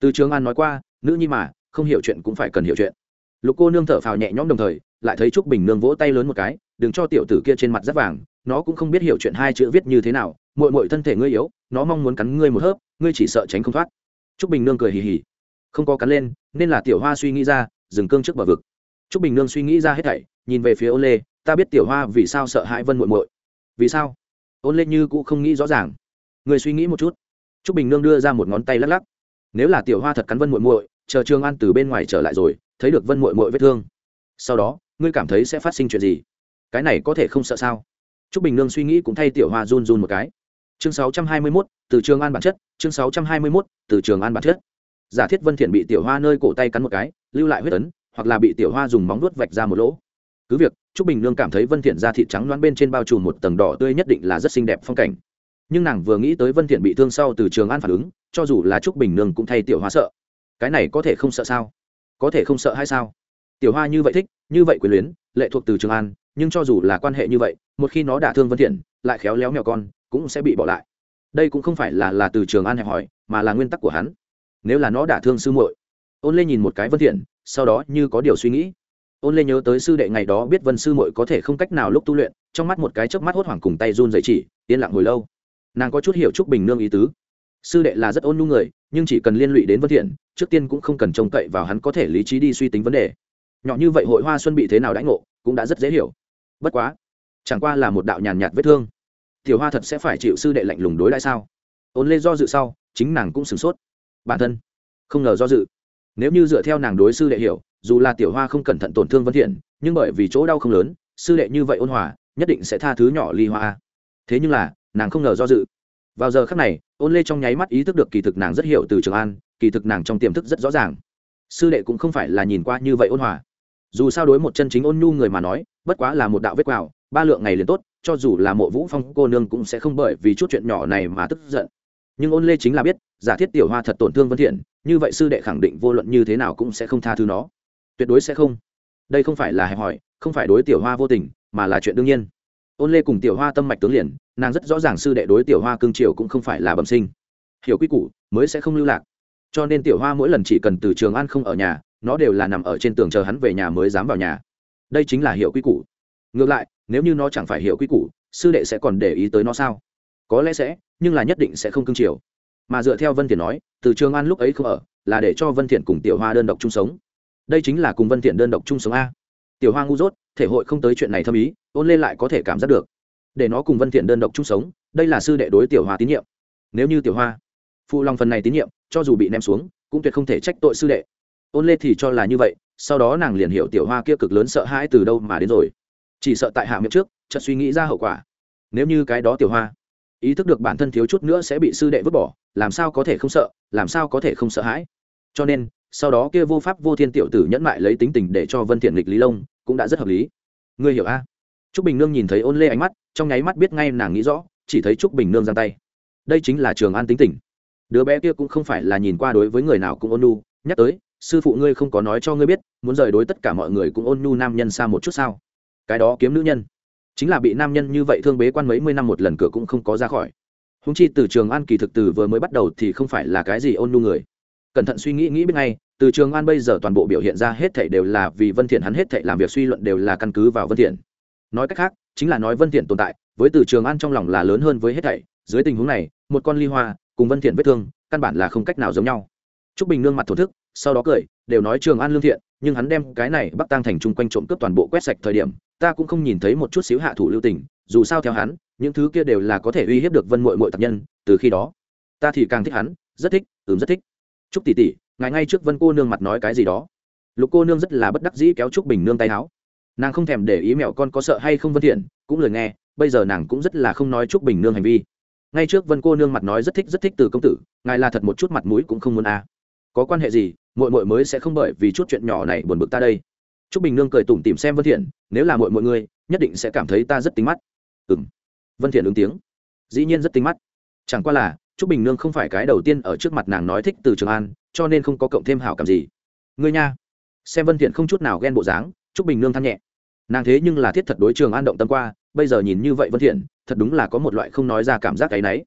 Từ trường an nói qua, nữ nhi mà, không hiểu chuyện cũng phải cần hiểu chuyện. Lục cô nương thở phào nhẹ nhõm đồng thời, lại thấy trúc bình nương vỗ tay lớn một cái, đừng cho tiểu tử kia trên mặt rất vàng, nó cũng không biết hiểu chuyện hai chữ viết như thế nào muội muội thân thể ngươi yếu, nó mong muốn cắn ngươi một hớp, ngươi chỉ sợ tránh không thoát. Trúc bình nương cười hì hì. Không có cắn lên, nên là tiểu hoa suy nghĩ ra dừng cương trước bờ vực. Trúc bình nương suy nghĩ ra hết thảy, nhìn về phía ôn lê, ta biết tiểu hoa vì sao sợ hãi vân muội muội. Vì sao? Ôn lê như cũng không nghĩ rõ ràng. Người suy nghĩ một chút. T r ú c bình nương đưa ra một ngón tay lắc lắc. Nếu là tiểu hoa thật cắn vân muội muội, chờ trường an từ bên ngoài trở lại rồi, thấy được vân muội muội vết thương, sau đó, ngươi cảm thấy sẽ phát sinh chuyện gì? Cái này có thể không sợ sao? T r ú c bình nương suy nghĩ cũng thay tiểu hoa run run một cái chương sáu trăm hai mươi 621, từ trường an bản chất. Chương sáu trăm hai mươi 621, từ trường an bản chất. Giả thiết vân thiện bị tiểu hoa nơi cổ tay cắn một cái lưu lại huyết ấn hoặc là bị tiểu hoa dùng móng nuốt vạch ra một lỗ. Cứ việc trúc bình nương cảm thấy vân thiện da thịt trắng loáng bên trên bao trùm một tầng đỏ tươi nhất định là rất xinh đẹp phong cảnh. Nhưng nàng vừa nghĩ tới vân thiện bị thương sau từ trường an phản ứng cho dù là trúc bình nương cũng thay tiểu hoa sợ. Cái này có thể không sợ sao? Có thể không sợ hay sao? Tiểu hoa như vậy thích như vậy quyền luyến lệ thuộc từ trường an nhưng cho dù là quan hệ như vậy một khi nó đả thương vân thiện lại khéo léo mèo con cũng sẽ bị bỏ lại. Đây cũng không phải là là từ trường an hẹp hỏi, mà là nguyên tắc của hắn. Nếu là nó đả thương sư muội, ôn lê nhìn một cái vân thiện, sau đó như có điều suy nghĩ. Ôn lê nhớ tới sư đệ ngày đó biết vân sư muội có thể không cách nào lúc tu luyện, trong mắt một cái chớp mắt hốt hoảng cùng tay run dậy chỉ, yên lặng hồi lâu. Nàng có chút hiểu trúc bình nương ý tứ. Sư đệ là rất ôn nhu người, nhưng chỉ cần liên lụy đến vân thiện, trước tiên cũng không cần trông cậy vào hắn có thể lý trí đi suy tính vấn đề. Nhỏ như vậy hội hoa xuân bị thế nào đãi ngộ, cũng đã rất dễ hiểu. Bất quá, chẳng qua là một đạo nhàn nhạt vết thương tiểu hoa thật sẽ phải chịu sư đệ lạnh lùng đối lại sao? Ôn lê do dự sau, chính nàng cũng sửng sốt. Bản thân, không ngờ do dự. Nếu như dựa theo nàng đối sư đệ hiểu, dù là tiểu hoa không cẩn thận tổn thương vân thiện, nhưng bởi vì chỗ đau không lớn, sư đệ như vậy ôn hòa, nhất định sẽ tha thứ nhỏ ly hoa thế nhưng là, nàng không ngờ do dự. Vào giờ khắc này, ôn lê trong nháy mắt ý thức được kỳ thực nàng rất hiểu từ trường an, kỳ thực nàng trong tiềm thức rất rõ ràng. Sư đệ cũng không phải là nhìn qua như vậy ôn hòa. Dù sao đối một chân chính ôn nhu người mà nói, bất quá là một đạo vết quào, ba lượng ngày liền tốt cho dù là mộ vũ phong cô nương cũng sẽ không bởi vì chút chuyện nhỏ này mà tức giận. Nhưng ôn lê chính là biết, giả thiết tiểu hoa thật tổn thương vân thiện, như vậy sư đệ khẳng định vô luận như thế nào cũng sẽ không tha thứ nó. Tuyệt đối sẽ không. Đây không phải là hẹp hỏi, không phải đối tiểu hoa vô tình, mà là chuyện đương nhiên. Ôn lê cùng tiểu hoa tâm mạch tướng liền, nàng rất rõ ràng sư đệ đối tiểu hoa cương triều cũng không phải là bẩm sinh. Hiểu quy củ, mới sẽ không lưu lạc. Cho nên tiểu hoa mỗi lần chỉ cần từ trường ăn không ở nhà, nó đều là nằm ở trên tường chờ hắn về nhà mới dám vào nhà. Đây chính là hiểu quy củ. Ngược lại nếu như nó chẳng phải hiểu quy củ, sư đệ sẽ còn để ý tới nó sao? Có lẽ sẽ, nhưng là nhất định sẽ không cương triều mà dựa theo vân thiện nói, từ trường an lúc ấy không ở, là để cho vân thiện cùng tiểu hoa đơn độc chung sống. Đây chính là cùng vân thiện đơn độc chung sống a. Tiểu hoa ngu dốt, thể hội không tới chuyện này thâm ý, ôn Lên lại có thể cảm giác được. Để nó cùng vân thiện đơn độc chung sống, đây là sư đệ đối tiểu hoa tín nhiệm. Nếu như tiểu hoa phụ lòng phần này tín nhiệm, cho dù bị ném xuống, cũng tuyệt không thể trách tội sư đệ. Ôn lê thì cho là như vậy, sau đó nàng liền hiểu tiểu hoa kia cực lớn sợ hãi từ đâu mà đến rồi chỉ sợ tại hạ miệng trước, chợt suy nghĩ ra hậu quả. Nếu như cái đó tiểu hoa, ý thức được bản thân thiếu chút nữa sẽ bị sư đệ vứt bỏ, làm sao có thể không sợ, làm sao có thể không sợ hãi? Cho nên, sau đó kia vô pháp vô thiên tiểu tử nhẫn mại lấy tính tình để cho vân thiện lịch lý lông, cũng đã rất hợp lý. Ngươi hiểu a? Trúc bình nương nhìn thấy ôn lê ánh mắt, trong nháy mắt biết ngay nàng nghĩ rõ, chỉ thấy trúc bình nương giang tay. Đây chính là trường an tính tình. Đứa bé kia cũng không phải là nhìn qua đối với người nào cũng ôn nhu, nhắc tới, sư phụ ngươi không có nói cho ngươi biết, muốn rời đối tất cả mọi người cũng ôn nhu nam nhân xa một chút sao? Cái đó kiếm nữ nhân. Chính là bị nam nhân như vậy thương bế quan mấy mươi năm một lần cửa cũng không có ra khỏi. Húng chi từ trường an kỳ thực từ vừa mới bắt đầu thì không phải là cái gì ôn nhu người. Cẩn thận suy nghĩ nghĩ biết ngay, từ trường an bây giờ toàn bộ biểu hiện ra hết thảy đều là vì vân thiện hắn hết thảy làm việc suy luận đều là căn cứ vào vân thiện. Nói cách khác, chính là nói vân thiện tồn tại, với từ trường an trong lòng là lớn hơn với hết thảy. Dưới tình huống này, một con ly hoa cùng vân thiện vết thương, căn bản là không cách nào giống nhau. Trúc bình nương mặt thổ thức, sau đó cười, đều nói trường an lương thiện nhưng hắn đem cái này bắc tăng thành chung quanh trộm cướp toàn bộ quét sạch thời điểm, ta cũng không nhìn thấy một chút xíu hạ thủ lưu tình, dù sao theo hắn, những thứ kia đều là có thể uy hiếp được vân mội mội tập nhân, từ khi đó, ta thì càng thích hắn, rất thích, ừm, rất thích. Trúc tỷ tỷ, ngài ngay trước vân cô nương mặt nói cái gì đó. Lục cô nương rất là bất đắc dĩ kéo trúc bình nương tay áo. Nàng không thèm để ý mẹo con có sợ hay không vân thiện, cũng lời nghe, bây giờ nàng cũng rất là không nói trúc bình nương hành vi. Ngay trước vân cô nương mặt nói rất thích rất thích từ công tử, ngài là thật một chút mặt mũi cũng không muốn à. có quan hệ gì muội muội mới sẽ không bởi vì chút chuyện nhỏ này buồn bực ta đây. Trúc bình nương cười tủm tỉm xem vân thiện, nếu là muội muội ngươi, nhất định sẽ cảm thấy ta rất tính mắt. Ừm. Vân thiện ứng tiếng. Dĩ nhiên rất tính mắt. Chẳng qua là, trúc bình nương không phải cái đầu tiên ở trước mặt nàng nói thích từ trường an, cho nên không có cộng thêm hảo cảm gì. Ngươi nha. Xem vân thiện không chút nào ghen bộ dáng, trúc bình nương than nhẹ. Nàng thế nhưng là thiết thật đối trường an động tâm qua, bây giờ nhìn như vậy vân thiện, thật đúng là có một loại không nói ra cảm giác cái nấy.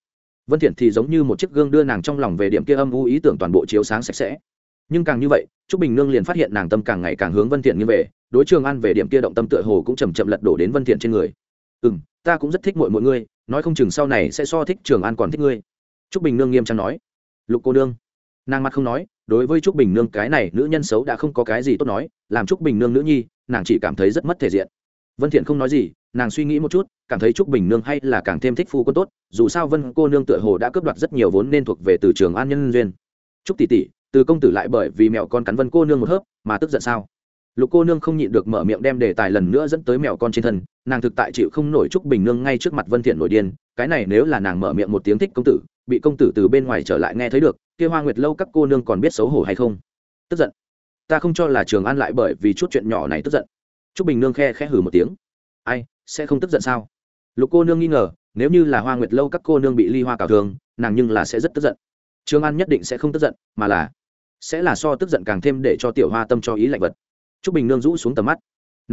Vân thiện thì giống như một chiếc gương đưa nàng trong lòng về điểm kia âm u ý tưởng toàn bộ chiếu sáng sạch sẽ nhưng càng như vậy, trúc bình nương liền phát hiện nàng tâm càng ngày càng hướng vân thiện như về, đối trường an về điểm kia động tâm tựa hồ cũng chậm chậm lật đổ đến vân thiện trên người. Ừm, ta cũng rất thích mọi mọi ngươi, nói không chừng sau này sẽ so thích trường an còn thích ngươi. Trúc bình nương nghiêm trang nói. Lục cô nương. Nàng mặt không nói, đối với trúc bình nương cái này nữ nhân xấu đã không có cái gì tốt nói, làm trúc bình nương nữ nhi, nàng chỉ cảm thấy rất mất thể diện. Vân thiện không nói gì, nàng suy nghĩ một chút, cảm thấy trúc bình nương hay là càng thêm thích phu quân tốt, dù sao vân cô nương tựa hồ đã cướp đoạt rất nhiều vốn nên thuộc về từ trường an nhân duyên. Trúc tỷ tỷ từ công tử lại bởi vì mèo con cắn vân cô nương một hớp mà tức giận sao? Lục cô nương không nhịn được mở miệng đem đề tài lần nữa dẫn tới mèo con trên thân, nàng thực tại chịu không nổi trúc bình nương ngay trước mặt vân thiện nổi điên, cái này nếu là nàng mở miệng một tiếng thích công tử, bị công tử từ bên ngoài trở lại nghe thấy được, kia hoa nguyệt lâu các cô nương còn biết xấu hổ hay không? Tức giận. Ta không cho là trường an lại bởi vì chút chuyện nhỏ này tức giận. Trúc bình nương khe khẽ hừ một tiếng. Ai, sẽ không tức giận sao? Lục cô nương nghi ngờ, nếu như là hoa nguyệt lâu các cô nương bị ly hoa cào thường, nàng nhưng là sẽ rất tức giận. Trường an nhất định sẽ không tức giận, mà là sẽ là so tức giận càng thêm để cho tiểu hoa tâm cho ý lạnh vật. T r ú c bình nương rũ xuống tầm mắt.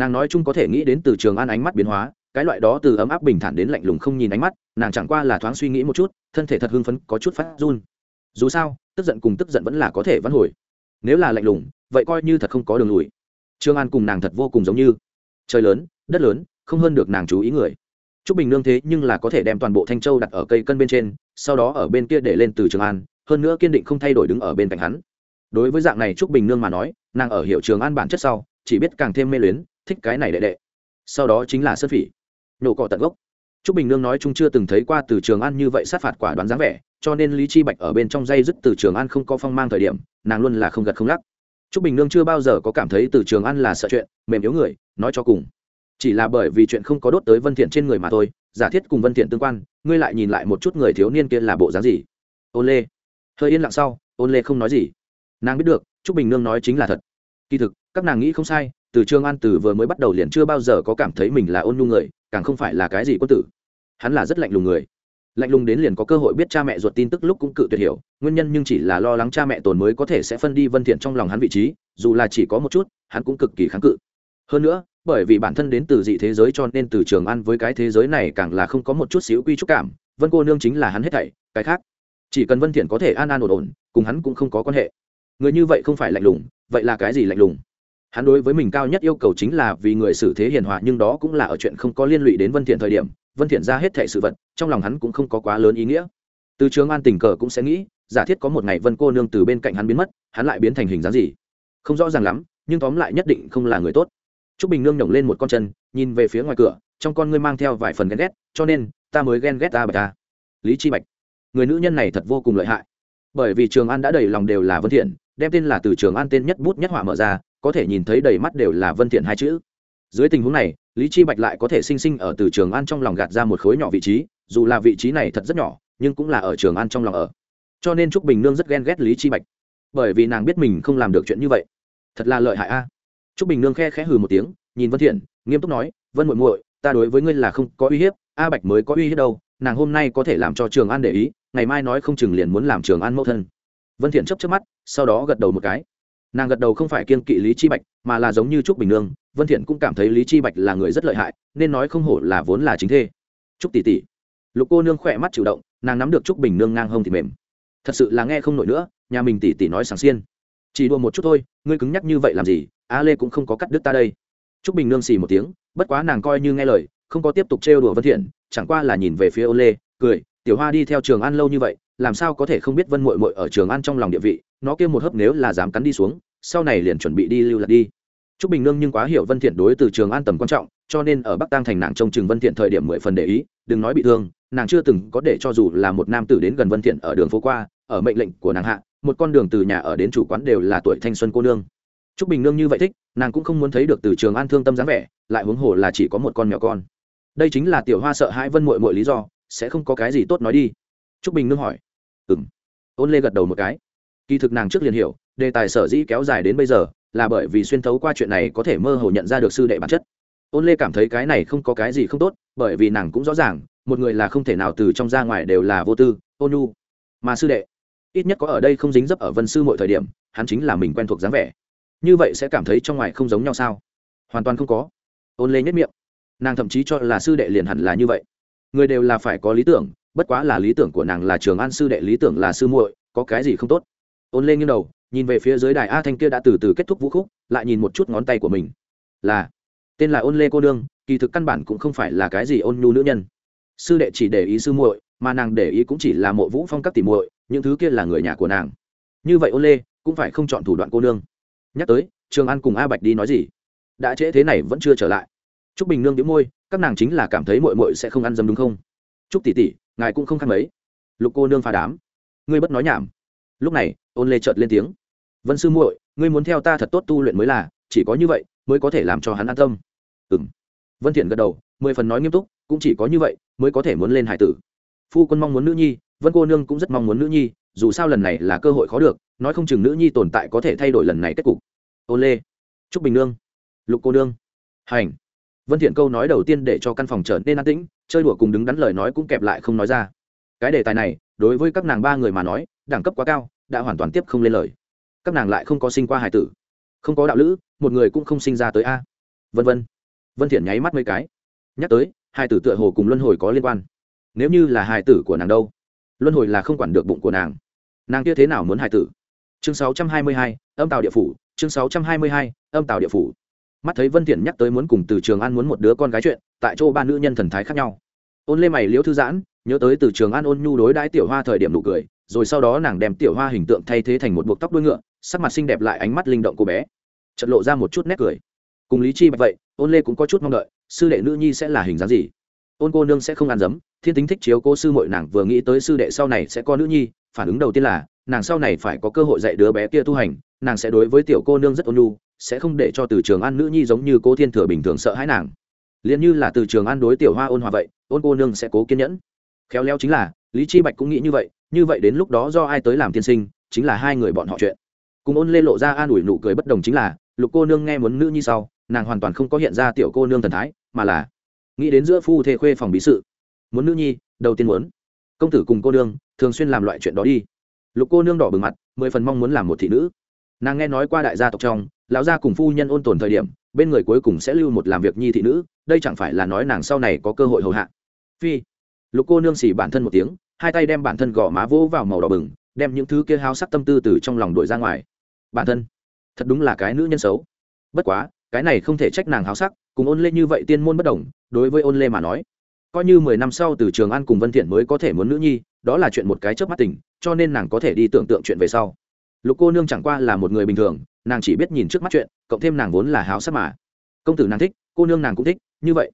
Nàng nói chung có thể nghĩ đến từ trường an ánh mắt biến hóa, cái loại đó từ ấm áp bình thản đến lạnh lùng không nhìn ánh mắt, nàng chẳng qua là thoáng suy nghĩ một chút, thân thể thật hưng phấn, có chút phát run. Dù sao, tức giận cùng tức giận vẫn là có thể vãn hồi. Nếu là lạnh lùng, vậy coi như thật không có đường lùi. Trương an cùng nàng thật vô cùng giống như. Trời lớn, đất lớn, không hơn được nàng chú ý người. T r ú c bình nương thế nhưng là có thể đem toàn bộ thanh châu đặt ở cây cân bên trên, sau đó ở bên kia để lên từ trường an, hơn nữa kiên định không thay đổi đứng ở bên cạnh hắn đối với dạng này trúc bình nương mà nói, nàng ở hiệu trường an bản chất sau, chỉ biết càng thêm mê luyến, thích cái này đệ đệ. Sau đó chính là sơn phỉ. Nổ cọ tận gốc. Trúc bình nương nói chung chưa từng thấy qua từ trường an như vậy sát phạt quả đoán dáng vẻ, cho nên lý chi bạch ở bên trong dây dứt từ trường an không có phong mang thời điểm, nàng luôn là không gật không lắc. Trúc bình nương chưa bao giờ có cảm thấy từ trường an là sợ chuyện, mềm yếu người, nói cho cùng. Chỉ là bởi vì chuyện không có đốt tới vân thiện trên người mà thôi, giả thiết cùng vân thiện tương quan, ngươi lại nhìn lại một chút người thiếu niên kia là bộ dáng gì. Ôn lê. Hơi yên lặng sau ôn lê không nói gì nàng biết được t r ú c bình nương nói chính là thật. Kỳ thực, các nàng nghĩ không sai, từ trương an từ vừa mới bắt đầu liền chưa bao giờ có cảm thấy mình là ôn nhu người, càng không phải là cái gì quân tử. Hắn là rất lạnh lùng người. Lạnh lùng đến liền có cơ hội biết cha mẹ ruột tin tức lúc cũng cự tuyệt hiểu, nguyên nhân nhưng chỉ là lo lắng cha mẹ tồn mới có thể sẽ phân đi vân thiện trong lòng hắn vị trí, dù là chỉ có một chút, hắn cũng cực kỳ kháng cự. Hơn nữa, bởi vì bản thân đến từ dị thế giới cho nên từ trường ăn với cái thế giới này càng là không có một chút xíu quy trúc cảm, vân cô nương chính là hắn hết thảy, cái khác. Chỉ cần vân thiện có thể an an ổn ổn, cùng hắn cũng không có quan hệ người như vậy không phải lạnh lùng, vậy là cái gì lạnh lùng? Hắn đối với mình cao nhất yêu cầu chính là vì người xử thế hiền hòa, nhưng đó cũng là ở chuyện không có liên lụy đến vân thiện thời điểm, vân thiện ra hết thảy sự vật, trong lòng hắn cũng không có quá lớn ý nghĩa. Từ trường an tình cờ cũng sẽ nghĩ, giả thiết có một ngày vân cô nương từ bên cạnh hắn biến mất, hắn lại biến thành hình dáng gì? Không rõ ràng lắm, nhưng tóm lại nhất định không là người tốt. Trúc bình nương nhổng lên một con chân, nhìn về phía ngoài cửa, trong con ngươi mang theo vài phần ghen ghét, cho nên, ta mới ghen ghét ta bạch ta lý chi bạch, người nữ nhân này thật vô cùng lợi hại. Bởi vì trường an đã đầy lòng đều là vân thiện đem tên là từ trường an tên nhất bút nhất họa mở ra, có thể nhìn thấy đầy mắt đều là vân thiện hai chữ. Dưới tình huống này, lý chi bạch lại có thể sinh sinh ở từ trường an trong lòng gạt ra một khối nhỏ vị trí, dù là vị trí này thật rất nhỏ, nhưng cũng là ở trường an trong lòng ở. Cho nên trúc bình nương rất ghen ghét lý chi bạch, bởi vì nàng biết mình không làm được chuyện như vậy. Thật là lợi hại a. Trúc bình nương khe khẽ hừ một tiếng, nhìn vân thiện, nghiêm túc nói, vân muội muội, ta đối với ngươi là không có uy hiếp, a bạch mới có uy hiếp đâu, nàng hôm nay có thể làm cho trường an để ý, ngày mai nói không chừng liền muốn làm trường an mẫu thân. Vân thiện chớp chớp mắt sau đó gật đầu một cái. Nàng gật đầu không phải kiên kỵ lý chi bạch, mà là giống như trúc bình nương, vân thiện cũng cảm thấy lý chi bạch là người rất lợi hại, nên nói không hổ là vốn là chính thê. Trúc tỷ tỷ. Lục cô nương khỏe mắt chủ động, nàng nắm được trúc bình nương ngang hông thì mềm. Thật sự là nghe không nổi nữa, nhà mình tỷ tỷ nói sáng xiên. Chỉ đùa một chút thôi, ngươi cứng nhắc như vậy làm gì, a lê cũng không có cắt đứt ta đây. Trúc bình nương xì một tiếng, bất quá nàng coi như nghe lời, không có tiếp tục trêu đùa vân thiện, chẳng qua là nhìn về phía ô lê, cười, tiểu hoa đi theo trường an lâu như vậy làm sao có thể không biết vân muội muội ở trường an trong lòng địa vị, nó kia một hớp nếu là dám cắn đi xuống, sau này liền chuẩn bị đi lưu lạc đi. Trúc bình nương nhưng quá hiểu vân thiện đối từ trường an tầm quan trọng, cho nên ở bắc tăng thành nàng trông chừng vân thiện thời điểm mười phần để ý, đừng nói bị thương, nàng chưa từng có để cho dù là một nam tử đến gần vân thiện ở đường phố qua, ở mệnh lệnh của nàng hạ, một con đường từ nhà ở đến chủ quán đều là tuổi thanh xuân cô nương. Trúc bình nương như vậy thích, nàng cũng không muốn thấy được từ trường an thương tâm dáng vẻ, lại huống hồ là chỉ có một con mèo con. Đây chính là tiểu hoa sợ hãi vân muội muội lý do, sẽ không có cái gì tốt nói đi trúc bình nương hỏi. Ừm. Ôn lê gật đầu một cái. Kỳ thực nàng trước liền hiểu, đề tài sở dĩ kéo dài đến bây giờ là bởi vì xuyên thấu qua chuyện này có thể mơ hồ nhận ra được sư đệ bản chất. Ôn lê cảm thấy cái này không có cái gì không tốt, bởi vì nàng cũng rõ ràng, một người là không thể nào từ trong ra ngoài đều là vô tư, ôn nhu. Mà sư đệ, ít nhất có ở đây không dính dấp ở vân sư mọi thời điểm, hắn chính là mình quen thuộc dáng vẻ. Như vậy sẽ cảm thấy trong ngoài không giống nhau sao? Hoàn toàn không có. Ôn lê nhất miệng. Nàng thậm chí cho là sư đệ liền hẳn là như vậy. Người đều là phải có lý tưởng bất quá là lý tưởng của nàng là trường an sư đệ, lý tưởng là sư muội, có cái gì không tốt? Ôn lê nghiêng đầu, nhìn về phía dưới đài a thanh kia đã từ từ kết thúc vũ khúc, lại nhìn một chút ngón tay của mình. Là, tên là ôn lê cô nương, kỳ thực căn bản cũng không phải là cái gì ôn nhu nữ nhân. Sư đệ chỉ để ý sư muội, mà nàng để ý cũng chỉ là mộ vũ phong các tỉ muội, những thứ kia là người nhà của nàng. Như vậy ôn lê cũng phải không chọn thủ đoạn cô nương. Nhắc tới, trường an cùng a bạch đi nói gì? Đã trễ thế này vẫn chưa trở lại. T r ú c bình nương đĩu môi, các nàng chính là cảm thấy mội mội sẽ không ăn dâm đúng không? T r ú c tỷ tỷ ngài cũng không khăn mấy. Lục cô nương phá đám. Ngươi bất nói nhảm. Lúc này, ôn lê chợt lên tiếng. Vân sư muội, ngươi muốn theo ta thật tốt tu luyện mới là, chỉ có như vậy mới có thể làm cho hắn an tâm. Ừ m vân thiện gật đầu, mười phần nói nghiêm túc, cũng chỉ có như vậy mới có thể muốn lên hải tử. Phu quân mong muốn nữ nhi, vân cô nương cũng rất mong muốn nữ nhi, dù sao lần này là cơ hội khó được, nói không chừng nữ nhi tồn tại có thể thay đổi lần này kết cục. Ôn lê trúc bình nương. Lục cô nương. Hành vân thiện câu nói đầu tiên để cho căn phòng trở nên an tĩnh chơi đùa cùng đứng đắn lời nói cũng kẹp lại không nói ra. Cái đề tài này đối với các nàng ba người mà nói đẳng cấp quá cao đã hoàn toàn tiếp không lên lời. Các nàng lại không có sinh qua hài tử không có đạo lữ một người cũng không sinh ra tới a. Vân vân. Vân thiện nháy mắt mấy cái. Nhắc tới hài tử tựa hồ cùng luân hồi có liên quan. Nếu như là hài tử của nàng đâu? Luân hồi là không quản được bụng của nàng. Nàng kia thế nào muốn hài tử? Chương 622, âm tào địa phủ chương 622, âm tào địa phủ mắt thấy vân thiện nhắc tới muốn cùng từ trường an muốn một đứa con gái chuyện, tại chỗ ba nữ nhân thần thái khác nhau. Ôn lê mày liễu thư giãn, nhớ tới từ trường an ôn nhu đối đãi tiểu hoa thời điểm nụ cười, rồi sau đó nàng đem tiểu hoa hình tượng thay thế thành một buộc tóc đuôi ngựa, sắc mặt xinh đẹp lại ánh mắt linh động cô bé. Chợt lộ ra một chút nét cười. Cùng lý chi bạch vậy, ôn lê cũng có chút mong đợi, sư đệ nữ nhi sẽ là hình dáng gì? Ôn cô nương sẽ không ăn dấm, thiên tính thích chiếu cô sư muội nàng, vừa nghĩ tới sư đệ sau này sẽ có nữ nhi, phản ứng đầu tiên là, nàng sau này phải có cơ hội dạy đứa bé kia tu hành, nàng sẽ đối với tiểu cô nương rất ôn nhu sẽ không để cho từ trường an nữ nhi giống như cô thiên thừa bình thường sợ hãi nàng. Liền như là từ trường an đối tiểu hoa ôn hòa vậy, ôn cô nương sẽ cố kiên nhẫn. Khéo léo chính là, lý chi bạch cũng nghĩ như vậy như vậy đến lúc đó do ai tới làm tiên sinh, chính là hai người bọn họ chuyện. Cùng ôn lê lộ ra an ủi nụ cười bất đồng chính là, lục cô nương nghe muốn nữ nhi sau, nàng hoàn toàn không có hiện ra tiểu cô nương thần thái, mà là nghĩ đến giữa phu thê khuê phòng bí sự. Muốn nữ nhi, đầu tiên muốn công tử cùng cô nương thường xuyên làm loại chuyện đó đi. Lục cô nương đỏ bừng mặt, mười phần mong muốn làm một thị nữ. Nàng nghe nói qua đại gia tộc trong lão gia cùng phu nhân ôn tồn thời điểm, bên người cuối cùng sẽ lưu một làm việc nhi thị nữ, đây chẳng phải là nói nàng sau này có cơ hội hầu hạ. Phi. Lục cô nương xỉ bản thân một tiếng, hai tay đem bản thân gõ má vỗ vào màu đỏ bừng, đem những thứ kia hao sắc tâm tư từ trong lòng đuổi ra ngoài. Bản thân, thật đúng là cái nữ nhân xấu. Bất quá, cái này không thể trách nàng háo sắc, cùng ôn lê như vậy tiên môn bất đồng, đối với ôn lê mà nói, coi như mười năm sau từ trường an cùng vân thiện mới có thể muốn nữ nhi, đó là chuyện một cái chớp mắt tình, cho nên nàng có thể đi tưởng tượng chuyện về sau. Lục cô nương chẳng qua là một người bình thường nàng chỉ biết nhìn trước mắt chuyện, cộng thêm nàng vốn là háo sắc mà. Công tử nàng thích, cô nương nàng cũng thích, như vậy.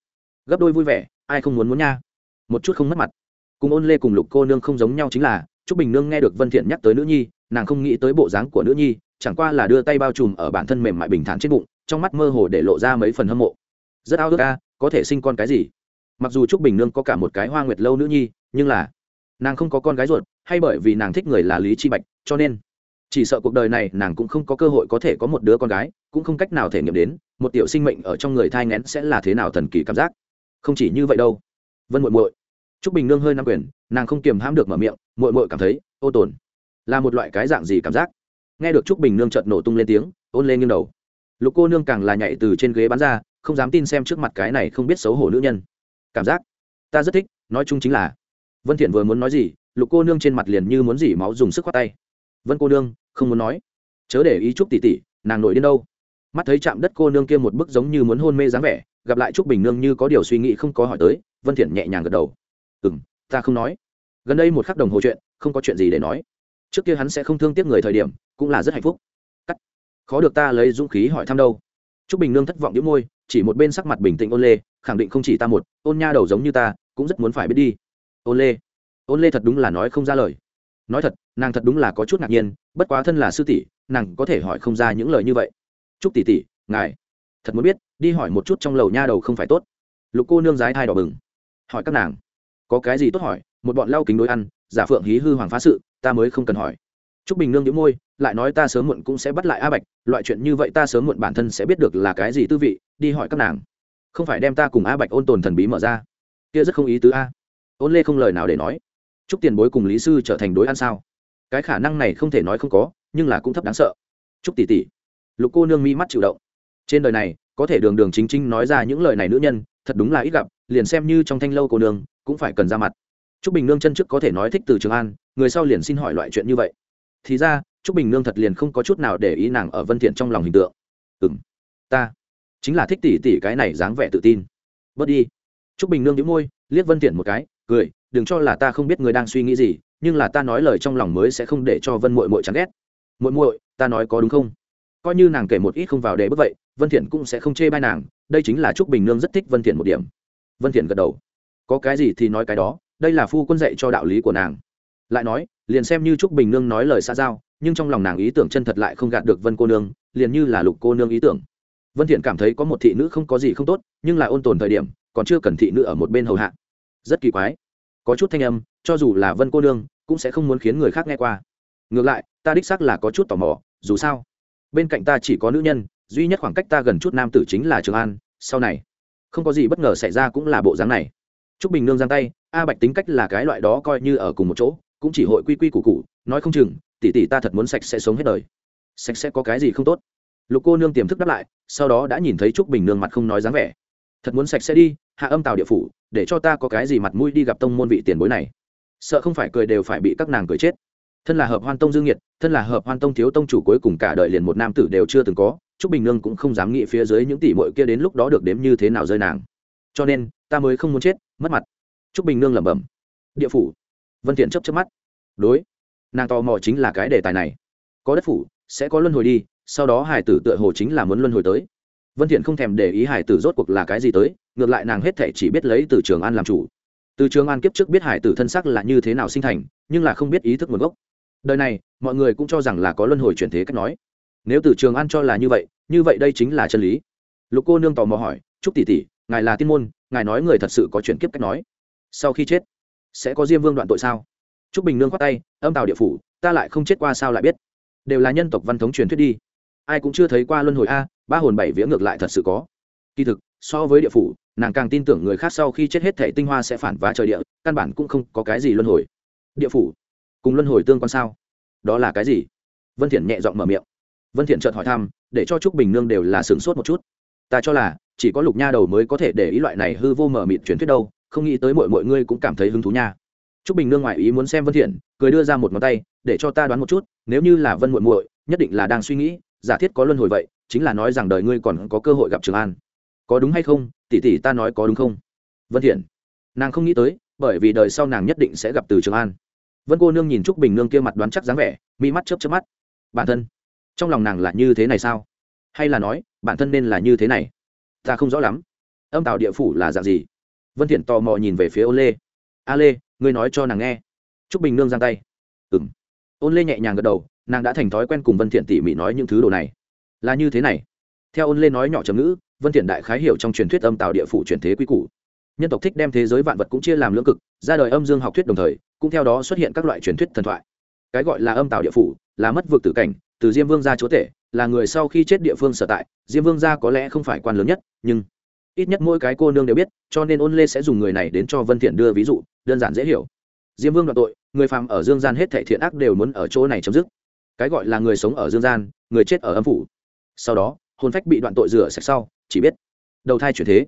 Gấp đôi vui vẻ, ai không muốn muốn nha. Một chút không mất mặt. Cùng ôn lê cùng lục cô nương không giống nhau chính là t r ú c bình nương nghe được vân thiện nhắc tới nữ nhi, nàng không nghĩ tới bộ dáng của nữ nhi, chẳng qua là đưa tay bao trùm ở bản thân mềm mại bình thản trên bụng, trong mắt mơ hồ để lộ ra mấy phần hâm mộ. Rất ao ước ca có thể sinh con cái gì? Mặc dù t r ú c bình nương có cả một cái hoa nguyệt lâu nữ nhi, nhưng là, nàng không có con gái ruột, hay bởi vì nàng thích người là lý chi bạch, cho nên chỉ sợ cuộc đời này nàng cũng không có cơ hội có thể có một đứa con gái cũng không cách nào thể nghiệm đến một tiểu sinh mệnh ở trong người thai ngén sẽ là thế nào thần kỳ cảm giác không chỉ như vậy đâu vân muội muội Trúc Bình Nương hơi nắm quyền, nàng không kiềm hãm được mở miệng, muội muội cảm thấy, ô tồn, là một loại cái dạng gì cảm giác. Nghe được Trúc Bình Nương chợt nổ tung lên tiếng, ôn lên nghiêng đầu. Lục cô nương càng là nhảy từ trên ghế bắn ra, không dám tin xem trước mặt cái này không biết xấu hổ nữ nhân. Cảm giác, ta rất thích, nói chung chính là. Vân Thiện vừa muốn nói gì, Lục cô nương trên mặt liền như muốn dỉ máu dùng sức quát tay. Vân cô nương, không muốn nói. Chớ để ý Trúc tỷ tỷ, nàng nổi điên đâu. Mắt thấy chạm đất cô nương kia một bức giống như muốn hôn mê dáng vẻ, gặp lại Trúc Bình Nương như có điều suy nghĩ không có hỏi tới, Vân Thiện nhẹ nhàng gật đầu. Ừ m ta không nói. Gần đây một khắc đồng hồ chuyện không có chuyện gì để nói. Trước kia hắn sẽ không thương tiếc người thời điểm cũng là rất hạnh phúc. Cắt. Khó được ta lấy dũng khí hỏi thăm đâu. Trúc bình nương thất vọng đĩu môi chỉ một bên sắc mặt bình tĩnh ôn lê khẳng định không chỉ ta một ôn nha đầu giống như ta cũng rất muốn phải biết đi. Ôn lê. Ôn lê thật đúng là nói không ra lời nói thật, nàng thật đúng là có chút ngạc nhiên, bất quá thân là sư tỷ, nàng có thể hỏi không ra những lời như vậy. T r ú c tỷ tỷ, ngài, thật muốn biết, đi hỏi một chút trong lầu nha đầu không phải tốt. Lục cô nương giái thai đỏ bừng. Hỏi các nàng, có cái gì tốt hỏi, một bọn lau kính đối ăn, giả phượng hí hư hoàng phá sự, ta mới không cần hỏi. T r ú c bình nương nhữ môi, lại nói ta sớm muộn cũng sẽ bắt lại a bạch, loại chuyện như vậy ta sớm muộn bản thân sẽ biết được là cái gì tư vị, đi hỏi các nàng. Không phải đem ta cùng a bạch ôn tồn thần bí mở ra. Kia rất không ý tứ a. Ôn lê không lời nào để nói chúc tiền bối cùng lý sư trở thành đối ăn sao cái khả năng này không thể nói không có nhưng là cũng thấp đáng sợ chúc tỷ tỷ lục cô nương mi mắt chịu động trên đời này có thể đường đường chính chính nói ra những lời này nữ nhân thật đúng là ít gặp liền xem như trong thanh lâu cô nương cũng phải cần ra mặt Trúc Bình Nương chân trước có thể nói thích từ Trường An, người sau liền xin hỏi loại chuyện như vậy. Thì ra, Trúc Bình Nương thật liền không có chút nào để ý nàng ở Vân Thiện trong lòng hình tượng. Ừm, ta chính là thích tỷ tỷ cái này dáng vẻ tự tin. Bớt đi. Trúc Bình Nương nhíu môi, liếc Vân Thiện một cái, cười, đừng cho là ta không biết người đang suy nghĩ gì, nhưng là ta nói lời trong lòng mới sẽ không để cho Vân Muội Muội chán ghét. Muội muội, ta nói có đúng không? Coi như nàng kể một ít không vào để bất vậy, Vân Thiện cũng sẽ không chê bai nàng, đây chính là Trúc Bình Nương rất thích Vân Thiện một điểm. Vân Thiện gật đầu có cái gì thì nói cái đó đây là phu quân dạy cho đạo lý của nàng lại nói liền xem như trúc bình nương nói lời xa giao nhưng trong lòng nàng ý tưởng chân thật lại không gạt được vân cô nương liền như là lục cô nương ý tưởng vân thiện cảm thấy có một thị nữ không có gì không tốt nhưng là ôn tồn thời điểm còn chưa cần thị nữ ở một bên hầu hạ rất kỳ quái có chút thanh âm cho dù là vân cô nương cũng sẽ không muốn khiến người khác nghe qua ngược lại ta đích xác là có chút tò mò dù sao bên cạnh ta chỉ có nữ nhân duy nhất khoảng cách ta gần chút nam tử chính là trường an sau này không có gì bất ngờ xảy ra cũng là bộ dáng này Trúc Bình nương giang tay, A Bạch tính cách là cái loại đó coi như ở cùng một chỗ, cũng chỉ hội quy quy củ củ, nói không chừng, tỷ tỷ ta thật muốn sạch sẽ sống hết đời. Sạch sẽ có cái gì không tốt? Lục cô nương tiềm thức đáp lại, sau đó đã nhìn thấy Trúc Bình nương mặt không nói dáng vẻ. Thật muốn sạch sẽ đi, hạ âm tào địa phủ, để cho ta có cái gì mặt mũi đi gặp tông môn vị tiền bối này. Sợ không phải cười đều phải bị các nàng cười chết. Thân là hợp hoan tông dương nhiệt, thân là hợp hoan tông thiếu tông chủ cuối cùng cả đời liền một nam tử đều chưa từng có, Trúc Bình nương cũng không dám nghĩ phía dưới những tỷ muội kia đến lúc đó được đếm như thế nào rơi nàng. Cho nên, ta mới không muốn chết, mất mặt. Trúc bình nương lẩm bẩm. Địa phủ. Vân thiện chớp chớp mắt. Đối. Nàng tò mò chính là cái đề tài này. Có đất phủ sẽ có luân hồi đi sau đó hải tử tựa hồ chính là muốn luân hồi tới vân thiện không thèm để ý hải tử rốt cuộc là cái gì tới, ngược lại nàng hết thảy chỉ biết lấy từ trường an làm chủ. Từ trường an kiếp trước biết hải tử thân sắc là như thế nào sinh thành, nhưng là không biết ý thức nguồn gốc. Đời này, mọi người cũng cho rằng là có luân hồi chuyển thế cách nói. Nếu từ trường an cho là như vậy như vậy đây chính là chân lý. Lục cô nương tò mò hỏi chúc tỷ tỷ, ngài là tiên môn, ngài nói người thật sự có chuyển kiếp cách nói. Sau khi chết, sẽ có diêm vương đoạn tội sao? Trúc bình nương quát tay, âm tào địa phủ, ta lại không chết qua sao lại biết? Đều là nhân tộc văn thống truyền thuyết đi ai cũng chưa thấy qua luân hồi a, ba hồn bảy vía ngược lại thật sự có. Kỳ thực, so với địa phủ, nàng càng tin tưởng người khác sau khi chết hết thể tinh hoa sẽ phản vá trời địa, căn bản cũng không có cái gì luân hồi. Địa phủ, cùng luân hồi tương quan sao? Đó là cái gì? Vân thiện nhẹ giọng mở miệng. Vân thiện chợt hỏi thăm, để cho trúc bình nương đều là sửng sốt một chút. Ta cho là, chỉ có lục nha đầu mới có thể để ý loại này hư vô mở mịt truyền thuyết đâu, không nghĩ tới mọi mọi ngươi cũng cảm thấy hứng thú nha. Trúc bình nương ngoại ý muốn xem vân thiện cười đưa ra một ngón tay, để cho ta đoán một chút, nếu như là vân muội muội, nhất định là đang suy nghĩ giả thiết có luân hồi vậy, chính là nói rằng đời ngươi còn có cơ hội gặp trường an. Có đúng hay không? Tỷ tỷ ta nói có đúng không? Vân thiện. Nàng không nghĩ tới, bởi vì đời sau nàng nhất định sẽ gặp từ trường an. Vân cô nương nhìn trúc bình nương kia mặt đoán chắc dáng vẻ, mi mắt chớp chớp mắt. Bản thân, trong lòng nàng là như thế này sao? Hay là nói, bản thân nên là như thế này? Ta không rõ lắm. Âm tạo địa phủ là dạng gì? Vân thiện tò mò nhìn về phía ô lê. A lê, ngươi nói cho nàng nghe. Trúc bình nương giang tay. Ừm. Ôn lê nhẹ nhàng gật đầu nàng đã thành thói quen cùng vân thiện tỉ mỉ nói những thứ đồ này. Là như thế này. Theo ôn Lên nói nhỏ trầm ngữ, vân thiện đại khái hiểu trong truyền thuyết âm tạo địa phủ truyền thế quy củ. Nhân tộc thích đem thế giới vạn vật cũng chia làm lưỡng cực, ra đời âm dương học thuyết đồng thời, cũng theo đó xuất hiện các loại truyền thuyết thần thoại. Cái gọi là âm tạo địa phủ, là mất vực tử cảnh, từ diêm vương gia chúa tể, là người sau khi chết địa phương sở tại, diêm vương gia có lẽ không phải quan lớn nhất, nhưng ít nhất mỗi cái cô nương đều biết, cho nên ôn lê sẽ dùng người này đến cho vân thiện đưa ví dụ, đơn giản dễ hiểu. Diêm vương đoạn tội, người phàm ở dương gian hết thảy thiện ác đều muốn ở chỗ này chấm dứt cái gọi là người sống ở dương gian, người chết ở âm phủ. Sau đó, hồn phách bị đoạn tội rửa sạch sau, chỉ biết đầu thai chuyển thế,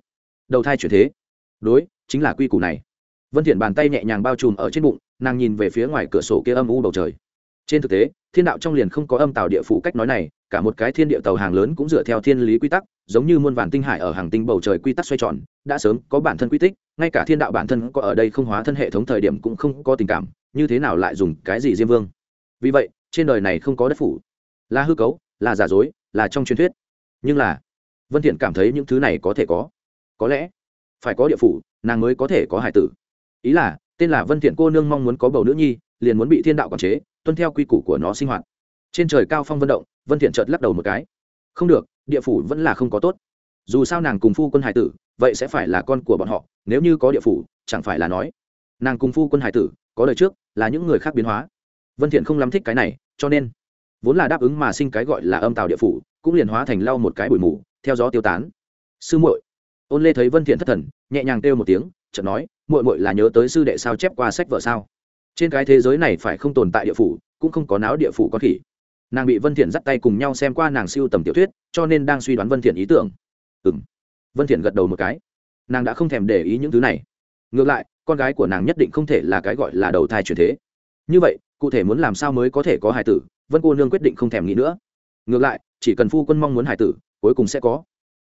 đầu thai chuyển thế. Đối, chính là quy củ này. Vân thiện bàn tay nhẹ nhàng bao trùm ở trên bụng, nàng nhìn về phía ngoài cửa sổ kia âm u bầu trời. Trên thực tế, thiên đạo trong liền không có âm tào địa phủ cách nói này, cả một cái thiên địa tàu hàng lớn cũng dựa theo thiên lý quy tắc, giống như muôn vàn tinh hải ở hàng tinh bầu trời quy tắc xoay tròn, đã sớm có bản thân quy tích, ngay cả thiên đạo bản thân có ở đây không hóa thân hệ thống thời điểm cũng không có tình cảm, như thế nào lại dùng cái gì diêm vương? Vì vậy trên đời này không có đất phủ. Là hư cấu, là giả dối, là trong truyền thuyết. Nhưng là, vân thiện cảm thấy những thứ này có thể có. Có lẽ, phải có địa phủ, nàng mới có thể có hải tử. Ý là, tên là vân thiện cô nương mong muốn có bầu nữ nhi, liền muốn bị thiên đạo quản chế, tuân theo quy củ của nó sinh hoạt. Trên trời cao phong vận động, vân thiện chợt lắc đầu một cái. Không được, địa phủ vẫn là không có tốt. Dù sao nàng cùng phu quân hải tử, vậy sẽ phải là con của bọn họ, nếu như có địa phủ, chẳng phải là nói, nàng cùng phu quân hải tử, có đời trước, là những người khác biến hóa vân thiện không lắm thích cái này, cho nên vốn là đáp ứng mà sinh cái gọi là âm tào địa phủ, cũng liền hóa thành lau một cái bụi mù, theo gió tiêu tán. Sư muội. Ôn lê thấy vân thiện thất thần, nhẹ nhàng kêu một tiếng, chợt nói, muội muội là nhớ tới sư đệ sao chép qua sách vở sao? Trên cái thế giới này phải không tồn tại địa phủ, cũng không có náo địa phủ có khỉ. Nàng bị vân thiện dắt tay cùng nhau xem qua nàng siêu tầm tiểu thuyết, cho nên đang suy đoán vân thiện ý tưởng. Ừm. Vân thiện gật đầu một cái. Nàng đã không thèm để ý những thứ này. Ngược lại, con gái của nàng nhất định không thể là cái gọi là đầu thai chuyển thế như vậy, cụ thể muốn làm sao mới có thể có hài tử, vân cô nương quyết định không thèm nghĩ nữa. Ngược lại, chỉ cần phu quân mong muốn hài tử, cuối cùng sẽ có.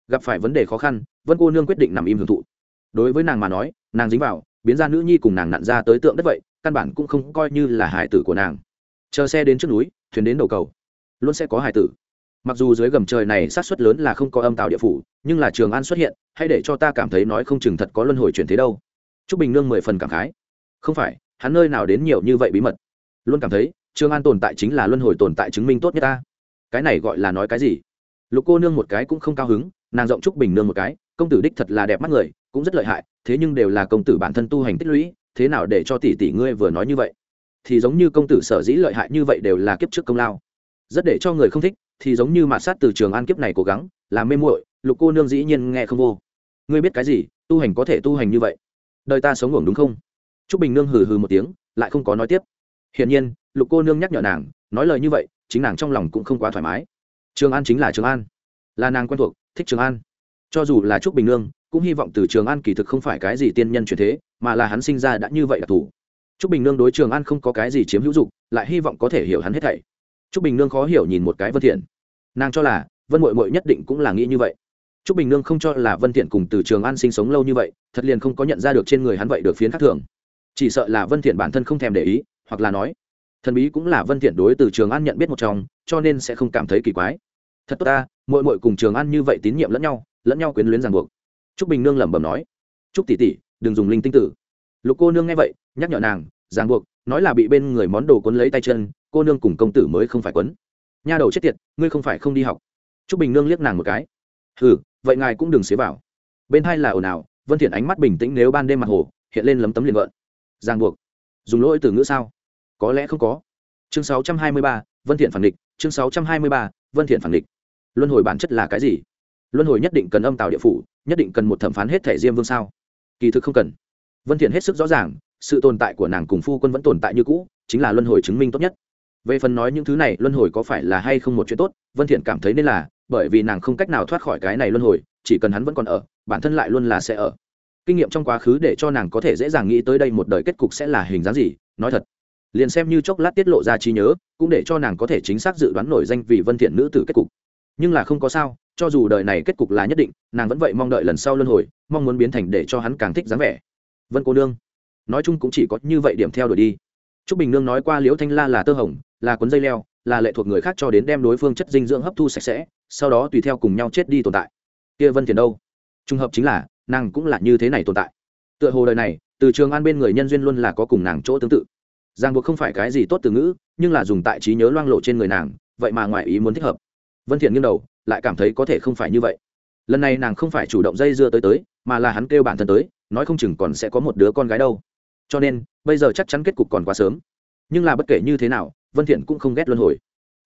Gặp phải vấn đề khó khăn, vân cô nương quyết định nằm im hưởng thụ. Đối với nàng mà nói, nàng dính vào, biến ra nữ nhi cùng nàng nặn ra tới tượng đất vậy, căn bản cũng không coi như là hài tử của nàng. Chờ xe đến trước núi, thuyền đến đầu cầu, luôn sẽ có hài tử. Mặc dù dưới gầm trời này sát suất lớn là không có âm tạo địa phủ, nhưng là trường an xuất hiện hay để cho ta cảm thấy nói không chừng thật có luân hồi chuyển thế đâu. T r ú c bình nương mười phần cảm khái. Không phải hắn nơi nào đến nhiều như vậy bí mật? Luôn cảm thấy trường an tồn tại chính là luân hồi tồn tại chứng minh tốt nhất ta. Cái này gọi là nói cái gì? Lục cô nương một cái cũng không cao hứng, nàng rộng trúc bình nương một cái, công tử đích thật là đẹp mắt người, cũng rất lợi hại, thế nhưng đều là công tử bản thân tu hành tích lũy, thế nào để cho tỷ tỷ ngươi vừa nói như vậy? Thì giống như công tử sở dĩ lợi hại như vậy đều là kiếp trước công lao. Rất để cho người không thích, thì giống như mạt sát từ trường an kiếp này cố gắng làm mê muội, lục cô nương dĩ nhiên nghe không vô. Ngươi biết cái gì, tu hành có thể tu hành như vậy? Đời ta sống ngủng đúng không? T r ú c bình nương hừ hừ một tiếng, lại không có nói tiếp. Hiển nhiên, lục cô nương nhắc nhở nàng, nói lời như vậy, chính nàng trong lòng cũng không quá thoải mái. Trường an chính là trường an. Là nàng quen thuộc, thích trường an. Cho dù là t r ú c bình nương, cũng hy vọng từ trường an kỳ thực không phải cái gì tiên nhân truyền thế, mà là hắn sinh ra đã như vậy là thủ. T r ú c bình nương đối trường an không có cái gì chiếm hữu dụng, lại hy vọng có thể hiểu hắn hết thảy. T r ú c bình nương khó hiểu nhìn một cái vân thiện. Nàng cho là, vân mội mội nhất định cũng là nghĩ như vậy. T r ú c bình nương không cho là vân thiện cùng từ trường an sinh sống lâu như vậy, thật liền không có nhận ra được trên người hắn vậy được phiến khác thường chỉ sợ là vân thiện bản thân không thèm để ý, hoặc là nói, thần bí cũng là vân thiện đối từ trường an nhận biết một trong, cho nên sẽ không cảm thấy kỳ quái. Thật tốt ta, muội muội cùng trường an như vậy tín nhiệm lẫn nhau lẫn nhau quyến luyến ràng buộc. Trúc bình nương lẩm bẩm nói, trúc tỷ tỷ, đừng dùng linh tinh tử. Lục cô nương nghe vậy, nhắc nhở nàng, ràng buộc, nói là bị bên người món đồ cuốn lấy tay chân, cô nương cùng công tử mới không phải quấn. Nha đầu chết tiệt, ngươi không phải không đi học. Trúc bình nương liếc nàng một cái. Hừ, vậy ngài cũng đừng xế vào. Bên hai là ồn ào, vân thiện ánh mắt bình tĩnh nếu ban đêm mặt hồ, hiện lên lấm tấm liền vợn giang buộc. Dùng lỗi từ ngữ sao? Có lẽ không có. Chương 623, vân thiện phản địch chương 623, vân thiện phản địch luân hồi bản chất là cái gì? Luân hồi nhất định cần âm tạo địa phủ nhất định cần một thẩm phán hết thể diêm vương sao? Kỳ thực không cần. Vân thiện hết sức rõ ràng sự tồn tại của nàng cùng phu quân vẫn tồn tại như cũ chính là luân hồi chứng minh tốt nhất. Về phần nói những thứ này luân hồi có phải là hay không một chuyện tốt vân thiện cảm thấy nên là bởi vì nàng không cách nào thoát khỏi cái này luân hồi chỉ cần hắn vẫn còn ở bản thân lại luôn là sẽ ở kinh nghiệm trong quá khứ để cho nàng có thể dễ dàng nghĩ tới đây một đời kết cục sẽ là hình dáng gì nói thật liền xem như chốc lát tiết lộ ra trí nhớ cũng để cho nàng có thể chính xác dự đoán nổi danh vì vân thiện nữ tử kết cục nhưng là không có sao cho dù đời này kết cục là nhất định nàng vẫn vậy mong đợi lần sau luân hồi mong muốn biến thành để cho hắn càng thích dáng vẻ vân cô nương nói chung cũng chỉ có như vậy điểm theo đuổi đi Trúc Bình Nương nói qua Liễu Thanh La là tơ hồng, là cuốn dây leo, là lệ thuộc người khác cho đến đem đối phương chất dinh dưỡng hấp thu sạch sẽ, sau đó tùy theo cùng nhau chết đi tồn tại. Kia Vân Thiện đâu? trùng hợp chính là nàng cũng là như thế này tồn tại. Tựa hồ đời này, từ trường an bên người nhân duyên luôn là có cùng nàng chỗ tương tự. Giang buộc không phải cái gì tốt từ ngữ, nhưng là dùng tại trí nhớ loang lộ trên người nàng, vậy mà ngoài ý muốn thích hợp. Vân thiện nghiêng đầu, lại cảm thấy có thể không phải như vậy. Lần này nàng không phải chủ động dây dưa tới tới, mà là hắn kêu bản thân tới, nói không chừng còn sẽ có một đứa con gái đâu. Cho nên, bây giờ chắc chắn kết cục còn quá sớm. Nhưng là bất kể như thế nào, vân thiện cũng không ghét luân hồi.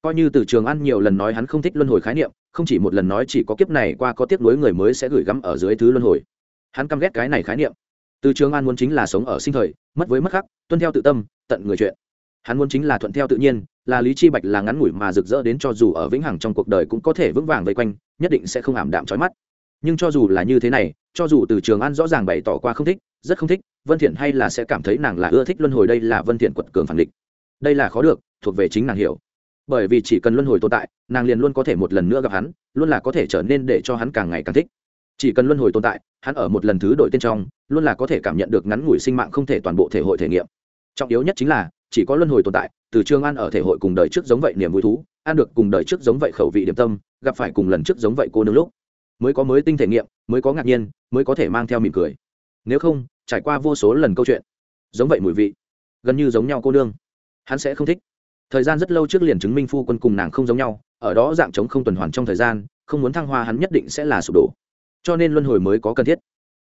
Coi như từ trường ăn nhiều lần nói hắn không thích luân hồi khái niệm không chỉ một lần nói chỉ có kiếp này qua có tiếp nối người mới sẽ gửi gắm ở dưới thứ luân hồi. Hắn căm ghét cái này khái niệm. Từ trường an muốn chính là sống ở sinh thời, mất với mất khắc, tuân theo tự tâm, tận người chuyện. Hắn muốn chính là thuận theo tự nhiên, là lý chi bạch là ngắn ngủi mà rực rỡ đến cho dù ở vĩnh hằng trong cuộc đời cũng có thể vững vàng vây quanh, nhất định sẽ không ảm đạm chói mắt. Nhưng cho dù là như thế này, cho dù từ trường an rõ ràng bày tỏ qua không thích, rất không thích, vân thiện hay là sẽ cảm thấy nàng là ưa thích luân hồi đây là vân thiện quật cường phản địch. Đây là khó được, thuộc về chính nàng hiểu bởi vì chỉ cần luân hồi tồn tại, nàng liền luôn có thể một lần nữa gặp hắn, luôn là có thể trở nên để cho hắn càng ngày càng thích. Chỉ cần luân hồi tồn tại, hắn ở một lần thứ đổi tên trong, luôn là có thể cảm nhận được ngắn ngủi sinh mạng không thể toàn bộ thể hội thể nghiệm. Trọng yếu nhất chính là, chỉ có luân hồi tồn tại, từ trường ăn ở thể hội cùng đời trước giống vậy niềm vui thú ăn được cùng đời trước giống vậy khẩu vị điểm tâm, gặp phải cùng lần trước giống vậy cô nương lúc. Mới có mới tinh thể nghiệm, mới có ngạc nhiên, mới có thể mang theo mỉm cười. Nếu không, trải qua vô số lần câu chuyện, giống vậy mùi vị, gần như giống nhau cô nương. Hắn sẽ không thích thời gian rất lâu trước liền chứng minh phu quân cùng nàng không giống nhau, ở đó dạng chống không tuần hoàn trong thời gian, không muốn thăng hoa hắn nhất định sẽ là sụp đổ. Cho nên luân hồi mới có cần thiết.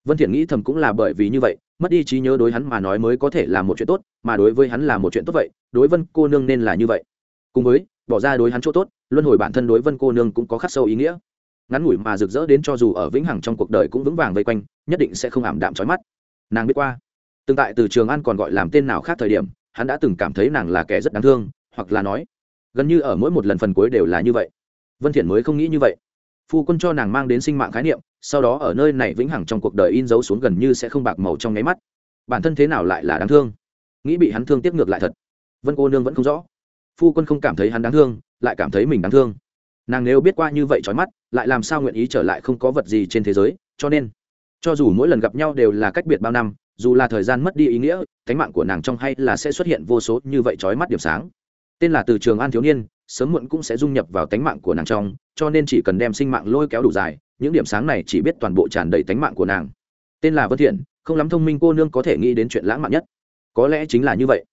Vân thiện nghĩ thầm cũng là bởi vì như vậy, mất đi trí nhớ đối hắn mà nói mới có thể là một chuyện tốt, mà đối với hắn là một chuyện tốt vậy, đối vân cô nương nên là như vậy. Cùng với, bỏ ra đối hắn chỗ tốt, luân hồi bản thân đối vân cô nương cũng có khắc sâu ý nghĩa. Ngắn ngủi mà rực rỡ đến cho dù ở vĩnh hằng trong cuộc đời cũng vững vàng vây quanh, nhất định sẽ không ảm đạm chói mắt. Nàng biết qua, tương tại từ trường an còn gọi làm tên nào khác thời điểm, hắn đã từng cảm thấy nàng là kẻ rất đáng thương hoặc là nói, gần như ở mỗi một lần phần cuối đều là như vậy. Vân thiện mới không nghĩ như vậy. Phu quân cho nàng mang đến sinh mạng khái niệm, sau đó ở nơi này vĩnh hằng trong cuộc đời in dấu xuống gần như sẽ không bạc màu trong nháy mắt. Bản thân thế nào lại là đáng thương? Nghĩ bị hắn thương tiếc ngược lại thật. Vân cô nương vẫn không rõ. Phu quân không cảm thấy hắn đáng thương, lại cảm thấy mình đáng thương. Nàng nếu biết qua như vậy trói mắt, lại làm sao nguyện ý trở lại không có vật gì trên thế giới, cho nên, cho dù mỗi lần gặp nhau đều là cách biệt bao năm, dù là thời gian mất đi ý nghĩa cánh mạng của nàng trong hay là sẽ xuất hiện vô số như vậy trói mắt điểm sáng tên là từ trường an thiếu niên, sớm muộn cũng sẽ dung nhập vào tánh mạng của nàng trong, cho nên chỉ cần đem sinh mạng lôi kéo đủ dài, những điểm sáng này chỉ biết toàn bộ tràn đầy tánh mạng của nàng. Tên là vân thiện, không lắm thông minh cô nương có thể nghĩ đến chuyện lãng mạn nhất. Có lẽ chính là như vậy.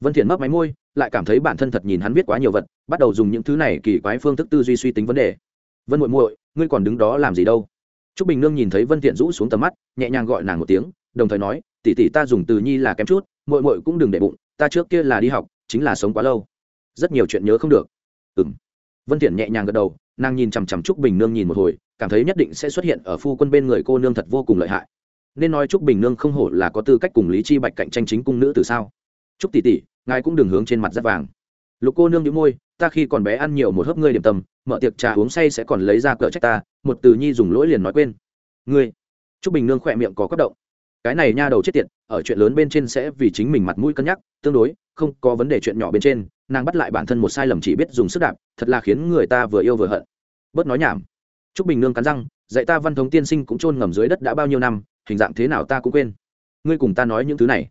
Vân thiện mấp máy môi, lại cảm thấy bản thân thật nhìn hắn biết quá nhiều vật, bắt đầu dùng những thứ này kỳ quái phương thức tư duy suy tính vấn đề. Vân muội muội, ngươi còn đứng đó làm gì đâu? Trúc bình nương nhìn thấy vân thiện rũ xuống tầm mắt, nhẹ nhàng gọi nàng một tiếng, đồng thời nói, tỷ tỷ ta dùng từ nhi là kém chút, muội muội cũng đừng để bụng, ta trước kia là đi học, chính là sống quá lâu rất nhiều chuyện nhớ không được. Ừm. Vân thiện nhẹ nhàng gật đầu, nàng nhìn chằm chằm trúc bình nương nhìn một hồi, cảm thấy nhất định sẽ xuất hiện ở phu quân bên người cô nương thật vô cùng lợi hại. Nên nói trúc bình nương không hổ là có tư cách cùng lý chi bạch cạnh tranh chính cung nữ từ sao? Trúc tỷ tỷ, ngài cũng đừng hướng trên mặt rất vàng. Lục cô nương nhíu môi, ta khi còn bé ăn nhiều một hớp ngươi điểm tâm, mở tiệc trà uống say sẽ còn lấy ra cỡ trách ta, một từ nhi dùng lỗi liền nói quên. Ngươi. Trúc bình nương khỏe miệng có quất động cái này nha đầu chết tiệt, ở chuyện lớn bên trên sẽ vì chính mình mặt mũi cân nhắc, tương đối, không có vấn đề chuyện nhỏ bên trên, nàng bắt lại bản thân một sai lầm chỉ biết dùng sức đạp, thật là khiến người ta vừa yêu vừa hận. Bớt nói nhảm. T r ú c bình nương cắn răng, dạy ta văn thống tiên sinh cũng chôn ngầm dưới đất đã bao nhiêu năm, hình dạng thế nào ta cũng quên. Ngươi cùng ta nói những thứ này.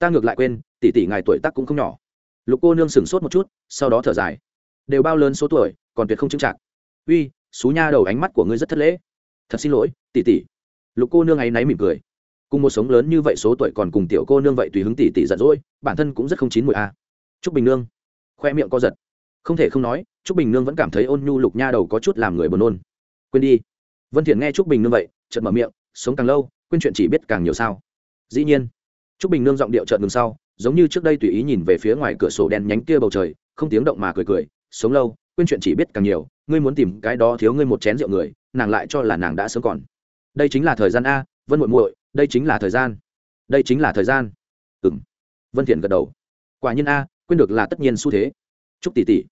Ta ngược lại quên, tỷ tỷ ngài tuổi tác cũng không nhỏ. Lục cô nương sửng sốt một chút, sau đó thở dài. Đều bao lớn số tuổi, còn tuyệt không chững chạc. Uy, xú nha đầu ánh mắt của ngươi rất thất lễ. Thật xin lỗi, tỷ tỷ. Lục cô nương ấy náy mỉm cười cùng một sống lớn như vậy số tuổi còn cùng tiểu cô nương vậy tùy hứng tỷ tỷ giận dỗi, bản thân cũng rất không chín mùi a. À. trúc bình nương. Khoe miệng co giật. Không thể không nói, trúc bình nương vẫn cảm thấy ôn nhu lục nha đầu có chút làm người buồn nôn. Quên đi. Vân thiện nghe trúc bình nương vậy, chợt mở miệng, sống càng lâu, quên chuyện chỉ biết càng nhiều sao. Dĩ nhiên, trúc bình nương giọng điệu chợt ngừng sau, giống như trước đây tùy ý nhìn về phía ngoài cửa sổ đen nhánh kia bầu trời, không tiếng động mà cười cười, sống lâu, quên chuyện chỉ biết càng nhiều, ngươi muốn tìm cái đó thiếu ngươi một chén rượu người, nàng lại cho là nàng đã sớm còn. Đây chính là thời gian a, vân muội muội đây chính là thời gian. Đây chính là thời gian. Ừng vân thiện gật đầu. Quả nhiên a, quên được là tất nhiên xu thế. Chúc tỷ tỷ.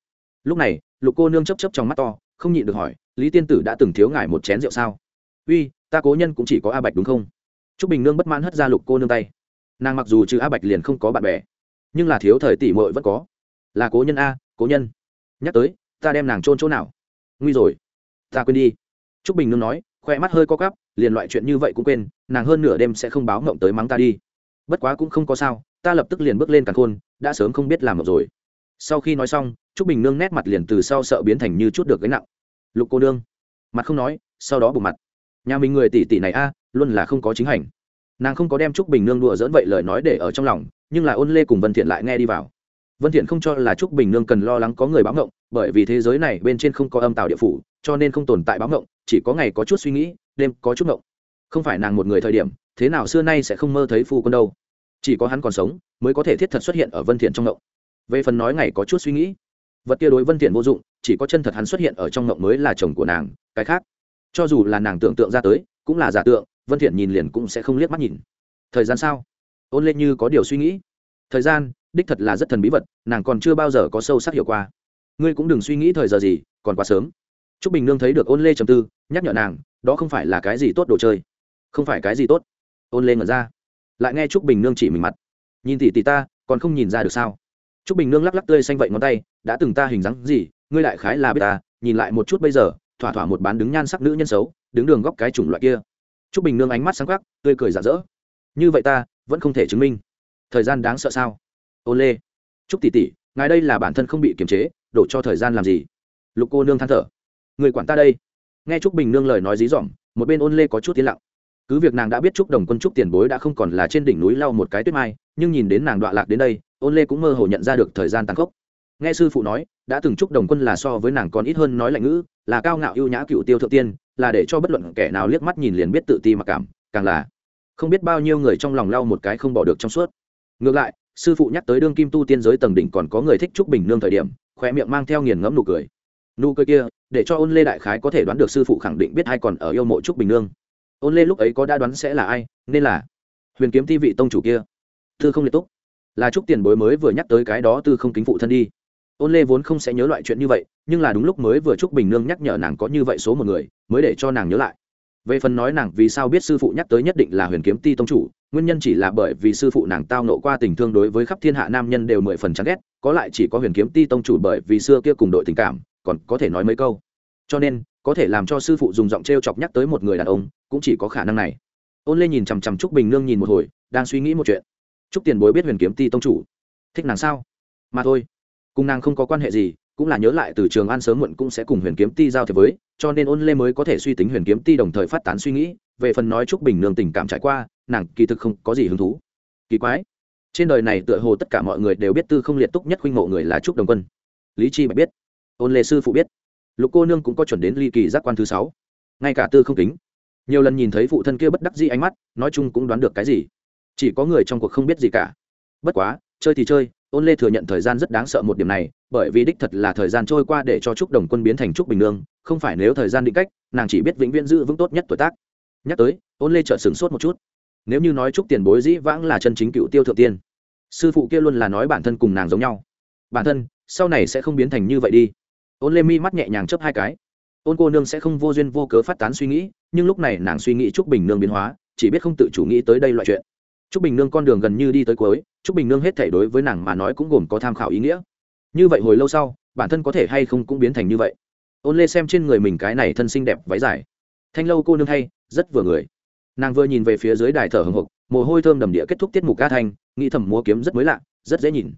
Lúc này, lục cô nương chấp chấp trong mắt to, không nhịn được hỏi, lý tiên tử đã từng thiếu ngài một chén rượu sao? Uy, ta cố nhân cũng chỉ có a bạch đúng không? Trúc bình nương bất mãn hất ra lục cô nương tay. Nàng mặc dù trừ a bạch liền không có bạn bè, nhưng là thiếu thời tỷ muội vẫn có. Là cố nhân a, cố nhân. Nhắc tới, ta đem nàng trôn chỗ nào? Nguy rồi. Ta quên đi. Trúc bình nương nói khoe mắt hơi co cắp liền loại chuyện như vậy cũng quên nàng hơn nửa đêm sẽ không báo mộng tới mắng ta đi. Bất quá cũng không có sao, ta lập tức liền bước lên càng khôn, đã sớm không biết làm mộng rồi. Sau khi nói xong, trúc bình nương nét mặt liền từ sau sợ biến thành như chút được gánh nặng. Lục cô nương, mặt không nói, sau đó bù mặt. Nhà mình người tỷ tỷ này a, luôn là không có chính hành. Nàng không có đem trúc bình nương đùa dỡn vậy lời nói để ở trong lòng, nhưng là ôn lê cùng vân thiện lại nghe đi vào. Vân thiện không cho là trúc bình nương cần lo lắng có người báo ngộng bởi vì thế giới này bên trên không có âm tào địa phủ, cho nên không tồn tại báo ngộng chỉ có ngày có chút suy nghĩ, đêm có chút ngộng không phải nàng một người thời điểm, thế nào xưa nay sẽ không mơ thấy phu quân đâu. Chỉ có hắn còn sống, mới có thể thiết thật xuất hiện ở vân thiện trong ngộng. Về phần nói ngày có chút suy nghĩ, vật kia đối vân thiện vô dụng, chỉ có chân thật hắn xuất hiện ở trong ngộng mới là chồng của nàng, cái khác. Cho dù là nàng tưởng tượng ra tới, cũng là giả tượng, vân thiện nhìn liền cũng sẽ không liếc mắt nhìn. Thời gian sao? Ôn lên như có điều suy nghĩ. Thời gian, đích thật là rất thần bí vật, nàng còn chưa bao giờ có sâu sắc hiểu qua. Ngươi cũng đừng suy nghĩ thời giờ gì, còn quá sớm. Trúc bình nương thấy được ôn lê trầm tư, nhắc nhở nàng, đó không phải là cái gì tốt đồ chơi không phải cái gì tốt. Ôn lên ngẩn ra. Lại nghe trúc bình nương chỉ mình mặt. Nhìn tỷ tỷ ta, còn không nhìn ra được sao? Trúc bình nương lắc lắc tươi xanh vậy ngón tay, đã từng ta hình dáng gì, ngươi đại khái là biết ta, nhìn lại một chút bây giờ, thỏa thỏa một bán đứng nhan sắc nữ nhân xấu, đứng đường góc cái chủng loại kia. Trúc bình nương ánh mắt sáng khắc tươi cười rạng rỡ. Như vậy ta, vẫn không thể chứng minh. Thời gian đáng sợ sao? Ôn lê. Trúc tỷ tỷ, ngài đây là bản thân không bị kiềm chế, đổ cho thời gian làm gì? Lục cô nương than thở. Người quản ta đây. Nghe trúc bình nương lời nói dí dỏm, một bên ôn lê có chút tiến lặng cứ việc nàng đã biết trúc đồng quân trúc tiền bối đã không còn là trên đỉnh núi lau một cái tuyết mai, nhưng nhìn đến nàng đọa lạc đến đây, ôn lê cũng mơ hồ nhận ra được thời gian tăng khốc. Nghe sư phụ nói, đã từng trúc đồng quân là so với nàng còn ít hơn nói lạnh ngữ, là cao ngạo ưu nhã cựu tiêu thượng tiên, là để cho bất luận kẻ nào liếc mắt nhìn liền biết tự ti mặc cảm, càng là không biết bao nhiêu người trong lòng lau một cái không bỏ được trong suốt. Ngược lại, sư phụ nhắc tới đương kim tu tiên giới tầng đỉnh còn có người thích trúc bình nương thời điểm khoe miệng mang theo nghiền ngẫm nụ cười. Nụ cười kia, để cho ôn lê đại khái có thể đoán được sư phụ khẳng định biết ai còn ở yêu mộ trúc bình nương ôn lê lúc ấy có đã đoán sẽ là ai, nên là huyền kiếm ti vị tông chủ kia. Tư không liệt túc. Là chúc tiền bối mới vừa nhắc tới cái đó tư không kính phụ thân đi. Ôn lê vốn không sẽ nhớ loại chuyện như vậy, nhưng là đúng lúc mới vừa trúc bình nương nhắc nhở nàng có như vậy số một người, mới để cho nàng nhớ lại. Về phần nói nàng vì sao biết sư phụ nhắc tới nhất định là huyền kiếm ti tông chủ, nguyên nhân chỉ là bởi vì sư phụ nàng tao nộ qua tình thương đối với khắp thiên hạ nam nhân đều mười phần chán ghét, có lại chỉ có huyền kiếm ti tông chủ bởi vì xưa kia cùng đội tình cảm, còn có thể nói mấy câu. Cho nên có thể làm cho sư phụ dùng giọng t r e o chọc nhắc tới một người đàn ông, cũng chỉ có khả năng này. Ôn lê nhìn chằm chằm trúc bình nương nhìn một hồi, đang suy nghĩ một chuyện. Trúc tiền bối biết huyền kiếm ti tông chủ. Thích nàng sao? Mà thôi. Cùng nàng không có quan hệ gì, cũng là nhớ lại từ trường an sớm muộn cũng sẽ cùng huyền kiếm ti giao thế với, cho nên ôn lê mới có thể suy tính huyền kiếm ti đồng thời phát tán suy nghĩ, về phần nói trúc bình nương tình cảm trải qua, nàng kỳ thực không có gì hứng thú. Kỳ quái. Trên đời này tựa hồ tất cả mọi người đều biết tư không liệt túc nhất huynh ngộ người là trúc đồng quân. Lý chi bạch biết. Ôn lê sư phụ biết lục cô nương cũng có chuẩn đến ly kỳ giác quan thứ sáu. Ngay cả tư không kính. Nhiều lần nhìn thấy phụ thân kia bất đắc dĩ ánh mắt, nói chung cũng đoán được cái gì. Chỉ có người trong cuộc không biết gì cả. Bất quá, chơi thì chơi, ôn lê thừa nhận thời gian rất đáng sợ một điểm này, bởi vì đích thật là thời gian trôi qua để cho trúc đồng quân biến thành trúc bình nương, không phải nếu thời gian định cách, nàng chỉ biết vĩnh viễn giữ vững tốt nhất tuổi tác. Nhắc tới, ôn lê chợt sửng sốt một chút. Nếu như nói trúc tiền bối dĩ vãng là chân chính cựu tiêu thượng tiên, sư phụ kia luôn là nói bản thân cùng nàng giống nhau. Bản thân, sau này sẽ không biến thành như vậy đi ôn lê mi mắt nhẹ nhàng chấp hai cái. Ôn cô nương sẽ không vô duyên vô cớ phát tán suy nghĩ, nhưng lúc này nàng suy nghĩ trúc bình nương biến hóa, chỉ biết không tự chủ nghĩ tới đây loại chuyện. Trúc bình nương con đường gần như đi tới cuối, trúc bình nương hết thể đối với nàng mà nói cũng gồm có tham khảo ý nghĩa. Như vậy hồi lâu sau, bản thân có thể hay không cũng biến thành như vậy. Ôn lê xem trên người mình cái này thân xinh đẹp váy dài. Thanh lâu cô nương hay, rất vừa người. Nàng vừa nhìn về phía dưới đài thở hồng hộc, mồ hôi thơm đầm địa kết thúc tiết mục ca thanh, nghĩ thầm múa kiếm rất mới lạ, rất dễ nhìn.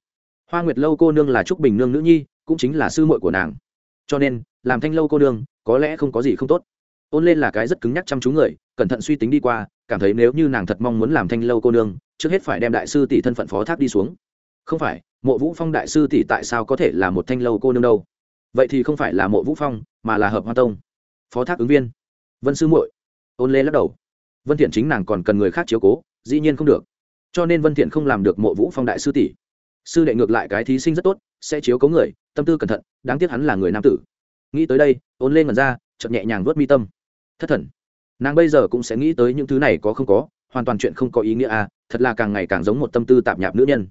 Hoa nguyệt lâu cô nương là trúc bình nương nữ nhi, cũng chính là sư muội của nàng cho nên, làm thanh lâu cô đương có lẽ không có gì không tốt. Ôn lên là cái rất cứng nhắc chăm chú người, cẩn thận suy tính đi qua, cảm thấy nếu như nàng thật mong muốn làm thanh lâu cô nương, trước hết phải đem đại sư tỷ thân phận phó thác đi xuống. Không phải, mộ vũ phong đại sư tỷ tại sao có thể là một thanh lâu cô nương đâu? Vậy thì không phải là mộ vũ phong, mà là hợp hoa tông. Phó thác ứng viên. Vân sư muội. Ôn lê lắc đầu. Vân thiện chính nàng còn cần người khác chiếu cố, dĩ nhiên không được. Cho nên vân thiện không làm được mộ vũ phong đại sư tỷ sư đệ ngược lại cái thí sinh rất tốt, sẽ chiếu cố người, tâm tư cẩn thận, đáng tiếc hắn là người nam tử. Nghĩ tới đây, ôn lên ngần ra chậm nhẹ nhàng vớt mi tâm. Thất thần. Nàng bây giờ cũng sẽ nghĩ tới những thứ này có không có, hoàn toàn chuyện không có ý nghĩa à thật là càng ngày càng giống một tâm tư tạp nhạp nữ nhân.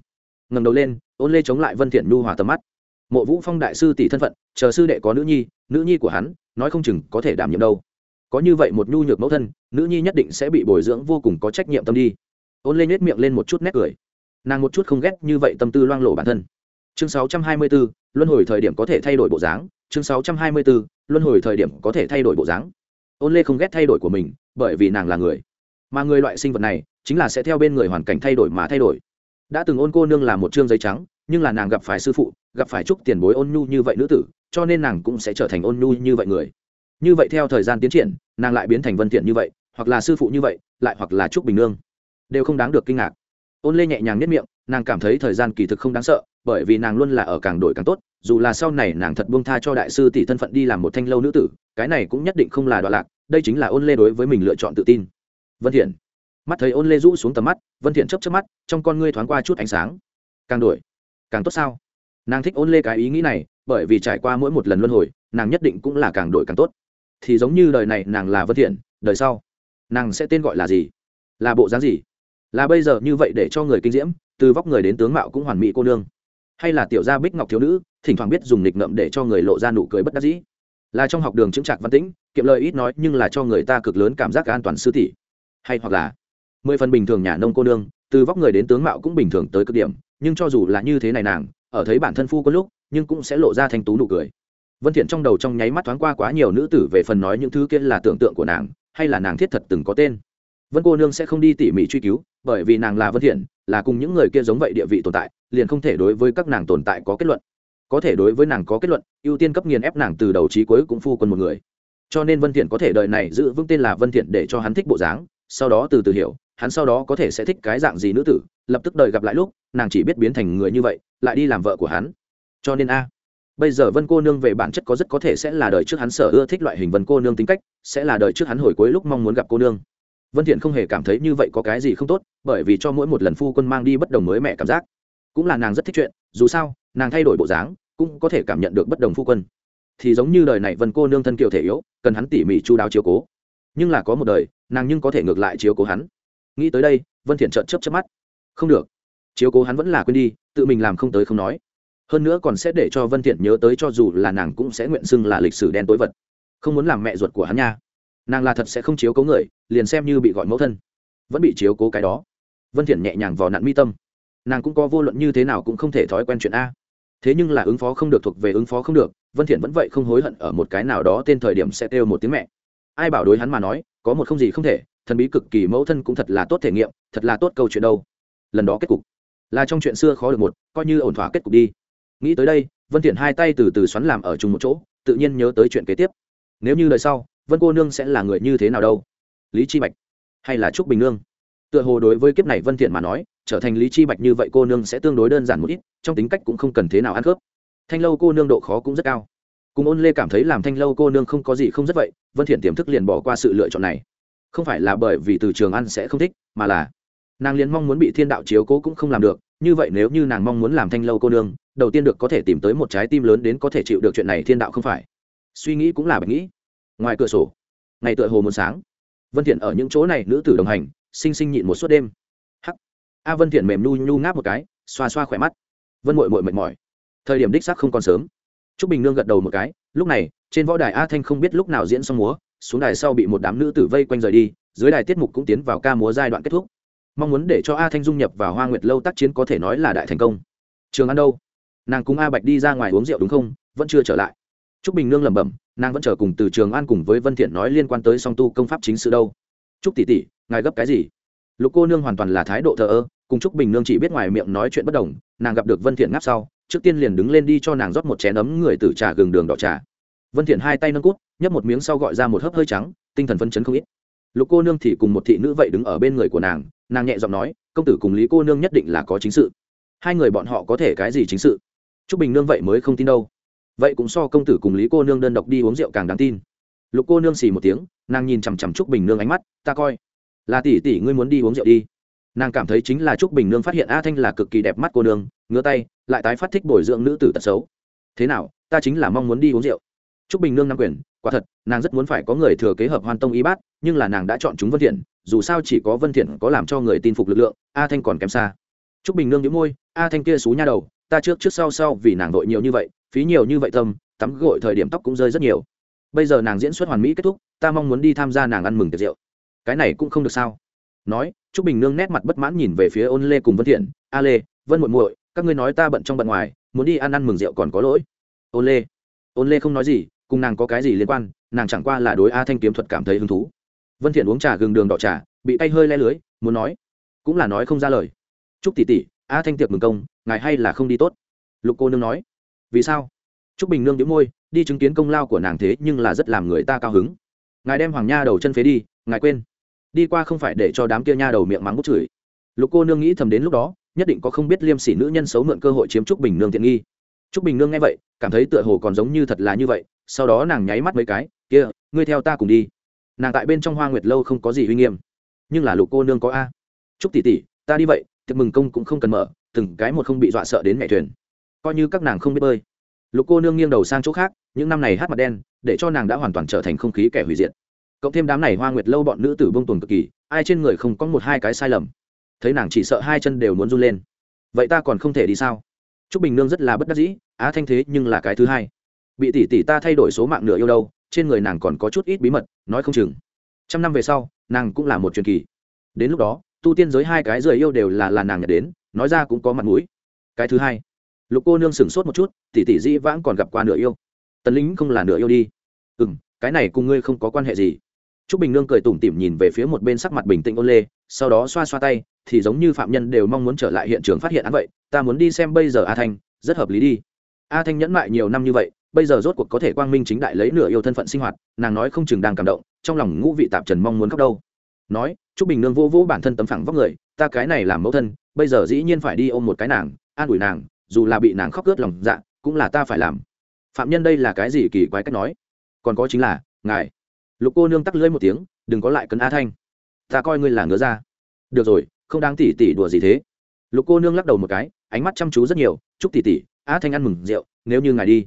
Ngầm đầu lên, ôn lê chống lại vân thiện nhu hòa tầm mắt. Mộ vũ phong đại sư tỷ thân phận, chờ sư đệ có nữ nhi nữ nhi của hắn, nói không chừng có thể đảm nhiệm đâu. Có như vậy một nhu nhược mẫu thân, nữ nhi nhất định sẽ bị bồi dưỡng vô cùng có trách nhiệm tâm đi. Ôn lê nhếch miệng lên một chút nét cười nàng một chút không ghét như vậy tâm tư loang lổ bản thân. Chương 624, luân hồi thời điểm có thể thay đổi bộ dáng. Chương 624, luân hồi thời điểm có thể thay đổi bộ dáng. Ôn lê không ghét thay đổi của mình bởi vì nàng là người. Mà người loại sinh vật này chính là sẽ theo bên người hoàn cảnh thay đổi mà thay đổi. Đã từng ôn cô nương là một chương giấy trắng nhưng là nàng gặp phải sư phụ gặp phải chúc tiền bối ôn nhu như vậy nữ tử cho nên nàng cũng sẽ trở thành ôn nhu như vậy người. Như vậy theo thời gian tiến triển nàng lại biến thành vân thiện như vậy hoặc là sư phụ như vậy lại hoặc là trúc bình nương. Đều không đáng được kinh ngạc ôn lê nhẹ nhàng nhất miệng, nàng cảm thấy thời gian kỳ thực không đáng sợ, bởi vì nàng luôn là ở càng đổi càng tốt, dù là sau này nàng thật buông tha cho đại sư tỷ thân phận đi làm một thanh lâu nữ tử, cái này cũng nhất định không là đoạn lạc, đây chính là ôn lê đối với mình lựa chọn tự tin. Vân thiện. Mắt thấy ôn lê rũ xuống tầm mắt, vân thiện chớp chớp mắt, trong con ngươi thoáng qua chút ánh sáng. Càng đổi, càng tốt sao? Nàng thích ôn lê cái ý nghĩ này, bởi vì trải qua mỗi một lần luân hồi, nàng nhất định cũng là càng đổi càng tốt. Thì giống như đời này nàng là vân thiện, đời sau, nàng sẽ tên gọi là gì? Là bộ dáng gì? Là bây giờ như vậy để cho người kinh diễm, từ vóc người đến tướng mạo cũng hoàn mỹ cô nương. Hay là tiểu gia bích ngọc thiếu nữ, thỉnh thoảng biết dùng nịch ngậm để cho người lộ ra nụ cười bất đắc dĩ. Là trong học đường chứng trạc văn tĩnh, kiệm lời ít nói nhưng là cho người ta cực lớn cảm giác an toàn sư tỷ. Hay hoặc là, mười phần bình thường nhà nông cô nương, từ vóc người đến tướng mạo cũng bình thường tới cực điểm, nhưng cho dù là như thế này nàng, ở thấy bản thân phu có lúc, nhưng cũng sẽ lộ ra thanh tú nụ cười. Vân thiện trong đầu trong nháy mắt thoáng qua quá nhiều nữ tử về phần nói những thứ kia là tưởng tượng của nàng, hay là nàng thiết thật từng có tên. Vân cô nương sẽ không đi tỉ mỉ truy cứu bởi vì nàng là vân thiện, là cùng những người kia giống vậy địa vị tồn tại, liền không thể đối với các nàng tồn tại có kết luận. Có thể đối với nàng có kết luận, ưu tiên cấp nghiền ép nàng từ đầu chí cuối cũng phu quân một người. Cho nên vân thiện có thể đợi này giữ vững tên là vân thiện để cho hắn thích bộ dáng, sau đó từ từ hiểu, hắn sau đó có thể sẽ thích cái dạng gì nữ tử, lập tức đợi gặp lại lúc, nàng chỉ biết biến thành người như vậy, lại đi làm vợ của hắn. Cho nên a, bây giờ vân cô nương về bản chất có rất có thể sẽ là đời trước hắn sở ưa thích loại hình vân cô nương tính cách, sẽ là đời trước hắn hồi cuối lúc mong muốn gặp cô nương vân thiện không hề cảm thấy như vậy có cái gì không tốt, bởi vì cho mỗi một lần phu quân mang đi bất đồng mới mẹ cảm giác. Cũng là nàng rất thích chuyện, dù sao, nàng thay đổi bộ dáng, cũng có thể cảm nhận được bất đồng phu quân. Thì giống như đời này vân cô nương thân kiều thể yếu, cần hắn tỉ mỉ chu đáo chiếu cố. Nhưng là có một đời, nàng nhưng có thể ngược lại chiếu cố hắn. Nghĩ tới đây, vân thiện trợn chớp chớp mắt. Không được. Chiếu cố hắn vẫn là quên đi, tự mình làm không tới không nói. Hơn nữa còn sẽ để cho vân thiện nhớ tới cho dù là nàng cũng sẽ nguyện xưng là lịch sử đen tối vật. Không muốn làm mẹ ruột của hắn nha nàng là thật sẽ không chiếu cố người, liền xem như bị gọi mẫu thân. Vẫn bị chiếu cố cái đó. Vân thiện nhẹ nhàng vò nặn mi tâm. Nàng cũng có vô luận như thế nào cũng không thể thói quen chuyện a. Thế nhưng là ứng phó không được thuộc về ứng phó không được, vân thiện vẫn vậy không hối hận ở một cái nào đó tên thời điểm sẽ kêu một tiếng mẹ. Ai bảo đối hắn mà nói, có một không gì không thể, thần bí cực kỳ mẫu thân cũng thật là tốt thể nghiệm, thật là tốt câu chuyện đâu. Lần đó kết cục, là trong chuyện xưa khó được một, coi như ổn thỏa kết cục đi. Nghĩ tới đây, vân thiện hai tay từ từ xoắn làm ở chung một chỗ, tự nhiên nhớ tới chuyện kế tiếp. Nếu như đời sau vân cô nương sẽ là người như thế nào đâu? Lý chi bạch hay là trúc bình nương? Tựa hồ đối với kiếp này vân thiện mà nói, trở thành lý chi bạch như vậy cô nương sẽ tương đối đơn giản một ít, trong tính cách cũng không cần thế nào ăn khớp. Thanh lâu cô nương độ khó cũng rất cao. Cùng ôn lê cảm thấy làm thanh lâu cô nương không có gì không rất vậy, vân thiện tiềm thức liền bỏ qua sự lựa chọn này. Không phải là bởi vì từ trường ăn sẽ không thích, mà là nàng liền mong muốn bị thiên đạo chiếu cố cũng không làm được, như vậy nếu như nàng mong muốn làm thanh lâu cô nương, đầu tiên được có thể tìm tới một trái tim lớn đến có thể chịu được chuyện này thiên đạo không phải. Suy nghĩ cũng là bạch nghĩ ngoài cửa sổ. Ngày tựa hồ muốn sáng. Vân thiện ở những chỗ này, nữ tử đồng hành sinh sinh nhịn một suốt đêm. Hắc. A vân thiện mềm nu nhu ngáp một cái, xoa xoa khỏe mắt. Vân muội muội mệt mỏi. Thời điểm đích xác không còn sớm. Trúc bình nương gật đầu một cái, lúc này, trên võ đài a thanh không biết lúc nào diễn xong múa, xuống đài sau bị một đám nữ tử vây quanh rời đi, dưới đài tiết mục cũng tiến vào ca múa giai đoạn kết thúc. Mong muốn để cho a thanh dung nhập vào hoa nguyệt lâu tác chiến có thể nói là đại thành công. Trường ăn đâu? Nàng cùng a bạch đi ra ngoài uống rượu đúng không? Vẫn chưa trở lại. Trúc bình nương lẩm bẩm nàng vẫn chờ cùng từ trường an cùng với vân thiện nói liên quan tới song tu công pháp chính sự đâu. Trúc tỷ tỷ, ngài gấp cái gì? Lục cô nương hoàn toàn là thái độ thờ ơ, cùng trúc bình nương chỉ biết ngoài miệng nói chuyện bất đồng, nàng gặp được vân thiện ngáp sau, trước tiên liền đứng lên đi cho nàng rót một chén ấm người từ trà gừng đường đỏ trà. Vân thiện hai tay nâng cút, nhấp một miếng sau gọi ra một hớp hơi trắng, tinh thần phân chấn không ít. Lục cô nương thì cùng một thị nữ vậy đứng ở bên người của nàng nàng nhẹ giọng nói, công tử cùng lý cô nương nhất định là có chính sự. Hai người bọn họ có thể cái gì chính sự? Trúc bình nương vậy mới không tin đâu vậy cũng so công tử cùng lý cô nương đơn độc đi uống rượu càng đáng tin. Lục cô nương xì một tiếng, nàng nhìn chằm chằm t r ú c bình nương ánh mắt, ta coi, là tỷ tỷ ngươi muốn đi uống rượu đi. Nàng cảm thấy chính là t r ú c bình nương phát hiện a thanh là cực kỳ đẹp mắt cô nương ngứa tay, lại tái phát thích bồi dưỡng nữ tử tật xấu. Thế nào, ta chính là mong muốn đi uống rượu. T r ú c bình nương nắm quyền, quả thật, nàng rất muốn phải có người thừa kế hợp hoàn tông y bát, nhưng là nàng đã chọn chúng vân thiện, dù sao chỉ có vân thiện có làm cho người tin phục lực lượng, a thanh còn kém xa. Trúc bình nương nhíu môi, a thanh kia xú nha đầu, ta trước trước sau sau vì nàng vội nhiều như vậy phí nhiều như vậy tâm, tắm gội thời điểm tóc cũng rơi rất nhiều. Bây giờ nàng diễn xuất hoàn mỹ kết thúc, ta mong muốn đi tham gia nàng ăn mừng tiệc rượu. Cái này cũng không được sao. Nói, trúc bình nương nét mặt bất mãn nhìn về phía ôn lê cùng vân thiện. A lê, vân muội muội, các ngươi nói ta bận trong bận ngoài, muốn đi ăn ăn mừng rượu còn có lỗi. Ôn lê. Ôn lê không nói gì, cùng nàng có cái gì liên quan, nàng chẳng qua là đối a thanh kiếm thuật cảm thấy hứng thú. Vân thiện uống trà gừng đường đỏ trà, bị tay hơi le lưới, muốn nói, cũng là nói không ra lời. Trúc tỷ tỷ, a thanh tiệc mừng công, ngài hay là không đi tốt. Lục cô nương nói vì sao? T r ú c bình nương đĩu môi, đi chứng kiến công lao của nàng thế nhưng là rất làm người ta cao hứng. Ngài đem hoàng nha đầu chân phế đi, ngài quên. Đi qua không phải để cho đám kia nha đầu miệng mắng bút chửi. Lục cô nương nghĩ thầm đến lúc đó, nhất định có không biết liêm sỉ nữ nhân xấu mượn cơ hội chiếm trúc bình nương tiện nghi. Trúc bình nương nghe vậy, cảm thấy tựa hồ còn giống như thật là như vậy, sau đó nàng nháy mắt mấy cái, kia, ngươi theo ta cùng đi. Nàng tại bên trong hoa nguyệt lâu không có gì uy nghiêm. Nhưng là lục cô nương có a. Trúc tỷ tỷ, ta đi vậy, tiệc mừng công cũng không cần mở, từng cái một không bị dọa sợ đến mẹ thuyền coi như các nàng không biết bơi. Lục cô nương nghiêng đầu sang chỗ khác, những năm này hát mặt đen, để cho nàng đã hoàn toàn trở thành không khí kẻ hủy diệt. Cộng thêm đám này hoa nguyệt lâu bọn nữ tử bông tuồng cực kỳ, ai trên người không có một hai cái sai lầm. Thấy nàng chỉ sợ hai chân đều muốn run lên. Vậy ta còn không thể đi sao? T r ú c bình nương rất là bất đắc dĩ, á thanh thế nhưng là cái thứ hai. Bị tỷ tỷ ta thay đổi số mạng nửa yêu đâu, trên người nàng còn có chút ít bí mật, nói không chừng. Trăm năm về sau, nàng cũng là một truyền kỳ. Đến lúc đó, tu tiên giới hai cái rời yêu đều là là nàng nhật đến, nói ra cũng có mặt mũi. Cái thứ hai lục cô nương sửng sốt một chút tỷ tỷ dĩ vãng còn gặp qua nửa yêu. Tần lính không là nửa yêu đi. Ừ m cái này cùng ngươi không có quan hệ gì. T r ú c bình nương cười tủm tỉm nhìn về phía một bên sắc mặt bình tĩnh ôn lê, sau đó xoa xoa tay, thì giống như phạm nhân đều mong muốn trở lại hiện trường phát hiện án vậy, ta muốn đi xem bây giờ a thanh, rất hợp lý đi. A thanh nhẫn mại nhiều năm như vậy, bây giờ rốt cuộc có thể quang minh chính đại lấy nửa yêu thân phận sinh hoạt, nàng nói không chừng đang cảm động, trong lòng ngũ vị tạp trần mong muốn khóc đâu. Nói t r ú c bình nương vô vô bản thân tấm phẳng vóc người, ta cái này làm mẫu thân, bây giờ dĩ nhiên phải đi ôm một cái nàng, an ủi nàng dù là bị nàng khóc cướp lòng dạ cũng là ta phải làm. Phạm nhân đây là cái gì kỳ quái cách nói? Còn có chính là, ngài. Lục cô nương tắc lưỡi một tiếng, đừng có lại cấn a thanh. Ta coi ngươi là ngứa ra được rồi, không đáng tỉ tỉ đùa gì thế. Lục cô nương lắc đầu một cái, ánh mắt chăm chú rất nhiều, chúc tỉ tỉ, a thanh ăn mừng rượu, nếu như ngài đi.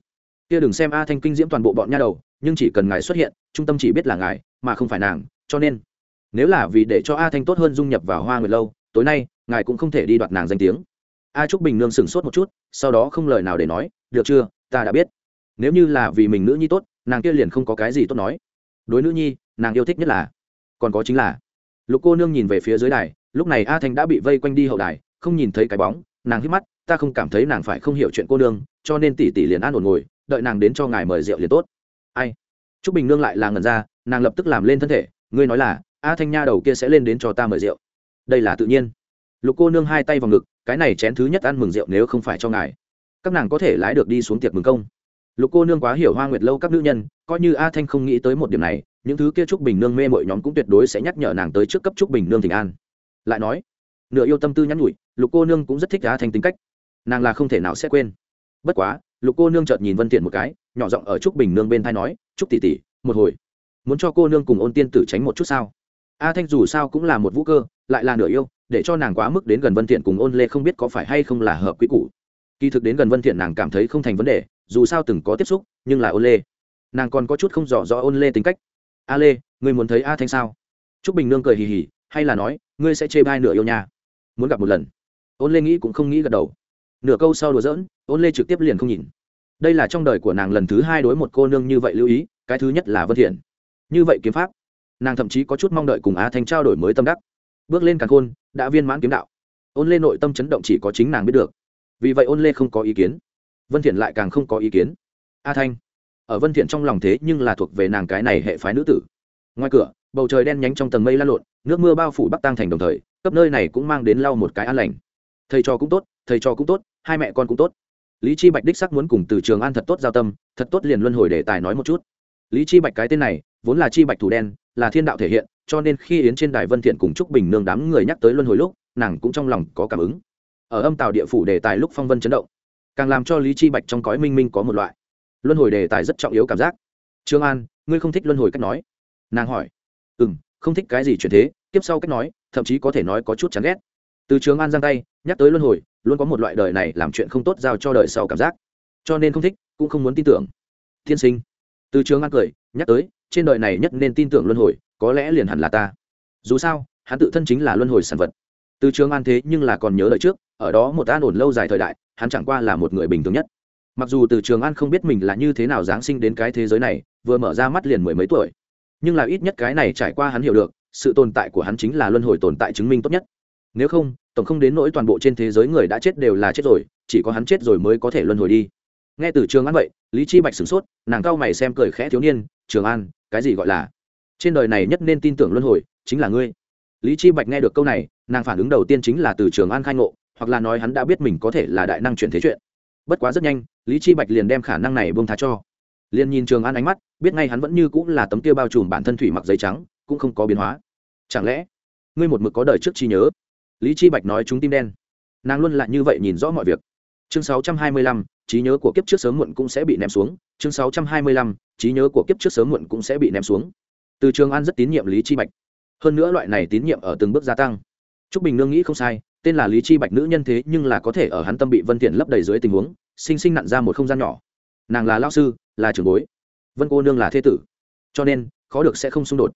Kia đừng xem a thanh kinh diễm toàn bộ bọn nha đầu, nhưng chỉ cần ngài xuất hiện, trung tâm chỉ biết là ngài, mà không phải nàng, cho nên, nếu là vì để cho a thanh tốt hơn dung nhập vào hoa nguyệt lâu, tối nay, ngài cũng không thể đi đoạt nàng danh tiếng a trúc bình nương sửng sốt một chút, sau đó không lời nào để nói, được chưa, ta đã biết. Nếu như là vì mình nữ nhi tốt, nàng kia liền không có cái gì tốt nói. Đối nữ nhi, nàng yêu thích nhất là, còn có chính là. Lục cô nương nhìn về phía dưới đài, lúc này a thanh đã bị vây quanh đi hậu đài, không nhìn thấy cái bóng, nàng hít mắt, ta không cảm thấy nàng phải không hiểu chuyện cô nương, cho nên tỷ tỷ liền an ổn ngồi, đợi nàng đến cho ngài mời rượu liền tốt. Ai? T r ú c bình nương lại là ngần ra, nàng lập tức làm lên thân thể, ngươi nói là, a thanh nha đầu kia sẽ lên đến cho ta mời rượu. Đây là tự nhiên. Lục cô nương hai tay vào ngực cái này chén thứ nhất ăn mừng rượu nếu không phải cho ngài. Các nàng có thể lái được đi xuống tiệc mừng công. Lục cô nương quá hiểu hoa nguyệt lâu các nữ nhân, coi như a thanh không nghĩ tới một điểm này, những thứ kia trúc bình nương mê mọi nhóm cũng tuyệt đối sẽ nhắc nhở nàng tới trước cấp trúc bình nương thỉnh an. Lại nói, nửa yêu tâm tư nhắn nhủi, lục cô nương cũng rất thích a thanh tính cách. Nàng là không thể nào sẽ quên. Bất quá, lục cô nương chợt nhìn vân tiện một cái, nhỏ giọng ở trúc bình nương bên thai nói trúc tỷ tỷ, một hồi. Muốn cho cô nương cùng ôn tiên tử tránh một chút sao? A thanh dù sao cũng là một vũ cơ, lại là nửa yêu để cho nàng quá mức đến gần vân thiện cùng ôn lê không biết có phải hay không là hợp quy củ. Kỳ thực đến gần vân thiện nàng cảm thấy không thành vấn đề, dù sao từng có tiếp xúc, nhưng là ôn lê. Nàng còn có chút không rõ rõ ôn lê tính cách. A lê, ngươi muốn thấy a thanh sao? Trúc bình nương cười hì hì, hay là nói, ngươi sẽ chê bai nửa yêu nha. Muốn gặp một lần. Ôn lê nghĩ cũng không nghĩ gật đầu. Nửa câu sau đùa giỡn, ôn lê trực tiếp liền không nhìn. Đây là trong đời của nàng lần thứ hai đối một cô nương như vậy lưu ý, cái thứ nhất là vân thiện. Như vậy kiếm pháp, nàng thậm chí có chút mong đợi cùng a thanh trao đổi mới tâm đắc. Bước lên càng khôn đã viên mãn kiếm đạo. Ôn lê nội tâm chấn động chỉ có chính nàng biết được. Vì vậy ôn lê không có ý kiến. Vân thiện lại càng không có ý kiến. A thanh, ở vân thiện trong lòng thế nhưng là thuộc về nàng cái này hệ phái nữ tử. Ngoài cửa, bầu trời đen nhánh trong tầng mây lan lộn, nước mưa bao phủ bắc tăng thành đồng thời cấp nơi này cũng mang đến lau một cái an lành. Thầy trò cũng tốt, thầy trò cũng tốt, hai mẹ con cũng tốt. Lý chi bạch đích sắc muốn cùng từ trường an thật tốt giao tâm, thật tốt liền luân hồi để tài nói một chút. Lý chi bạch cái tên này, vốn là chi bạch thủ đen, là thiên đạo thể hiện cho nên khi yến trên đài vân thiện cùng trúc bình nương đám người nhắc tới luân hồi lúc, nàng cũng trong lòng có cảm ứng. Ở âm tào địa phủ đề tài lúc phong vân chấn động, càng làm cho lý chi bạch trong cõi minh minh có một loại luân hồi đề tài rất trọng yếu cảm giác. Trương an, ngươi không thích luân hồi cách nói? Nàng hỏi. Ừm, không thích cái gì chuyển thế, tiếp sau cách nói, thậm chí có thể nói có chút chán ghét. Từ trường an giang tay, nhắc tới luân hồi, luôn có một loại đời này làm chuyện không tốt giao cho đời sau cảm giác. Cho nên không thích, cũng không muốn tin tưởng. Thiên sinh. Từ trường an cười, nhắc tới, trên đời này nhất nên tin tưởng luân hồi có lẽ liền hẳn là ta. Dù sao, hắn tự thân chính là luân hồi sản vật. Từ trường an thế nhưng là còn nhớ lời trước, ở đó một an ổn lâu dài thời đại, hắn chẳng qua là một người bình thường nhất. Mặc dù từ trường an không biết mình là như thế nào giáng sinh đến cái thế giới này, vừa mở ra mắt liền mười mấy tuổi. Nhưng là ít nhất cái này trải qua hắn hiểu được, sự tồn tại của hắn chính là luân hồi tồn tại chứng minh tốt nhất. Nếu không, tổng không đến nỗi toàn bộ trên thế giới người đã chết đều là chết rồi, chỉ có hắn chết rồi mới có thể luân hồi đi. Nghe từ trường an vậy, lý chi bạch sửng sốt, nàng cao mày xem cười khẽ thiếu niên, trường an, cái gì gọi là? Trên đời này nhất nên tin tưởng luân hồi chính là ngươi. Lý chi bạch nghe được câu này nàng phản ứng đầu tiên chính là từ trường an khai ngộ hoặc là nói hắn đã biết mình có thể là đại năng chuyển thế chuyện. Bất quá rất nhanh lý chi bạch liền đem khả năng này buông tha cho. Liền nhìn trường an ánh mắt biết ngay hắn vẫn như cũng là tấm kia bao trùm bản thân thủy mặc giấy trắng cũng không có biến hóa. Chẳng lẽ ngươi một mực có đời trước chi nhớ? Lý chi bạch nói chúng tim đen. Nàng luôn là như vậy nhìn rõ mọi việc. Chương 625, trí nhớ của kiếp trước sớm muộn cũng sẽ bị ném xuống. Chương 625, trí nhớ của kiếp trước sớm muộn cũng sẽ bị ném xuống từ trường an rất tín nhiệm lý chi bạch. Hơn nữa loại này tín nhiệm ở từng bước gia tăng. Trúc bình nương nghĩ không sai, tên là lý chi bạch nữ nhân thế nhưng là có thể ở hắn tâm bị vân thiện lấp đầy dưới tình huống, sinh sinh nặn ra một không gian nhỏ. Nàng là lão sư, là trưởng bối. Vân cô nương là thế tử. Cho nên, khó được sẽ không xung đột.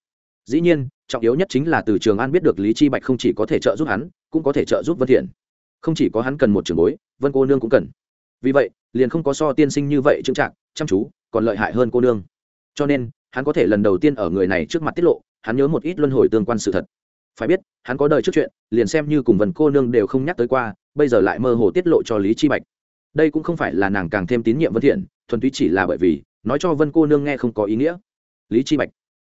Dĩ nhiên, trọng yếu nhất chính là từ trường an biết được lý chi bạch không chỉ có thể trợ giúp hắn, cũng có thể trợ giúp vân thiện. Không chỉ có hắn cần một trưởng bối, vân cô nương cũng cần. Vì vậy, liền không có so tiên sinh như vậy trưng trạng chăm chú, còn lợi hại hơn cô nương cho nên, hắn có thể lần đầu tiên ở người này trước mặt tiết lộ, hắn nhớ một ít luân hồi tương quan sự thật. Phải biết, hắn có đời trước chuyện, liền xem như cùng vần cô nương đều không nhắc tới qua, bây giờ lại mơ hồ tiết lộ cho lý chi bạch. Đây cũng không phải là nàng càng thêm tín nhiệm vân thiện, thuần túy chỉ là bởi vì, nói cho vân cô nương nghe không có ý nghĩa. Lý chi bạch.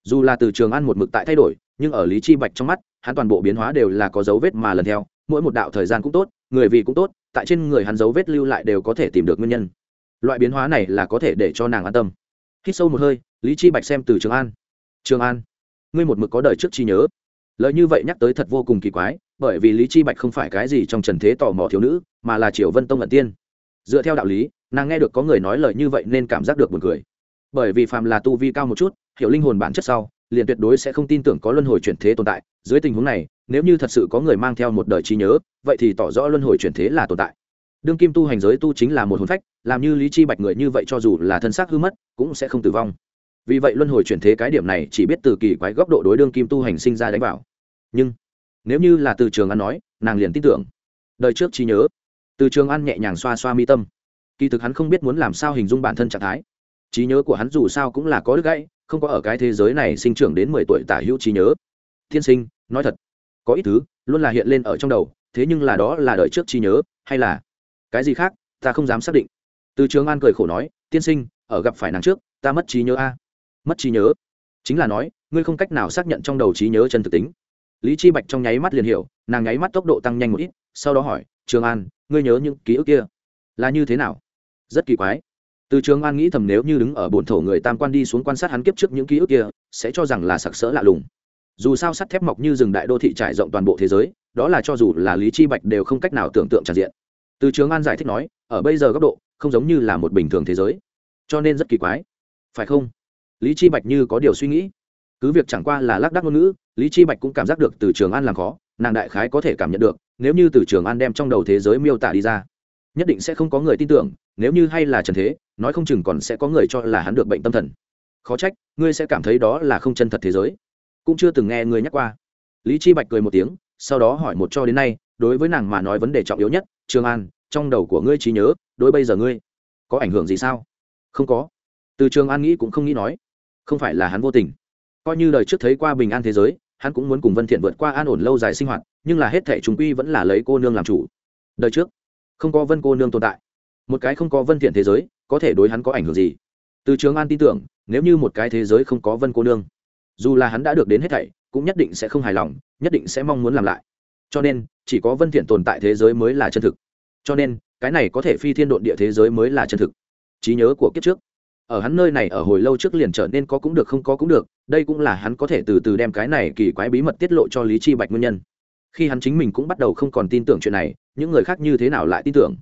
Dù là từ trường ăn một mực tại thay đổi, nhưng ở lý chi bạch trong mắt, hắn toàn bộ biến hóa đều là có dấu vết mà lần theo, mỗi một đạo thời gian cũng tốt, người vì cũng tốt, tại trên người hắn dấu vết lưu lại đều có thể tìm được nguyên nhân. Loại biến hóa này là có thể để cho nàng an tâm hít sâu một hơi, lý chi bạch xem từ trường an. Trường an, ngươi một mực có đời trước chi nhớ. Lời như vậy nhắc tới thật vô cùng kỳ quái, bởi vì lý chi bạch không phải cái gì trong trần thế tò mò thiếu nữ, mà là triều vân tông ẩn tiên. Dựa theo đạo lý, nàng nghe được có người nói lời như vậy nên cảm giác được buồn cười. Bởi vì phàm là tu vi cao một chút, hiểu linh hồn bản chất sau, liền tuyệt đối sẽ không tin tưởng có luân hồi chuyển thế tồn tại. Dưới tình huống này, nếu như thật sự có người mang theo một đời trí nhớ, vậy thì tỏ rõ luân hồi chuyển thế là tồn tại. Đương kim tu hành giới tu chính là một hồn phách làm như lý chi bạch người như vậy cho dù là thân xác hư mất, cũng sẽ không tử vong. Vì vậy luân hồi chuyển thế cái điểm này chỉ biết từ kỳ quái góc độ đối đương kim tu hành sinh ra đánh vào. Nhưng, nếu như là từ trường an nói, nàng liền tin tưởng. Đời trước trí nhớ, từ trường an nhẹ nhàng xoa xoa mi tâm. Kỳ thực hắn không biết muốn làm sao hình dung bản thân trạng thái. Trí nhớ của hắn dù sao cũng là có đứt gãy, không có ở cái thế giới này sinh trưởng đến mười tuổi tả hữu trí nhớ. Tiên sinh, nói thật, có ít thứ luôn là hiện lên ở trong đầu, thế nhưng là đó là đời trước trí nhớ, hay là cái gì khác, ta không dám xác định từ trường an cười khổ nói, tiên sinh, ở gặp phải nàng trước, ta mất trí nhớ a. Mất trí nhớ? Chính là nói, ngươi không cách nào xác nhận trong đầu trí nhớ chân thực tính. Lý chi bạch trong nháy mắt liền hiểu, nàng nháy mắt tốc độ tăng nhanh một ít, sau đó hỏi, trường an, ngươi nhớ những ký ức kia là như thế nào? Rất kỳ quái. Từ trường an nghĩ thầm nếu như đứng ở bồn thổ người tam quan đi xuống quan sát hắn kiếp trước những ký ức kia, sẽ cho rằng là sặc sỡ lạ lùng. Dù sao sắt thép mọc như rừng đại đô thị trải rộng toàn bộ thế giới, đó là cho dù là lý chi bạch đều không cách nào tưởng tượng tràn diện. Từ trường an giải thích nói, ở bây giờ góc độ không giống như là một bình thường thế giới. Cho nên rất kỳ quái. Phải không? Lý chi bạch như có điều suy nghĩ. Cứ việc chẳng qua là lác đác ngôn ngữ, lý chi bạch cũng cảm giác được từ trường an làm khó, nàng đại khái có thể cảm nhận được, nếu như từ trường an đem trong đầu thế giới miêu tả đi ra, nhất định sẽ không có người tin tưởng, nếu như hay là trần thế, nói không chừng còn sẽ có người cho là hắn được bệnh tâm thần. Khó trách, ngươi sẽ cảm thấy đó là không chân thật thế giới. Cũng chưa từng nghe ngươi nhắc qua. Lý chi bạch cười một tiếng, sau đó hỏi một cho đến nay, đối với nàng mà nói vấn đề trọng yếu nhất, trường an trong đầu của ngươi trí nhớ đối bây giờ ngươi có ảnh hưởng gì sao? Không có. Từ trường an nghĩ cũng không nghĩ nói. Không phải là hắn vô tình. Coi như đời trước thấy qua bình an thế giới, hắn cũng muốn cùng vân thiện vượt qua an ổn lâu dài sinh hoạt, nhưng là hết thảy chúng quy vẫn là lấy cô nương làm chủ. Đời trước, không có vân cô nương tồn tại. Một cái không có vân thiện thế giới, có thể đối hắn có ảnh hưởng gì? Từ trường an tin tưởng, nếu như một cái thế giới không có vân cô nương, dù là hắn đã được đến hết thảy, cũng nhất định sẽ không hài lòng, nhất định sẽ mong muốn làm lại. Cho nên, chỉ có vân thiện tồn tại thế giới mới là chân thực cho nên, cái này có thể phi thiên độn địa thế giới mới là chân thực. Trí nhớ của kiếp trước. Ở hắn nơi này ở hồi lâu trước liền trở nên có cũng được không có cũng được, đây cũng là hắn có thể từ từ đem cái này kỳ quái bí mật tiết lộ cho lý chi bạch nguyên nhân. Khi hắn chính mình cũng bắt đầu không còn tin tưởng chuyện này, những người khác như thế nào lại tin tưởng?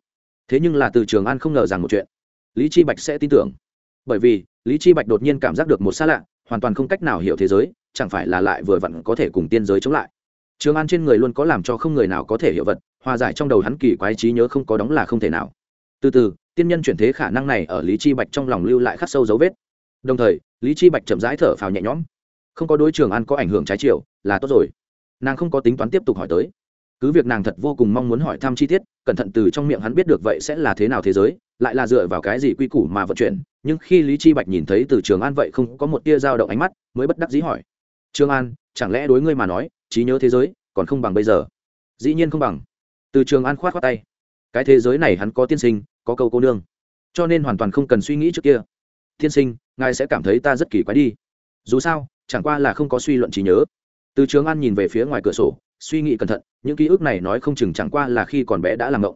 Thế nhưng là từ trường an không ngờ rằng một chuyện. Lý chi bạch sẽ tin tưởng. Bởi vì, lý chi bạch đột nhiên cảm giác được một xa lạ, hoàn toàn không cách nào hiểu thế giới, chẳng phải là lại vừa vặn có thể cùng tiên giới chống lại. Trường an trên người luôn có làm cho không người nào có thể hiểu vật hòa giải trong đầu hắn kỳ quái trí nhớ không có đóng là không thể nào. Từ từ, tiên nhân chuyển thế khả năng này ở lý chi bạch trong lòng lưu lại khắc sâu dấu vết. Đồng thời, lý chi bạch chậm rãi thở phào nhẹ nhõm. Không có đối trường an có ảnh hưởng trái chiều, là tốt rồi. Nàng không có tính toán tiếp tục hỏi tới. Cứ việc nàng thật vô cùng mong muốn hỏi thăm chi tiết, cẩn thận từ trong miệng hắn biết được vậy sẽ là thế nào thế giới, lại là dựa vào cái gì quy củ mà vận chuyển, nhưng khi lý chi bạch nhìn thấy từ trường an vậy không có một tia dao động ánh mắt, mới bất đắc dĩ hỏi. Trường an, chẳng lẽ đối ngươi mà nói, trí nhớ thế giới còn không bằng bây giờ? Dĩ nhiên không bằng từ trường an khoát khoát tay. Cái thế giới này hắn có tiên sinh, có câu cô nương. Cho nên hoàn toàn không cần suy nghĩ trước kia. Tiên sinh, ngài sẽ cảm thấy ta rất kỳ quái đi. Dù sao, chẳng qua là không có suy luận trí nhớ. Từ trường an nhìn về phía ngoài cửa sổ, suy nghĩ cẩn thận, những ký ức này nói không chừng chẳng qua là khi còn bé đã làm ngộng.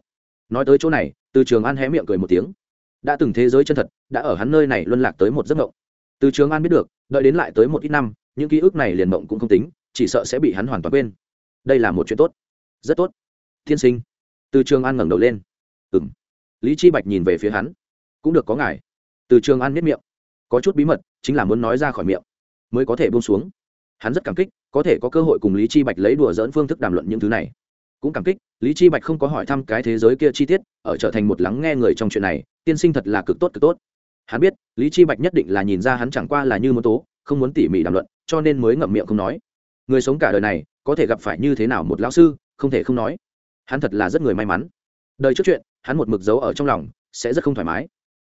Nói tới chỗ này, từ trường an hé miệng cười một tiếng. Đã từng thế giới chân thật, đã ở hắn nơi này luân lạc tới một giấc ngộng. Từ trường an biết được, đợi đến lại tới một ít năm, những ký ức này liền mộng cũng không tính, chỉ sợ sẽ bị hắn hoàn toàn quên. Đây là một chuyện tốt. Rất tốt thiên sinh. Từ trường an ngẩng đầu lên. Ừ m lý chi bạch nhìn về phía hắn. Cũng được có ngài. Từ trường an miết miệng. Có chút bí mật, chính là muốn nói ra khỏi miệng. Mới có thể buông xuống. Hắn rất cảm kích, có thể có cơ hội cùng lý chi bạch lấy đùa dỡn phương thức đàm luận những thứ này. Cũng cảm kích, lý chi bạch không có hỏi thăm cái thế giới kia chi tiết, ở trở thành một lắng nghe người trong chuyện này, tiên sinh thật là cực tốt cực tốt. Hắn biết, lý chi bạch nhất định là nhìn ra hắn chẳng qua là như muốn tố, không muốn tỉ mỉ đàm luận, cho nên mới ngậm miệng không nói. Người sống cả đời này, có thể gặp phải như thế nào một lão sư, không thể không nói hắn thật là rất người may mắn. Đời trước chuyện, hắn một mực giấu ở trong lòng, sẽ rất không thoải mái.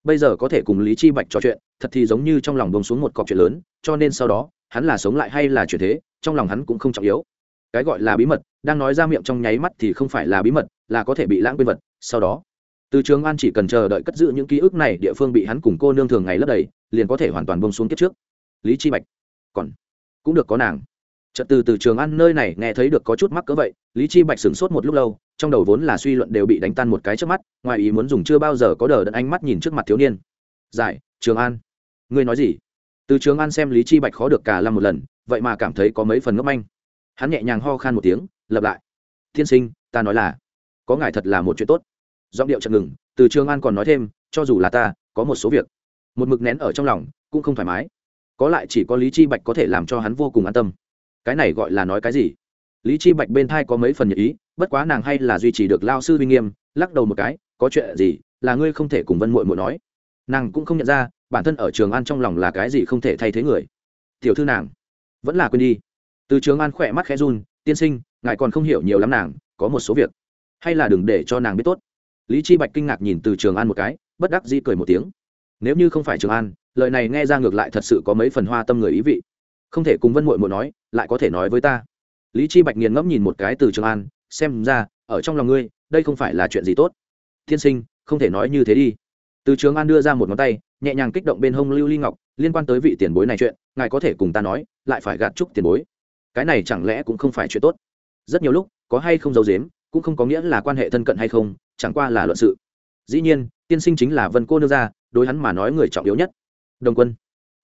Bây giờ có thể cùng lý chi bạch trò chuyện, thật thì giống như trong lòng bông xuống một cọc chuyện lớn, cho nên sau đó, hắn là sống lại hay là chuyển thế, trong lòng hắn cũng không trọng yếu. Cái gọi là bí mật, đang nói ra miệng trong nháy mắt thì không phải là bí mật, là có thể bị lãng quên vật. Sau đó, từ trường an chỉ cần chờ đợi cất giữ những ký ức này, địa phương bị hắn cùng cô nương thường ngày lấp đầy, liền có thể hoàn toàn bông xuống kiếp trước. Lý chi bạch, còn, cũng được có nàng trật từ từ trường an nơi này nghe thấy được có chút mắc cỡ vậy, lý chi bạch sửng sốt một lúc lâu, trong đầu vốn là suy luận đều bị đánh tan một cái trước mắt, ngoài ý muốn dùng chưa bao giờ có đờ đẫn ánh mắt nhìn trước mặt thiếu niên. Giải, trường an ngươi nói gì? Từ trường an xem lý chi bạch khó được cả làm một lần, vậy mà cảm thấy có mấy phần ngốc manh. Hắn nhẹ nhàng ho khan một tiếng, lặp lại. Thiên sinh, ta nói là, có ngài thật là một chuyện tốt. Giọng điệu chậm ngừng, từ trường an còn nói thêm, cho dù là ta, có một số việc. Một mực nén ở trong lòng, cũng không thoải mái. Có lại chỉ có lý chi bạch có thể làm cho hắn vô cùng an tâm cái này gọi là nói cái gì? Lý chi bạch bên thai có mấy phần nhật ý, bất quá nàng hay là duy trì được lao sư uy nghiêm, lắc đầu một cái, có chuyện gì, là ngươi không thể cùng vân muội muội nói. Nàng cũng không nhận ra, bản thân ở trường an trong lòng là cái gì không thể thay thế người. Tiểu thư nàng, vẫn là quên đi. Từ trường an khỏe mắt khẽ run, tiên sinh, ngài còn không hiểu nhiều lắm nàng, có một số việc. Hay là đừng để cho nàng biết tốt. Lý chi bạch kinh ngạc nhìn từ trường an một cái, bất đắc dĩ cười một tiếng. Nếu như không phải trường an, lời này nghe ra ngược lại thật sự có mấy phần hoa tâm người ý vị. Không thể cùng vân muội muội nói lại có thể nói với ta. Lý chi bạch nghiền ngẫm nhìn một cái từ trường an, xem ra, ở trong lòng ngươi, đây không phải là chuyện gì tốt. Thiên sinh, không thể nói như thế đi. Từ trường an đưa ra một ngón tay, nhẹ nhàng kích động bên hông lưu ly ngọc, liên quan tới vị tiền bối này chuyện, ngài có thể cùng ta nói, lại phải gạt chúc tiền bối. Cái này chẳng lẽ cũng không phải chuyện tốt? Rất nhiều lúc, có hay không giấu dếm cũng không có nghĩa là quan hệ thân cận hay không, chẳng qua là luận sự. Dĩ nhiên, tiên sinh chính là vân cô nương ra đối hắn mà nói người trọng yếu nhất. Đồng quân,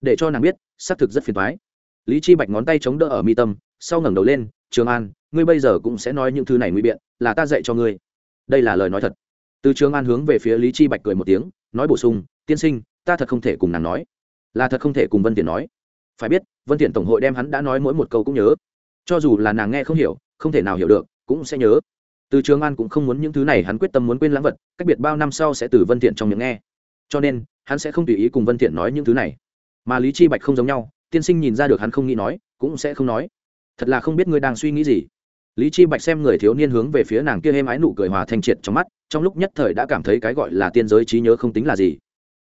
để cho nàng biết, xác thực rất phiền thoái lý chi bạch ngón tay chống đỡ ở mi tâm, sau ngẩng đầu lên, trường an, ngươi bây giờ cũng sẽ nói những thứ này nguy biện, là ta dạy cho ngươi. Đây là lời nói thật. Từ trường an hướng về phía lý chi bạch cười một tiếng, nói bổ sung, tiên sinh, ta thật không thể cùng nàng nói. Là thật không thể cùng vân tiện nói. Phải biết, vân tiện tổng hội đem hắn đã nói mỗi một câu cũng nhớ. Cho dù là nàng nghe không hiểu, không thể nào hiểu được, cũng sẽ nhớ. Từ trường an cũng không muốn những thứ này, hắn quyết tâm muốn quên lãng vật, cách biệt bao năm sau sẽ từ vân thiện trong miệng nghe. Cho nên, hắn sẽ không tùy ý cùng vân thiện nói những thứ này. Mà lý chi bạch không giống nhau tiên sinh nhìn ra được hắn không nghĩ nói, cũng sẽ không nói. Thật là không biết ngươi đang suy nghĩ gì. Lý chi bạch xem người thiếu niên hướng về phía nàng kia êm ái nụ cười hòa thanh triệt trong mắt, trong lúc nhất thời đã cảm thấy cái gọi là tiên giới trí nhớ không tính là gì.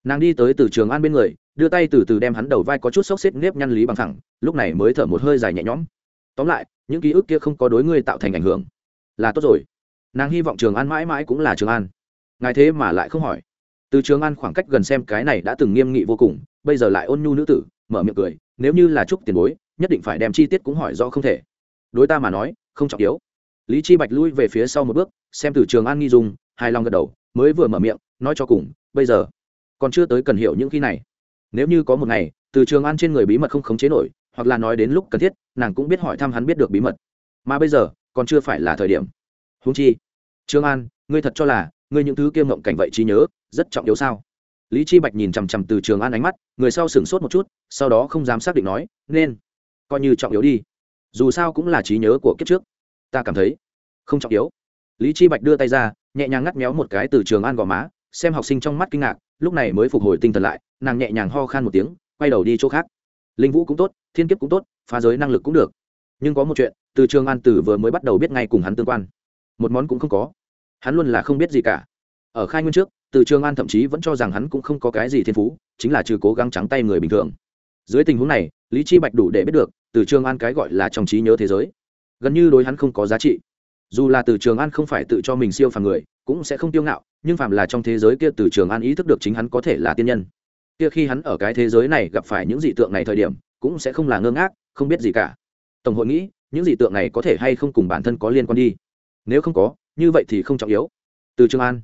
Nàng đi tới từ trường an bên người, đưa tay từ từ đem hắn đầu vai có chút sốc xếp nếp nhăn lý bằng thẳng, lúc này mới thở một hơi dài nhẹ nhõm. Tóm lại, những ký ức kia không có đối ngươi tạo thành ảnh hưởng. Là tốt rồi. Nàng hy vọng trường an mãi mãi cũng là trường an. Ngài thế mà lại không hỏi. Từ trường an khoảng cách gần xem cái này đã từng nghiêm nghị vô cùng, bây giờ lại ôn nhu nữ tử, mở miệng cười nếu như là chúc tiền bối, nhất định phải đem chi tiết cũng hỏi rõ không thể. Đối ta mà nói, không trọng yếu. Lý chi bạch lui về phía sau một bước, xem từ trường an nghi dung, hài lòng gật đầu, mới vừa mở miệng, nói cho cùng, bây giờ, còn chưa tới cần hiểu những khi này. Nếu như có một ngày, từ trường an trên người bí mật không khống chế nổi, hoặc là nói đến lúc cần thiết, nàng cũng biết hỏi thăm hắn biết được bí mật. Mà bây giờ, còn chưa phải là thời điểm. Huống chi trương an, ngươi thật cho là, ngươi những thứ kiêm ngộng cảnh vậy trí nhớ, rất trọng yếu sao? Lý chi bạch nhìn chằm chằm từ trường an ánh mắt, người sau sửng sốt một chút, sau đó không dám xác định nói, nên, coi như trọng yếu đi. Dù sao cũng là trí nhớ của kiếp trước. Ta cảm thấy không trọng yếu. Lý chi bạch đưa tay ra, nhẹ nhàng ngắt méo một cái từ trường an gò má, xem học sinh trong mắt kinh ngạc, lúc này mới phục hồi tinh thần lại, nàng nhẹ nhàng ho khan một tiếng, quay đầu đi chỗ khác. Linh vũ cũng tốt, thiên kiếp cũng tốt, phá giới năng lực cũng được. Nhưng có một chuyện, từ trường an tử vừa mới bắt đầu biết ngay cùng hắn tương quan. Một món cũng không có. Hắn luôn là không biết gì cả ở khai nguyên trước, từ trường an thậm chí vẫn cho rằng hắn cũng không có cái gì thiên phú, chính là trừ cố gắng trắng tay người bình thường. Dưới tình huống này, lý chi bạch đủ để biết được, từ trường an cái gọi là trong trí nhớ thế giới, gần như đối hắn không có giá trị. Dù là từ trường an không phải tự cho mình siêu phàm người, cũng sẽ không tiêu ngạo, nhưng phàm là trong thế giới kia từ trường an ý thức được chính hắn có thể là tiên nhân. Kia khi hắn ở cái thế giới này gặp phải những dị tượng này thời điểm, cũng sẽ không là ngơ ngác, không biết gì cả. Tổng hội nghĩ, những dị tượng này có thể hay không cùng bản thân có liên quan đi? Nếu không có, như vậy thì không trọng yếu. Từ trường an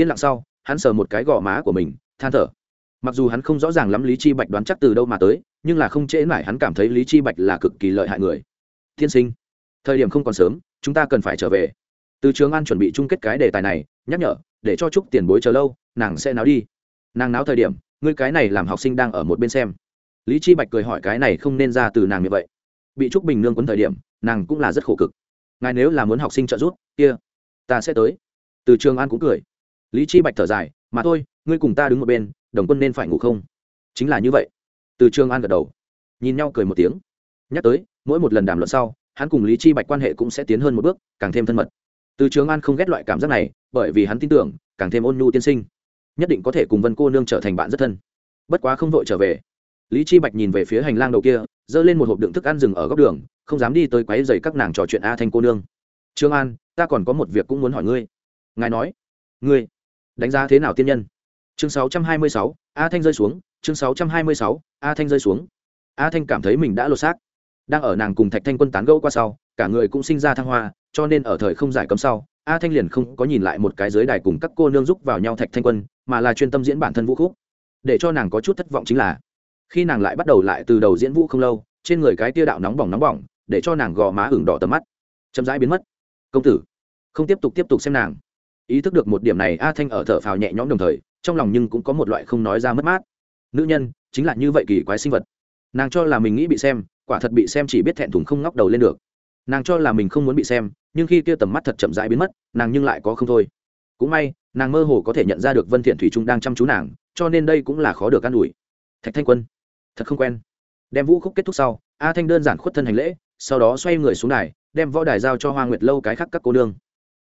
yên lặng sau, hắn sờ một cái gò má của mình, than thở. Mặc dù hắn không rõ ràng lắm lý chi bạch đoán chắc từ đâu mà tới, nhưng là không trễ mãi hắn cảm thấy lý chi bạch là cực kỳ lợi hại người. Tiên sinh, thời điểm không còn sớm, chúng ta cần phải trở về. Từ trường an chuẩn bị chung kết cái đề tài này, nhắc nhở, để cho chúc tiền bối chờ lâu, nàng sẽ náo đi. Nàng náo thời điểm, ngươi cái này làm học sinh đang ở một bên xem. Lý chi bạch cười hỏi cái này không nên ra từ nàng như vậy. Bị trúc bình nương quấn thời điểm, nàng cũng là rất khổ cực. Ngài nếu là muốn học sinh trợ giúp, kia, ta sẽ tới. Từ trường an cũng cười lý chi bạch thở dài, mà thôi, ngươi cùng ta đứng một bên, đồng quân nên phải ngủ không? Chính là như vậy. Từ trường an gật đầu. Nhìn nhau cười một tiếng. Nhắc tới, mỗi một lần đàm luận sau, hắn cùng lý chi bạch quan hệ cũng sẽ tiến hơn một bước, càng thêm thân mật. Từ trường an không ghét loại cảm giác này, bởi vì hắn tin tưởng, càng thêm ôn nhu tiên sinh. Nhất định có thể cùng vân cô nương trở thành bạn rất thân. Bất quá không vội trở về. Lý chi bạch nhìn về phía hành lang đầu kia dơ lên một hộp đựng thức ăn rừng ở góc đường, không dám đi tới quấy giày các nàng trò chuyện a thanh cô nương. Trương an, ta còn có một việc cũng muốn hỏi ngươi. Ngài nói. Ngươi? Đánh giá thế nào tiên nhân? Chương 626, a thanh rơi xuống chương 626, a thanh rơi xuống. A thanh cảm thấy mình đã lột xác. Đang ở nàng cùng thạch thanh quân tán gẫu qua sau cả người cũng sinh ra thăng hoa cho nên ở thời không giải cấm sau a thanh liền không có nhìn lại một cái dưới đài cùng các cô nương giúp vào nhau thạch thanh quân mà là chuyên tâm diễn bản thân vũ khúc. Để cho nàng có chút thất vọng chính là khi nàng lại bắt đầu lại từ đầu diễn vũ không lâu trên người cái tia đạo nóng bỏng nóng bỏng để cho nàng gò má ửng đỏ tầm mắt. Chậm rãi biến mất. Công tử không tiếp tục tiếp tục xem nàng ý thức được một điểm này, a thanh ở thở phào nhẹ nhõm đồng thời, trong lòng nhưng cũng có một loại không nói ra mất mát. Nữ nhân, chính là như vậy kỳ quái sinh vật. Nàng cho là mình nghĩ bị xem, quả thật bị xem chỉ biết thẹn thùng không ngóc đầu lên được. Nàng cho là mình không muốn bị xem, nhưng khi kia tầm mắt thật chậm rãi biến mất, nàng nhưng lại có không thôi. Cũng may, nàng mơ hồ có thể nhận ra được vân thiện thủy trung đang chăm chú nàng, cho nên đây cũng là khó được an ủi. Thạch thanh quân, thật không quen. Đem vũ khúc kết thúc sau, a thanh đơn giản khuất thân hành lễ, sau đó xoay người xuống đài, đem võ đài giao cho hoa nguyệt lâu cái khác các cô nương.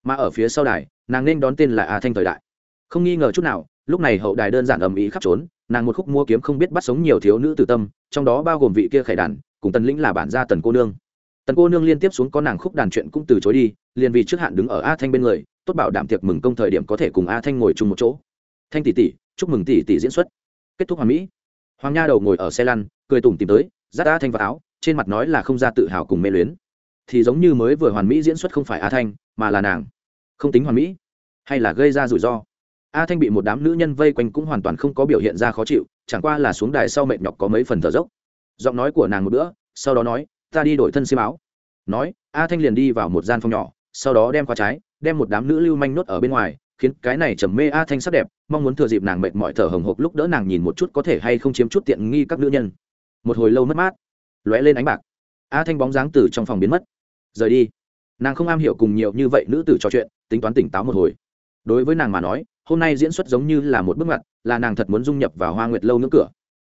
Mà ở phía sau đài nàng nên đón tên là a thanh thời đại không nghi ngờ chút nào lúc này hậu đài đơn giản ầm ĩ khắp trốn nàng một khúc mua kiếm không biết bắt sống nhiều thiếu nữ từ tâm trong đó bao gồm vị kia khải đàn cùng tần lĩnh là bản gia tần cô nương tần cô nương liên tiếp xuống có nàng khúc đàn chuyện cũng từ chối đi liền vì trước hạn đứng ở a thanh bên người tốt bảo đảm tiệc mừng công thời điểm có thể cùng a thanh ngồi chung một chỗ thanh tỷ tỷ chúc mừng tỷ tỷ diễn xuất kết thúc hoàn mỹ hoàng nha đầu ngồi ở xe lăn cười tủm tìm tới dắt a thanh vào áo trên mặt nói là không ra tự hào cùng mê luyến thì giống như mới vừa hoàn mỹ diễn xuất không phải a thanh mà là nàng không tính hoàn mỹ hay là gây ra rủi ro a thanh bị một đám nữ nhân vây quanh cũng hoàn toàn không có biểu hiện ra khó chịu chẳng qua là xuống đài sau mệt nhọc có mấy phần thở dốc giọng nói của nàng một bữa sau đó nói ta đi đổi thân xiêm áo nói a thanh liền đi vào một gian phòng nhỏ sau đó đem qua trái đem một đám nữ lưu manh nốt ở bên ngoài khiến cái này trầm mê a thanh sắc đẹp mong muốn thừa dịp nàng mệt mỏi thở hồng hộc lúc đỡ nàng nhìn một chút có thể hay không chiếm chút tiện nghi các nữ nhân một hồi lâu mất mát lóe lên ánh bạc a thanh bóng dáng từ trong phòng biến mất rời đi nàng không am hiểu cùng nhiều như vậy nữ tử trò chuyện tính toán tỉnh táo một hồi. Đối với nàng mà nói, hôm nay diễn xuất giống như là một bước ngoặt, là nàng thật muốn dung nhập vào hoa nguyệt lâu ngưỡng cửa.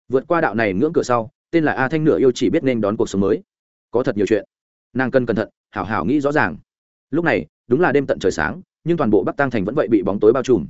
Vượt qua đạo này ngưỡng cửa sau, tên là a thanh nửa yêu chỉ biết nên đón cuộc sống mới. Có thật nhiều chuyện. Nàng cần cẩn thận, hảo hảo nghĩ rõ ràng. Lúc này, đúng là đêm tận trời sáng, nhưng toàn bộ bắc tăng thành vẫn vậy bị bóng tối bao trùm.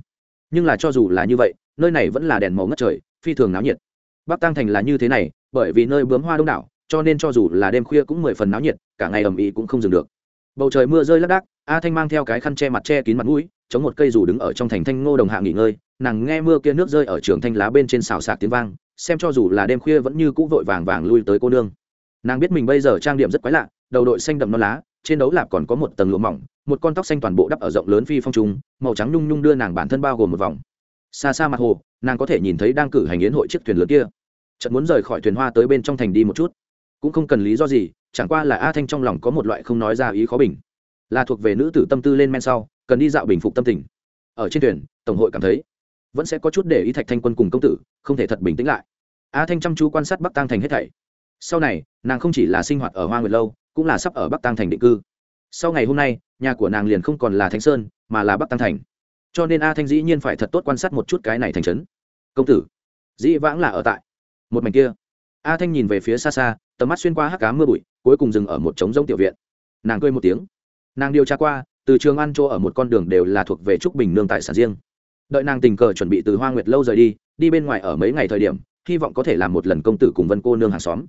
Nhưng là cho dù là như vậy, nơi này vẫn là đèn màu ngất trời, phi thường náo nhiệt. Bắc tăng thành là như thế này, bởi vì nơi bướm hoa đông đảo, cho nên cho dù là đêm khuya cũng mười phần náo nhiệt, cả ngày ầm ĩ cũng không dừng được bầu trời mưa rơi lác đác a thanh mang theo cái khăn che mặt che kín mặt mũi, chống một cây dù đứng ở trong thành thanh ngô đồng hạ nghỉ ngơi, nàng nghe mưa kia nước rơi ở trường thanh lá bên trên xào sạc tiếng vang, xem cho dù là đêm khuya vẫn như cũ vội vàng vàng lui tới cô nương. Nàng biết mình bây giờ trang điểm rất quái lạ, đầu đội xanh đậm non lá, trên đấu lạp còn có một tầng lụa mỏng, một con tóc xanh toàn bộ đắp ở rộng lớn phi phong trùng, màu trắng nhung nhung đưa nàng bản thân bao gồm một vòng. Xa xa mặt hồ, nàng có thể nhìn thấy đang cử hành yến hội chiếc thuyền lớn kia. Chợt muốn rời khỏi thuyền hoa tới bên trong thành đi một chút cũng không cần lý do gì, chẳng qua là a thanh trong lòng có một loại không nói ra ý khó bình. Là thuộc về nữ tử tâm tư lên men sau, cần đi dạo bình phục tâm tình. Ở trên thuyền, tổng hội cảm thấy vẫn sẽ có chút để ý thạch thanh quân cùng công tử, không thể thật bình tĩnh lại. A thanh chăm chú quan sát bắc tăng thành hết thảy. Sau này, nàng không chỉ là sinh hoạt ở hoa nguyệt lâu, cũng là sắp ở bắc tăng thành định cư. Sau ngày hôm nay, nhà của nàng liền không còn là thánh sơn, mà là bắc tăng thành. Cho nên a thanh dĩ nhiên phải thật tốt quan sát một chút cái này thành trấn. Công tử, dĩ vãng là ở tại một mảnh kia. A thanh nhìn về phía xa xa tầm mắt xuyên qua hắc cá mưa bụi, cuối cùng dừng ở một trống rông tiểu viện. Nàng cười một tiếng. Nàng điều tra qua, từ trường ăn chỗ ở một con đường đều là thuộc về trúc bình nương tài sản riêng. Đợi nàng tình cờ chuẩn bị từ hoa nguyệt lâu rời đi đi bên ngoài ở mấy ngày thời điểm, hy vọng có thể làm một lần công tử cùng vân cô nương hàng xóm.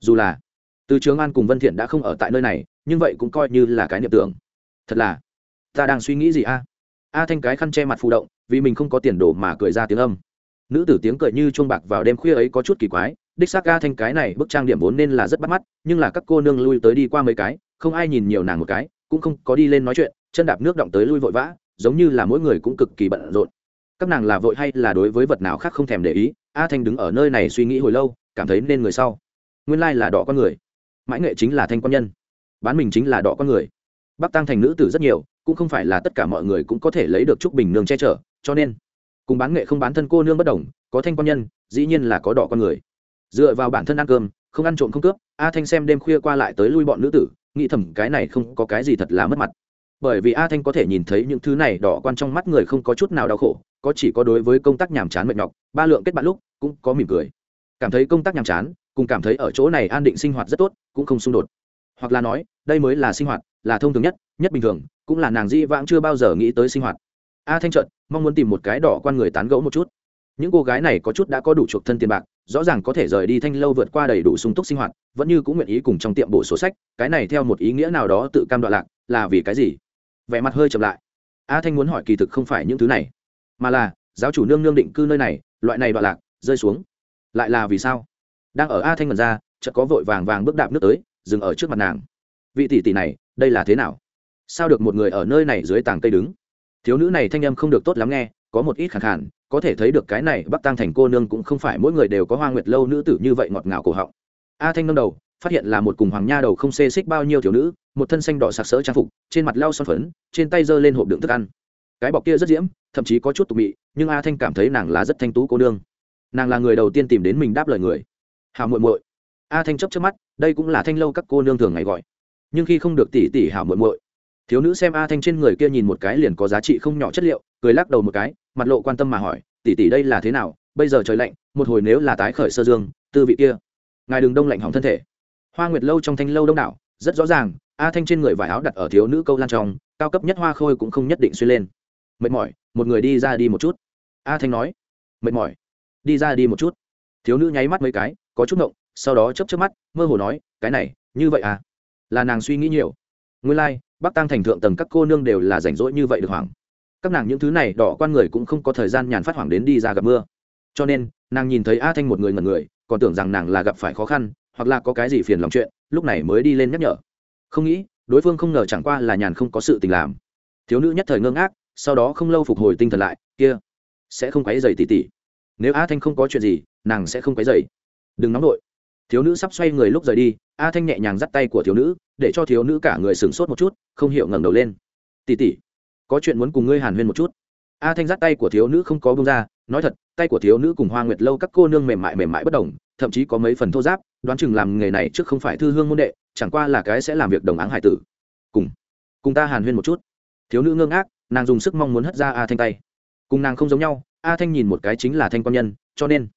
Dù là, từ trường an cùng vân thiện đã không ở tại nơi này, nhưng vậy cũng coi như là cái niệm tưởng. Thật là, ta đang suy nghĩ gì a? A thanh cái khăn che mặt phụ động, vì mình không có tiền đồ mà cười ra tiếng âm. Nữ tử tiếng cười như chuông bạc vào đêm khuya ấy có chút kỳ quái đích xác ca thanh cái này bức trang điểm vốn nên là rất bắt mắt, nhưng là các cô nương lui tới đi qua mấy cái, không ai nhìn nhiều nàng một cái, cũng không có đi lên nói chuyện, chân đạp nước động tới lui vội vã, giống như là mỗi người cũng cực kỳ bận rộn. Các nàng là vội hay là đối với vật nào khác không thèm để ý, a thanh đứng ở nơi này suy nghĩ hồi lâu, cảm thấy nên người sau. Nguyên lai là đỏ con người. Mãi nghệ chính là thanh quan nhân. Bán mình chính là đỏ con người. Bắc tăng thành nữ tử rất nhiều, cũng không phải là tất cả mọi người cũng có thể lấy được trúc bình nương che chở, cho nên, cùng bán nghệ không bán thân cô nương bất đồng, có thanh quan nhân, dĩ nhiên là có đỏ con người dựa vào bản thân ăn cơm, không ăn trộm không cướp, a thanh xem đêm khuya qua lại tới lui bọn nữ tử, nghĩ thầm cái này không có cái gì thật là mất mặt. Bởi vì a thanh có thể nhìn thấy những thứ này đỏ quan trong mắt người không có chút nào đau khổ, có chỉ có đối với công tác nhàm chán mệt nhọc, ba lượng kết bạn lúc cũng có mỉm cười. Cảm thấy công tác nhàm chán, cùng cảm thấy ở chỗ này an định sinh hoạt rất tốt, cũng không xung đột. Hoặc là nói, đây mới là sinh hoạt, là thông thường nhất nhất bình thường, cũng là nàng di vãng chưa bao giờ nghĩ tới sinh hoạt. A thanh trợn mong muốn tìm một cái đỏ quan người tán gẫu một chút. Những cô gái này có chút đã có đủ chuộc thân tiền bạc rõ ràng có thể rời đi thanh lâu vượt qua đầy đủ sung túc sinh hoạt, vẫn như cũng nguyện ý cùng trong tiệm bổ sổ sách, cái này theo một ý nghĩa nào đó tự cam đoạn lạc, là vì cái gì? Vẻ mặt hơi chậm lại. A thanh muốn hỏi kỳ thực không phải những thứ này, mà là, giáo chủ nương nương định cư nơi này, loại này đoạn lạc, rơi xuống. Lại là vì sao? Đang ở a thanh mật ra, chợt có vội vàng vàng bước đạp nước tới, dừng ở trước mặt nàng. Vị tỷ tỷ này, đây là thế nào? Sao được một người ở nơi này dưới tàng cây đứng? Thiếu nữ này thanh âm không được tốt lắm nghe, có một ít khẳng khản có thể thấy được cái này bắc tăng thành cô nương cũng không phải mỗi người đều có hoa nguyệt lâu nữ tử như vậy ngọt ngào cổ họng. A thanh nâng đầu, phát hiện là một cùng hoàng nha đầu không xê xích bao nhiêu thiếu nữ, một thân xanh đỏ sặc sỡ trang phục, trên mặt lau son phấn, trên tay giơ lên hộp đựng thức ăn. Cái bọc kia rất diễm, thậm chí có chút tục mị, nhưng a thanh cảm thấy nàng là rất thanh tú cô nương. Nàng là người đầu tiên tìm đến mình đáp lời người. Hào muội muội. A thanh chấp trước mắt, đây cũng là thanh lâu các cô nương thường ngày gọi. Nhưng khi không được tỷ tỷ hảo muội muội, thiếu nữ xem a thanh trên người kia nhìn một cái liền có giá trị không nhỏ chất liệu, cười lắc đầu một cái mặt lộ quan tâm mà hỏi tỷ tỷ đây là thế nào? Bây giờ trời lạnh một hồi nếu là tái khởi sơ dương tư vị kia. Ngài đừng đông lạnh hỏng thân thể. Hoa nguyệt lâu trong thanh lâu đông đảo rất rõ ràng a thanh trên người vải áo đặt ở thiếu nữ câu lan trong cao cấp nhất hoa khôi cũng không nhất định xuyên lên. Mệt mỏi một người đi ra đi một chút. A thanh nói. Mệt mỏi đi ra đi một chút. Thiếu nữ nháy mắt mấy cái có chút ngộng sau đó chấp chấp mắt mơ hồ nói cái này như vậy à? Là nàng suy nghĩ nhiều. Nguyên lai、like, bắc tăng thành thượng tầng các cô nương đều là rảnh rỗi như vậy được hoảng các nàng những thứ này đỏ quan người cũng không có thời gian nhàn phát hoảng đến đi ra gặp mưa. Cho nên, nàng nhìn thấy a thanh một người ngần người, còn tưởng rằng nàng là gặp phải khó khăn, hoặc là có cái gì phiền lòng chuyện, lúc này mới đi lên nhắc nhở. Không nghĩ, đối phương không ngờ chẳng qua là nhàn không có sự tình làm. Thiếu nữ nhất thời ngơ ngác, sau đó không lâu phục hồi tinh thần lại, kia, sẽ không quấy dày tỉ tỉ nếu a thanh không có chuyện gì, nàng sẽ không quấy dày đừng nóng nổi thiếu nữ sắp xoay người lúc rời đi, a thanh nhẹ nhàng dắt tay của thiếu nữ, để cho thiếu nữ cả người sửng sốt một chút, không hiểu ngẩng đầu lên. Tỉ tỉ có chuyện muốn cùng ngươi hàn huyên một chút. A thanh dắt tay của thiếu nữ không có bông ra, nói thật, tay của thiếu nữ cùng hoa nguyệt lâu các cô nương mềm mại mềm mại bất đồng, thậm chí có mấy phần thô giáp, đoán chừng làm nghề này trước không phải thư hương môn đệ, chẳng qua là cái sẽ làm việc đồng áng hải tử. Cùng cùng ta hàn huyên một chút. Thiếu nữ ngơ ngác, nàng dùng sức mong muốn hất ra a thanh tay. Cùng nàng không giống nhau, a thanh nhìn một cái chính là thanh quan nhân, cho nên,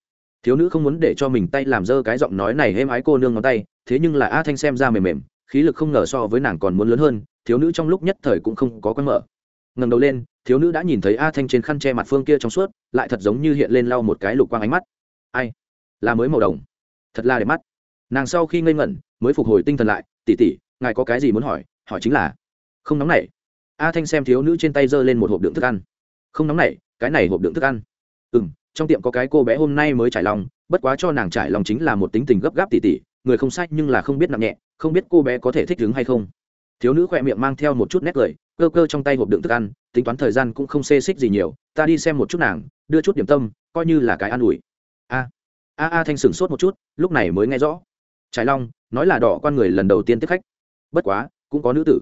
thiếu nữ không muốn để cho mình tay làm dơ cái giọng nói này êm ái cô nương ngón tay, thế nhưng là a thanh xem ra mềm mềm, khí lực không ngờ so với nàng còn muốn lớn hơn, thiếu nữ trong lúc nhất thời cũng không có quen mở ngầm đầu lên, thiếu nữ đã nhìn thấy a thanh trên khăn che mặt phương kia trong suốt, lại thật giống như hiện lên lau một cái lục quang ánh mắt. Ai? Là mới màu đồng. Thật là đẹp mắt. Nàng sau khi ngây ngẩn, mới phục hồi tinh thần lại tỉ tỉ ngài có cái gì muốn hỏi? Hỏi chính là không nóng nảy. A thanh xem thiếu nữ trên tay giơ lên một hộp đựng thức ăn. Không nóng nảy, cái này hộp đựng thức ăn. Ừ m trong tiệm có cái cô bé hôm nay mới trải lòng, bất quá cho nàng trải lòng chính là một tính tình gấp gáp tỉ tỉ, người không sai nhưng là không biết nặng nhẹ, không biết cô bé có thể thích đứng hay không. Thiếu nữ khỏe miệng mang theo một chút nét cười cơ cơ trong tay hộp đựng thức ăn, tính toán thời gian cũng không xê xích gì nhiều, ta đi xem một chút nàng, đưa chút điểm tâm, coi như là cái an ủi. A a a thanh sửng sốt một chút, lúc này mới nghe rõ. Trái long, nói là đỏ con người lần đầu tiên tiếp khách. Bất quá, cũng có nữ tử.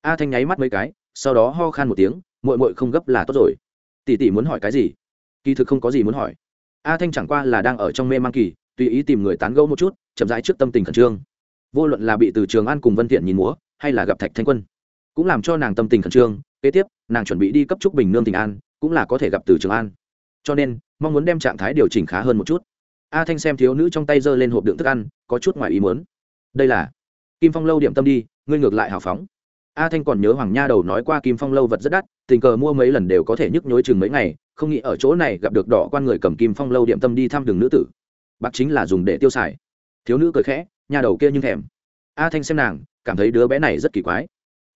A thanh nháy mắt mấy cái, sau đó ho khan một tiếng mội mội không gấp là tốt rồi. Tỷ tỷ muốn hỏi cái gì? Kỳ thực không có gì muốn hỏi. A thanh chẳng qua là đang ở trong mê mang kỳ, tùy ý tìm người tán gẫu một chút, chậm rãi trước tâm tình khẩn trương. Vô luận là bị từ trường an cùng vân thiện nhìn múa, hay là gặp thạch thanh quân cũng làm cho nàng tâm tình khẩn trương. Kế tiếp, nàng chuẩn bị đi cấp trúc bình nương tình an, cũng là có thể gặp từ trường an. Cho nên, mong muốn đem trạng thái điều chỉnh khá hơn một chút. A thanh xem thiếu nữ trong tay giơ lên hộp đựng thức ăn, có chút ngoài ý muốn. Đây là kim phong lâu điểm tâm đi, ngươi ngược lại hào phóng. A thanh còn nhớ hoàng nha đầu nói qua kim phong lâu vật rất đắt, tình cờ mua mấy lần đều có thể nhức nhối chừng mấy ngày, không nghĩ ở chỗ này gặp được đỏ quan người cầm kim phong lâu điểm tâm đi thăm đường nữ tử. Bạc chính là dùng để tiêu xài. Thiếu nữ cười khẽ, nhà đầu kia nhưng thèm. A thanh xem nàng, cảm thấy đứa bé này rất kỳ quái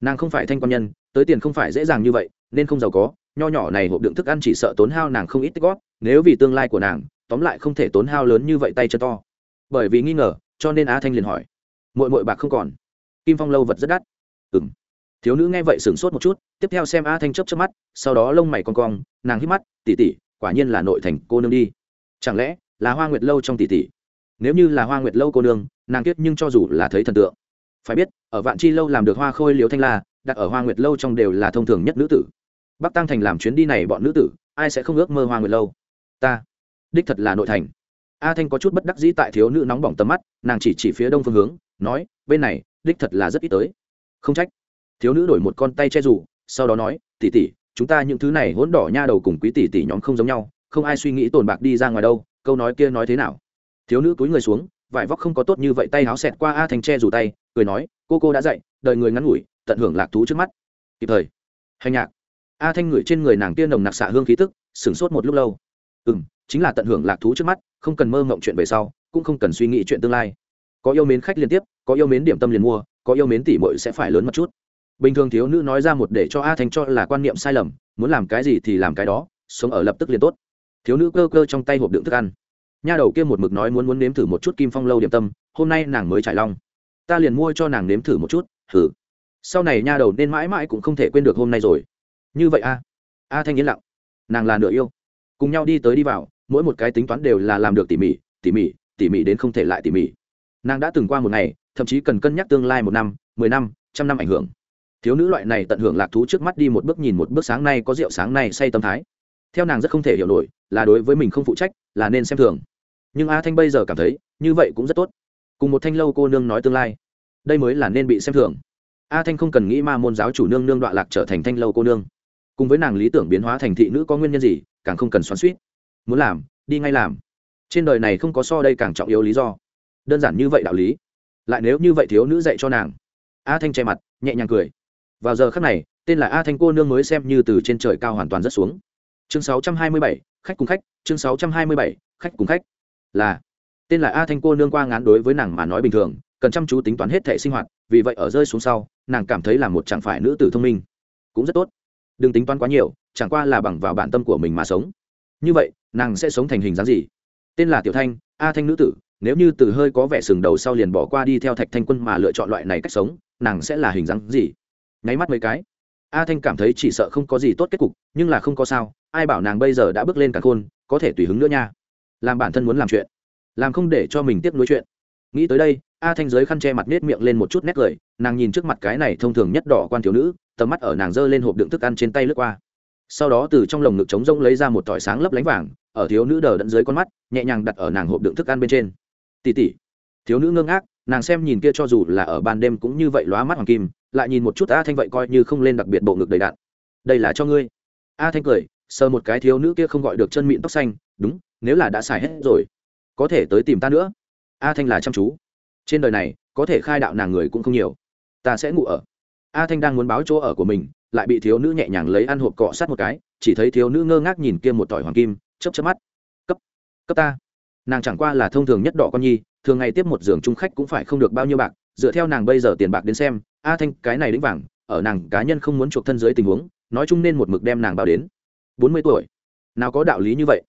nàng không phải thanh quan nhân, tới tiền không phải dễ dàng như vậy, nên không giàu có, nho nhỏ này hộp đựng thức ăn chỉ sợ tốn hao nàng không ít tích góp, nếu vì tương lai của nàng, tóm lại không thể tốn hao lớn như vậy tay chân to. Bởi vì nghi ngờ, cho nên Á thanh liền hỏi mội mội bạc không còn? Kim phong lâu vật rất đắt. Ừ m thiếu nữ nghe vậy sửng sốt một chút, tiếp theo xem Á thanh chấp chấp mắt, sau đó lông mày con cong, nàng hít mắt tỉ tỉ quả nhiên là nội thành cô nương đi. Chẳng lẽ là hoa nguyệt lâu trong tỷ tỷ? Nếu như là hoa nguyệt lâu cô nương, nàng kiết nhưng cho dù là thấy thần tượng phải biết, ở vạn chi lâu làm được hoa khôi liễu thanh la, đặt ở hoa nguyệt lâu trong đều là thông thường nhất nữ tử. Bắc tăng thành làm chuyến đi này bọn nữ tử, ai sẽ không ước mơ hoa nguyệt lâu? Ta. Đích thật là nội thành. A thanh có chút bất đắc dĩ tại thiếu nữ nóng bỏng tầm mắt, nàng chỉ chỉ phía đông phương hướng, nói, bên này, đích thật là rất ít tới. Không trách. Thiếu nữ đổi một con tay che rủ, sau đó nói tỉ tỉ chúng ta những thứ này hỗn đỏ nha đầu cùng quý tỷ tỷ nhóm không giống nhau, không ai suy nghĩ tồn bạc đi ra ngoài đâu, câu nói kia nói thế nào? Thiếu nữ túi người xuống vải vóc không có tốt như vậy tay háo xẹt qua a thanh che rủ tay, cười nói, cô cô đã dậy đợi người ngắn ngủi, tận hưởng lạc thú trước mắt. Kịp thời. Hành nhạc. A thanh ngửi trên người nàng tiên nồng nặc xạ hương khí tức, sửng sốt một lúc lâu. Ừ m chính là tận hưởng lạc thú trước mắt, không cần mơ mộng chuyện về sau, cũng không cần suy nghĩ chuyện tương lai. Có yêu mến khách liên tiếp, có yêu mến điểm tâm liền mua, có yêu mến tỉ mội sẽ phải lớn một chút. Bình thường thiếu nữ nói ra một để cho a thanh cho là quan niệm sai lầm, muốn làm cái gì thì làm cái đó, sống ở lập tức liền tốt. Thiếu nữ cơ cơ trong tay hộp đựng thức ăn nha đầu kia một mực nói muốn muốn nếm thử một chút kim phong lâu điểm tâm, hôm nay nàng mới trải long ta liền mua cho nàng nếm thử một chút thử sau này nha đầu nên mãi mãi cũng không thể quên được hôm nay rồi. Như vậy a. A thanh yên lặng. Nàng là nửa yêu. Cùng nhau đi tới đi vào, mỗi một cái tính toán đều là làm được tỉ mỉ tỉ mỉ tỉ mỉ đến không thể lại tỉ mỉ. Nàng đã từng qua một ngày, thậm chí cần cân nhắc tương lai một năm, mười năm, trăm năm ảnh hưởng. Thiếu nữ loại này tận hưởng lạc thú trước mắt đi một bước nhìn một bước sáng nay có rượu sáng nay say tâm thái. Theo nàng rất không thể hiểu nổi, là đối với mình không phụ trách, là nên xem thường nhưng a thanh bây giờ cảm thấy như vậy cũng rất tốt. cùng một thanh lâu cô nương nói tương lai đây mới là nên bị xem thường. a thanh không cần nghĩ ma môn giáo chủ nương nương đoạn lạc trở thành thanh lâu cô nương. cùng với nàng lý tưởng biến hóa thành thị nữ có nguyên nhân gì càng không cần xoắn suýt. muốn làm đi ngay làm. trên đời này không có so đây càng trọng yếu lý do. đơn giản như vậy đạo lý. lại nếu như vậy thiếu nữ dạy cho nàng. a thanh che mặt nhẹ nhàng cười. vào giờ khắc này tên là a thanh cô nương mới xem như từ trên trời cao hoàn toàn rất xuống. chương 627, khách cùng khách chương 627, khách cùng khách là, tên là a thanh cô nương qua ngán đối với nàng mà nói bình thường, cần chăm chú tính toán hết thể sinh hoạt, vì vậy ở rơi xuống sau, nàng cảm thấy là một chẳng phải nữ tử thông minh. Cũng rất tốt. Đừng tính toán quá nhiều, chẳng qua là bằng vào bản tâm của mình mà sống. Như vậy, nàng sẽ sống thành hình dáng gì? Tên là tiểu thanh, a thanh nữ tử, nếu như từ hơi có vẻ sừng đầu sau liền bỏ qua đi theo thạch thanh quân mà lựa chọn loại này cách sống, nàng sẽ là hình dáng gì? Nháy mắt mấy cái. A thanh cảm thấy chỉ sợ không có gì tốt kết cục, nhưng là không có sao, ai bảo nàng bây giờ đã bước lên cả khôn, có thể tùy hứng nữa nha làm bản thân muốn làm chuyện, làm không để cho mình tiếp nối chuyện. Nghĩ tới đây, a thanh giới khăn che mặt nết miệng lên một chút nét cười, nàng nhìn trước mặt cái này thông thường nhất đỏ quan thiếu nữ, tầm mắt ở nàng giơ lên hộp đựng thức ăn trên tay lướt qua. Sau đó từ trong lồng ngực trống rông lấy ra một tỏi sáng lấp lánh vàng, ở thiếu nữ đờ đẫn dưới con mắt, nhẹ nhàng đặt ở nàng hộp đựng thức ăn bên trên. Tỉ tỉ thiếu nữ ngơ ngác, nàng xem nhìn kia cho dù là ở ban đêm cũng như vậy lóa mắt hoàng kim, lại nhìn một chút a thanh vậy coi như không lên đặc biệt bộ ngực đầy đạn đây là cho ngươi. A thanh cười, sờ một cái thiếu nữ kia không gọi được chân mịn tóc xanh, đúng nếu là đã xài hết rồi, có thể tới tìm ta nữa. A thanh là chăm chú. Trên đời này, có thể khai đạo nàng người cũng không nhiều. Ta sẽ ngủ ở. A thanh đang muốn báo chỗ ở của mình, lại bị thiếu nữ nhẹ nhàng lấy ăn hộp cọ sát một cái, chỉ thấy thiếu nữ ngơ ngác nhìn kia một tỏi hoàng kim chấp chấp mắt. Cấp cấp ta. Nàng chẳng qua là thông thường nhất đỏ con nhi, thường ngày tiếp một giường trung khách cũng phải không được bao nhiêu bạc, dựa theo nàng bây giờ tiền bạc đến xem, a thanh cái này đĩnh vàng, ở nàng cá nhân không muốn chuộc thân dưới tình huống, nói chung nên một mực đem nàng bao đến. Bốn mươi tuổi. Nào có đạo lý như vậy?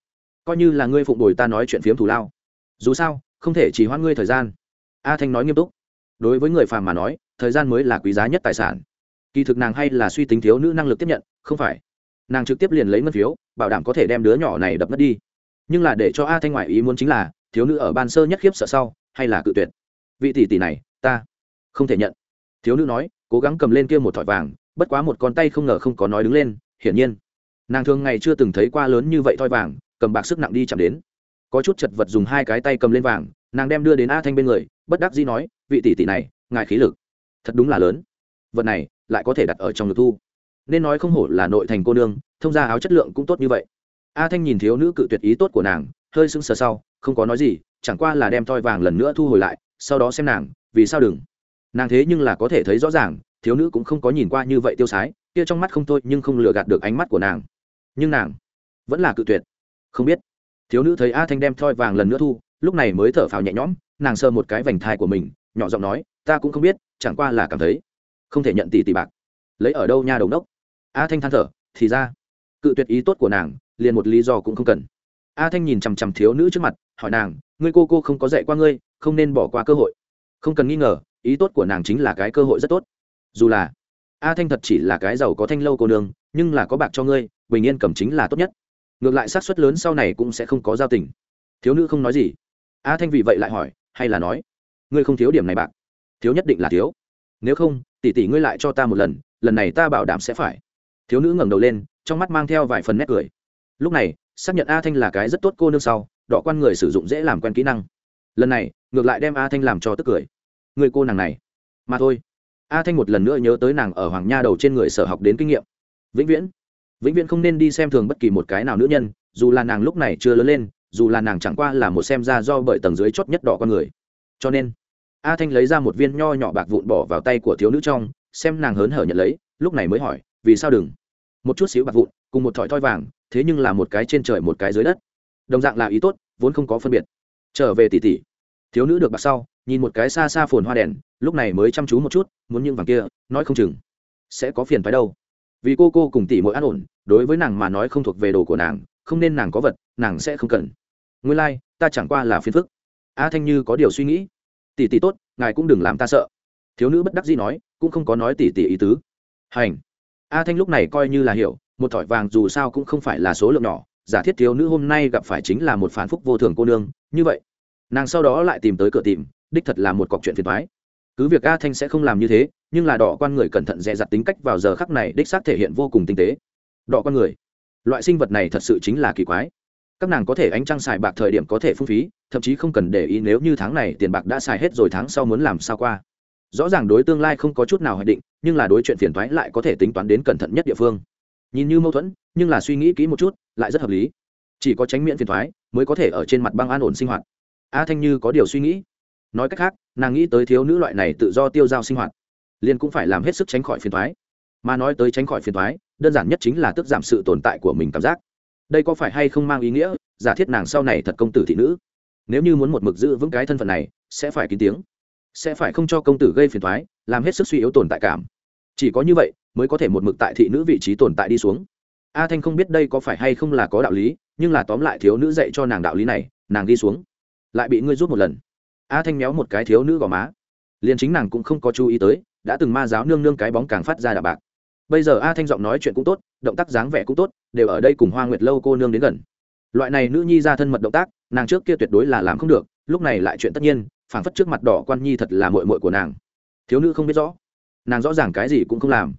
Coi như là ngươi phụng đổi ta nói chuyện phiếm thủ lao. Dù sao, không thể chỉ hoãn ngươi thời gian. A thanh nói nghiêm túc. Đối với người phàm mà nói, thời gian mới là quý giá nhất tài sản. Kỳ thực nàng hay là suy tính thiếu nữ năng lực tiếp nhận, không phải. Nàng trực tiếp liền lấy ngân phiếu, bảo đảm có thể đem đứa nhỏ này đập mất đi. Nhưng là để cho a thanh ngoại ý muốn chính là, thiếu nữ ở ban sơ nhất khiếp sợ sau, hay là cự tuyệt. Vị tỷ tỷ này, ta không thể nhận. Thiếu nữ nói, cố gắng cầm lên kia một thỏi vàng, bất quá một con tay không ngờ không có nói đứng lên, hiển nhiên, nàng thường ngày chưa từng thấy qua lớn như vậy thoi vàng cầm bạc sức nặng đi chạm đến. Có chút chật vật dùng hai cái tay cầm lên vàng, nàng đem đưa đến a thanh bên người, bất đắc dĩ nói, vị tỷ tỷ này, ngài khí lực, thật đúng là lớn. Vật này, lại có thể đặt ở trong ngực thu. Nên nói không hổ là nội thành cô nương, thông ra áo chất lượng cũng tốt như vậy. A thanh nhìn thiếu nữ cự tuyệt ý tốt của nàng, hơi sững sờ sau, không có nói gì, chẳng qua là đem thoi vàng lần nữa thu hồi lại, sau đó xem nàng, vì sao đừng? Nàng thế nhưng là có thể thấy rõ ràng, thiếu nữ cũng không có nhìn qua như vậy tiêu sái, kia trong mắt không thôi nhưng không lừa gạt được ánh mắt của nàng. Nhưng nàng vẫn là cự tuyệt không biết. Thiếu nữ thấy a thanh đem thoi vàng lần nữa thu, lúc này mới thở phào nhẹ nhõm, nàng sơ một cái vành thai của mình, nhỏ giọng nói, ta cũng không biết, chẳng qua là cảm thấy không thể nhận tỷ tỷ bạc. Lấy ở đâu nha đầu đốc? A thanh than thở, thì ra, cự tuyệt ý tốt của nàng, liền một lý do cũng không cần. A thanh nhìn chằm chằm thiếu nữ trước mặt, hỏi nàng, ngươi cô cô không có dạy qua ngươi, không nên bỏ qua cơ hội. Không cần nghi ngờ, ý tốt của nàng chính là cái cơ hội rất tốt. Dù là a thanh thật chỉ là cái giàu có thanh lâu cô nương, nhưng là có bạc cho ngươi, bình yên cầm chính là tốt nhất ngược lại xác suất lớn sau này cũng sẽ không có giao tình. Thiếu nữ không nói gì. A thanh vì vậy lại hỏi, hay là nói, ngươi không thiếu điểm này bạc. Thiếu nhất định là thiếu. Nếu không, tỷ tỷ ngươi lại cho ta một lần lần này ta bảo đảm sẽ phải. Thiếu nữ ngẩng đầu lên, trong mắt mang theo vài phần nét cười. Lúc này, xác nhận a thanh là cái rất tốt cô nương sau đọ quan người sử dụng dễ làm quen kỹ năng. Lần này, ngược lại đem a thanh làm cho tức cười. Người cô nàng này. Mà thôi. A thanh một lần nữa nhớ tới nàng ở hoàng nha đầu trên người sở học đến kinh nghiệm. Vĩnh viễn vĩnh viễn không nên đi xem thường bất kỳ một cái nào nữ nhân, dù là nàng lúc này chưa lớn lên, dù là nàng chẳng qua là một xem ra do bởi tầng dưới chót nhất đỏ con người. Cho nên, a thanh lấy ra một viên nho nhỏ bạc vụn bỏ vào tay của thiếu nữ trong, xem nàng hớn hở nhận lấy, lúc này mới hỏi, vì sao đừng? Một chút xíu bạc vụn, cùng một thỏi thoi vàng, thế nhưng là một cái trên trời một cái dưới đất. Đồng dạng là ý tốt, vốn không có phân biệt. Trở về tỉ tỉ. Thiếu nữ được bạc sau, nhìn một cái xa xa phồn hoa đèn, lúc này mới chăm chú một chút, muốn những vàng kia, nói không chừng sẽ có phiền phái đâu vì cô cô cùng tỷ mỗi an ổn đối với nàng mà nói không thuộc về đồ của nàng không nên nàng có vật nàng sẽ không cần. Nguyên lai、like, ta chẳng qua là phiền phức. A thanh như có điều suy nghĩ. Tỷ tỷ tốt ngài cũng đừng làm ta sợ. Thiếu nữ bất đắc dĩ nói cũng không có nói tỷ tỷ ý tứ. Hành. A thanh lúc này coi như là hiểu một thỏi vàng dù sao cũng không phải là số lượng nhỏ giả thiết thiếu nữ hôm nay gặp phải chính là một phản phúc vô thường cô nương như vậy nàng sau đó lại tìm tới cửa tìm đích thật là một cọc chuyện phiền thoái cứ việc a thanh sẽ không làm như thế nhưng là đỏ quan người cẩn thận dè dặt tính cách vào giờ khắc này đích xác thể hiện vô cùng tinh tế. Đỏ con người, loại sinh vật này thật sự chính là kỳ quái. Các nàng có thể ánh trăng xài bạc thời điểm có thể phung phí, thậm chí không cần để ý nếu như tháng này tiền bạc đã xài hết rồi tháng sau muốn làm sao qua. Rõ ràng đối tương lai không có chút nào hoạch định, nhưng là đối chuyện phiền thoái lại có thể tính toán đến cẩn thận nhất địa phương. Nhìn như mâu thuẫn, nhưng là suy nghĩ kỹ một chút, lại rất hợp lý. Chỉ có tránh miễn phiền thoái mới có thể ở trên mặt băng an ổn sinh hoạt. A thanh như có điều suy nghĩ. Nói cách khác, nàng nghĩ tới thiếu nữ loại này tự do tiêu dao sinh hoạt liền cũng phải làm hết sức tránh khỏi phiền thoái. Mà nói tới tránh khỏi phiền thoái, đơn giản nhất chính là tức giảm sự tồn tại của mình cảm giác. Đây có phải hay không mang ý nghĩa, giả thiết nàng sau này thật công tử thị nữ? Nếu như muốn một mực giữ vững cái thân phận này, sẽ phải kín tiếng. Sẽ phải không cho công tử gây phiền thoái, làm hết sức suy yếu tồn tại cảm. Chỉ có như vậy, mới có thể một mực tại thị nữ vị trí tồn tại đi xuống. A thanh không biết đây có phải hay không là có đạo lý, nhưng là tóm lại thiếu nữ dạy cho nàng đạo lý này, nàng đi xuống. Lại bị ngươi rút một lần. A thanh méo một cái thiếu nữ gò má. Liền chính nàng cũng không có chú ý tới đã từng ma giáo nương nương cái bóng càng phát ra đà bạc. Bây giờ a thanh giọng nói chuyện cũng tốt, động tác dáng vẻ cũng tốt, đều ở đây cùng hoa nguyệt lâu cô nương đến gần. Loại này nữ nhi ra thân mật động tác, nàng trước kia tuyệt đối là làm không được, lúc này lại chuyện tất nhiên, phảng phất trước mặt đỏ quan nhi thật là mội mội của nàng. Thiếu nữ không biết rõ, nàng rõ ràng cái gì cũng không làm.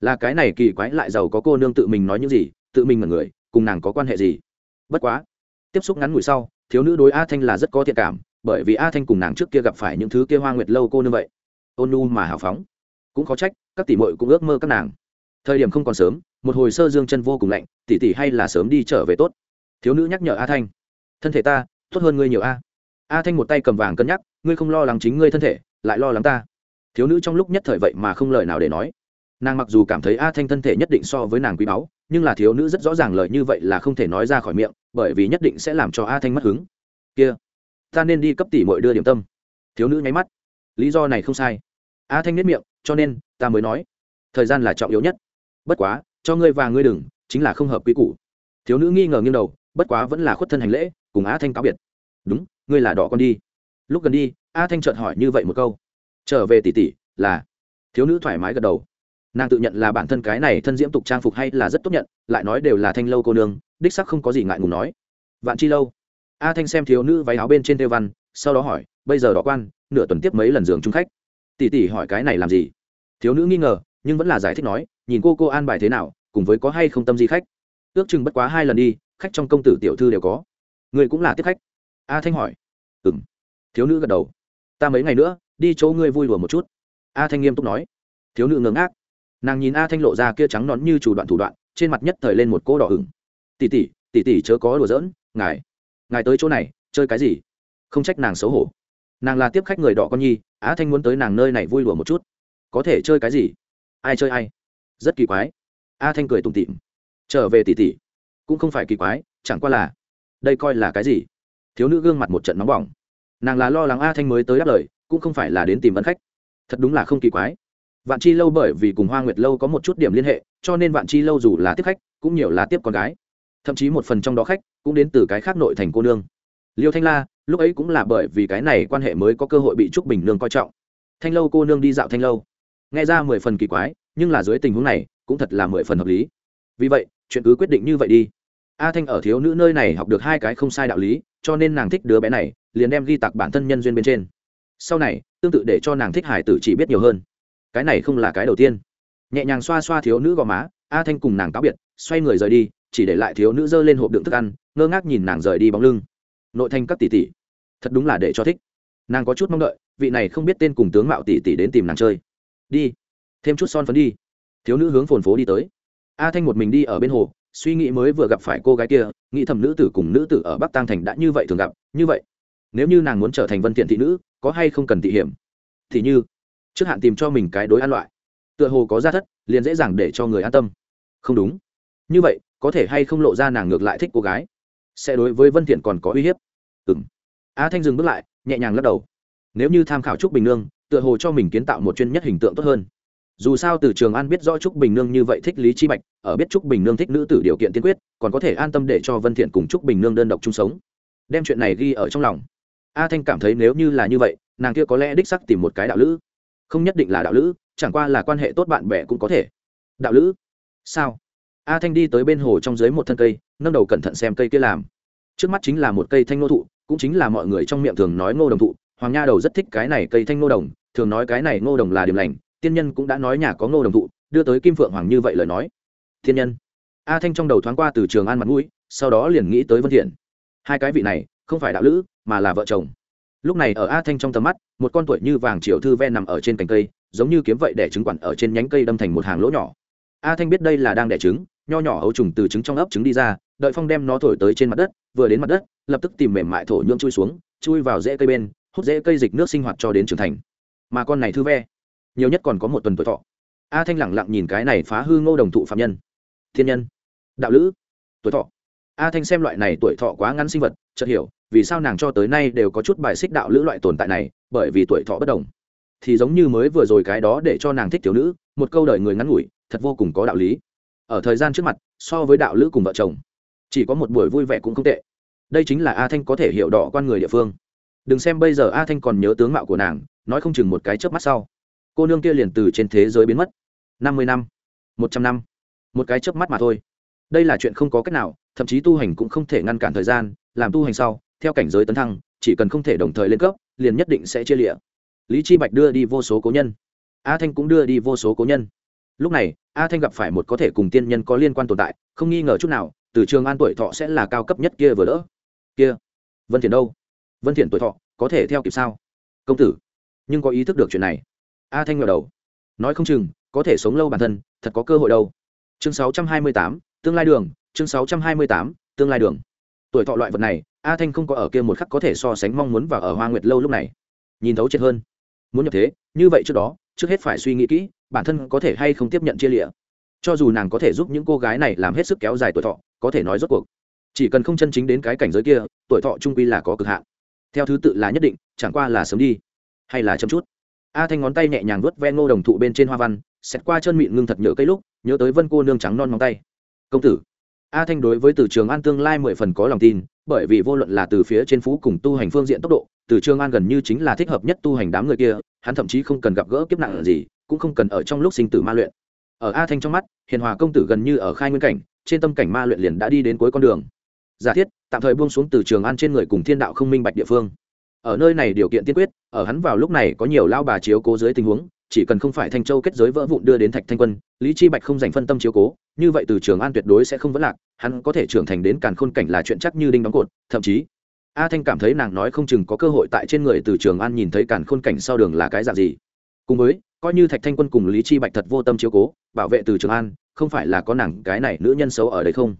Là cái này kỳ quái lại giàu có cô nương tự mình nói những gì, tự mình là người, cùng nàng có quan hệ gì? Bất quá, tiếp xúc ngắn ngủi sau, thiếu nữ đối a thanh là rất có thiện cảm, bởi vì a thanh cùng nàng trước kia gặp phải những thứ kia hoa nguyệt lâu cô nương vậy ôn nu mà hào phóng. Cũng khó trách, các tỷ mội cũng ước mơ các nàng. Thời điểm không còn sớm, một hồi sơ dương chân vô cùng lạnh, tỷ tỷ hay là sớm đi trở về tốt. Thiếu nữ nhắc nhở a thanh. Thân thể ta, tốt hơn ngươi nhiều a. A thanh một tay cầm vàng cân nhắc, ngươi không lo lắng chính ngươi thân thể, lại lo lắng ta. Thiếu nữ trong lúc nhất thời vậy mà không lời nào để nói. Nàng mặc dù cảm thấy a thanh thân thể nhất định so với nàng quý báu, nhưng là thiếu nữ rất rõ ràng lời như vậy là không thể nói ra khỏi miệng, bởi vì nhất định sẽ làm cho a thanh mất hứng. Kia, ta nên đi cấp tỷ mội đưa điểm tâm. Thiếu nữ nháy mắt lý do này không sai. A thanh nết miệng, cho nên, ta mới nói, thời gian là trọng yếu nhất. Bất quá, cho ngươi và ngươi đừng, chính là không hợp quy củ. Thiếu nữ nghi ngờ nghiêng đầu, bất quá vẫn là khuất thân hành lễ, cùng a thanh cáo biệt. Đúng, ngươi là đỏ con đi. Lúc gần đi, a thanh chợt hỏi như vậy một câu. Trở về tỉ tỉ là. Thiếu nữ thoải mái gật đầu. Nàng tự nhận là bản thân cái này thân diễm tục trang phục hay là rất tốt nhận, lại nói đều là thanh lâu cô nương, đích sắc không có gì ngại ngùng nói. Vạn chi lâu. A thanh xem thiếu nữ váy áo bên trên tê văn, sau đó hỏi, bây giờ đỏ quan nửa tuần tiếp mấy lần giường chung khách. Tỷ tỷ hỏi cái này làm gì? Thiếu nữ nghi ngờ, nhưng vẫn là giải thích nói, nhìn cô cô an bài thế nào, cùng với có hay không tâm di khách. Ước chừng bất quá hai lần đi, khách trong công tử tiểu thư đều có. Người cũng là tiếp khách. A thanh hỏi. Ừ m thiếu nữ gật đầu. Ta mấy ngày nữa, đi chỗ ngươi vui đùa một chút. A thanh nghiêm túc nói. Thiếu nữ ngớ ngác. Nàng nhìn a thanh lộ ra kia trắng nón như chủ đoạn thủ đoạn, trên mặt nhất thời lên một cô đỏ ửng. Tỉ tỉ tỉ tỉ chớ có đùa giỡn, ngài. Ngài tới chỗ này, chơi cái gì? Không trách nàng xấu hổ nàng là tiếp khách người đỏ con nhi, á thanh muốn tới nàng nơi này vui lùa một chút. Có thể chơi cái gì? Ai chơi ai? Rất kỳ quái. A thanh cười tủm tịm trở về tỉ tỉ. Cũng không phải kỳ quái, chẳng qua là, đây coi là cái gì? Thiếu nữ gương mặt một trận nóng bỏng. Nàng là lo lắng a thanh mới tới đáp lời, cũng không phải là đến tìm ấn khách. Thật đúng là không kỳ quái. Vạn chi lâu bởi vì cùng hoa nguyệt lâu có một chút điểm liên hệ, cho nên vạn chi lâu dù là tiếp khách, cũng nhiều là tiếp con gái. Thậm chí một phần trong đó khách, cũng đến từ cái khác nội thành cô nương. Liêu thanh la lúc ấy cũng là bởi vì cái này quan hệ mới có cơ hội bị trúc bình nương coi trọng. Thanh lâu cô nương đi dạo thanh lâu. Nghe ra mười phần kỳ quái, nhưng là dưới tình huống này, cũng thật là mười phần hợp lý. Vì vậy, chuyện cứ quyết định như vậy đi. A thanh ở thiếu nữ nơi này học được hai cái không sai đạo lý, cho nên nàng thích đứa bé này, liền đem ghi tặc bản thân nhân duyên bên trên. Sau này, tương tự để cho nàng thích hải tử chỉ biết nhiều hơn. Cái này không là cái đầu tiên. Nhẹ nhàng xoa xoa thiếu nữ gò má, a thanh cùng nàng cáo biệt, xoay người rời đi, chỉ để lại thiếu nữ giơ lên hộp đựng thức ăn, ngơ ngác nhìn nàng rời đi bóng lưng nội thanh các tỷ tỷ. Thật đúng là để cho thích. Nàng có chút mong đợi, vị này không biết tên cùng tướng mạo tỷ tỷ đến tìm nàng chơi. Đi, thêm chút son phấn đi. Thiếu nữ hướng phồn phố đi tới. A thanh một mình đi ở bên hồ, suy nghĩ mới vừa gặp phải cô gái kia, nghĩ thầm nữ tử cùng nữ tử ở bắc tăng thành đã như vậy thường gặp, như vậy. Nếu như nàng muốn trở thành vân thiện thị nữ, có hay không cần thị hiểm? Thì như, trước hạn tìm cho mình cái đối an loại. Tựa hồ có gia thất, liền dễ dàng để cho người an tâm. Không đúng. Như vậy, có thể hay không lộ ra nàng ngược lại thích cô gái? Sẽ đối với vân thiện còn có uy hiếp. Ừm. A thanh dừng bước lại, nhẹ nhàng lắc đầu. Nếu như tham khảo trúc bình nương, tựa hồ cho mình kiến tạo một chuyên nhất hình tượng tốt hơn. Dù sao từ trường an biết rõ trúc bình nương như vậy thích lý chi bạch, ở biết trúc bình nương thích nữ tử điều kiện tiên quyết, còn có thể an tâm để cho vân thiện cùng trúc bình nương đơn độc chung sống. Đem chuyện này ghi ở trong lòng. A thanh cảm thấy nếu như là như vậy, nàng kia có lẽ đích sắc tìm một cái đạo lữ. Không nhất định là đạo lữ, chẳng qua là quan hệ tốt bạn bè cũng có thể. Đạo lữ? Sao? A thanh đi tới bên hồ trong dưới một thân cây, nâng đầu cẩn thận xem cây kia làm. Trước mắt chính là một cây thanh nô thụ, cũng chính là mọi người trong miệng thường nói ngô đồng thụ. Hoàng nha đầu rất thích cái này cây thanh ngô đồng, thường nói cái này ngô đồng là điểm lành, tiên nhân cũng đã nói nhà có ngô đồng thụ, đưa tới kim phượng hoàng như vậy lời nói. Thiên nhân. A thanh trong đầu thoáng qua từ trường an mặt mũi, sau đó liền nghĩ tới vân thiện. Hai cái vị này, không phải đạo lữ, mà là vợ chồng. Lúc này ở a thanh trong tầm mắt, một con tuổi như vàng triều thư ve nằm ở trên cành cây, giống như kiếm vậy để trứng quản ở trên nhánh cây đâm thành một hàng lỗ nhỏ. A thanh biết đây là đang đẻ trứng nho nhỏ ấu trùng từ trứng trong ấp trứng đi ra, đợi phong đem nó thổi tới trên mặt đất, vừa đến mặt đất, lập tức tìm mềm mại thổ nhuộm chui xuống, chui vào rễ cây bên, hút rễ cây dịch nước sinh hoạt cho đến trưởng thành. Mà con này thư ve, nhiều nhất còn có một tuần tuổi thọ. A thanh lẳng lặng nhìn cái này phá hư ngô đồng thụ phạm nhân. Thiên nhân, đạo lữ, tuổi thọ. A thanh xem loại này tuổi thọ quá ngắn sinh vật, chợt hiểu, vì sao nàng cho tới nay đều có chút bài xích đạo lữ loại tồn tại này, bởi vì tuổi thọ bất đồng. Thì giống như mới vừa rồi cái đó để cho nàng thích thiếu nữ, một câu đời người ngắn ngủi, thật vô cùng có đạo lý ở thời gian trước mặt, so với đạo lữ cùng vợ chồng, chỉ có một buổi vui vẻ cũng không tệ. Đây chính là a thanh có thể hiểu đỏ con người địa phương. Đừng xem bây giờ a thanh còn nhớ tướng mạo của nàng, nói không chừng một cái chớp mắt sau, cô nương kia liền từ trên thế giới biến mất. Năm mươi năm, một trăm năm, một cái chớp mắt mà thôi. Đây là chuyện không có cách nào, thậm chí tu hành cũng không thể ngăn cản thời gian, làm tu hành sau, theo cảnh giới tấn thăng, chỉ cần không thể đồng thời lên cấp, liền nhất định sẽ chia lịa lý chi bạch đưa đi vô số cố nhân. A thanh cũng đưa đi vô số cố nhân lúc này a thanh gặp phải một có thể cùng tiên nhân có liên quan tồn tại không nghi ngờ chút nào từ trường an tuổi thọ sẽ là cao cấp nhất kia vừa đỡ. Kia vân thiện đâu? Vân thiện tuổi thọ có thể theo kịp sao? Công tử nhưng có ý thức được chuyện này. A thanh ngẩng đầu nói không chừng có thể sống lâu bản thân thật có cơ hội đâu. Chương 628, tương lai đường chương 628, tương lai đường. Tuổi thọ loại vật này a thanh không có ở kia một khắc có thể so sánh mong muốn và ở hoa nguyệt lâu lúc này. Nhìn thấu chết hơn. Muốn nhập thế như vậy trước đó trước hết phải suy nghĩ kỹ bản thân có thể hay không tiếp nhận chia lịa. Cho dù nàng có thể giúp những cô gái này làm hết sức kéo dài tuổi thọ, có thể nói rốt cuộc, chỉ cần không chân chính đến cái cảnh giới kia, tuổi thọ trung quy là có cực hạn. Theo thứ tự là nhất định, chẳng qua là sớm đi, hay là chậm chút. A thanh ngón tay nhẹ nhàng vuốt ve ngô đồng thụ bên trên hoa văn xét qua chân mịn ngưng thật nhựa cây lúc, nhớ tới vân cô nương trắng non móng tay. Công tử. A thanh đối với từ trường an tương lai mười phần có lòng tin, bởi vì vô luận là từ phía trên phú cùng tu hành phương diện tốc độ, từ trường an gần như chính là thích hợp nhất tu hành đám người kia, hắn thậm chí không cần gặp gỡ kiếp nạn gì cũng không cần ở trong lúc sinh tử ma luyện. Ở a thanh trong mắt, hiền hòa công tử gần như ở khai nguyên cảnh, trên tâm cảnh ma luyện liền đã đi đến cuối con đường. Giả thiết, tạm thời buông xuống từ trường an trên người cùng thiên đạo không minh bạch địa phương. Ở nơi này điều kiện tiên quyết, ở hắn vào lúc này có nhiều lao bà chiếu cố dưới tình huống, chỉ cần không phải thanh châu kết giới vỡ vụn đưa đến thạch thanh quân, lý chi bạch không dành phân tâm chiếu cố, như vậy từ trường an tuyệt đối sẽ không vấn lạc, hắn có thể trưởng thành đến càn khôn cảnh là chuyện chắc như đinh đóng cột, thậm chí, a thanh cảm thấy nàng nói không chừng có cơ hội tại trên người từ trường an nhìn thấy càn khôn cảnh sau đường là cái dạng gì. Cùng với coi như thạch thanh quân cùng lý chi bạch thật vô tâm chiếu cố bảo vệ từ trường an không phải là có nàng cái này nữ nhân xấu ở đây không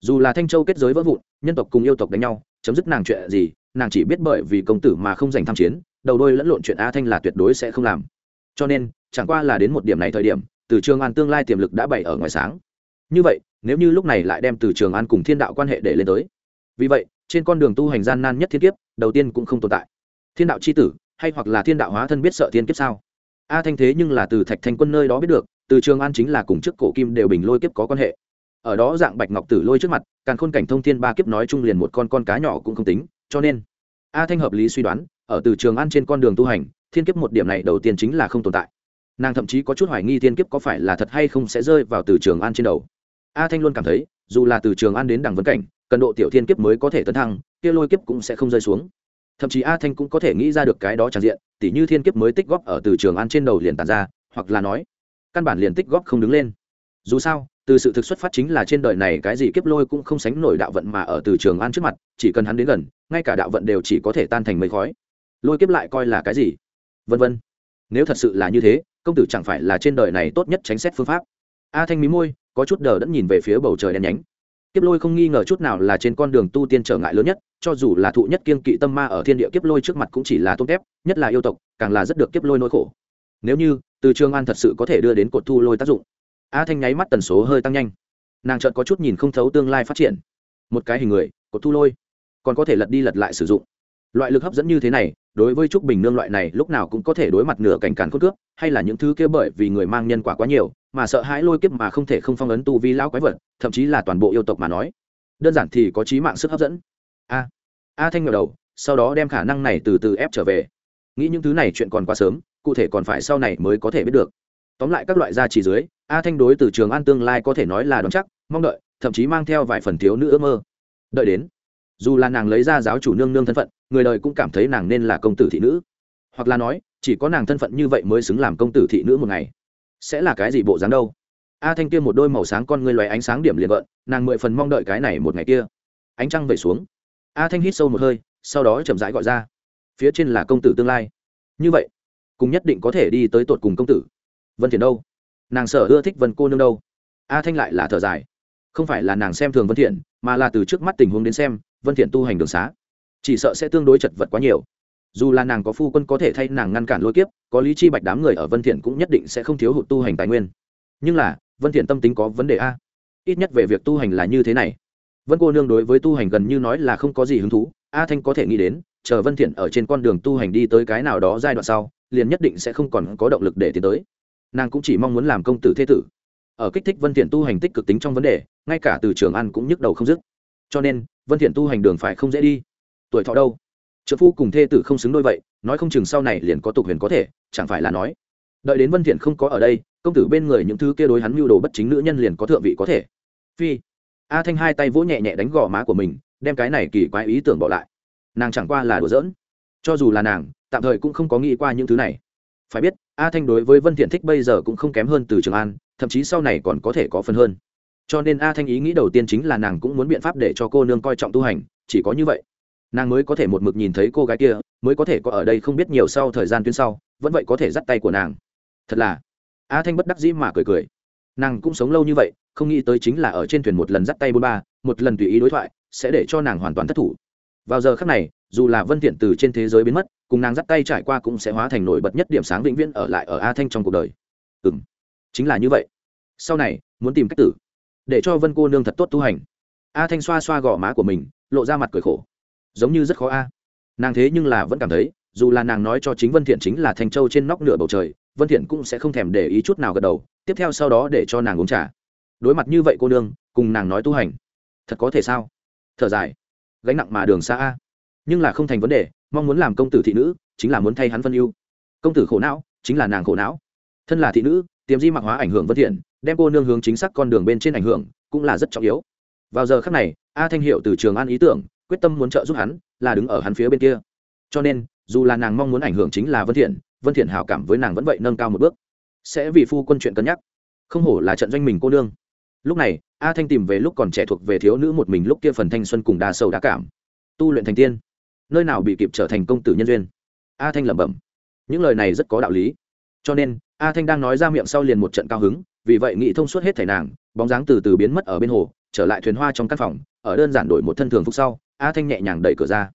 dù là thanh châu kết giới vỡ vụn nhân tộc cùng yêu tộc đánh nhau chấm dứt nàng chuyện gì nàng chỉ biết bởi vì công tử mà không giành tham chiến đầu đôi lẫn lộn chuyện a thanh là tuyệt đối sẽ không làm cho nên chẳng qua là đến một điểm này thời điểm từ trường an tương lai tiềm lực đã bày ở ngoài sáng như vậy nếu như lúc này lại đem từ trường an cùng thiên đạo quan hệ để lên tới vì vậy trên con đường tu hành gian nan nhất thiên kiếp đầu tiên cũng không tồn tại thiên đạo c h i tử hay hoặc là thiên đạo hóa thân biết sợ thiên kiếp sao a thanh thế nhưng là từ thạch thanh quân nơi đó biết được, từ trường an chính là cùng chức cổ kim đều bình lôi kiếp có quan hệ. Ở đó dạng bạch ngọc tử lôi trước mặt càng khôn cảnh thông thiên ba kiếp nói chung liền một con con cá nhỏ cũng không tính, cho nên a thanh hợp lý suy đoán, ở từ trường an trên con đường tu hành, thiên kiếp một điểm này đầu tiên chính là không tồn tại. Nàng thậm chí có chút hoài nghi thiên kiếp có phải là thật hay không sẽ rơi vào từ trường an trên đầu. A thanh luôn cảm thấy, dù là từ trường an đến đằng vấn cảnh, cần độ tiểu thiên kiếp mới có thể tấn thăng, kia lôi kiếp cũng sẽ không rơi xuống thậm chí a thanh cũng có thể nghĩ ra được cái đó tràn diện, tỉ như thiên kiếp mới tích góp ở từ trường an trên đầu liền tàn ra, hoặc là nói, căn bản liền tích góp không đứng lên. Dù sao, từ sự thực xuất phát chính là trên đời này cái gì kiếp lôi cũng không sánh nổi đạo vận mà ở từ trường an trước mặt, chỉ cần hắn đến gần, ngay cả đạo vận đều chỉ có thể tan thành mây khói. Lôi kiếp lại coi là cái gì? Vân vân. Nếu thật sự là như thế, công tử chẳng phải là trên đời này tốt nhất tránh xét phương pháp. A thanh mí môi, có chút đờ đẫn nhìn về phía bầu trời đen nhánh kiếp lôi không nghi ngờ chút nào là trên con đường tu tiên trở ngại lớn nhất, cho dù là thụ nhất kiên kỵ tâm ma ở thiên địa kiếp lôi trước mặt cũng chỉ là tôn kép nhất là yêu tộc, càng là rất được kiếp lôi nỗi khổ. Nếu như, từ trường an thật sự có thể đưa đến cột thu lôi tác dụng. A thanh nháy mắt tần số hơi tăng nhanh. Nàng chợt có chút nhìn không thấu tương lai phát triển. Một cái hình người, cột thu lôi. Còn có thể lật đi lật lại sử dụng. Loại lực hấp dẫn như thế này đối với trúc bình nương loại này lúc nào cũng có thể đối mặt nửa cảnh cản khôn cướp, hay là những thứ kia bởi vì người mang nhân quả quá nhiều, mà sợ hãi lôi kiếp mà không thể không phong ấn tu vi lão quái vật, thậm chí là toàn bộ yêu tộc mà nói. Đơn giản thì có trí mạng sức hấp dẫn. A a thanh ngờ đầu, sau đó đem khả năng này từ từ ép trở về. Nghĩ những thứ này chuyện còn quá sớm, cụ thể còn phải sau này mới có thể biết được. Tóm lại các loại gia chỉ dưới, a thanh đối từ trường an tương lai có thể nói là đón chắc, mong đợi, thậm chí mang theo vài phần thiếu nữ ước mơ. Đợi đến, dù là nàng lấy ra giáo chủ nương nương thân phận người đời cũng cảm thấy nàng nên là công tử thị nữ. Hoặc là nói, chỉ có nàng thân phận như vậy mới xứng làm công tử thị nữ một ngày. Sẽ là cái gì bộ dáng đâu? A thanh kia một đôi màu sáng con ngươi loé ánh sáng điểm liền vợn nàng mười phần mong đợi cái này một ngày kia. Ánh trăng về xuống. A thanh hít sâu một hơi, sau đó chậm rãi gọi ra. Phía trên là công tử tương lai. Như vậy, cùng nhất định có thể đi tới tột cùng công tử. Vân thiện đâu? Nàng sở ưa thích vân cô nương đâu? A thanh lại là thở dài. Không phải là nàng xem thường vân thiện mà là từ trước mắt tình huống đến xem, vân thiện tu hành đường xá chỉ sợ sẽ tương đối chật vật quá nhiều. Dù là nàng có phu quân có thể thay nàng ngăn cản lôi kiếp, có lý chi bạch đám người ở vân thiện cũng nhất định sẽ không thiếu hụt tu hành tài nguyên. Nhưng là, vân thiện tâm tính có vấn đề a. Ít nhất về việc tu hành là như thế này. Vân cô nương đối với tu hành gần như nói là không có gì hứng thú, a thanh có thể nghĩ đến, chờ vân thiện ở trên con đường tu hành đi tới cái nào đó giai đoạn sau, liền nhất định sẽ không còn có động lực để tiến tới. Nàng cũng chỉ mong muốn làm công tử thế tử. Ở kích thích vân thiện tu hành tích cực tính trong vấn đề, ngay cả từ trường ăn cũng nhức đầu không dứt. Cho nên, vân thiện tu hành đường phải không dễ đi tuổi thọ đâu? Trợ phu cùng thê tử không xứng đôi vậy, nói không chừng sau này liền có tục huyền có thể, chẳng phải là nói, đợi đến vân thiện không có ở đây, công tử bên người những thứ kia đối hắn mưu đồ bất chính nữ nhân liền có thượng vị có thể. Phi. A thanh hai tay vỗ nhẹ nhẹ đánh gò má của mình, đem cái này kỳ quái ý tưởng bỏ lại. Nàng chẳng qua là đùa giỡn. Cho dù là nàng, tạm thời cũng không có nghĩ qua những thứ này. Phải biết, a thanh đối với vân thiện thích bây giờ cũng không kém hơn từ trường an, thậm chí sau này còn có thể có phần hơn. Cho nên a thanh ý nghĩ đầu tiên chính là nàng cũng muốn biện pháp để cho cô nương coi trọng tu hành, chỉ có như vậy nàng mới có thể một mực nhìn thấy cô gái kia, mới có thể có ở đây không biết nhiều sau thời gian tuyến sau, vẫn vậy có thể dắt tay của nàng. Thật là, a thanh bất đắc dĩ mà cười cười. Nàng cũng sống lâu như vậy, không nghĩ tới chính là ở trên thuyền một lần dắt tay bốn ba, một lần tùy ý đối thoại, sẽ để cho nàng hoàn toàn thất thủ. Vào giờ khác này, dù là vân thiện từ trên thế giới biến mất, cùng nàng dắt tay trải qua cũng sẽ hóa thành nổi bật nhất điểm sáng vĩnh viễn ở lại ở a thanh trong cuộc đời. Ừm, chính là như vậy. Sau này, muốn tìm cách tử, để cho vân cô nương thật tốt tu hành. A thanh xoa xoa gò má của mình, lộ ra mặt cười khổ giống như rất khó a. Nàng thế nhưng là vẫn cảm thấy, dù là nàng nói cho chính vân thiện chính là thanh châu trên nóc nửa bầu trời, vân thiện cũng sẽ không thèm để ý chút nào gật đầu, tiếp theo sau đó để cho nàng uống trà. Đối mặt như vậy cô nương, cùng nàng nói tu hành, thật có thể sao? Thở dài, gánh nặng mà đường xa a. Nhưng là không thành vấn đề, mong muốn làm công tử thị nữ, chính là muốn thay hắn phân ưu. Công tử khổ não, chính là nàng khổ não. Thân là thị nữ, tiềm di mặc hóa ảnh hưởng vân thiện, đem cô nương hướng chính xác con đường bên trên ảnh hưởng, cũng là rất trọng yếu. Vào giờ khắc này, a thanh hiệu từ trường an ý tưởng quyết tâm muốn trợ giúp hắn, là đứng ở hắn phía bên kia. Cho nên, dù là nàng mong muốn ảnh hưởng chính là vân thiện vân thiện hảo cảm với nàng vẫn vậy nâng cao một bước. Sẽ vì phu quân chuyện cân nhắc. Không hổ là trận doanh mình cô nương. Lúc này, a thanh tìm về lúc còn trẻ thuộc về thiếu nữ một mình lúc kia phần thanh xuân cùng đa sầu đa cảm. Tu luyện thành tiên. Nơi nào bị kịp trở thành công tử nhân duyên. A thanh lẩm bẩm. Những lời này rất có đạo lý. Cho nên, a thanh đang nói ra miệng sau liền một trận cao hứng, vì vậy nghị thông suốt hết thảy nàng, bóng dáng từ từ biến mất ở bên hồ, trở lại thuyền hoa trong căn phòng, ở đơn giản đổi một thân thường phục sau a thanh nhẹ nhàng đẩy cửa ra.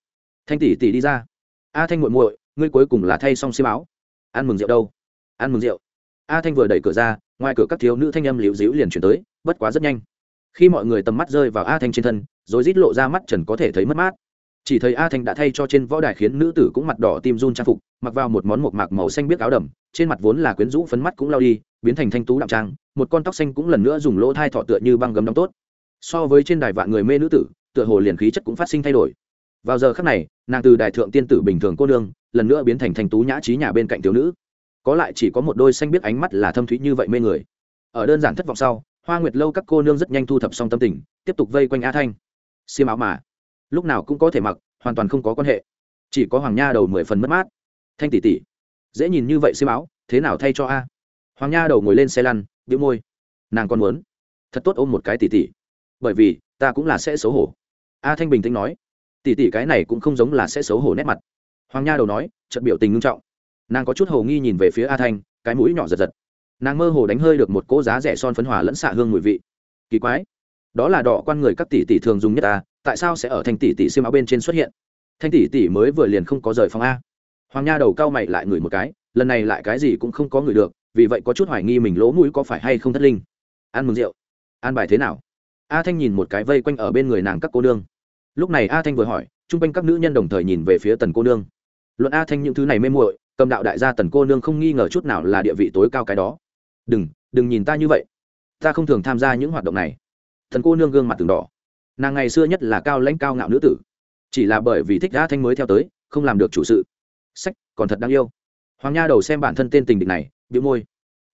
Thanh tỷ tỷ đi ra. A thanh muội muội, ngươi cuối cùng là thay xong xiêm áo. Ăn mừng rượu đâu? Ăn mừng rượu. A thanh vừa đẩy cửa ra, ngoài cửa các thiếu nữ thanh âm liễu dĩu liền chuyển tới, bất quá rất nhanh. Khi mọi người tầm mắt rơi vào a thanh trên thân, rồi rít lộ ra mắt trần có thể thấy mất mát. Chỉ thấy a thanh đã thay cho trên võ đài khiến nữ tử cũng mặt đỏ tim run trang phục, mặc vào một món mộc mạc màu xanh biết áo đầm, trên mặt vốn là quyến rũ phấn mắt cũng lao đi, biến thành thanh tú đạm trang, một con tóc xanh cũng lần nữa dùng lỗ thai thọ tựa như băng gấm đóng tốt. So với trên đài vạn người mê nữ tử tựa hồ liền khí chất cũng phát sinh thay đổi. Vào giờ khắc này, nàng từ đại thượng tiên tử bình thường cô nương, lần nữa biến thành thành tú nhã trí nhà bên cạnh thiếu nữ. Có lại chỉ có một đôi xanh biết ánh mắt là thâm thúy như vậy mê người. Ở đơn giản thất vọng sau, hoa nguyệt lâu các cô nương rất nhanh thu thập xong tâm tình, tiếp tục vây quanh a thanh. Xiêm áo mà, lúc nào cũng có thể mặc, hoàn toàn không có quan hệ. Chỉ có hoàng nha đầu mười phần mất mát. Thanh tỷ tỷ, dễ nhìn như vậy xiêm áo, thế nào thay cho a? Hoàng nha đầu ngồi lên xe lăn, bĩu môi. Nàng còn muốn. Thật tốt ôm một cái tỷ tỷ. Bởi vì, ta cũng là sẽ xấu hổ a thanh bình tĩnh nói, tỷ tỷ cái này cũng không giống là sẽ xấu hổ nét mặt. Hoàng nha đầu nói, trận biểu tình nghiêm trọng. Nàng có chút hồ nghi nhìn về phía a thanh, cái mũi nhỏ giật giật. Nàng mơ hồ đánh hơi được một cỗ giá rẻ son phấn hòa lẫn xạ hương mùi vị. Kỳ quái, đó là đỏ quan người các tỷ tỷ thường dùng nhất ta, tại sao sẽ ở thanh tỷ tỷ xiêm áo bên trên xuất hiện? Thanh tỷ tỷ mới vừa liền không có rời phòng a. Hoàng nha đầu cao mày lại ngửi một cái, lần này lại cái gì cũng không có ngửi được, vì vậy có chút hoài nghi mình lỗ mũi có phải hay không thất linh. Ăn mừng rượu. An bài thế nào? A thanh nhìn một cái vây quanh ở bên người nàng các cô đương lúc này a thanh vừa hỏi, chung quanh các nữ nhân đồng thời nhìn về phía tần cô nương. Luận a thanh những thứ này mê muội, cầm đạo đại gia tần cô nương không nghi ngờ chút nào là địa vị tối cao cái đó. Đừng đừng nhìn ta như vậy. Ta không thường tham gia những hoạt động này. Thần cô nương gương mặt từng đỏ. Nàng ngày xưa nhất là cao lãnh cao ngạo nữ tử. Chỉ là bởi vì thích a thanh mới theo tới, không làm được chủ sự. Sách, còn thật đáng yêu. Hoàng nha đầu xem bản thân tên tình địch này bị môi.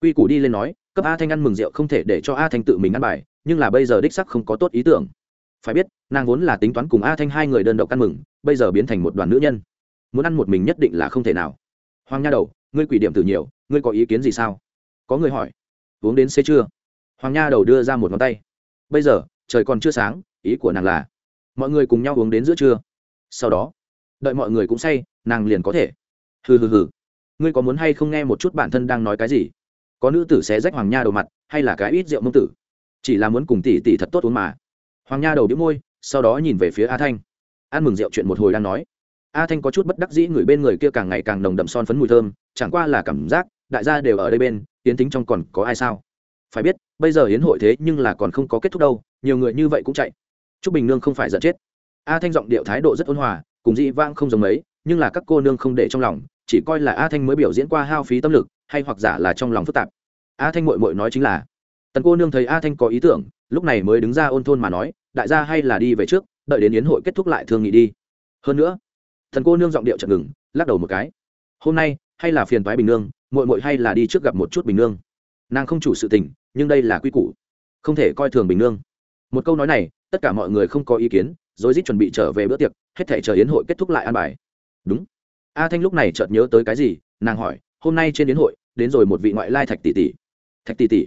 Quy củ đi lên nói, cấp a thanh ăn mừng rượu không thể để cho a thanh tự mình ăn bài, nhưng là bây giờ đích sắc không có tốt ý tưởng phải biết, nàng vốn là tính toán cùng a thanh hai người đơn độc ăn mừng, bây giờ biến thành một đoàn nữ nhân. Muốn ăn một mình nhất định là không thể nào. Hoàng nha đầu, ngươi quỷ điểm từ nhiều, ngươi có ý kiến gì sao? Có người hỏi. Uống đến xế chưa? Hoàng nha đầu đưa ra một ngón tay. Bây giờ, trời còn chưa sáng, ý của nàng là, mọi người cùng nhau uống đến giữa trưa. Sau đó, đợi mọi người cũng say, nàng liền có thể. Hừ hừ hừ. Ngươi có muốn hay không nghe một chút bản thân đang nói cái gì? Có nữ tử sẽ rách hoàng nha đầu mặt, hay là cái ít rượu mông tử? Chỉ là muốn cùng tỷ tỷ thật tốt uống mà hoàng nha đầu đĩu môi, sau đó nhìn về phía a thanh. Ăn mừng rượu chuyện một hồi đang nói. A thanh có chút bất đắc dĩ người bên người kia càng ngày càng nồng đậm son phấn mùi thơm, chẳng qua là cảm giác, đại gia đều ở đây bên, tiến tính trong còn có ai sao? Phải biết, bây giờ yến hội thế nhưng là còn không có kết thúc đâu, nhiều người như vậy cũng chạy. T r ú c bình nương không phải giận chết. A thanh giọng điệu thái độ rất ôn hòa, cùng dị vang không giống mấy, nhưng là các cô nương không để trong lòng, chỉ coi là a thanh mới biểu diễn qua hao phí tâm lực, hay hoặc giả là trong lòng phức tạp. A thanh mội mội nói chính là, tần cô nương thấy a thanh có ý tưởng, lúc này mới đứng ra ôn thôn mà nói đại gia hay là đi về trước, đợi đến yến hội kết thúc lại thương nghị đi. Hơn nữa, thần cô nương giọng điệu chậm ngừng, lắc đầu một cái. Hôm nay, hay là phiền toái bình nương mội mội hay là đi trước gặp một chút bình nương. Nàng không chủ sự tình, nhưng đây là quy củ. Không thể coi thường bình nương. Một câu nói này, tất cả mọi người không có ý kiến rồi rít chuẩn bị trở về bữa tiệc, hết thể chờ yến hội kết thúc lại an bài. Đúng. A thanh lúc này chợt nhớ tới cái gì, nàng hỏi, hôm nay trên yến hội, đến rồi một vị ngoại lai thạch tỷ tỷ. Thạch tỷ tỷ?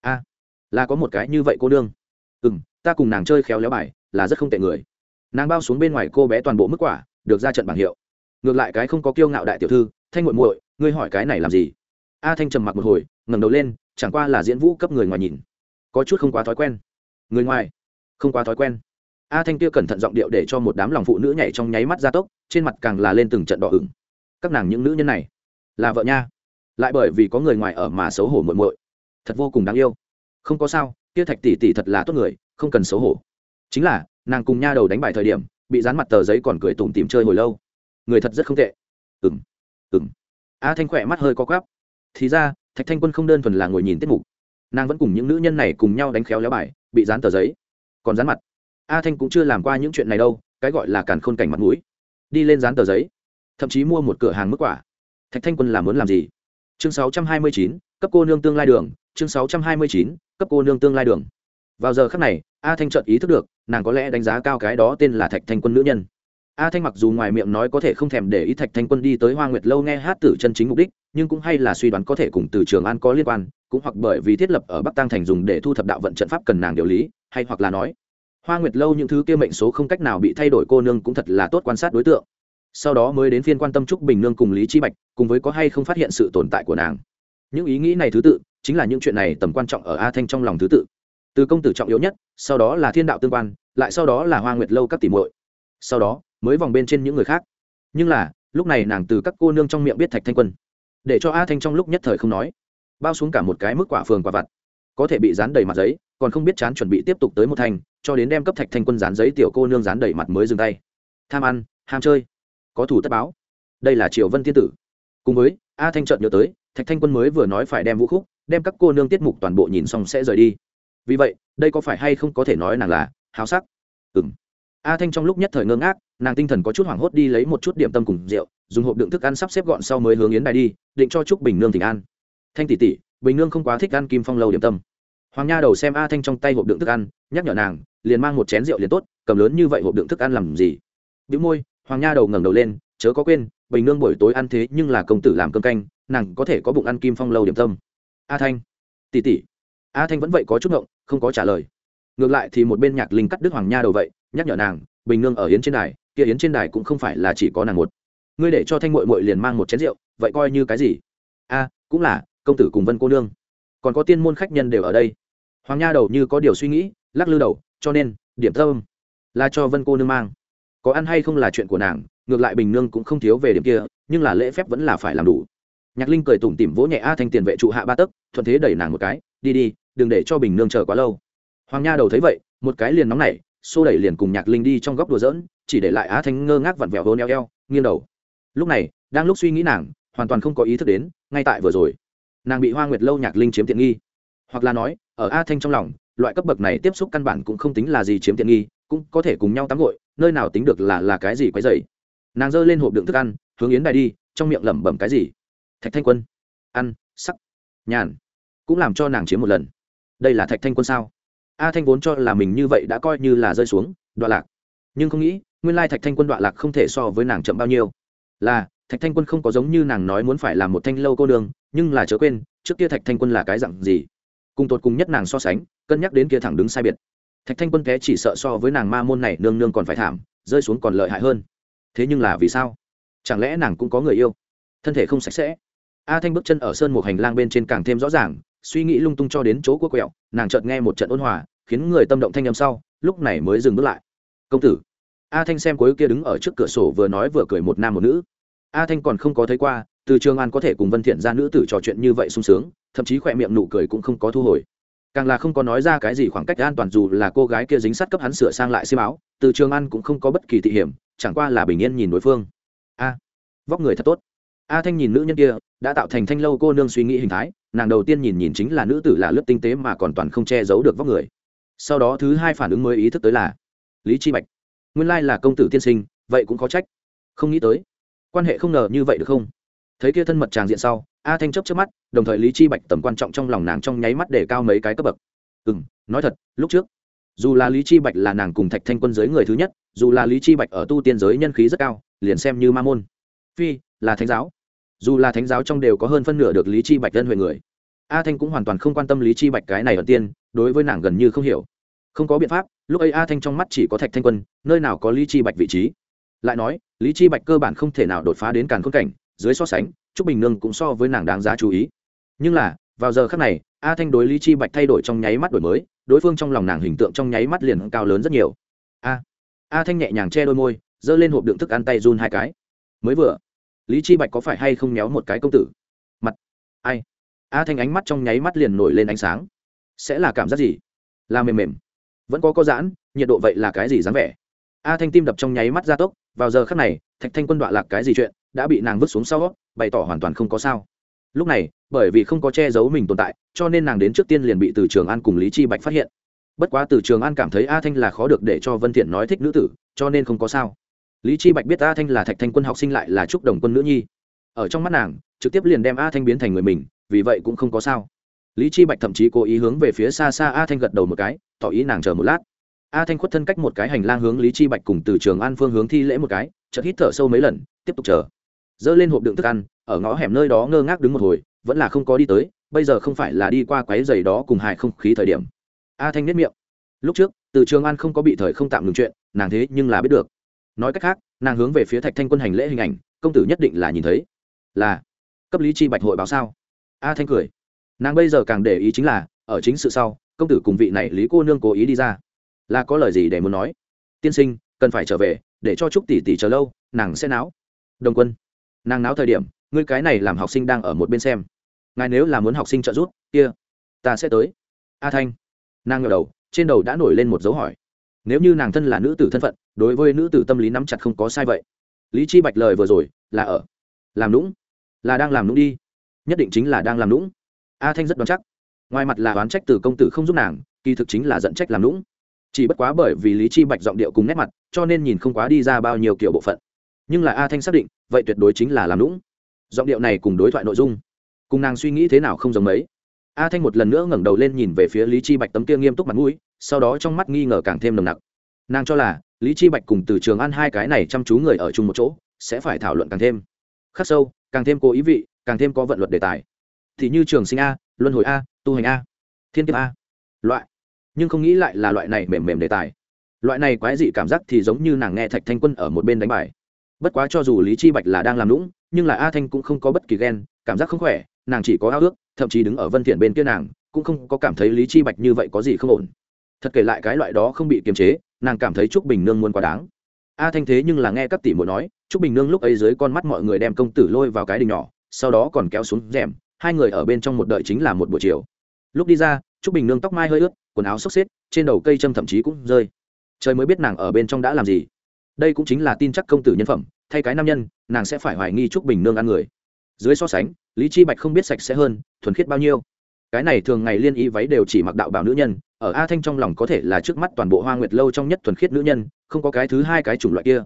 A, là có một cái như vậy cô nương. Ừ m ta cùng nàng chơi khéo léo bài, là rất không tệ người. Nàng bao xuống bên ngoài cô bé toàn bộ mức quả, được ra trận bảng hiệu. Ngược lại cái không có kiêu ngạo đại tiểu thư, thanh muội muội, ngươi hỏi cái này làm gì? A thanh trầm mặc một hồi, ngẩng đầu lên, chẳng qua là diễn vũ cấp người ngoài nhìn. Có chút không quá thói quen. Người ngoài? Không quá thói quen. A thanh kia cẩn thận giọng điệu để cho một đám lòng phụ nữ nhảy trong nháy mắt ra tốc, trên mặt càng là lên từng trận đỏ ửng. Các nàng những nữ nhân này, là vợ nha. Lại bởi vì có người ngoài ở mà xấu hổ muội muội. Thật vô cùng đáng yêu. Không có sao, kia thạch tỷ tỷ thật là tốt người không cần xấu hổ. Chính là nàng cùng nha đầu đánh bài thời điểm bị dán mặt tờ giấy còn cười tủm tìm chơi hồi lâu. Người thật rất không tệ. Ừng ừng a thanh khỏe mắt hơi co quắp. Thì ra thạch thanh quân không đơn thuần là ngồi nhìn tiết mục. Nàng vẫn cùng những nữ nhân này cùng nhau đánh khéo léo bài bị dán tờ giấy. Còn dán mặt. A thanh cũng chưa làm qua những chuyện này đâu cái gọi là càn khôn cảnh mặt mũi. Đi lên dán tờ giấy. Thậm chí mua một cửa hàng mức quả. Thạch thanh quân làm muốn làm gì? Chương 629, cấp cô nương tương lai đường. Chương 629, cấp cô nương tương lai đường. Vào giờ khắc này a thanh chợt ý thức được, nàng có lẽ đánh giá cao cái đó tên là thạch thanh quân nữ nhân. A thanh mặc dù ngoài miệng nói có thể không thèm để ý thạch thanh quân đi tới hoa nguyệt lâu nghe hát tử chân chính mục đích, nhưng cũng hay là suy đoán có thể cùng từ trường an có liên quan, cũng hoặc bởi vì thiết lập ở bắc tăng thành dùng để thu thập đạo vận trận pháp cần nàng điều lý, hay hoặc là nói, hoa nguyệt lâu những thứ kia mệnh số không cách nào bị thay đổi cô nương cũng thật là tốt quan sát đối tượng. Sau đó mới đến phiên quan tâm trúc bình nương cùng lý chi bạch, cùng với có hay không phát hiện sự tồn tại của nàng. Những ý nghĩ này thứ tự, chính là những chuyện này tầm quan trọng ở a thanh trong lòng thứ tự từ công tử trọng yếu nhất sau đó là thiên đạo tương quan lại sau đó là hoa nguyệt lâu các tỷ muội. Sau đó mới vòng bên trên những người khác. Nhưng là lúc này nàng từ các cô nương trong miệng biết thạch thanh quân. Để cho a thanh trong lúc nhất thời không nói. Bao xuống cả một cái mức quả phường quả vặt. Có thể bị dán đầy mặt giấy còn không biết chán chuẩn bị tiếp tục tới một thành, cho đến đem cấp thạch thanh quân dán giấy tiểu cô nương dán đầy mặt mới dừng tay. Tham ăn ham chơi. Có thủ tất báo. Đây là triều vân thiên tử. Cùng với a thanh trợn nhớ tới thạch thanh quân mới vừa nói phải đem vũ khúc đem các cô nương tiết mục toàn bộ nhìn xong sẽ rời đi vì vậy, đây có phải hay không có thể nói nàng là háo sắc? Ừng a thanh trong lúc nhất thời ngơ ngác, nàng tinh thần có chút hoảng hốt đi lấy một chút điểm tâm cùng rượu, dùng hộp đựng thức ăn sắp xếp gọn sau mới hướng yến đài đi, định cho trúc bình nương tỉnh an. Thanh tỷ tỷ, bình nương không quá thích ăn kim phong lâu điểm tâm. Hoàng nha đầu xem a thanh trong tay hộp đựng thức ăn, nhắc nhở nàng, liền mang một chén rượu liền tốt, cầm lớn như vậy hộp đựng thức ăn làm gì? Bị môi, hoàng nha đầu ngẩng đầu lên, chớ có quên, bình nương buổi tối ăn thế nhưng là công tử làm cơm canh, nàng có thể có bụng ăn kim phong lâu điểm tâm. A thanh tỉ tỉ a thanh vẫn vậy có chút ngộng, không có trả lời. Ngược lại thì một bên nhạc linh cắt đứt hoàng nha đầu vậy, nhắc nhở nàng, bình nương ở yến trên đài, kia yến trên đài cũng không phải là chỉ có nàng một. Ngươi để cho thanh mội mội liền mang một chén rượu, vậy coi như cái gì? A, cũng là, công tử cùng vân cô nương. Còn có tiên môn khách nhân đều ở đây. Hoàng nha đầu như có điều suy nghĩ, lắc lư đầu, cho nên, điểm tâm là cho vân cô nương mang. Có ăn hay không là chuyện của nàng, ngược lại bình nương cũng không thiếu về điểm kia, nhưng là lễ phép vẫn là phải làm đủ. Nhạc linh cười tủm tỉm vỗ nhẹ a thanh tiền vệ trụ hạ ba tấc, thuận thế đẩy nàng một cái, đi đi đừng để cho bình nương chờ quá lâu. Hoàng nha đầu thấy vậy, một cái liền nóng nảy, xô đẩy liền cùng nhạc linh đi trong góc đùa giỡn, chỉ để lại á thanh ngơ ngác vặn vẹo hôn eo eo, nghiêng đầu. Lúc này, đang lúc suy nghĩ nàng, hoàn toàn không có ý thức đến, ngay tại vừa rồi, nàng bị hoa nguyệt lâu nhạc linh chiếm tiện nghi. Hoặc là nói, ở a thanh trong lòng, loại cấp bậc này tiếp xúc căn bản cũng không tính là gì chiếm tiện nghi, cũng có thể cùng nhau tắm gội, nơi nào tính được là là cái gì quấy dày nàng giơ lên hộp đựng thức ăn, hướng yến đài đi, trong miệng lẩm bẩm cái gì? Thạch thanh quân. Ăn, sắc. Nhàn. Cũng làm cho nàng chiếm một lần đây là thạch thanh quân sao? A thanh vốn cho là mình như vậy đã coi như là rơi xuống, đoạn lạc. Nhưng không nghĩ, nguyên lai thạch thanh quân đoạn lạc không thể so với nàng chậm bao nhiêu. Là, thạch thanh quân không có giống như nàng nói muốn phải làm một thanh lâu cô đường nhưng là chớ quên, trước kia thạch thanh quân là cái dặn gì? Cùng tột cùng nhất nàng so sánh, cân nhắc đến kia thẳng đứng sai biệt. Thạch thanh quân té chỉ sợ so với nàng ma môn này nương nương còn phải thảm, rơi xuống còn lợi hại hơn. Thế nhưng là vì sao? Chẳng lẽ nàng cũng có người yêu? Thân thể không sạch sẽ? A thanh bước chân ở sơn một hành lang bên trên càng thêm rõ ràng suy nghĩ lung tung cho đến chỗ của quẹo, nàng chợt nghe một trận ôn hòa, khiến người tâm động thanh âm sau, lúc này mới dừng bước lại. Công tử. A thanh xem cuối kia đứng ở trước cửa sổ vừa nói vừa cười một nam một nữ. A thanh còn không có thấy qua, từ trường an có thể cùng vân thiện ra nữ tử trò chuyện như vậy sung sướng, thậm chí khỏe miệng nụ cười cũng không có thu hồi. Càng là không có nói ra cái gì khoảng cách an toàn dù là cô gái kia dính sắt cấp hắn sửa sang lại xiêm áo, từ trường an cũng không có bất kỳ thị hiểm, chẳng qua là bình yên nhìn đối phương. A, vóc người thật tốt a thanh nhìn nữ nhân kia, đã tạo thành thanh lâu cô nương suy nghĩ hình thái, nàng đầu tiên nhìn nhìn chính là nữ tử là lớp tinh tế mà còn toàn không che giấu được vóc người. Sau đó thứ hai phản ứng mới ý thức tới là, lý chi bạch. Nguyên lai là công tử tiên sinh, vậy cũng có trách. Không nghĩ tới, quan hệ không ngờ như vậy được không? Thấy kia thân mật tràng diện sau, a thanh chấp trước mắt, đồng thời lý chi bạch tầm quan trọng trong lòng nàng trong nháy mắt để cao mấy cái cấp bậc. Ừ nói thật, lúc trước, dù là lý chi bạch là nàng cùng thạch thanh quân giới người thứ nhất, dù là lý chi bạch ở tu tiên giới nhân khí rất cao, liền xem như ma môn. Phi là thánh giáo. Dù là thánh giáo trong đều có hơn phân nửa được lý chi bạch dân huệ người, a thanh cũng hoàn toàn không quan tâm lý chi bạch cái này ở tiên, đối với nàng gần như không hiểu. Không có biện pháp, lúc ấy a thanh trong mắt chỉ có thạch thanh quân, nơi nào có lý chi bạch vị trí. Lại nói, lý chi bạch cơ bản không thể nào đột phá đến càn khôn cảnh, dưới so sánh, trúc bình nương cũng so với nàng đáng giá chú ý. Nhưng là, vào giờ khắc này, a thanh đối lý chi bạch thay đổi trong nháy mắt đổi mới, đối phương trong lòng nàng hình tượng trong nháy mắt liền cao lớn rất nhiều. A a thanh nhẹ nhàng che đôi môi, giơ lên hộp đựng thức ăn tay run hai cái. Mới vừa lý chi bạch có phải hay không méo một cái công tử? Mặt. Ai? A thanh ánh mắt trong nháy mắt liền nổi lên ánh sáng. Sẽ là cảm giác gì? Là mềm mềm. Vẫn có có giãn, nhiệt độ vậy là cái gì dáng vẻ? A thanh tim đập trong nháy mắt gia tốc, vào giờ khắc này, thạch thanh quân đọa lạc cái gì chuyện, đã bị nàng vứt xuống sau, bày tỏ hoàn toàn không có sao. Lúc này, bởi vì không có che giấu mình tồn tại, cho nên nàng đến trước tiên liền bị từ trường an cùng lý chi bạch phát hiện. Bất quá từ trường an cảm thấy a thanh là khó được để cho vân thiện nói thích nữ tử, cho nên không có sao lý chi bạch biết a thanh là thạch thanh quân học sinh lại là trúc đồng quân nữ nhi. Ở trong mắt nàng, trực tiếp liền đem a thanh biến thành người mình, vì vậy cũng không có sao. Lý chi bạch thậm chí cố ý hướng về phía xa xa a thanh gật đầu một cái, tỏ ý nàng chờ một lát. A thanh khuất thân cách một cái hành lang hướng lý chi bạch cùng từ trường an phương hướng thi lễ một cái, chợt hít thở sâu mấy lần, tiếp tục chờ. Dơ lên hộp đựng thức ăn, ở ngõ hẻm nơi đó ngơ ngác đứng một hồi, vẫn là không có đi tới, bây giờ không phải là đi qua quái giày đó cùng hài không khí thời điểm. A thanh nếp miệng. Lúc trước, từ trường an không có bị thời không tạm ngừng chuyện, nàng thế nhưng là biết được nói cách khác, nàng hướng về phía thạch thanh quân hành lễ hình ảnh, công tử nhất định là nhìn thấy. Là, cấp lý chi bạch hội báo sao? A thanh cười. Nàng bây giờ càng để ý chính là, ở chính sự sau, công tử cùng vị này lý cô nương cố ý đi ra. Là có lời gì để muốn nói? Tiên sinh, cần phải trở về, để cho trúc tỷ tỷ chờ lâu, nàng sẽ náo. Đồng quân, nàng náo thời điểm, ngươi cái này làm học sinh đang ở một bên xem. Ngài nếu là muốn học sinh trợ giúp, kia, ta sẽ tới. A thanh, nàng ngờ đầu, trên đầu đã nổi lên một dấu hỏi nếu như nàng thân là nữ tử thân phận, đối với nữ tử tâm lý nắm chặt không có sai vậy. Lý chi bạch lời vừa rồi, là ở làm lũng là đang làm lũng đi. Nhất định chính là đang làm lũng a thanh rất đoán chắc. Ngoài mặt là đoán trách từ công tử không giúp nàng, kỳ thực chính là giận trách làm lũng chỉ bất quá bởi vì lý chi bạch giọng điệu cùng nét mặt, cho nên nhìn không quá đi ra bao nhiêu kiểu bộ phận. Nhưng là a thanh xác định, vậy tuyệt đối chính là làm lũng giọng điệu này cùng đối thoại nội dung, cùng nàng suy nghĩ thế nào không giống mấy a thanh một lần nữa ngẩng đầu lên nhìn về phía lý chi bạch tấm kia nghiêm túc mặt mũi, sau đó trong mắt nghi ngờ càng thêm nồng nặc. Nàng cho là, lý chi bạch cùng từ trường ăn hai cái này chăm chú người ở chung một chỗ, sẽ phải thảo luận càng thêm khắc sâu, càng thêm cố ý vị, càng thêm có vận luật đề tài. Thì như trường sinh a, luân hồi a, tu hành a, thiên kiếp a, loại. Nhưng không nghĩ lại là loại này mềm mềm đề tài. Loại này quái dị cảm giác thì giống như nàng nghe thạch thanh quân ở một bên đánh bài. Bất quá cho dù lý chi bạch là đang làm lũng nhưng là a thanh cũng không có bất kỳ ghen, cảm giác không khỏe nàng chỉ có ao ước, thậm chí đứng ở vân thiện bên kia nàng, cũng không có cảm thấy lý chi bạch như vậy có gì không ổn. Thật kể lại cái loại đó không bị kiềm chế, nàng cảm thấy trúc bình nương muốn quá đáng. A thanh thế nhưng là nghe các tỷ muội nói, trúc bình nương lúc ấy dưới con mắt mọi người đem công tử lôi vào cái đình nhỏ, sau đó còn kéo xuống rèm, hai người ở bên trong một đợi chính là một buổi chiều. Lúc đi ra, trúc bình nương tóc mai hơi ướt, quần áo xốc xếp, trên đầu cây châm thậm chí cũng rơi. Trời mới biết nàng ở bên trong đã làm gì. Đây cũng chính là tin chắc công tử nhân phẩm, thay cái nam nhân, nàng sẽ phải hoài nghi trúc bình nương ăn người dưới so sánh lý chi bạch không biết sạch sẽ hơn thuần khiết bao nhiêu. Cái này thường ngày liên y váy đều chỉ mặc đạo bảo nữ nhân ở a thanh trong lòng có thể là trước mắt toàn bộ hoa nguyệt lâu trong nhất thuần khiết nữ nhân không có cái thứ hai cái chủng loại kia.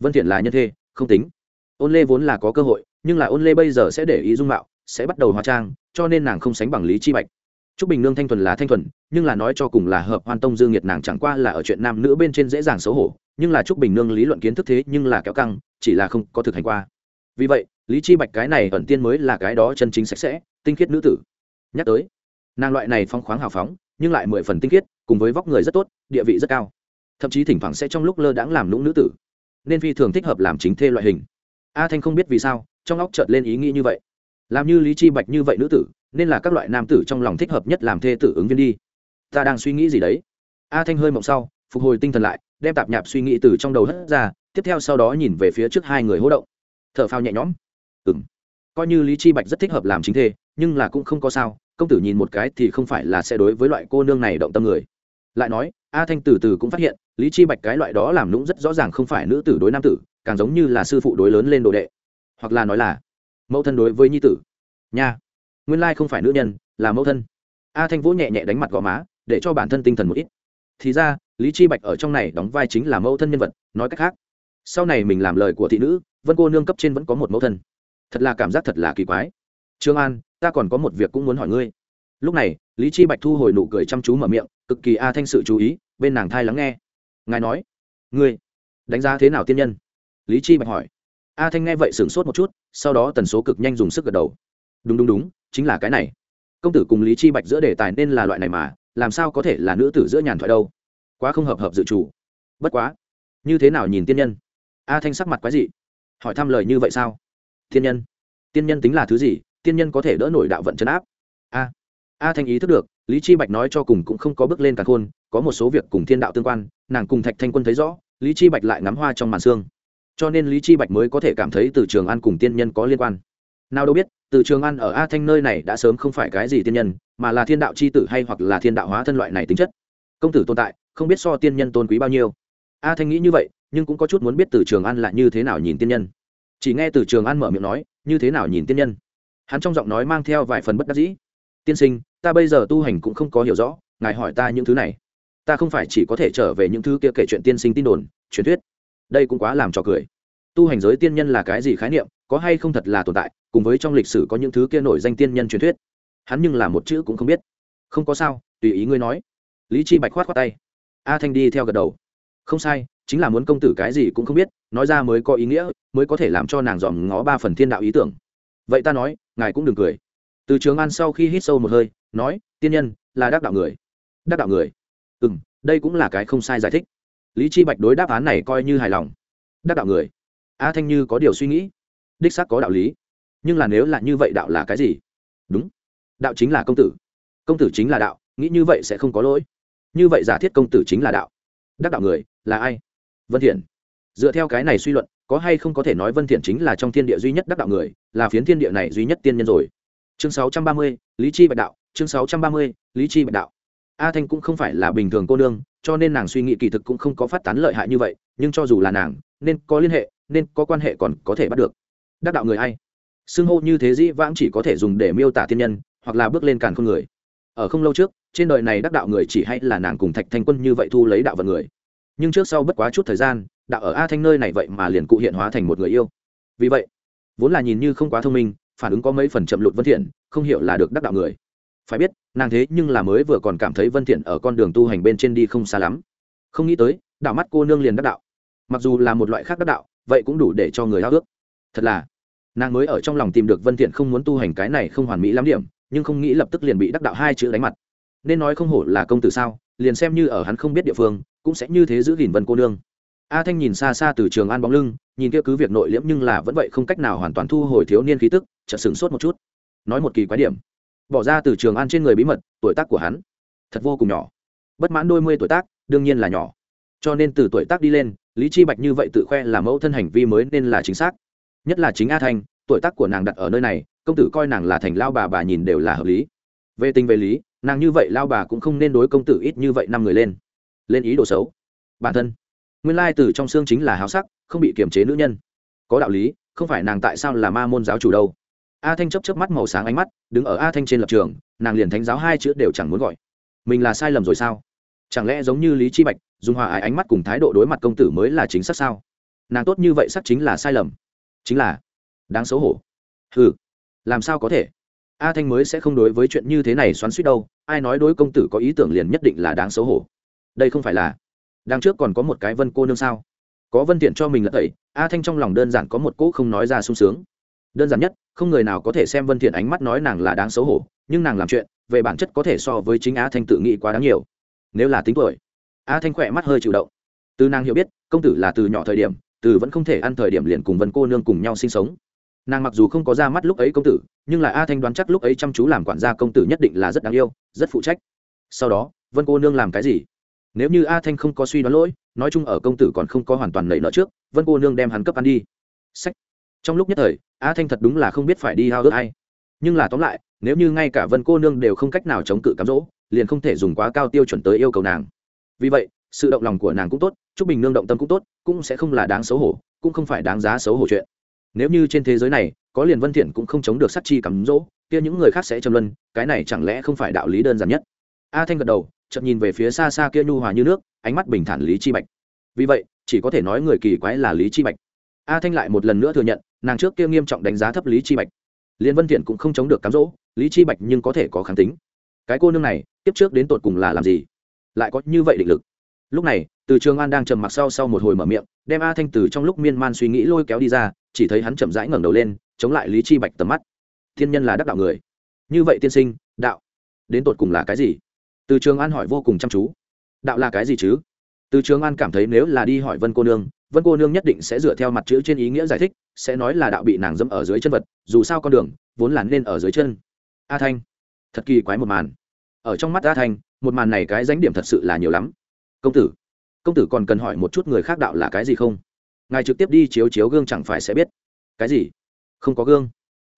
Vân thiện là nhân thê không tính. Ôn lê vốn là có cơ hội nhưng là ôn lê bây giờ sẽ để ý dung mạo sẽ bắt đầu hóa trang cho nên nàng không sánh bằng lý chi bạch. Trúc Bình Nương thanh thuần là thanh thuần, nhưng là nói cho cùng là hợp Hoan Tông Dương Nghiệt nàng chẳng qua là ở chuyện nam nữ bên trên dễ dàng xấu hổ, nhưng là Trúc Bình Nương lý luận kiến thức thế nhưng là kéo căng, chỉ là không có thực hành qua. Vì vậy, Lý Chi Bạch cái này ẩn tiên mới là cái đó chân chính sạch sẽ, tinh khiết nữ tử. Nhắc tới, nàng loại này phong khoáng hào phóng, nhưng lại mười phần tinh khiết, cùng với vóc người rất tốt, địa vị rất cao. Thậm chí thỉnh thoảng sẽ trong lúc lơ đãng làm lũng nữ tử, nên phi thường thích hợp làm chính thê loại hình. A Thanh không biết vì sao, trong óc chợt lên ý nghĩ như vậy. Làm như Lý Chi Bạch như vậy nữ tử, nên là các loại nam tử trong lòng thích hợp nhất làm thê tử ứng viên đi ta đang suy nghĩ gì đấy a thanh hơi mộng sau phục hồi tinh thần lại đem tạp nhạp suy nghĩ từ trong đầu hất ra tiếp theo sau đó nhìn về phía trước hai người hỗ động thở phao nhẹ nhõm. Ừng coi như lý chi bạch rất thích hợp làm chính thê, nhưng là cũng không có sao, công tử nhìn một cái thì không phải là sẽ đối với loại cô nương này động tâm người. Lại nói, a thanh từ từ cũng phát hiện, lý chi bạch cái loại đó làm lũng rất rõ ràng không phải nữ tử đối nam tử, càng giống như là sư phụ đối lớn lên đồ đệ. Hoặc là nói là, mẫu thân đối với nhi tử. Nha. Nguyên lai không phải nữ nhân, là mẫu thân. A thanh vũ nhẹ nhẹ đánh mặt gò má, để cho bản thân tinh thần một ít. Thì ra, lý chi bạch ở trong này đóng vai chính là mẫu thân nhân vật, nói cách khác sau này mình làm lời của thị nữ, vân cô nương cấp trên vẫn có một mẫu thân. Thật là cảm giác thật là kỳ quái. Trương an, ta còn có một việc cũng muốn hỏi ngươi. Lúc này, lý chi bạch thu hồi nụ cười chăm chú mở miệng, cực kỳ a thanh sự chú ý, bên nàng thai lắng nghe. Ngài nói, ngươi, đánh giá thế nào tiên nhân? Lý chi bạch hỏi. A thanh nghe vậy sửng sốt một chút, sau đó tần số cực nhanh dùng sức gật đầu. Đúng đúng đúng, chính là cái này. Công tử cùng lý chi bạch giữa đề tài nên là loại này mà, làm sao có thể là nữ tử giữa nhàn thoại đâu? Quá không hợp hợp dự chủ. Bất quá, như thế nào nhìn tiên nhân? A thanh sắc mặt quái dị. Hỏi thăm lời như vậy sao? Tiên nhân. Tiên nhân tính là thứ gì? Tiên nhân có thể đỡ nổi đạo vận chấn áp. A. A thanh ý thức được, lý chi bạch nói cho cùng cũng không có bước lên cả khôn, có một số việc cùng thiên đạo tương quan, nàng cùng thạch thanh quân thấy rõ, lý chi bạch lại ngắm hoa trong màn xương cho nên lý chi bạch mới có thể cảm thấy từ trường an cùng tiên nhân có liên quan. Nào đâu biết, từ trường an ở a thanh nơi này đã sớm không phải cái gì tiên nhân, mà là thiên đạo c h i tử hay hoặc là thiên đạo hóa thân loại này tính chất. Công tử tồn tại, không biết so tiên nhân tôn quý bao nhiêu a thanh nghĩ như vậy, nhưng cũng có chút muốn biết từ trường an là như thế nào nhìn tiên nhân. Chỉ nghe từ trường an mở miệng nói, như thế nào nhìn tiên nhân? Hắn trong giọng nói mang theo vài phần bất đắc dĩ. Tiên sinh, ta bây giờ tu hành cũng không có hiểu rõ, ngài hỏi ta những thứ này. Ta không phải chỉ có thể trở về những thứ kia kể chuyện tiên sinh tin đồn, truyền thuyết. Đây cũng quá làm trò cười. Tu hành giới tiên nhân là cái gì khái niệm, có hay không thật là tồn tại, cùng với trong lịch sử có những thứ kia nổi danh tiên nhân truyền thuyết. Hắn nhưng là một chữ cũng không biết. Không có sao, tùy ý ngươi nói. Lý chi bạch khoát khoát tay. A thanh đi theo gật đầu không sai, chính là muốn công tử cái gì cũng không biết, nói ra mới có ý nghĩa, mới có thể làm cho nàng dòm ngó ba phần thiên đạo ý tưởng. Vậy ta nói, ngài cũng đừng cười. Từ trường an sau khi hít sâu một hơi, nói, tiên nhân, là đắc đạo người. Đắc đạo người. Ừ m đây cũng là cái không sai giải thích. Lý chi bạch đối đáp án này coi như hài lòng. Đắc đạo người. A thanh như có điều suy nghĩ. Đích xác có đạo lý. Nhưng là nếu là như vậy đạo là cái gì? Đúng. Đạo chính là công tử. Công tử chính là đạo, nghĩ như vậy sẽ không có lỗi. Như vậy giả thiết công tử chính là đạo. Đắc đạo người là ai? Vân thiện. Dựa theo cái này suy luận có hay không có thể nói vân thiện chính là trong thiên địa duy nhất đắc đạo người là phiến thiên địa này duy nhất tiên nhân rồi. Chương 630, lý chi bạch đạo. Chương 630, lý chi bạch đạo. A thanh cũng không phải là bình thường cô nương cho nên nàng suy nghĩ kỳ thực cũng không có phát tán lợi hại như vậy nhưng cho dù là nàng nên có liên hệ nên có quan hệ còn có thể bắt được. Đắc đạo người ai? Xưng hô như thế dĩ vãng chỉ có thể dùng để miêu tả thiên nhân hoặc là bước lên càn con người. Ở không lâu trước trên đời này đắc đạo người chỉ hay là nàng cùng thạch thanh quân như vậy thu lấy đạo vận người nhưng trước sau bất quá chút thời gian đạo ở a thanh nơi này vậy mà liền cụ hiện hóa thành một người yêu. Vì vậy, vốn là nhìn như không quá thông minh, phản ứng có mấy phần chậm lụt vân thiện, không hiểu là được đắc đạo người. Phải biết, nàng thế nhưng là mới vừa còn cảm thấy vân thiện ở con đường tu hành bên trên đi không xa lắm. Không nghĩ tới, đạo mắt cô nương liền đắc đạo. Mặc dù là một loại khác đắc đạo, vậy cũng đủ để cho người ao ước. Thật là, nàng mới ở trong lòng tìm được vân thiện không muốn tu hành cái này không hoàn mỹ lắm điểm, nhưng không nghĩ lập tức liền bị đắc đạo hai chữ đánh mặt. Nên nói không hổ là công tử sao, liền xem như ở hắn không biết địa phương cũng sẽ như thế giữ gìn vân cô nương. A thanh nhìn xa xa từ trường an bóng lưng, nhìn kia cứ việc nội liễm nhưng là vẫn vậy không cách nào hoàn toàn thu hồi thiếu niên khí tức, chợt sửng sốt một chút. Nói một kỳ quái điểm. Bỏ ra từ trường an trên người bí mật, tuổi tác của hắn, thật vô cùng nhỏ. Bất mãn đôi mươi tuổi tác, đương nhiên là nhỏ. Cho nên từ tuổi tác đi lên, lý chi bạch như vậy tự khoe là mẫu thân hành vi mới nên là chính xác. Nhất là chính a thanh, tuổi tác của nàng đặt ở nơi này, công tử coi nàng là thành lao bà bà nhìn đều là hợp lý. Về tình về lý, nàng như vậy lao bà cũng không nên đối công tử ít như vậy năm người lên lên ý đồ xấu. Bản thân, nguyên lai từ trong xương chính là háo sắc, không bị kiềm chế nữ nhân. Có đạo lý, không phải nàng tại sao là ma môn giáo chủ đâu. A thanh chấp chấp mắt màu sáng ánh mắt, đứng ở a thanh trên lập trường, nàng liền thánh giáo hai chữ đều chẳng muốn gọi. Mình là sai lầm rồi sao? Chẳng lẽ giống như lý chi bạch, dùng hòa ái ánh mắt cùng thái độ đối mặt công tử mới là chính xác sao? Nàng tốt như vậy sắc chính là sai lầm. Chính là đáng xấu hổ. Ừ làm sao có thể? A thanh mới sẽ không đối với chuyện như thế này xoắn suýt đâu, ai nói đối công tử có ý tưởng liền nhất định là đáng xấu hổ đây không phải là đằng trước còn có một cái vân cô nương sao? Có vân tiện cho mình là tẩy, a thanh trong lòng đơn giản có một cỗ không nói ra sung sướng. Đơn giản nhất, không người nào có thể xem vân thiện ánh mắt nói nàng là đáng xấu hổ, nhưng nàng làm chuyện, về bản chất có thể so với chính a thanh tự nghĩ quá đáng nhiều. Nếu là tính tuổi, a thanh khỏe mắt hơi chịu động. Từ nàng hiểu biết, công tử là từ nhỏ thời điểm, từ vẫn không thể ăn thời điểm liền cùng vân cô nương cùng nhau sinh sống. Nàng mặc dù không có ra mắt lúc ấy công tử, nhưng là a thanh đoán chắc lúc ấy chăm chú làm quản gia công tử nhất định là rất đáng yêu, rất phụ trách. Sau đó, vân cô nương làm cái gì? Nếu như a thanh không có suy đoán lỗi, nói chung ở công tử còn không có hoàn toàn nảy nợ trước, vân cô nương đem hắn cấp ăn đi. Sách. Trong lúc nhất thời, a thanh thật đúng là không biết phải đi hao ước hay nhưng là tóm lại, nếu như ngay cả vân cô nương đều không cách nào chống cự cám dỗ, liền không thể dùng quá cao tiêu chuẩn tới yêu cầu nàng. Vì vậy, sự động lòng của nàng cũng tốt chúc bình nương động tâm cũng tốt, cũng sẽ không là đáng xấu hổ, cũng không phải đáng giá xấu hổ chuyện. Nếu như trên thế giới này, có liền vân thiện cũng không chống được sát chi cắm dỗ, kia những người khác sẽ châm luân, cái này chẳng lẽ không phải đạo lý đơn giản nhất? A thanh gật đầu, chợt nhìn về phía xa xa kia nhu hòa như nước, ánh mắt bình thản lý chi bạch. Vì vậy, chỉ có thể nói người kỳ quái là lý chi bạch. A thanh lại một lần nữa thừa nhận, nàng trước kia nghiêm trọng đánh giá thấp lý chi bạch. Liên vân thiện cũng không chống được cám dỗ, lý chi bạch nhưng có thể có kháng tính. Cái cô nương này tiếp trước đến tột cùng là làm gì? Lại có như vậy định lực. Lúc này, từ trường an đang trầm mặc sau sau một hồi mở miệng, đem a thanh từ trong lúc miên man suy nghĩ lôi kéo đi ra, chỉ thấy hắn chậm rãi ngẩng đầu lên, chống lại lý chi bạch tầm mắt. Thiên nhân là đắc đạo người. Như vậy tiên sinh, đạo, đến tột cùng là cái gì? Từ trường an hỏi vô cùng chăm chú. Đạo là cái gì chứ? Từ trường an cảm thấy nếu là đi hỏi vân cô nương, vân cô nương nhất định sẽ dựa theo mặt chữ trên ý nghĩa giải thích, sẽ nói là đạo bị nàng dẫm ở dưới chân vật, dù sao con đường vốn là nên ở dưới chân. A thanh, thật kỳ quái một màn. Ở trong mắt a thanh, một màn này cái danh điểm thật sự là nhiều lắm. Công tử công tử còn cần hỏi một chút người khác đạo là cái gì không? Ngài trực tiếp đi chiếu chiếu gương chẳng phải sẽ biết. Cái gì? Không có gương.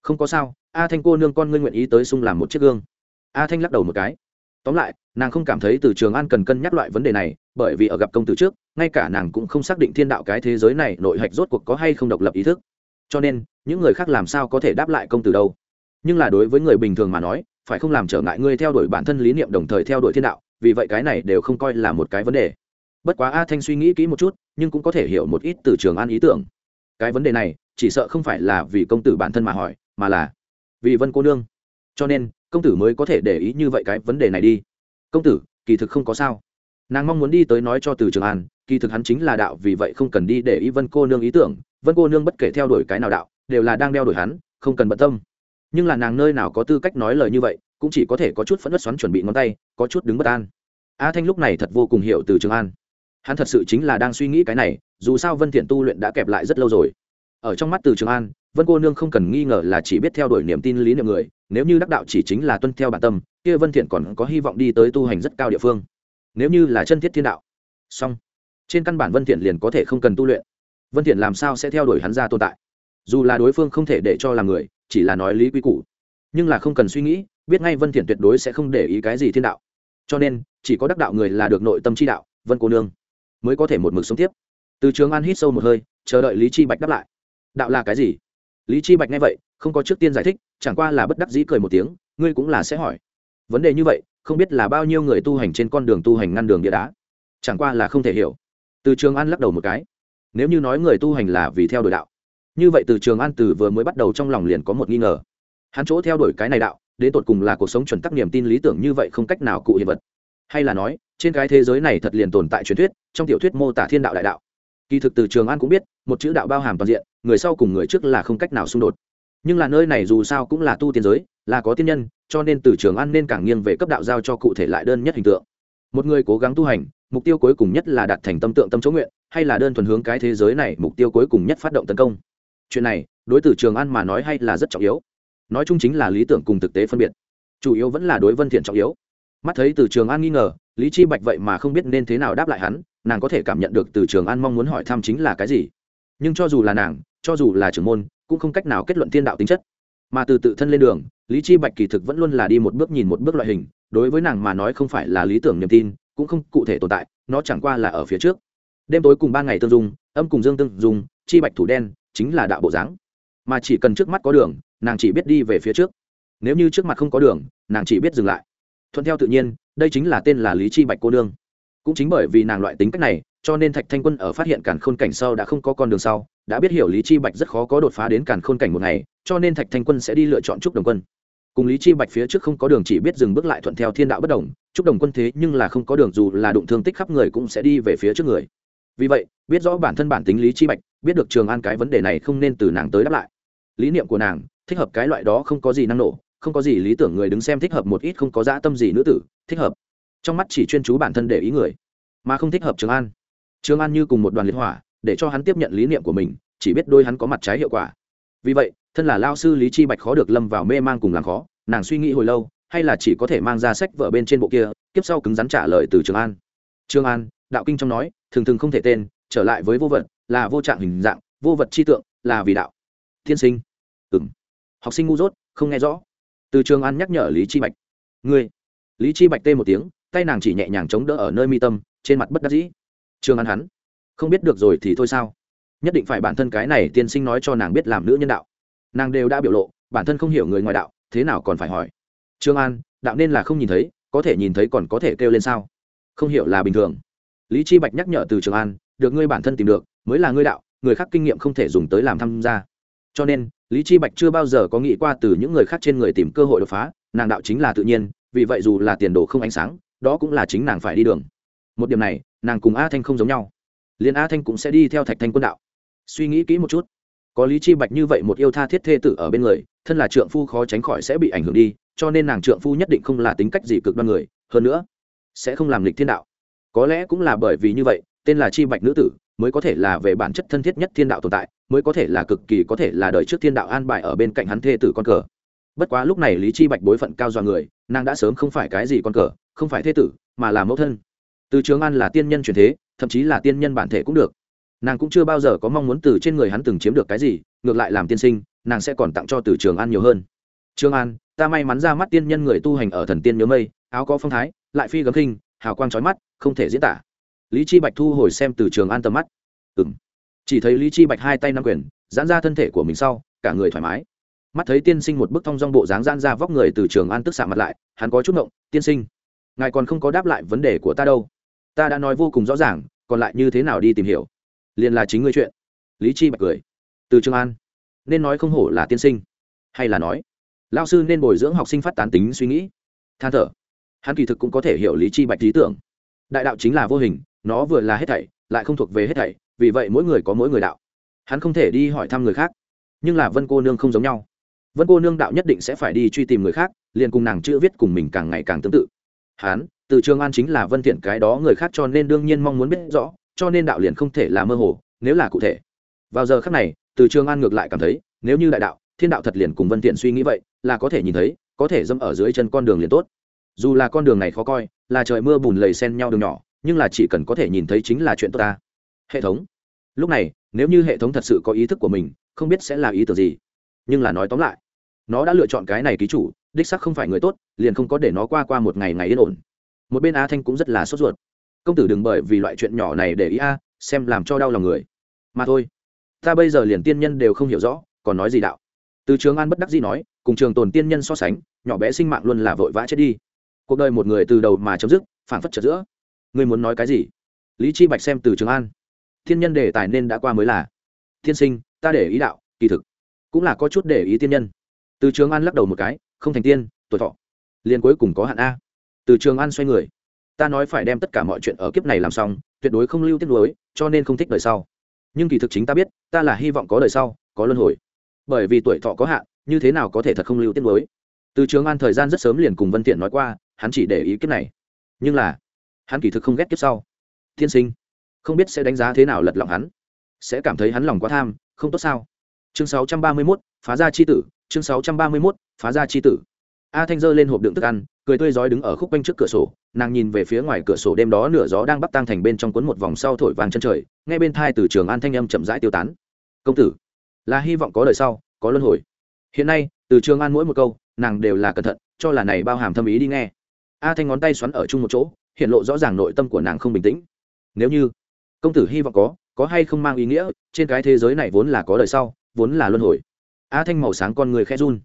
Không có sao. A thanh cô nương con ngươi nguyện ý tới sung làm một chiếc gương. A thanh lắc đầu một cái tóm lại, nàng không cảm thấy từ trường an cần cân nhắc loại vấn đề này, bởi vì ở gặp công tử trước, ngay cả nàng cũng không xác định thiên đạo cái thế giới này nội hạch rốt cuộc có hay không độc lập ý thức. Cho nên, những người khác làm sao có thể đáp lại công tử đâu? Nhưng là đối với người bình thường mà nói, phải không làm trở ngại ngươi theo đuổi bản thân lý niệm đồng thời theo đuổi thiên đạo, vì vậy cái này đều không coi là một cái vấn đề. Bất quá a thanh suy nghĩ kỹ một chút, nhưng cũng có thể hiểu một ít từ trường an ý tưởng. Cái vấn đề này, chỉ sợ không phải là vì công tử bản thân mà hỏi, mà là vì vân cô nương. Cho nên công tử mới có thể để ý như vậy cái vấn đề này đi. Công tử, kỳ thực không có sao. Nàng mong muốn đi tới nói cho từ trường an, kỳ thực hắn chính là đạo, vì vậy không cần đi để ý vân cô nương ý tưởng. Vân cô nương bất kể theo đuổi cái nào đạo, đều là đang đeo đuổi hắn, không cần bận tâm. Nhưng là nàng nơi nào có tư cách nói lời như vậy, cũng chỉ có thể có chút phẫn nứt xoắn chuẩn bị ngón tay, có chút đứng bất an. A thanh lúc này thật vô cùng hiểu từ trường an. Hắn thật sự chính là đang suy nghĩ cái này, dù sao vân thiện tu luyện đã kẹp lại rất lâu rồi. Ở trong mắt từ trường an vân cô nương không cần nghi ngờ là chỉ biết theo đuổi niềm tin lý niệm người, nếu như đắc đạo chỉ chính là tuân theo bản tâm, kia vân thiện còn có hy vọng đi tới tu hành rất cao địa phương. Nếu như là chân thiết thiên đạo. Song trên căn bản vân thiện liền có thể không cần tu luyện. Vân thiện làm sao sẽ theo đuổi hắn ra tồn tại? Dù là đối phương không thể để cho là người, chỉ là nói lý quy củ. Nhưng là không cần suy nghĩ, biết ngay vân thiện tuyệt đối sẽ không để ý cái gì thiên đạo. Cho nên, chỉ có đắc đạo người là được nội tâm chi đạo, vân cô nương mới có thể một mực sống tiếp. Từ trường an hít sâu một hơi, chờ đợi lý chi bạch đáp lại. Đạo là cái gì? Lý chi bạch nghe vậy, không có trước tiên giải thích, chẳng qua là bất đắc dĩ cười một tiếng, ngươi cũng là sẽ hỏi. Vấn đề như vậy, không biết là bao nhiêu người tu hành trên con đường tu hành ngăn đường địa đá. Chẳng qua là không thể hiểu. Từ trường an lắc đầu một cái. Nếu như nói người tu hành là vì theo đuổi đạo, như vậy từ trường an từ vừa mới bắt đầu trong lòng liền có một nghi ngờ. Hắn chỗ theo đuổi cái này đạo, đến tột cùng là cuộc sống chuẩn tắc niềm tin lý tưởng như vậy không cách nào cụ hiện vật. Hay là nói, trên cái thế giới này thật liền tồn tại truyền thuyết, trong tiểu thuyết mô tả thiên đạo đại đạo kỳ thực từ trường an cũng biết, một chữ đạo bao hàm toàn diện, người sau cùng người trước là không cách nào xung đột. Nhưng là nơi này dù sao cũng là tu tiên giới, là có tiên nhân, cho nên từ trường an nên càng nghiêng về cấp đạo giao cho cụ thể lại đơn nhất hình tượng. Một người cố gắng tu hành, mục tiêu cuối cùng nhất là đạt thành tâm tượng tâm chỗ nguyện, hay là đơn thuần hướng cái thế giới này mục tiêu cuối cùng nhất phát động tấn công. Chuyện này, đối từ trường an mà nói hay là rất trọng yếu. Nói chung chính là lý tưởng cùng thực tế phân biệt. Chủ yếu vẫn là đối vân thiện trọng yếu. Mắt thấy từ trường an nghi ngờ, lý chi bạch vậy mà không biết nên thế nào đáp lại hắn nàng có thể cảm nhận được từ trường an mong muốn hỏi thăm chính là cái gì. Nhưng cho dù là nàng, cho dù là trưởng môn, cũng không cách nào kết luận tiên đạo tính chất. Mà từ tự thân lên đường, lý chi bạch kỳ thực vẫn luôn là đi một bước nhìn một bước loại hình, đối với nàng mà nói không phải là lý tưởng niềm tin, cũng không cụ thể tồn tại, nó chẳng qua là ở phía trước. Đêm tối cùng ba ngày tương dung, âm cùng dương tương dung, chi bạch thủ đen, chính là đạo bộ dáng. Mà chỉ cần trước mắt có đường, nàng chỉ biết đi về phía trước. Nếu như trước mặt không có đường, nàng chỉ biết dừng lại. Thuận theo tự nhiên, đây chính là tên là lý chi bạch cô nương cũng chính bởi vì nàng loại tính cách này, cho nên thạch thanh quân ở phát hiện cản khôn cảnh sau đã không có con đường sau, đã biết hiểu lý chi bạch rất khó có đột phá đến cản khôn cảnh một ngày, cho nên thạch thanh quân sẽ đi lựa chọn trúc đồng quân. Cùng lý chi bạch phía trước không có đường chỉ biết dừng bước lại thuận theo thiên đạo bất đồng, trúc đồng quân thế nhưng là không có đường dù là đụng thương tích khắp người cũng sẽ đi về phía trước người. Vì vậy, biết rõ bản thân bản tính lý chi bạch, biết được trường an cái vấn đề này không nên từ nàng tới đáp lại. Lý niệm của nàng, thích hợp cái loại đó không có gì năng nổ, không có gì lý tưởng người đứng xem thích hợp một ít không có dã tâm gì nữ tử, thích hợp trong mắt chỉ chuyên chú bản thân để ý người, mà không thích hợp trường an. Trường an như cùng một đoàn liệt hỏa, để cho hắn tiếp nhận lý niệm của mình, chỉ biết đôi hắn có mặt trái hiệu quả. Vì vậy, thân là lao sư lý chi bạch khó được lâm vào mê mang cùng làm khó, nàng suy nghĩ hồi lâu, hay là chỉ có thể mang ra sách vở bên trên bộ kia tiếp sau cứng rắn trả lời từ trường an. Trường an, đạo kinh trong nói, thường thường không thể tên, trở lại với vô vật, là vô trạng hình dạng, vô vật chi tượng, là vì đạo. Thiên sinh. Ừng học sinh ngu dốt, không nghe rõ. Từ trường an nhắc nhở lý chi bạch. Ngươi. Lý chi bạch tê một tiếng tay nàng chỉ nhẹ nhàng chống đỡ ở nơi mi tâm, trên mặt bất đắc dĩ. Trường an hắn, không biết được rồi thì thôi sao? Nhất định phải bản thân cái này tiên sinh nói cho nàng biết làm nữ nhân đạo. Nàng đều đã biểu lộ, bản thân không hiểu người ngoài đạo, thế nào còn phải hỏi. Trương an, đạo nên là không nhìn thấy, có thể nhìn thấy còn có thể kêu lên sao? Không hiểu là bình thường. Lý chi bạch nhắc nhở từ trường an, được ngươi bản thân tìm được, mới là ngươi đạo, người khác kinh nghiệm không thể dùng tới làm tham gia. Cho nên, lý chi bạch chưa bao giờ có nghĩ qua từ những người khác trên người tìm cơ hội đột phá, nàng đạo chính là tự nhiên, vì vậy dù là tiền đồ không ánh sáng đó cũng là chính nàng phải đi đường. Một điểm này, nàng cùng a thanh không giống nhau. Liền a thanh cũng sẽ đi theo thạch thanh quân đạo. Suy nghĩ kỹ một chút. Có lý chi bạch như vậy một yêu tha thiết thê tử ở bên người, thân là trượng phu khó tránh khỏi sẽ bị ảnh hưởng đi, cho nên nàng trượng phu nhất định không là tính cách gì cực đoan người, hơn nữa, sẽ không làm lịch thiên đạo. Có lẽ cũng là bởi vì như vậy, tên là chi bạch nữ tử mới có thể là về bản chất thân thiết nhất thiên đạo tồn tại, mới có thể là cực kỳ có thể là đời trước thiên đạo an bài ở bên cạnh hắn thê tử con cờ. Bất quá lúc này lý chi bạch bối phận cao do người, nàng đã sớm không phải cái gì con cờ không phải thế tử, mà là mẫu thân. Từ trường an là tiên nhân truyền thế, thậm chí là tiên nhân bản thể cũng được. Nàng cũng chưa bao giờ có mong muốn từ trên người hắn từng chiếm được cái gì, ngược lại làm tiên sinh, nàng sẽ còn tặng cho từ trường an nhiều hơn. Trường an, ta may mắn ra mắt tiên nhân người tu hành ở thần tiên nhớ mây, áo có phong thái, lại phi gấm khinh, hào quang trói mắt, không thể diễn tả. Lý chi bạch thu hồi xem từ trường an tầm mắt. Ừng chỉ thấy lý chi bạch hai tay nắm quyền, giãn ra thân thể của mình sau, cả người thoải mái. Mắt thấy tiên sinh một bức thong dong bộ dáng giãn ra vóc người từ trường an tức xạ mặt lại, hắn có chút ngộng, tiên sinh ngài còn không có đáp lại vấn đề của ta đâu. Ta đã nói vô cùng rõ ràng, còn lại như thế nào đi tìm hiểu? Liền là chính ngươi chuyện. Lý chi bạch cười. Từ trường an, nên nói không hổ là tiên sinh, hay là nói lao sư nên bồi dưỡng học sinh phát tán tính suy nghĩ. Than thở. Hắn kỳ thực cũng có thể hiểu lý chi bạch lý tưởng. Đại đạo chính là vô hình, nó vừa là hết thảy, lại không thuộc về hết thảy, vì vậy mỗi người có mỗi người đạo. Hắn không thể đi hỏi thăm người khác. Nhưng là vân cô nương không giống nhau. Vân cô nương đạo nhất định sẽ phải đi truy tìm người khác, liền cùng nàng chữ viết cùng mình càng ngày càng tương tự hắn từ trường an chính là vân thiện cái đó người khác cho nên đương nhiên mong muốn biết rõ, cho nên đạo liền không thể là mơ hồ, nếu là cụ thể. Vào giờ khắc này, từ trường an ngược lại cảm thấy, nếu như đại đạo, thiên đạo thật liền cùng vân thiện suy nghĩ vậy, là có thể nhìn thấy, có thể dâm ở dưới chân con đường liền tốt. Dù là con đường này khó coi, là trời mưa bùn lầy xen nhau đường nhỏ, nhưng là chỉ cần có thể nhìn thấy chính là chuyện tốt ta. Hệ thống. Lúc này, nếu như hệ thống thật sự có ý thức của mình, không biết sẽ là ý tưởng gì. Nhưng là nói tóm lại, nó đã lựa chọn cái này ký chủ đích sắc không phải người tốt, liền không có để nó qua qua một ngày ngày yên ổn. Một bên a thanh cũng rất là sốt ruột. Công tử đừng bởi vì loại chuyện nhỏ này để ý a, xem làm cho đau lòng người. Mà thôi, ta bây giờ liền tiên nhân đều không hiểu rõ, còn nói gì đạo? Từ trường an bất đắc dĩ nói, cùng trường tồn tiên nhân so sánh, nhỏ bé sinh mạng luôn là vội vã chết đi. Cuộc đời một người từ đầu mà chấm dứt phản phất chật giữa. Ngươi muốn nói cái gì? Lý chi bạch xem từ trường an. Thiên nhân đề tài nên đã qua mới là. Thiên sinh, ta để ý đạo, kỳ thực cũng là có chút để ý tiên nhân từ trường an lắc đầu một cái, không thành tiên, tuổi thọ. Liền cuối cùng có hạn a. Từ trường an xoay người. Ta nói phải đem tất cả mọi chuyện ở kiếp này làm xong, tuyệt đối không lưu tiết lối cho nên không thích đời sau. Nhưng kỳ thực chính ta biết, ta là hy vọng có đời sau, có luân hồi. Bởi vì tuổi thọ có hạn, như thế nào có thể thật không lưu tiết lối từ trường an thời gian rất sớm liền cùng vân thiện nói qua, hắn chỉ để ý kiếp này. Nhưng là, hắn kỳ thực không ghét kiếp sau. Thiên sinh, không biết sẽ đánh giá thế nào lật lọng hắn. Sẽ cảm thấy hắn lòng quá tham, không tốt sao? Chương 631, phá ra chi tử. Chương 631, phá ra chi tử. A thanh giơ lên hộp đựng thức ăn cười tươi rói đứng ở khúc quanh trước cửa sổ. Nàng nhìn về phía ngoài cửa sổ đêm đó nửa gió đang bắt tang thành bên trong cuốn một vòng sau thổi vàng chân trời nghe bên thai từ trường an thanh âm chậm rãi tiêu tán. Công tử là hy vọng có đời sau có luân hồi. Hiện nay từ trường an mỗi một câu nàng đều là cẩn thận cho là này bao hàm thâm ý đi nghe. A thanh ngón tay xoắn ở chung một chỗ hiện lộ rõ ràng nội tâm của nàng không bình tĩnh. Nếu như công tử hy vọng có có hay không mang ý nghĩa trên cái thế giới này vốn là có đời sau vốn là luân hồi. A thanh màu sáng con người khẽ run.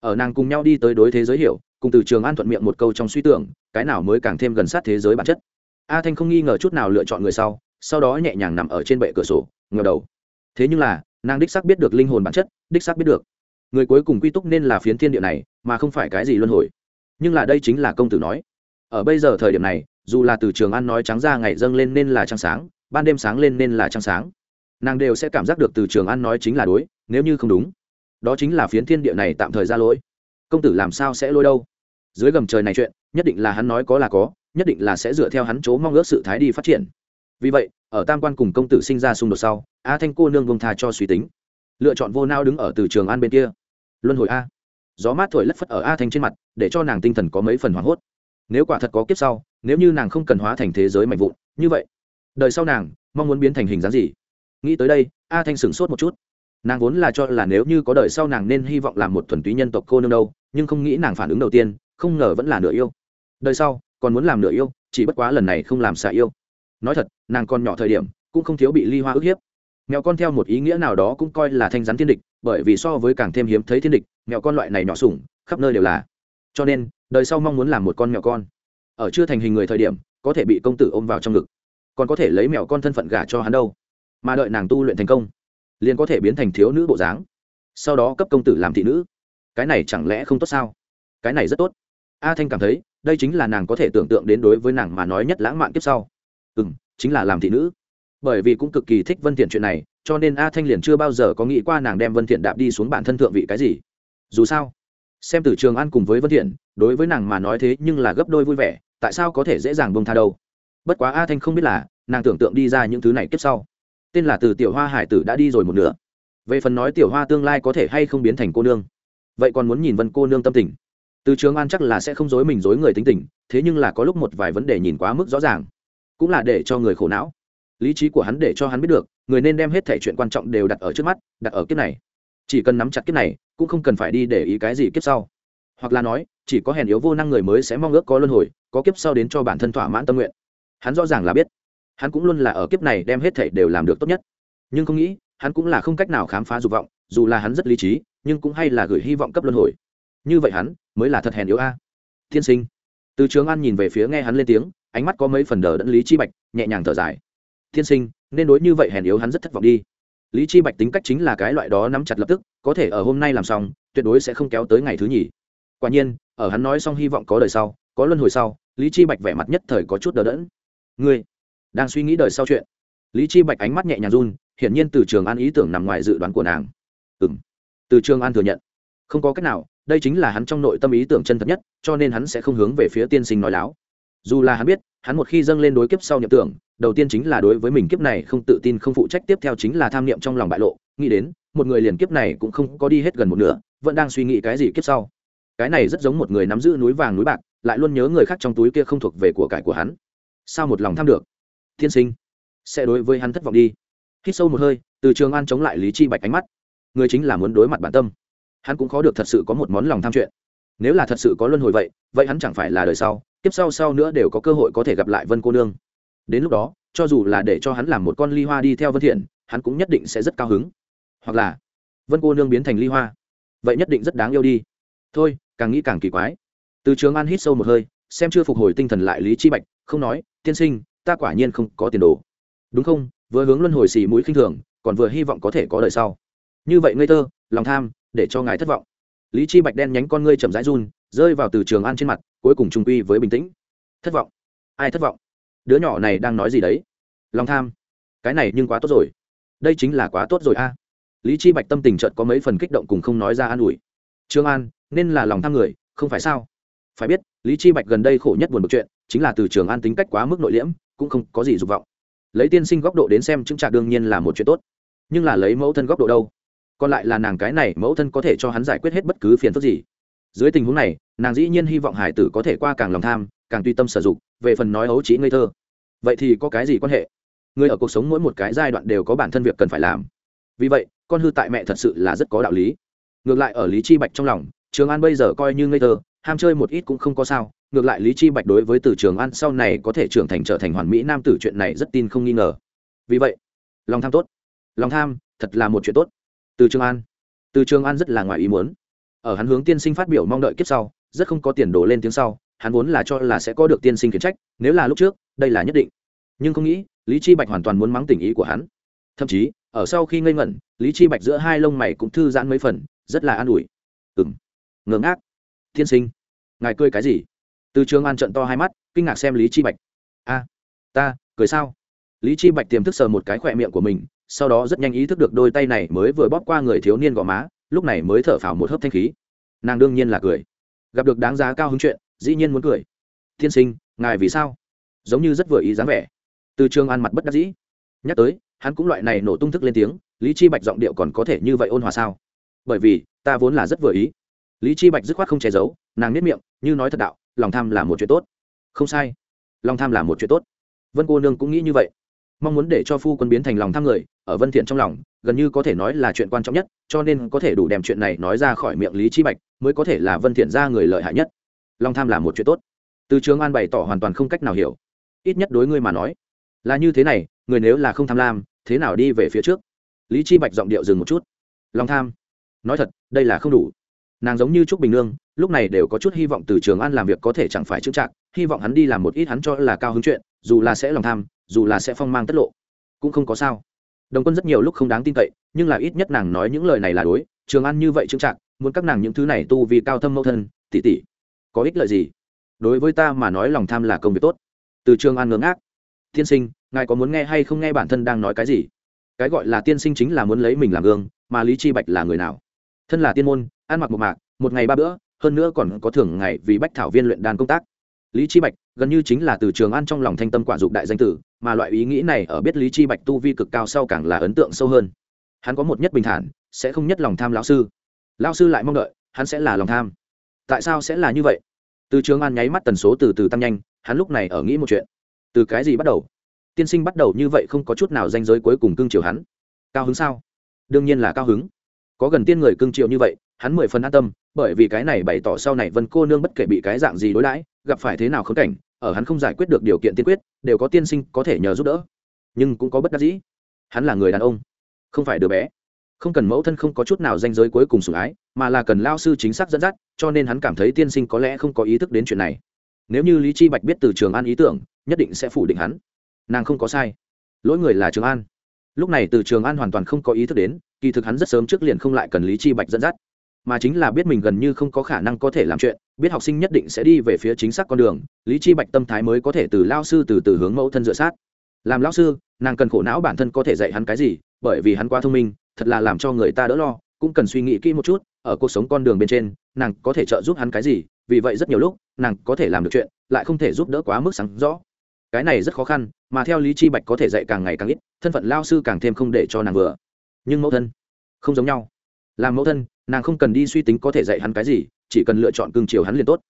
Ở nàng cùng nhau đi tới đối thế giới hiểu, cùng từ trường an thuận miệng một câu trong suy tưởng, cái nào mới càng thêm gần sát thế giới bản chất. A thanh không nghi ngờ chút nào lựa chọn người sau sau đó nhẹ nhàng nằm ở trên bệ cửa sổ ngờ đầu. Thế nhưng là, nàng đích xác biết được linh hồn bản chất, đích xác biết được. Người cuối cùng quy túc nên là phiến thiên địa này, mà không phải cái gì luân hồi. Nhưng là đây chính là công tử nói. Ở bây giờ thời điểm này, dù là từ trường an nói trắng ra ngày dâng lên nên là trăng sáng, ban đêm sáng lên nên là trăng sáng nàng đều sẽ cảm giác được từ trường an nói chính là đối, nếu như không đúng, đó chính là phiến thiên địa này tạm thời ra lỗi. Công tử làm sao sẽ lôi đâu? Dưới gầm trời này chuyện, nhất định là hắn nói có là có, nhất định là sẽ dựa theo hắn chỗ mong ước sự thái đi phát triển. Vì vậy, ở tam quan cùng công tử sinh ra xung đột sau, a thanh cô nương bông tha cho suy tính. Lựa chọn vô nao đứng ở từ trường an bên kia. Luân hồi a. Gió mát thổi lất phất ở a thanh trên mặt, để cho nàng tinh thần có mấy phần hoảng hốt. Nếu quả thật có kiếp sau, nếu như nàng không cần hóa thành thế giới mạnh vụn, như vậy, đời sau nàng, mong muốn biến thành hình dáng gì? Nghĩ tới đây, a thanh sửng sốt một chút. Nàng vốn là cho là nếu như có đời sau nàng nên hy vọng làm một thuần túy nhân tộc cô nương đâu, nhưng không nghĩ nàng phản ứng đầu tiên, không ngờ vẫn là nửa yêu. Đời sau, còn muốn làm nửa yêu, chỉ bất quá lần này không làm xạ yêu. Nói thật, nàng còn nhỏ thời điểm, cũng không thiếu bị ly hoa ức hiếp. Mèo con theo một ý nghĩa nào đó cũng coi là thanh rắn thiên địch, bởi vì so với càng thêm hiếm thấy thiên địch, mèo con loại này nhỏ sủng, khắp nơi đều là. Cho nên, đời sau mong muốn làm một con mèo con. Ở chưa thành hình người thời điểm, có thể bị công tử ôm vào trong ngực. Còn có thể lấy mèo con thân phận gả cho hắn đâu mà đợi nàng tu luyện thành công, liền có thể biến thành thiếu nữ bộ dáng, sau đó cấp công tử làm thị nữ. Cái này chẳng lẽ không tốt sao? Cái này rất tốt. A thanh cảm thấy, đây chính là nàng có thể tưởng tượng đến đối với nàng mà nói nhất lãng mạn kiếp sau. Ừ m chính là làm thị nữ. Bởi vì cũng cực kỳ thích vân thiện chuyện này, cho nên a thanh liền chưa bao giờ có nghĩ qua nàng đem vân thiện đạp đi xuống bản thân thượng vị cái gì. Dù sao, xem từ trường an cùng với vân thiện, đối với nàng mà nói thế nhưng là gấp đôi vui vẻ, tại sao có thể dễ dàng bông tha đâu? Bất quá a thanh không biết là, nàng tưởng tượng đi ra những thứ này kiếp sau tên là từ tiểu hoa hải tử đã đi rồi một nửa. Về phần nói tiểu hoa tương lai có thể hay không biến thành cô nương, vậy còn muốn nhìn vân cô nương tâm tình. Từ trường an chắc là sẽ không dối mình dối người tính tình, thế nhưng là có lúc một vài vấn đề nhìn quá mức rõ ràng, cũng là để cho người khổ não. Lý trí của hắn để cho hắn biết được, người nên đem hết thể chuyện quan trọng đều đặt ở trước mắt, đặt ở kiếp này. Chỉ cần nắm chặt kiếp này, cũng không cần phải đi để ý cái gì kiếp sau. Hoặc là nói, chỉ có hèn yếu vô năng người mới sẽ mong ước có luân hồi, có kiếp sau đến cho bản thân thỏa mãn tâm nguyện. Hắn rõ ràng là biết hắn cũng luôn là ở kiếp này đem hết thể đều làm được tốt nhất. Nhưng không nghĩ, hắn cũng là không cách nào khám phá dục vọng, dù là hắn rất lý trí, nhưng cũng hay là gửi hy vọng cấp luân hồi. Như vậy hắn mới là thật hèn yếu a. Thiên sinh. Từ trường an nhìn về phía nghe hắn lên tiếng, ánh mắt có mấy phần đờ đẫn lý chi bạch, nhẹ nhàng thở dài. Thiên sinh, nên đối như vậy hèn yếu hắn rất thất vọng đi. Lý chi bạch tính cách chính là cái loại đó nắm chặt lập tức, có thể ở hôm nay làm xong, tuyệt đối sẽ không kéo tới ngày thứ nhì. Quả nhiên, ở hắn nói xong hy vọng có đời sau, có luân hồi sau, lý chi bạch vẻ mặt nhất thời có chút đờ đẫn. Ngươi đang suy nghĩ đời sau chuyện. Lý chi bạch ánh mắt nhẹ nhàng run, hiển nhiên từ trường an ý tưởng nằm ngoài dự đoán của nàng. Ừm. Từ trường an thừa nhận. Không có cách nào, đây chính là hắn trong nội tâm ý tưởng chân thật nhất, cho nên hắn sẽ không hướng về phía tiên sinh nói láo. Dù là hắn biết, hắn một khi dâng lên đối kiếp sau nhập tưởng, đầu tiên chính là đối với mình kiếp này không tự tin, không phụ trách, tiếp theo chính là tham niệm trong lòng bại lộ. Nghĩ đến, một người liền kiếp này cũng không có đi hết gần một nửa, vẫn đang suy nghĩ cái gì kiếp sau. Cái này rất giống một người nắm giữ núi vàng núi bạc, lại luôn nhớ người khác trong túi kia không thuộc về của cải của hắn. Sao một lòng tham được? Thiên sinh, sẽ đối với hắn thất vọng đi. Hít sâu một hơi, từ trường an chống lại lý chi bạch ánh mắt. Người chính là muốn đối mặt bản tâm. Hắn cũng khó được thật sự có một món lòng tham chuyện. Nếu là thật sự có luân hồi vậy vậy hắn chẳng phải là đời sau tiếp sau sau nữa đều có cơ hội có thể gặp lại vân cô nương. Đến lúc đó, cho dù là để cho hắn làm một con ly hoa đi theo vân thiện, hắn cũng nhất định sẽ rất cao hứng. Hoặc là, vân cô nương biến thành ly hoa. Vậy nhất định rất đáng yêu đi. Thôi, càng nghĩ càng kỳ quái. Từ trường an hít sâu một hơi, xem chưa phục hồi tinh thần lại lý chi bạch, không nói, tiên sinh ta quả nhiên không có tiền đồ. Đúng không? Vừa hướng luân hồi xì mũi khinh thường, còn vừa hy vọng có thể có đời sau. Như vậy ngây thơ, lòng tham, để cho ngài thất vọng. Lý chi bạch đen nhánh con ngươi chậm rãi run, rơi vào từ trường an trên mặt, cuối cùng trung quy với bình tĩnh. Thất vọng. Ai thất vọng? Đứa nhỏ này đang nói gì đấy? Lòng tham. Cái này nhưng quá tốt rồi. Đây chính là quá tốt rồi a. Lý chi bạch tâm tình chợt có mấy phần kích động cùng không nói ra an ủi. Trương an, nên là lòng tham người, không phải sao? Phải biết, lý chi bạch gần đây khổ nhất buồn bực chuyện, chính là từ trường an tính cách quá mức nội liễm cũng không có gì dục vọng. Lấy tiên sinh góc độ đến xem chứng trạc đương nhiên là một chuyện tốt, nhưng là lấy mẫu thân góc độ đâu? Còn lại là nàng cái này mẫu thân có thể cho hắn giải quyết hết bất cứ phiền phức gì. Dưới tình huống này, nàng dĩ nhiên hy vọng hải tử có thể qua càng lòng tham, càng tùy tâm sử dụng về phần nói ấu trí ngây thơ. Vậy thì có cái gì quan hệ? Người ở cuộc sống mỗi một cái giai đoạn đều có bản thân việc cần phải làm. Vì vậy, con hư tại mẹ thật sự là rất có đạo lý. Ngược lại ở lý chi bạch trong lòng, trường an bây giờ coi như ngây thơ, ham chơi một ít cũng không có sao ngược lại lý chi bạch đối với từ trường an sau này có thể trưởng thành trở thành hoàn mỹ nam tử chuyện này rất tin không nghi ngờ. Vì vậy, lòng tham tốt. Lòng tham, thật là một chuyện tốt. Từ trường an, từ trường an rất là ngoài ý muốn. Ở hắn hướng tiên sinh phát biểu mong đợi kiếp sau, rất không có tiền đổ lên tiếng sau, hắn vốn là cho là sẽ có được tiên sinh khiển trách, nếu là lúc trước, đây là nhất định. Nhưng không nghĩ, lý chi bạch hoàn toàn muốn mắng tình ý của hắn. Thậm chí, ở sau khi ngây ngẩn, lý chi bạch giữa hai lông mày cũng thư giãn mấy phần, rất là an ủi. Ừng ngưỡng ác tiên sinh, ngài cười cái gì? Từ trường an trận to hai mắt, kinh ngạc xem lý chi bạch. A, ta, cười sao? Lý chi bạch tiềm thức sờ một cái khỏe miệng của mình, sau đó rất nhanh ý thức được đôi tay này mới vừa bóp qua người thiếu niên gò má, lúc này mới thở phào một hớp thanh khí. Nàng đương nhiên là cười. Gặp được đáng giá cao hứng chuyện, dĩ nhiên muốn cười. Tiên sinh, ngài vì sao? Giống như rất vừa ý dáng vẻ. Từ trường an mặt bất đắc dĩ. Nhắc tới, hắn cũng loại này nổ tung thức lên tiếng, lý chi bạch giọng điệu còn có thể như vậy ôn hòa sao? Bởi vì, ta vốn là rất vừa ý. Lý chi bạch dứt khoát không che giấu, nàng nếp miệng, như nói thật đạo lòng tham là một chuyện tốt. Không sai. Lòng tham là một chuyện tốt. Vân cô nương cũng nghĩ như vậy. Mong muốn để cho phu quân biến thành lòng tham người, ở vân thiện trong lòng, gần như có thể nói là chuyện quan trọng nhất, cho nên có thể đủ đem chuyện này nói ra khỏi miệng lý chi bạch, mới có thể là vân thiện ra người lợi hại nhất. Lòng tham là một chuyện tốt. Từ trường an bày tỏ hoàn toàn không cách nào hiểu. Ít nhất đối ngươi mà nói, là như thế này, người nếu là không tham lam, thế nào đi về phía trước? Lý chi bạch giọng điệu dừng một chút. Lòng tham. Nói thật, đây là không đủ nàng giống như trúc bình nương, lúc này đều có chút hy vọng từ trường an làm việc có thể chẳng phải trưng trạng hy vọng hắn đi làm một ít hắn cho là cao hứng chuyện, dù là sẽ lòng tham, dù là sẽ phong mang tất lộ. Cũng không có sao. Đồng quân rất nhiều lúc không đáng tin cậy, nhưng là ít nhất nàng nói những lời này là đối, trường an như vậy trưng trạng muốn các nàng những thứ này tu vì cao thâm mẫu thân tỷ tỷ có ích lợi gì? Đối với ta mà nói lòng tham là công việc tốt. Từ trường an ngưỡng ác. Tiên sinh, ngài có muốn nghe hay không nghe bản thân đang nói cái gì? Cái gọi là tiên sinh chính là muốn lấy mình làm gương, mà lý chi bạch là người nào? Thân là tiên môn, ăn mặc một mạc, một ngày ba bữa, hơn nữa còn có thưởng ngày vì bách thảo viên luyện đàn công tác. Lý chi bạch gần như chính là từ trường ăn trong lòng thanh tâm quả dục đại danh tử, mà loại ý nghĩ này ở biết lý chi bạch tu vi cực cao sau càng là ấn tượng sâu hơn. Hắn có một nhất bình thản, sẽ không nhất lòng tham lão sư. Lão sư lại mong đợi, hắn sẽ là lòng tham. Tại sao sẽ là như vậy? Từ trường an nháy mắt tần số từ từ tăng nhanh, hắn lúc này ở nghĩ một chuyện. Từ cái gì bắt đầu? Tiên sinh bắt đầu như vậy không có chút nào danh giới cuối cùng cương chiều hắn. Cao hứng sao? Đương nhiên là cao hứng có gần tiên người cương chiều như vậy, hắn mười phần an tâm, bởi vì cái này bày tỏ sau này vân cô nương bất kể bị cái dạng gì đối đãi, gặp phải thế nào khốn cảnh, ở hắn không giải quyết được điều kiện tiên quyết, đều có tiên sinh có thể nhờ giúp đỡ. Nhưng cũng có bất đắc dĩ. Hắn là người đàn ông, không phải đứa bé. Không cần mẫu thân không có chút nào danh giới cuối cùng sủng ái, mà là cần lao sư chính xác dẫn dắt, cho nên hắn cảm thấy tiên sinh có lẽ không có ý thức đến chuyện này. Nếu như lý chi bạch biết từ trường an ý tưởng, nhất định sẽ phủ định hắn. Nàng không có sai. Lỗi người là trường an lúc này từ trường an hoàn toàn không có ý thức đến, kỳ thực hắn rất sớm trước liền không lại cần lý chi bạch dẫn dắt, mà chính là biết mình gần như không có khả năng có thể làm chuyện, biết học sinh nhất định sẽ đi về phía chính xác con đường, lý chi bạch tâm thái mới có thể từ lao sư từ từ hướng mẫu thân dựa sát. Làm lao sư, nàng cần khổ não bản thân có thể dạy hắn cái gì, bởi vì hắn quá thông minh, thật là làm cho người ta đỡ lo, cũng cần suy nghĩ kỹ một chút, ở cuộc sống con đường bên trên, nàng có thể trợ giúp hắn cái gì, vì vậy rất nhiều lúc, nàng có thể làm được chuyện, lại không thể giúp đỡ quá mức sáng rõ cái này rất khó khăn, mà theo lý chi bạch có thể dạy càng ngày càng ít, thân phận lao sư càng thêm không để cho nàng vừa. Nhưng mẫu thân, không giống nhau. Làm mẫu thân, nàng không cần đi suy tính có thể dạy hắn cái gì, chỉ cần lựa chọn cương chiều hắn liền tốt.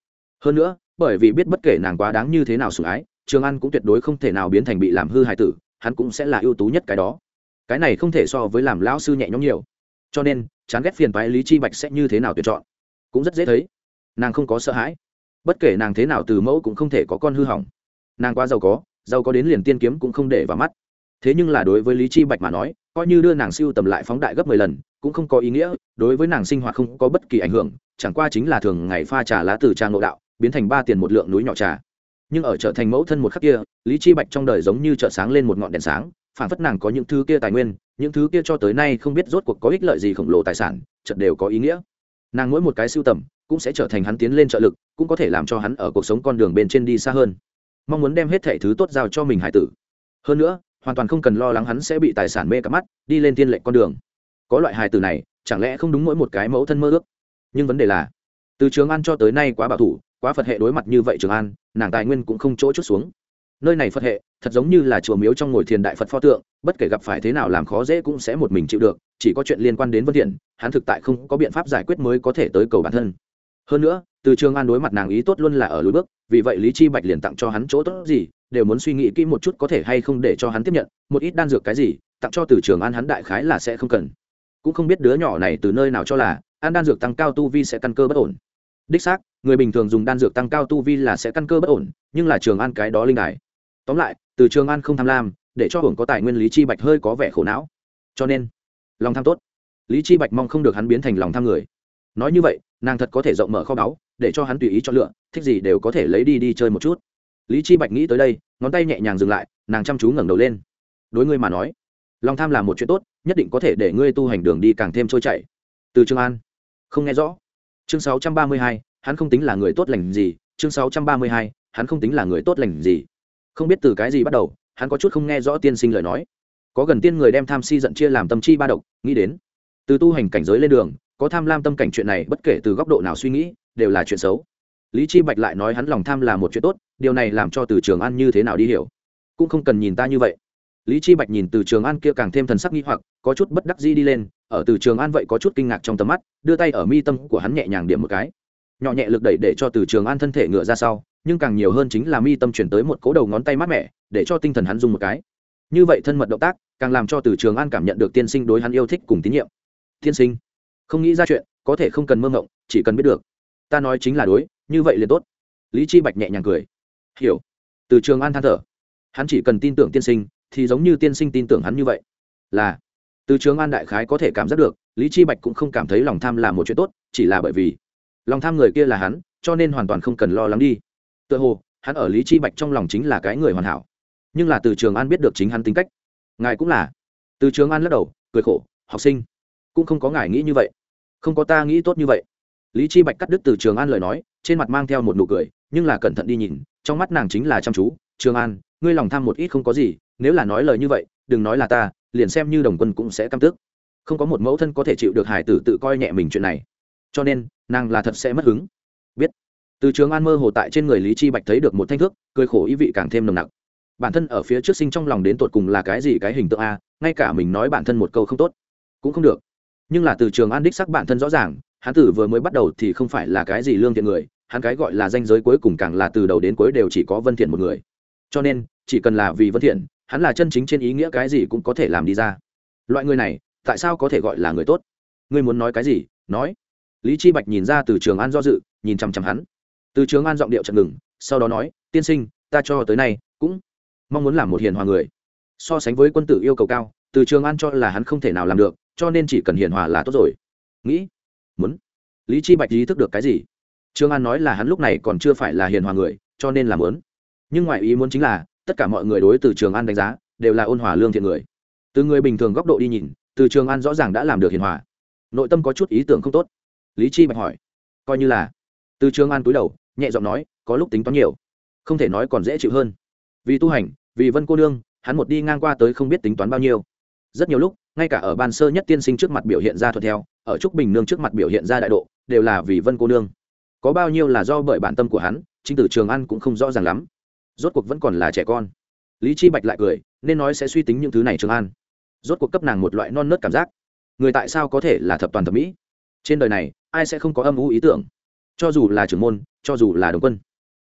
Hơn nữa, bởi vì biết bất kể nàng quá đáng như thế nào sủng ái, trường ăn cũng tuyệt đối không thể nào biến thành bị làm hư hại tử, hắn cũng sẽ là ưu tú nhất cái đó. Cái này không thể so với làm lão sư nhẹ nhõm nhiều. Cho nên, chán ghét phiền toái lý chi bạch sẽ như thế nào tuyển chọn? Cũng rất dễ thấy. Nàng không có sợ hãi. Bất kể nàng thế nào từ mẫu cũng không thể có con hư hỏng nàng quá giàu có giàu có đến liền tiên kiếm cũng không để vào mắt. Thế nhưng là đối với lý chi bạch mà nói, coi như đưa nàng siêu tầm lại phóng đại gấp mười lần, cũng không có ý nghĩa, đối với nàng sinh hoạt không có bất kỳ ảnh hưởng, chẳng qua chính là thường ngày pha trà lá từ trang nội đạo, biến thành ba tiền một lượng núi nhỏ trà. Nhưng ở trở thành mẫu thân một khắc kia, lý chi bạch trong đời giống như chợ sáng lên một ngọn đèn sáng phản phất nàng có những thứ kia tài nguyên, những thứ kia cho tới nay không biết rốt cuộc có ích lợi gì khổng lồ tài sản, chợt đều có ý nghĩa. Nàng mỗi một cái siêu tầm, cũng sẽ trở thành hắn tiến lên trợ lực, cũng có thể làm cho hắn ở cuộc sống con đường bên trên đi xa hơn mong muốn đem hết thảy thứ tốt giao cho mình hải tử. Hơn nữa, hoàn toàn không cần lo lắng hắn sẽ bị tài sản mê cắp mắt, đi lên tiên lệnh con đường. Có loại hài tử này, chẳng lẽ không đúng mỗi một cái mẫu thân mơ ước? Nhưng vấn đề là, từ trường an cho tới nay quá bảo thủ, quá phật hệ đối mặt như vậy trường an, nàng tài nguyên cũng không chỗ chút xuống. Nơi này phật hệ, thật giống như là chùa miếu trong ngồi thiền đại phật pho tượng, bất kể gặp phải thế nào làm khó dễ cũng sẽ một mình chịu được, chỉ có chuyện liên quan đến vân thiện, hắn thực tại không có biện pháp giải quyết mới có thể tới cầu bản thân hơn nữa, từ trường an đối mặt nàng ý tốt luôn là ở lối bước, vì vậy lý chi bạch liền tặng cho hắn chỗ tốt gì, đều muốn suy nghĩ kỹ một chút có thể hay không để cho hắn tiếp nhận, một ít đan dược cái gì, tặng cho từ trường an hắn đại khái là sẽ không cần. Cũng không biết đứa nhỏ này từ nơi nào cho là, ăn đan dược tăng cao tu vi sẽ căn cơ bất ổn. Đích xác, người bình thường dùng đan dược tăng cao tu vi là sẽ căn cơ bất ổn, nhưng là trường an cái đó linh đài. Tóm lại, từ trường an không tham lam, để cho hưởng có tài nguyên lý chi bạch hơi có vẻ khổ não. Cho nên, lòng tham tốt. Lý chi bạch mong không được hắn biến thành lòng tham người nói như vậy nàng thật có thể rộng mở kho báu để cho hắn tùy ý cho lựa thích gì đều có thể lấy đi đi chơi một chút. Lý chi bạch nghĩ tới đây ngón tay nhẹ nhàng dừng lại nàng chăm chú ngẩng đầu lên. Đối ngươi mà nói lòng tham là một chuyện tốt nhất định có thể để ngươi tu hành đường đi càng thêm trôi chảy. Từ trường an không nghe rõ. Chương 632, hắn không tính là người tốt lành gì. Chương 632, hắn không tính là người tốt lành gì. Không biết từ cái gì bắt đầu hắn có chút không nghe rõ tiên sinh lời nói. Có gần tiên người đem tham si giận chia làm tâm chi ba độc nghĩ đến. Từ tu hành cảnh giới lên đường có tham lam tâm cảnh chuyện này bất kể từ góc độ nào suy nghĩ, đều là chuyện xấu. Lý chi bạch lại nói hắn lòng tham là một chuyện tốt, điều này làm cho từ trường an như thế nào đi hiểu? Cũng không cần nhìn ta như vậy. Lý chi bạch nhìn từ trường an kia càng thêm thần sắc nghi hoặc, có chút bất đắc dĩ đi lên, ở từ trường an vậy có chút kinh ngạc trong tầm mắt, đưa tay ở mi tâm của hắn nhẹ nhàng điểm một cái. Nhỏ nhẹ lực đẩy để cho từ trường an thân thể ngựa ra sau, nhưng càng nhiều hơn chính là mi tâm chuyển tới một cố đầu ngón tay mát mẻ, để cho tinh thần hắn dùng một cái. Như vậy thân mật động tác, càng làm cho từ trường an cảm nhận được tiên sinh đối hắn yêu thích cùng tín nhiệm. Tiên sinh không nghĩ ra chuyện, có thể không cần mơ ngộng chỉ cần biết được. Ta nói chính là đối, như vậy liền tốt. Lý chi bạch nhẹ nhàng cười. Hiểu. Từ trường an than thở. Hắn chỉ cần tin tưởng tiên sinh, thì giống như tiên sinh tin tưởng hắn như vậy. Là. Từ trường an đại khái có thể cảm giác được, lý chi bạch cũng không cảm thấy lòng tham là một chuyện tốt, chỉ là bởi vì lòng tham người kia là hắn, cho nên hoàn toàn không cần lo lắng đi. Tựa hồ, hắn ở lý chi bạch trong lòng chính là cái người hoàn hảo. Nhưng là từ trường an biết được chính hắn tính cách. Ngài cũng là. Từ trường an lắc đầu, cười khổ, học sinh, cũng không có ngài nghĩ như vậy không có ta nghĩ tốt như vậy. Lý chi bạch cắt đứt từ trường an lời nói, trên mặt mang theo một nụ cười, nhưng là cẩn thận đi nhìn, trong mắt nàng chính là chăm chú. Trường an, ngươi lòng tham một ít không có gì, nếu là nói lời như vậy, đừng nói là ta, liền xem như đồng quân cũng sẽ căm tức. Không có một mẫu thân có thể chịu được hải tử tự coi nhẹ mình chuyện này. Cho nên, nàng là thật sẽ mất hứng. Biết. Từ trường an mơ hồ tại trên người lý chi bạch thấy được một thanh thước, cười khổ ý vị càng thêm nồng nặc. Bản thân ở phía trước sinh trong lòng đến tột cùng là cái gì cái hình tượng a, ngay cả mình nói bản thân một câu không tốt, cũng không được nhưng là từ trường an đích sắc bản thân rõ ràng, hắn tử vừa mới bắt đầu thì không phải là cái gì lương thiện người, hắn cái gọi là danh giới cuối cùng càng là từ đầu đến cuối đều chỉ có vân thiện một người. Cho nên, chỉ cần là vì vân thiện, hắn là chân chính trên ý nghĩa cái gì cũng có thể làm đi ra. Loại người này, tại sao có thể gọi là người tốt? Ngươi muốn nói cái gì? Nói. Lý chi bạch nhìn ra từ trường an do dự, nhìn chăm chăm hắn. Từ trường an giọng điệu chậm ngừng, sau đó nói, tiên sinh, ta cho tới nay cũng mong muốn làm một hiền hòa người. So sánh với quân tử yêu cầu cao, từ trường an cho là hắn không thể nào làm được cho nên chỉ cần hiền hòa là tốt rồi. Nghĩ, muốn. Lý chi bạch ý thức được cái gì? Trương an nói là hắn lúc này còn chưa phải là hiền hòa người, cho nên làm muốn. Nhưng ngoại ý muốn chính là, tất cả mọi người đối từ trường an đánh giá, đều là ôn hòa lương thiện người. Từ người bình thường góc độ đi nhìn, từ trường an rõ ràng đã làm được hiền hòa. Nội tâm có chút ý tưởng không tốt. Lý chi bạch hỏi, coi như là. Từ trường an túi đầu, nhẹ giọng nói, có lúc tính toán nhiều, không thể nói còn dễ chịu hơn. Vì tu hành, vì vân cô nương, hắn một đi ngang qua tới không biết tính toán bao nhiêu. Rất nhiều lúc ngay cả ở ban sơ nhất tiên sinh trước mặt biểu hiện ra thuận theo, ở trúc bình nương trước mặt biểu hiện ra đại độ, đều là vì vân cô nương. Có bao nhiêu là do bởi bản tâm của hắn, chính tử trường ăn cũng không rõ ràng lắm. Rốt cuộc vẫn còn là trẻ con. Lý chi bạch lại cười, nên nói sẽ suy tính những thứ này trường an rốt cuộc cấp nàng một loại non nớt cảm giác. Người tại sao có thể là thập toàn thẩm mỹ? Trên đời này, ai sẽ không có âm u ý tưởng? Cho dù là trưởng môn, cho dù là đồng quân,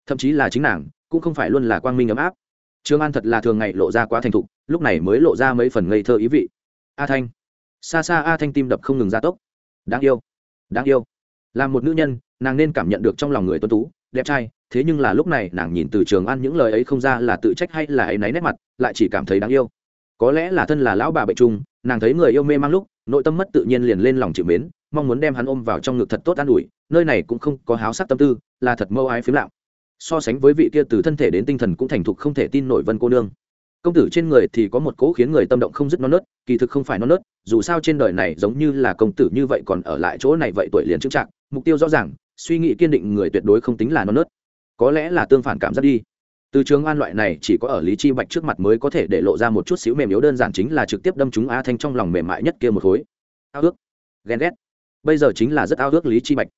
thậm chí là chính nàng, cũng không phải luôn là quang minh ấm áp. Trường an thật là thường ngày lộ ra quá thành thục, lúc này mới lộ ra mấy phần ngây thơ ý vị a thanh. Xa xa a thanh tim đập không ngừng gia tốc. Đáng yêu. Đáng yêu. Là một nữ nhân, nàng nên cảm nhận được trong lòng người tuân tú, đẹp trai, thế nhưng là lúc này nàng nhìn từ trường ăn những lời ấy không ra là tự trách hay là ấy náy nét mặt, lại chỉ cảm thấy đáng yêu. Có lẽ là thân là lão bà bệnh trung, nàng thấy người yêu mê mang lúc, nội tâm mất tự nhiên liền lên lòng chịu mến, mong muốn đem hắn ôm vào trong ngực thật tốt an ủi, nơi này cũng không có háo sắc tâm tư, là thật mâu ái phiếm lạo so sánh với vị kia từ thân thể đến tinh thần cũng thành thục không thể tin nổi vân cô nương công tử trên người thì có một cỗ khiến người tâm động không dứt non nớt, kỳ thực không phải non nớt, dù sao trên đời này giống như là công tử như vậy còn ở lại chỗ này vậy tuổi liền trưng trạng mục tiêu rõ ràng, suy nghĩ kiên định người tuyệt đối không tính là non nớt. Có lẽ là tương phản cảm giác đi. Từ trường an loại này chỉ có ở lý chi bạch trước mặt mới có thể để lộ ra một chút xíu mềm yếu đơn giản chính là trực tiếp đâm chúng a thanh trong lòng mềm mại nhất kia một khối. Ao ước. Ghen ghét. Bây giờ chính là rất ao ước lý chi bạch.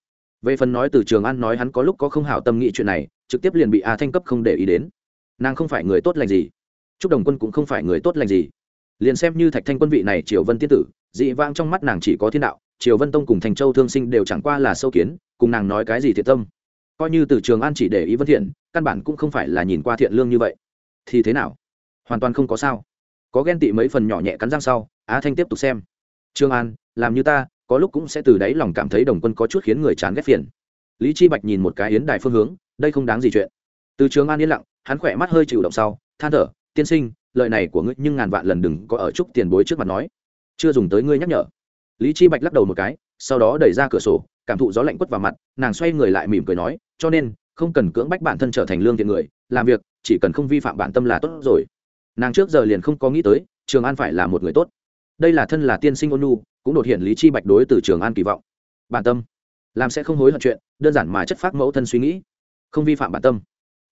Về phần nói từ trường an nói hắn có lúc có không hảo tâm nghĩ chuyện này, trực tiếp liền bị a thanh cấp không để ý đến. Nàng không phải người tốt lành gì chúc đồng quân cũng không phải người tốt lành gì. Liền xem như thạch thanh quân vị này triều vân tiên tử, dị vãng trong mắt nàng chỉ có thiên đạo, triều vân tông cùng thành châu thương sinh đều chẳng qua là sâu kiến, cùng nàng nói cái gì thiệt tâm. Coi như từ trường an chỉ để ý vân thiện, căn bản cũng không phải là nhìn qua thiện lương như vậy. Thì thế nào? Hoàn toàn không có sao. Có ghen tị mấy phần nhỏ nhẹ cắn răng sau, á thanh tiếp tục xem. Trương an, làm như ta, có lúc cũng sẽ từ đáy lòng cảm thấy đồng quân có chút khiến người chán ghét phiền. Lý chi bạch nhìn một cái yến đài phương hướng, đây không đáng gì chuyện. Từ trường an yên lặng, hắn khỏe mắt hơi chịu động sau, than thở tiên sinh, lời này của ngươi nhưng ngàn vạn lần đừng có ở chúc tiền bối trước mặt nói. Chưa dùng tới ngươi nhắc nhở. Lý chi bạch lắc đầu một cái, sau đó đẩy ra cửa sổ, cảm thụ gió lạnh quất vào mặt, nàng xoay người lại mỉm cười nói, cho nên, không cần cưỡng bách bản thân trở thành lương thiện người, làm việc, chỉ cần không vi phạm bản tâm là tốt rồi. Nàng trước giờ liền không có nghĩ tới, trường an phải là một người tốt. Đây là thân là tiên sinh ôn nu cũng đột hiện lý chi bạch đối từ trường an kỳ vọng. Bản tâm, làm sẽ không hối hận chuyện, đơn giản mà chất phác mẫu thân suy nghĩ. Không vi phạm bản tâm.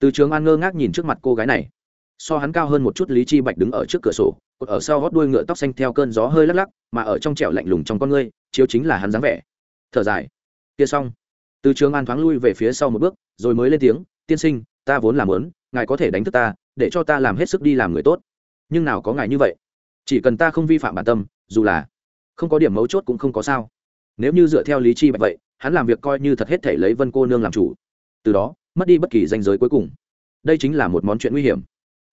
Từ trường an ngơ ngác nhìn trước mặt cô gái này so hắn cao hơn một chút lý chi bạch đứng ở trước cửa sổ, cột ở sau gót đuôi ngựa tóc xanh theo cơn gió hơi lắc lắc, mà ở trong trẻo lạnh lùng trong con ngươi, chiếu chính là hắn dáng vẻ. Thở dài. Kia xong. Từ trường an thoáng lui về phía sau một bước, rồi mới lên tiếng, tiên sinh, ta vốn làm lớn ngài có thể đánh thức ta, để cho ta làm hết sức đi làm người tốt. Nhưng nào có ngài như vậy? Chỉ cần ta không vi phạm bản tâm, dù là không có điểm mấu chốt cũng không có sao. Nếu như dựa theo lý chi bạch vậy, hắn làm việc coi như thật hết thể lấy vân cô nương làm chủ. Từ đó, mất đi bất kỳ danh giới cuối cùng. Đây chính là một món chuyện nguy hiểm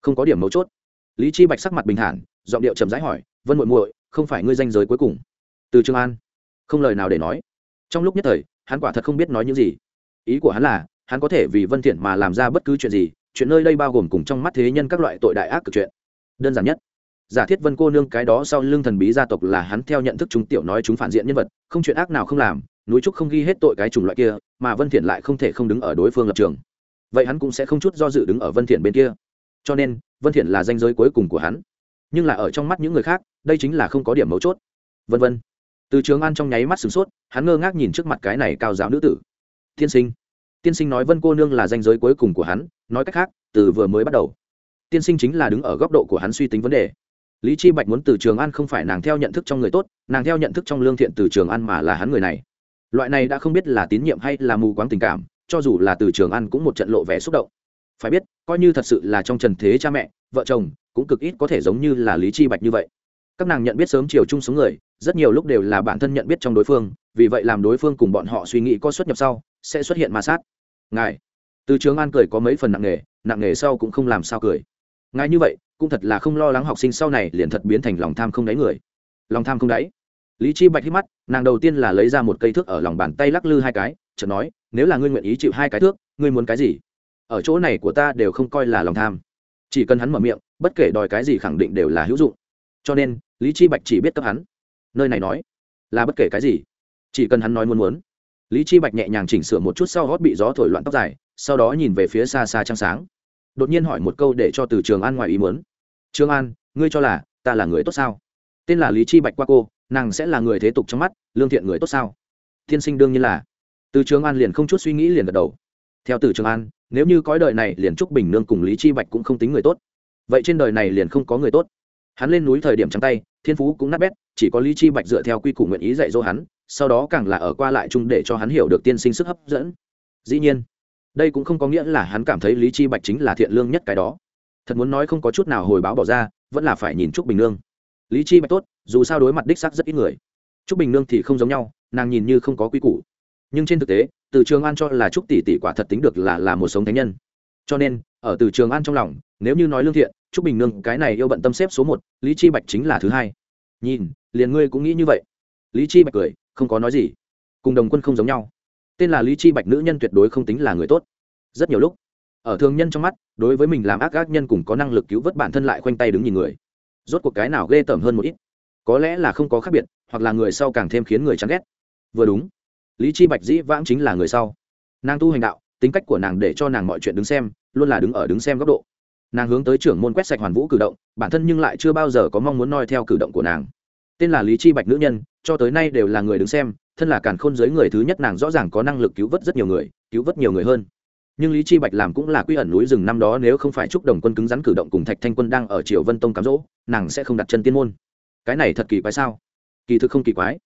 không có điểm mấu chốt. Lý chi bạch sắc mặt bình thản, giọng điệu chậm rãi hỏi, vân muội muội, không phải ngươi danh giới cuối cùng? Từ trường an, không lời nào để nói. Trong lúc nhất thời, hắn quả thật không biết nói những gì. Ý của hắn là, hắn có thể vì vân thiện mà làm ra bất cứ chuyện gì, chuyện nơi đây bao gồm cùng trong mắt thế nhân các loại tội đại ác cực chuyện. Đơn giản nhất, giả thiết vân cô nương cái đó sau lưng thần bí gia tộc là hắn theo nhận thức chúng tiểu nói chúng phản diện nhân vật, không chuyện ác nào không làm, núi trúc không ghi hết tội cái chủng loại kia, mà vân thiện lại không thể không đứng ở đối phương lập trường. Vậy hắn cũng sẽ không chút do dự đứng ở vân thiện bên kia cho nên, vân thiện là danh giới cuối cùng của hắn. Nhưng là ở trong mắt những người khác, đây chính là không có điểm mấu chốt. Vân vân. Từ trường an trong nháy mắt sửng sốt, hắn ngơ ngác nhìn trước mặt cái này cao giáo nữ tử. Tiên sinh. Tiên sinh nói vân cô nương là danh giới cuối cùng của hắn, nói cách khác, từ vừa mới bắt đầu. Tiên sinh chính là đứng ở góc độ của hắn suy tính vấn đề. Lý chi bạch muốn từ trường an không phải nàng theo nhận thức trong người tốt, nàng theo nhận thức trong lương thiện từ trường an mà là hắn người này. Loại này đã không biết là tín nhiệm hay là mù quáng tình cảm, cho dù là từ trường an cũng một trận lộ vẻ xúc động phải biết, coi như thật sự là trong trần thế cha mẹ, vợ chồng cũng cực ít có thể giống như là lý chi bạch như vậy. Các nàng nhận biết sớm chiều chung sống người, rất nhiều lúc đều là bản thân nhận biết trong đối phương, vì vậy làm đối phương cùng bọn họ suy nghĩ có xuất nhập sau, sẽ xuất hiện ma sát. Ngài. Từ trường an cười có mấy phần nặng nề nặng nề sau cũng không làm sao cười. Ngài như vậy, cũng thật là không lo lắng học sinh sau này liền thật biến thành lòng tham không đáy người. Lòng tham không đáy. Lý chi bạch hít mắt, nàng đầu tiên là lấy ra một cây thước ở lòng bàn tay lắc lư hai cái, chợt nói, nếu là ngươi nguyện ý chịu hai cái thước, ngươi muốn cái gì? Ở chỗ này của ta đều không coi là lòng tham. Chỉ cần hắn mở miệng, bất kể đòi cái gì khẳng định đều là hữu dụng. Cho nên, lý chi bạch chỉ biết cấp hắn. Nơi này nói, là bất kể cái gì. Chỉ cần hắn nói muốn muốn. Lý chi bạch nhẹ nhàng chỉnh sửa một chút sau hót bị gió thổi loạn tóc dài, sau đó nhìn về phía xa xa trăng sáng. Đột nhiên hỏi một câu để cho từ trường an ngoài ý muốn. Trường an, ngươi cho là ta là người tốt sao? Tên là lý chi bạch qua cô, nàng sẽ là người thế tục trong mắt, lương thiện người tốt sao? Tiên sinh đương nhiên là. Từ trường an liền không chút suy nghĩ liền gật đầu. Theo từ trường an nếu như cõi đời này liền trúc bình nương cùng lý chi bạch cũng không tính người tốt, vậy trên đời này liền không có người tốt. Hắn lên núi thời điểm trắng tay, thiên phú cũng nát bét, chỉ có lý chi bạch dựa theo quy củ nguyện ý dạy dỗ hắn, sau đó càng là ở qua lại chung để cho hắn hiểu được tiên sinh sức hấp dẫn. Dĩ nhiên, đây cũng không có nghĩa là hắn cảm thấy lý chi bạch chính là thiện lương nhất cái đó. Thật muốn nói không có chút nào hồi báo bỏ ra, vẫn là phải nhìn trúc bình nương. Lý chi bạch tốt, dù sao đối mặt đích xác rất ít người. Trúc bình nương thì không giống nhau, nàng nhìn như không có quy củ nhưng trên thực tế, từ trường an cho là trúc tỷ tỷ quả thật tính được là là một sống thánh nhân. Cho nên, ở từ trường an trong lòng, nếu như nói lương thiện, trúc bình nương cái này yêu bận tâm xếp số một, lý chi bạch chính là thứ hai. Nhìn, liền ngươi cũng nghĩ như vậy. Lý chi bạch cười, không có nói gì. Cùng đồng quân không giống nhau. Tên là lý chi bạch nữ nhân tuyệt đối không tính là người tốt. Rất nhiều lúc, ở thường nhân trong mắt, đối với mình làm ác ác nhân cùng có năng lực cứu vớt bản thân lại khoanh tay đứng nhìn người. Rốt cuộc cái nào ghê tởm hơn một ít. Có lẽ là không có khác biệt, hoặc là người sau càng thêm khiến người chán ghét. Vừa đúng lý chi bạch dĩ vãng chính là người sau. Nàng tu hành đạo, tính cách của nàng để cho nàng mọi chuyện đứng xem, luôn là đứng ở đứng xem góc độ. Nàng hướng tới trưởng môn quét sạch hoàn vũ cử động, bản thân nhưng lại chưa bao giờ có mong muốn noi theo cử động của nàng. Tên là lý chi bạch nữ nhân, cho tới nay đều là người đứng xem, thân là càn khôn giới người thứ nhất nàng rõ ràng có năng lực cứu vớt rất nhiều người, cứu vớt nhiều người hơn. Nhưng lý chi bạch làm cũng là quy ẩn núi rừng năm đó nếu không phải chúc đồng quân cứng rắn cử động cùng thạch thanh quân đang ở triều vân tông cám dỗ, nàng sẽ không đặt chân tiên môn. Cái này thật kỳ quái sao? Kỳ thực không kỳ quái.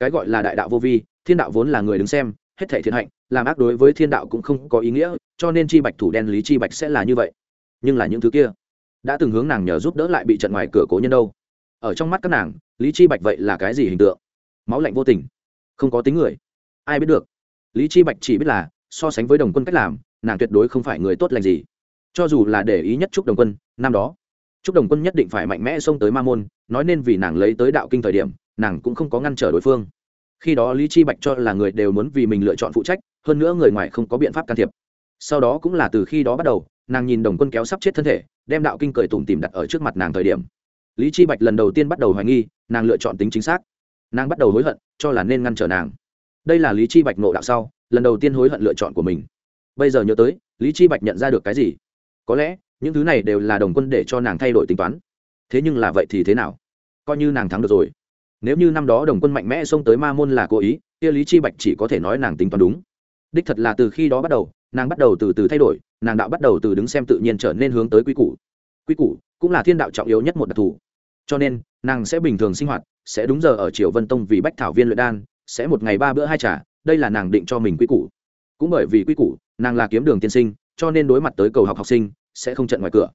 Cái gọi là đại đạo vô vi thiên đạo vốn là người đứng xem, hết thể thiện hạnh, làm ác đối với thiên đạo cũng không có ý nghĩa, cho nên chi bạch thủ đen lý chi bạch sẽ là như vậy. Nhưng là những thứ kia, đã từng hướng nàng nhờ giúp đỡ lại bị trận ngoài cửa cố nhân đâu. Ở trong mắt các nàng, lý chi bạch vậy là cái gì hình tượng? Máu lạnh vô tình, không có tính người. Ai biết được? Lý chi bạch chỉ biết là, so sánh với đồng quân cách làm, nàng tuyệt đối không phải người tốt lành gì. Cho dù là để ý nhất trúc đồng quân, năm đó, trúc đồng quân nhất định phải mạnh mẽ xông tới ma môn, nói nên vì nàng lấy tới đạo kinh thời điểm, nàng cũng không có ngăn trở đối phương khi đó lý chi bạch cho là người đều muốn vì mình lựa chọn phụ trách, hơn nữa người ngoài không có biện pháp can thiệp. Sau đó cũng là từ khi đó bắt đầu, nàng nhìn đồng quân kéo sắp chết thân thể, đem đạo kinh cười tủm tìm đặt ở trước mặt nàng thời điểm. Lý chi bạch lần đầu tiên bắt đầu hoài nghi, nàng lựa chọn tính chính xác. Nàng bắt đầu hối hận, cho là nên ngăn trở nàng. Đây là lý chi bạch nộ đạo sau, lần đầu tiên hối hận lựa chọn của mình. Bây giờ nhớ tới, lý chi bạch nhận ra được cái gì? Có lẽ, những thứ này đều là đồng quân để cho nàng thay đổi tính toán. Thế nhưng là vậy thì thế nào? Coi như nàng thắng được rồi nếu như năm đó đồng quân mạnh mẽ xông tới ma môn là cố ý, kia lý chi bạch chỉ có thể nói nàng tính toán đúng. Đích thật là từ khi đó bắt đầu, nàng bắt đầu từ từ thay đổi, nàng đạo bắt đầu từ đứng xem tự nhiên trở nên hướng tới quy củ. Quy củ cũng là thiên đạo trọng yếu nhất một đặc thù. Cho nên, nàng sẽ bình thường sinh hoạt, sẽ đúng giờ ở triều vân tông vì bách thảo viên luyện đan, sẽ một ngày ba bữa hai trà, đây là nàng định cho mình quy củ. Cũng bởi vì quy củ, nàng là kiếm đường tiên sinh, cho nên đối mặt tới cầu học học sinh, sẽ không trận ngoài cửa.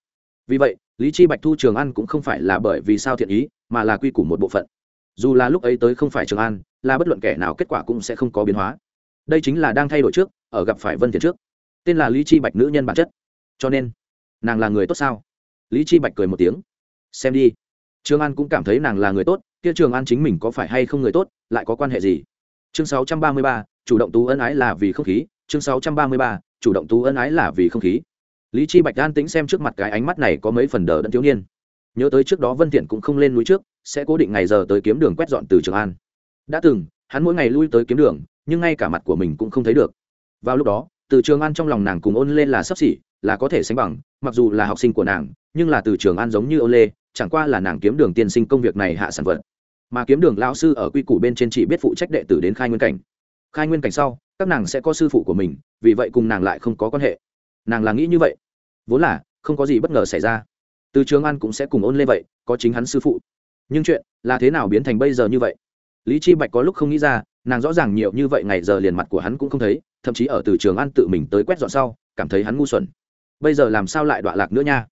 Vì vậy, lý chi bạch thu trường ăn cũng không phải là bởi vì sao thiện ý, mà là quy củ một bộ phận dù là lúc ấy tới không phải trường an là bất luận kẻ nào kết quả cũng sẽ không có biến hóa. Đây chính là đang thay đổi trước ở gặp phải vân thiện trước. Tên là lý chi bạch nữ nhân bản chất. Cho nên nàng là người tốt sao? Lý chi bạch cười một tiếng. Xem đi. Trường an cũng cảm thấy nàng là người tốt kia trường an chính mình có phải hay không người tốt lại có quan hệ gì? Chương 633, chủ động tú ân ái là vì không khí. Chương 633, chủ động tú ân ái là vì không khí. Lý chi bạch an tĩnh xem trước mặt cái ánh mắt này có mấy phần đờ đẫn thiếu niên. Nhớ tới trước đó vân thiện cũng không lên núi trước sẽ cố định ngày giờ tới kiếm đường quét dọn từ trường an. Đã từng, hắn mỗi ngày lui tới kiếm đường, nhưng ngay cả mặt của mình cũng không thấy được. Vào lúc đó, từ trường an trong lòng nàng cùng ôn lên là sắp xỉ, là có thể sánh bằng, mặc dù là học sinh của nàng, nhưng là từ trường an giống như ôn lê, chẳng qua là nàng kiếm đường tiên sinh công việc này hạ sản vật. Mà kiếm đường lão sư ở quy củ bên trên chỉ biết phụ trách đệ tử đến khai nguyên cảnh. Khai nguyên cảnh sau, các nàng sẽ có sư phụ của mình, vì vậy cùng nàng lại không có quan hệ. Nàng là nghĩ như vậy. Vốn là, không có gì bất ngờ xảy ra. Từ trường an cũng sẽ cùng ôn lê vậy, có chính hắn sư phụ nhưng chuyện là thế nào biến thành bây giờ như vậy? Lý chi bạch có lúc không nghĩ ra, nàng rõ ràng nhiều như vậy ngày giờ liền mặt của hắn cũng không thấy, thậm chí ở từ trường an tự mình tới quét dọn sau, cảm thấy hắn ngu xuẩn. Bây giờ làm sao lại đọa lạc nữa nha?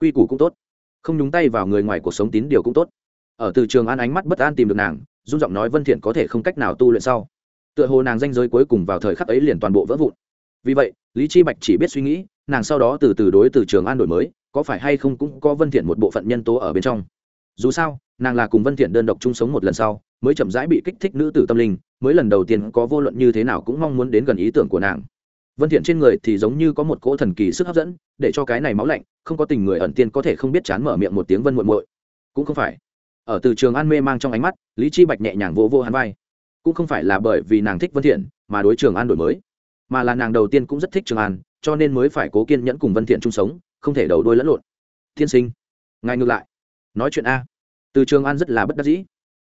Quy củ cũng tốt. Không nhúng tay vào người ngoài cuộc sống tín điều cũng tốt. Ở từ trường an ánh mắt bất an tìm được nàng dung giọng nói vân thiện có thể không cách nào tu luyện sau. Tựa hồ nàng danh giới cuối cùng vào thời khắc ấy liền toàn bộ vỡ vụn. Vì vậy, lý chi bạch chỉ biết suy nghĩ, nàng sau đó từ từ đối từ trường an đổi mới, có phải hay không cũng có vân thiện một bộ phận nhân tố ở bên trong dù sao, nàng là cùng vân thiện đơn độc chung sống một lần sau, mới chậm rãi bị kích thích nữ tử tâm linh, mới lần đầu tiên có vô luận như thế nào cũng mong muốn đến gần ý tưởng của nàng. Vân thiện trên người thì giống như có một cỗ thần kỳ sức hấp dẫn, để cho cái này máu lạnh, không có tình người ẩn tiên có thể không biết chán mở miệng một tiếng vân muội muội. Cũng không phải. Ở từ trường an mê mang trong ánh mắt, lý chi bạch nhẹ nhàng vỗ vỗ hắn vai. Cũng không phải là bởi vì nàng thích vân thiện, mà đối trường an đổi mới, mà là nàng đầu tiên cũng rất thích trường an, cho nên mới phải cố kiên nhẫn cùng vân thiện chung sống, không thể đầu đuôi lẫn lộn. Thiên sinh, ngài ngược lại nói chuyện a. Từ trường an rất là bất đắc dĩ.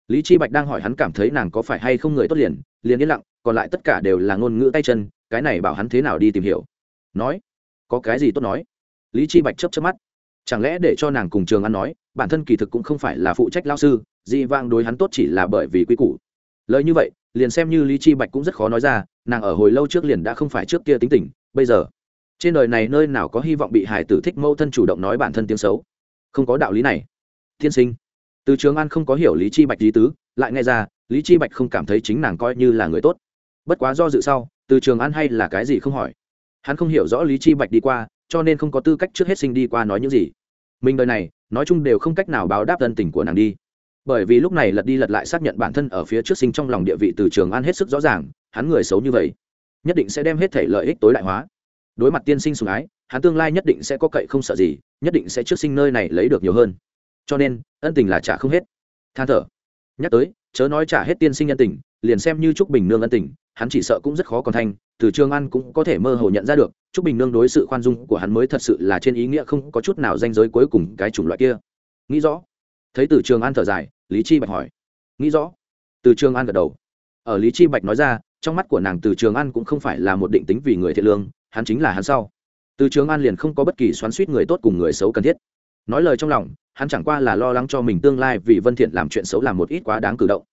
Lý chi bạch đang hỏi hắn cảm thấy nàng có phải hay không người tốt liền liền yên lặng, còn lại tất cả đều là ngôn ngữ tay chân, cái này bảo hắn thế nào đi tìm hiểu. Nói, có cái gì tốt nói? Lý chi bạch chớp chớp mắt. Chẳng lẽ để cho nàng cùng trường an nói, bản thân kỳ thực cũng không phải là phụ trách lao sư, dị vang đối hắn tốt chỉ là bởi vì quy củ. Lời như vậy, liền xem như lý chi bạch cũng rất khó nói ra, nàng ở hồi lâu trước liền đã không phải trước kia tính tình, bây giờ, trên đời này nơi nào có hy vọng bị hải tử thích mâu thân chủ động nói bản thân tiếng xấu? Không có đạo lý này tiên sinh. Từ trường an không có hiểu lý chi bạch lý tứ, lại nghe ra, lý chi bạch không cảm thấy chính nàng coi như là người tốt. Bất quá do dự sau, từ trường an hay là cái gì không hỏi. Hắn không hiểu rõ lý chi bạch đi qua, cho nên không có tư cách trước hết sinh đi qua nói những gì. Mình đời này, nói chung đều không cách nào báo đáp thân tình của nàng đi. Bởi vì lúc này lật đi lật lại xác nhận bản thân ở phía trước sinh trong lòng địa vị từ trường an hết sức rõ ràng, hắn người xấu như vậy, nhất định sẽ đem hết thể lợi ích tối đại hóa. Đối mặt tiên sinh sùng ái, hắn tương lai nhất định sẽ có cậy không sợ gì, nhất định sẽ trước sinh nơi này lấy được nhiều hơn cho nên, ân tình là trả không hết. Than thở. Nhắc tới, chớ nói trả hết tiên sinh ân tình, liền xem như trúc bình nương ân tình, hắn chỉ sợ cũng rất khó còn thành, từ trường an cũng có thể mơ hồ nhận ra được, trúc bình nương đối sự khoan dung của hắn mới thật sự là trên ý nghĩa không có chút nào danh giới cuối cùng cái chủng loại kia. Nghĩ rõ. Thấy từ trường an thở dài, lý chi bạch hỏi. Nghĩ rõ. Từ trường an gật đầu. Ở lý chi bạch nói ra, trong mắt của nàng từ trường an cũng không phải là một định tính vì người thiện lương, hắn chính là hắn sau. Từ trường an liền không có bất kỳ xoắn suýt người tốt cùng người xấu cần thiết nói lời trong lòng, hắn chẳng qua là lo lắng cho mình tương lai vì vân thiện làm chuyện xấu làm một ít quá đáng cử động.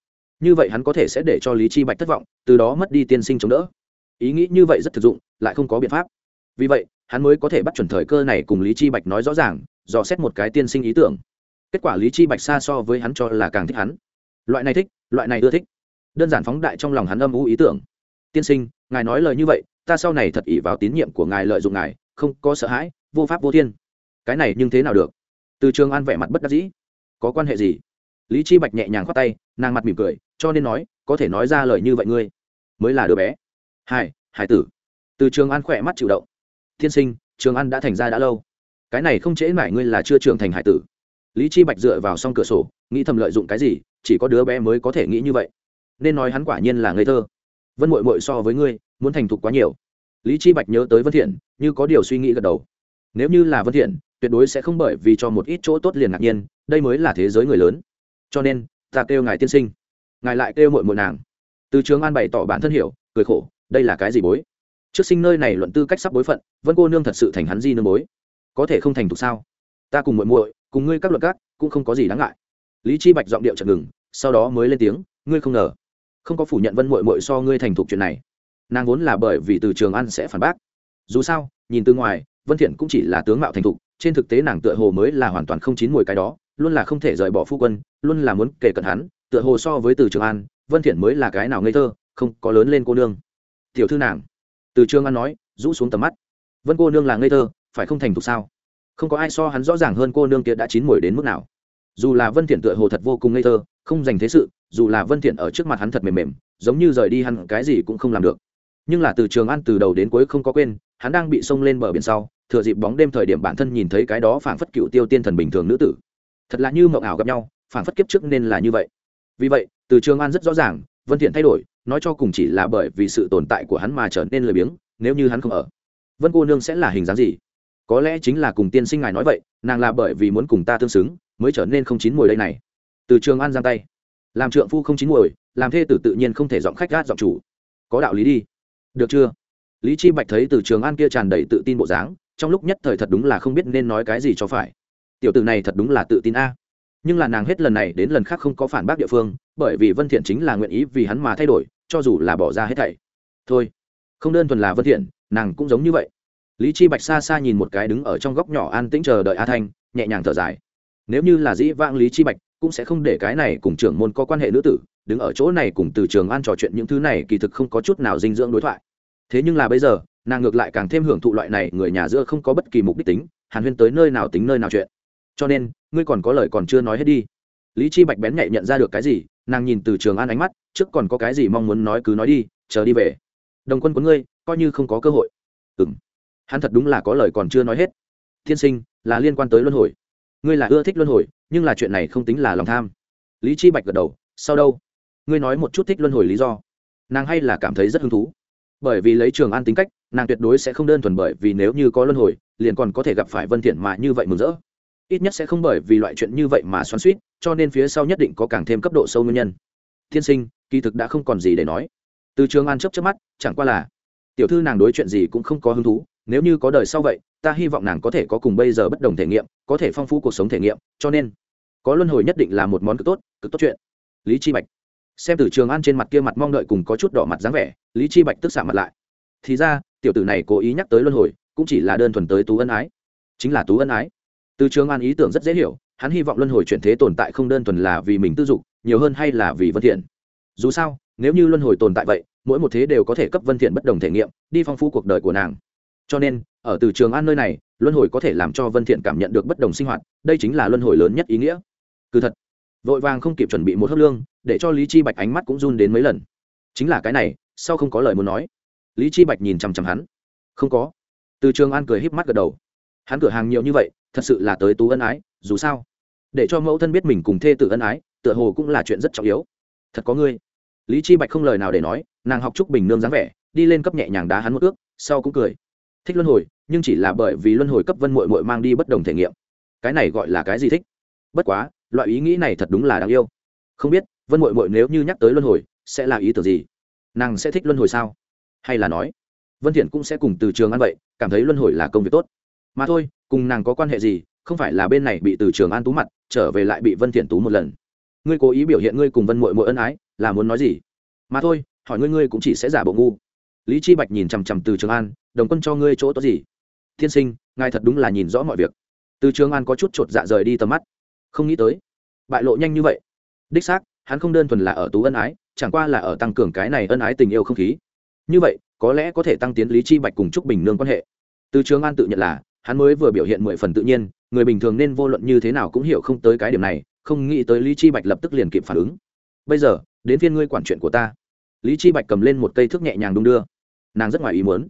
Như vậy hắn có thể sẽ để cho lý chi bạch thất vọng, từ đó mất đi tiên sinh chống đỡ. Ý nghĩ như vậy rất thực dụng, lại không có biện pháp. Vì vậy, hắn mới có thể bắt chuẩn thời cơ này cùng lý chi bạch nói rõ ràng, dò xét một cái tiên sinh ý tưởng. Kết quả lý chi bạch xa so với hắn cho là càng thích hắn. Loại này thích, loại này ưa thích. Đơn giản phóng đại trong lòng hắn âm u ý tưởng. Tiên sinh, ngài nói lời như vậy, ta sau này thật ỷ vào tín nhiệm của ngài lợi dụng ngài, không có sợ hãi, vô pháp vô thiên. Cái này nhưng thế nào được? Từ trường an vẻ mặt bất đắc dĩ. Có quan hệ gì? Lý chi bạch nhẹ nhàng khoát tay nàng mặt mỉm cười cho nên nói có thể nói ra lời như vậy ngươi mới là đứa bé. Hải, hải tử. Từ trường an khỏe mắt chịu động. Thiên sinh trường an đã thành ra đã lâu. Cái này không trễ mải ngươi là chưa trưởng thành hải tử. Lý chi bạch dựa vào song cửa sổ nghĩ thầm lợi dụng cái gì chỉ có đứa bé mới có thể nghĩ như vậy. Nên nói hắn quả nhiên là ngây thơ. Vân mội mội so với ngươi muốn thành thục quá nhiều. Lý chi bạch nhớ tới vân thiện như có điều suy nghĩ gật đầu. Nếu như là vân thiện tuyệt đối sẽ không bởi vì cho một ít chỗ tốt liền ngạc nhiên, đây mới là thế giới người lớn. Cho nên, ta kêu ngài tiên sinh. Ngài lại kêu mội mội nàng. Từ trường an bày tỏ bản thân hiểu, cười khổ, đây là cái gì bối? Trước sinh nơi này luận tư cách sắp bối phận, vân cô nương thật sự thành hắn di nương bối. Có thể không thành thục sao? Ta cùng muội muội, cùng ngươi các luật các, cũng không có gì đáng ngại. Lý chi bạch giọng điệu chợt ngừng, sau đó mới lên tiếng, ngươi không ngờ, không có phủ nhận vân muội muội so ngươi thành thục chuyện này. Nàng vốn là bởi vì từ trường ăn sẽ phản bác. Dù sao, nhìn từ ngoài, vân thiện cũng chỉ là tướng mạo thành thục trên thực tế nàng tựa hồ mới là hoàn toàn không chín mùi cái đó, luôn là không thể rời bỏ phu quân, luôn là muốn kể cận hắn, tựa hồ so với từ trường an, vân thiện mới là cái nào ngây thơ, không có lớn lên cô nương. Tiểu thư nàng. Từ trường an nói, rũ xuống tầm mắt. Vân cô nương là ngây thơ, phải không thành thục sao? Không có ai so hắn rõ ràng hơn cô nương kia đã chín mùi đến mức nào. Dù là vân thiện tựa hồ thật vô cùng ngây thơ, không dành thế sự, dù là vân thiện ở trước mặt hắn thật mềm mềm, giống như rời đi hắn cái gì cũng không làm được. Nhưng là từ trường an từ đầu đến cuối không có quên, hắn đang bị xông lên bờ biển sau thừa dịp bóng đêm thời điểm bản thân nhìn thấy cái đó phảng phất cựu tiêu tiên thần bình thường nữ tử. Thật là như mộng ảo gặp nhau, phảng phất kiếp trước nên là như vậy. Vì vậy, từ trường an rất rõ ràng, vân thiện thay đổi, nói cho cùng chỉ là bởi vì sự tồn tại của hắn mà trở nên lười biếng, nếu như hắn không ở. Vân cô nương sẽ là hình dáng gì? Có lẽ chính là cùng tiên sinh ngài nói vậy, nàng là bởi vì muốn cùng ta tương xứng, mới trở nên không chín mùi đây này. Từ trường an giang tay. Làm trượng phu không chín mùi làm thê tử tự nhiên không thể giọng khách gát giọng chủ. Có đạo lý đi. Được chưa? Lý chi bạch thấy từ trường an kia tràn đầy tự tin bộ dáng trong lúc nhất thời thật đúng là không biết nên nói cái gì cho phải. Tiểu tử này thật đúng là tự tin a. Nhưng là nàng hết lần này đến lần khác không có phản bác địa phương, bởi vì vân thiện chính là nguyện ý vì hắn mà thay đổi, cho dù là bỏ ra hết thảy. Thôi, không đơn thuần là vân thiện, nàng cũng giống như vậy. Lý chi bạch xa xa nhìn một cái đứng ở trong góc nhỏ an tĩnh chờ đợi a thanh, nhẹ nhàng thở dài. Nếu như là dĩ vãng lý chi bạch, cũng sẽ không để cái này cùng trưởng môn có quan hệ nữ tử, đứng ở chỗ này cùng từ trường an trò chuyện những thứ này kỳ thực không có chút nào dinh dưỡng đối thoại. Thế nhưng là bây giờ nàng ngược lại càng thêm hưởng thụ loại này, người nhà giữa không có bất kỳ mục đích tính, hàn huyên tới nơi nào tính nơi nào chuyện. Cho nên, ngươi còn có lời còn chưa nói hết đi. Lý chi bạch bén nhạy nhận ra được cái gì, nàng nhìn từ trường an ánh mắt, trước còn có cái gì mong muốn nói cứ nói đi, chờ đi về. Đồng quân của ngươi, coi như không có cơ hội. Ừm. Hắn thật đúng là có lời còn chưa nói hết. Thiên sinh, là liên quan tới luân hồi. Ngươi là ưa thích luân hồi, nhưng là chuyện này không tính là lòng tham. Lý chi bạch gật đầu, sau đâu? Ngươi nói một chút thích luân hồi lý do. Nàng hay là cảm thấy rất hứng thú. Bởi vì lấy trường an tính cách nàng tuyệt đối sẽ không đơn thuần bởi vì nếu như có luân hồi, liền còn có thể gặp phải vân thiện mà như vậy mừng rỡ. Ít nhất sẽ không bởi vì loại chuyện như vậy mà xoắn xuýt, cho nên phía sau nhất định có càng thêm cấp độ sâu nguyên nhân. Thiên sinh, kỳ thực đã không còn gì để nói. Từ trường an chớp chớp mắt, chẳng qua là, tiểu thư nàng đối chuyện gì cũng không có hứng thú, nếu như có đời sau vậy, ta hy vọng nàng có thể có cùng bây giờ bất đồng thể nghiệm, có thể phong phú cuộc sống thể nghiệm, cho nên, có luân hồi nhất định là một món cực tốt cực tốt chuyện. Lý chi bạch. Xem từ trường an trên mặt kia mặt mong đợi cùng có chút đỏ mặt dáng vẻ, lý chi bạch tức xạ mặt lại thì ra, tiểu tử này cố ý nhắc tới luân hồi, cũng chỉ là đơn thuần tới tú ân ái. Chính là tú ân ái. Từ trường an ý tưởng rất dễ hiểu, hắn hy vọng luân hồi chuyển thế tồn tại không đơn thuần là vì mình tư dục, nhiều hơn hay là vì vân thiện. Dù sao, nếu như luân hồi tồn tại vậy, mỗi một thế đều có thể cấp vân thiện bất đồng thể nghiệm, đi phong phú cuộc đời của nàng. Cho nên, ở từ trường an nơi này, luân hồi có thể làm cho vân thiện cảm nhận được bất đồng sinh hoạt, đây chính là luân hồi lớn nhất ý nghĩa. Cứ thật, vội vàng không kịp chuẩn bị một hớp lương, để cho lý chi bạch ánh mắt cũng run đến mấy lần. Chính là cái này, sau không có lời muốn nói lý chi bạch nhìn chằm chằm hắn. Không có. Từ trường an cười híp mắt gật đầu. Hắn cửa hàng nhiều như vậy, thật sự là tới tú ân ái, dù sao. Để cho mẫu thân biết mình cùng thê tự ân ái, tựa hồ cũng là chuyện rất trọng yếu. Thật có ngươi. Lý chi bạch không lời nào để nói, nàng học trúc bình nương dáng vẻ, đi lên cấp nhẹ nhàng đá hắn một ước, sau cũng cười. Thích luân hồi, nhưng chỉ là bởi vì luân hồi cấp vân muội muội mang đi bất đồng thể nghiệm. Cái này gọi là cái gì thích? Bất quá, loại ý nghĩ này thật đúng là đáng yêu. Không biết, vân muội muội nếu như nhắc tới luân hồi, sẽ là ý tưởng gì? Nàng sẽ thích luân hồi sao? Hay là nói, vân thiện cũng sẽ cùng từ trường an vậy, cảm thấy luân hồi là công việc tốt. Mà thôi, cùng nàng có quan hệ gì, không phải là bên này bị từ trường an tú mặt, trở về lại bị vân thiện tú một lần. Ngươi cố ý biểu hiện ngươi cùng vân muội muội ân ái, là muốn nói gì? Mà thôi, hỏi ngươi ngươi cũng chỉ sẽ giả bộ ngu. Lý chi bạch nhìn chằm chằm từ trường an, đồng quân cho ngươi chỗ tốt gì? Thiên sinh, ngài thật đúng là nhìn rõ mọi việc. Từ trường an có chút trột dạ rời đi tầm mắt. Không nghĩ tới, bại lộ nhanh như vậy. Đích xác, hắn không đơn thuần là ở tú ân ái, chẳng qua là ở tăng cường cái này ân ái tình yêu không khí như vậy, có lẽ có thể tăng tiến lý chi bạch cùng trúc bình nương quan hệ. Từ trường an tự nhận là, hắn mới vừa biểu hiện mười phần tự nhiên, người bình thường nên vô luận như thế nào cũng hiểu không tới cái điểm này, không nghĩ tới lý chi bạch lập tức liền kịp phản ứng. Bây giờ, đến phiên ngươi quản chuyện của ta. Lý chi bạch cầm lên một cây thước nhẹ nhàng đung đưa. Nàng rất ngoài ý muốn.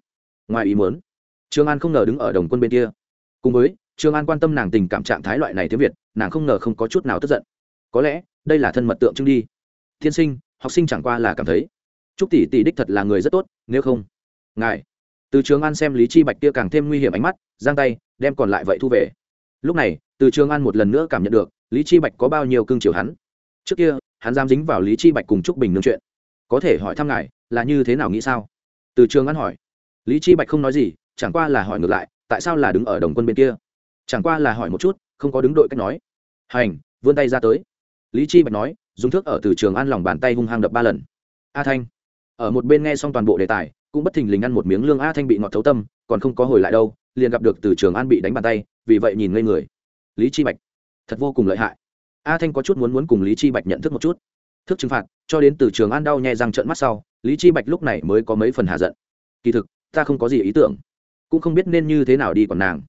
Ngoài ý muốn. Trương an không ngờ đứng ở đồng quân bên kia. Cùng với trương an quan tâm nàng tình cảm trạng thái loại này tiếng việt, nàng không ngờ không có chút nào tức giận. Có lẽ, đây là thân mật tượng trưng đi. Thiên sinh, học sinh chẳng qua là cảm thấy chúc tỷ tỷ đích thật là người rất tốt, nếu không, ngài, từ trường an xem lý chi bạch kia càng thêm nguy hiểm ánh mắt, giang tay, đem còn lại vậy thu về. Lúc này, từ trường an một lần nữa cảm nhận được, lý chi bạch có bao nhiêu cương chiều hắn. Trước kia, hắn dám dính vào lý chi bạch cùng trúc bình nương chuyện. Có thể hỏi thăm ngài, là như thế nào nghĩ sao? Từ trường an hỏi. Lý chi bạch không nói gì, chẳng qua là hỏi ngược lại, tại sao là đứng ở đồng quân bên kia? Chẳng qua là hỏi một chút, không có đứng đội cách nói. Hành, vươn tay ra tới. Lý chi bạch nói, dùng thước ở từ trường an lòng bàn tay hung hăng đập ba lần. A thanh ở một bên nghe xong toàn bộ đề tài, cũng bất thình lình ăn một miếng lương a thanh bị ngọt thấu tâm, còn không có hồi lại đâu, liền gặp được từ trường an bị đánh bàn tay, vì vậy nhìn ngây người. Lý chi bạch, thật vô cùng lợi hại. A thanh có chút muốn muốn cùng lý chi bạch nhận thức một chút. Thức trừng phạt, cho đến từ trường an đau nhẹ răng trợn mắt sau, lý chi bạch lúc này mới có mấy phần hạ giận. Kỳ thực, ta không có gì ý tưởng, cũng không biết nên như thế nào đi còn nàng.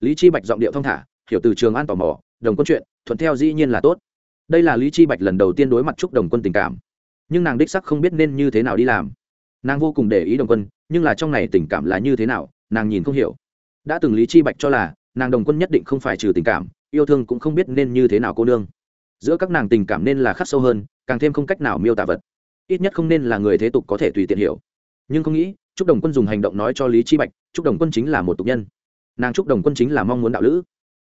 Lý chi bạch giọng điệu thong thả, hiểu từ trường an tò mò, đồng quân chuyện, thuận theo dĩ nhiên là tốt. Đây là lý chi bạch lần đầu tiên đối mặt chúc đồng quân tình cảm nhưng nàng đích sắc không biết nên như thế nào đi làm. Nàng vô cùng để ý đồng quân, nhưng là trong này tình cảm là như thế nào, nàng nhìn không hiểu. Đã từng lý chi bạch cho là, nàng đồng quân nhất định không phải trừ tình cảm, yêu thương cũng không biết nên như thế nào cô nương. Giữa các nàng tình cảm nên là khắc sâu hơn, càng thêm không cách nào miêu tả vật. Ít nhất không nên là người thế tục có thể tùy tiện hiểu. Nhưng không nghĩ chúc đồng quân dùng hành động nói cho lý chi bạch chúc đồng quân chính là một tục nhân. Nàng chúc đồng quân chính là mong muốn đạo lữ.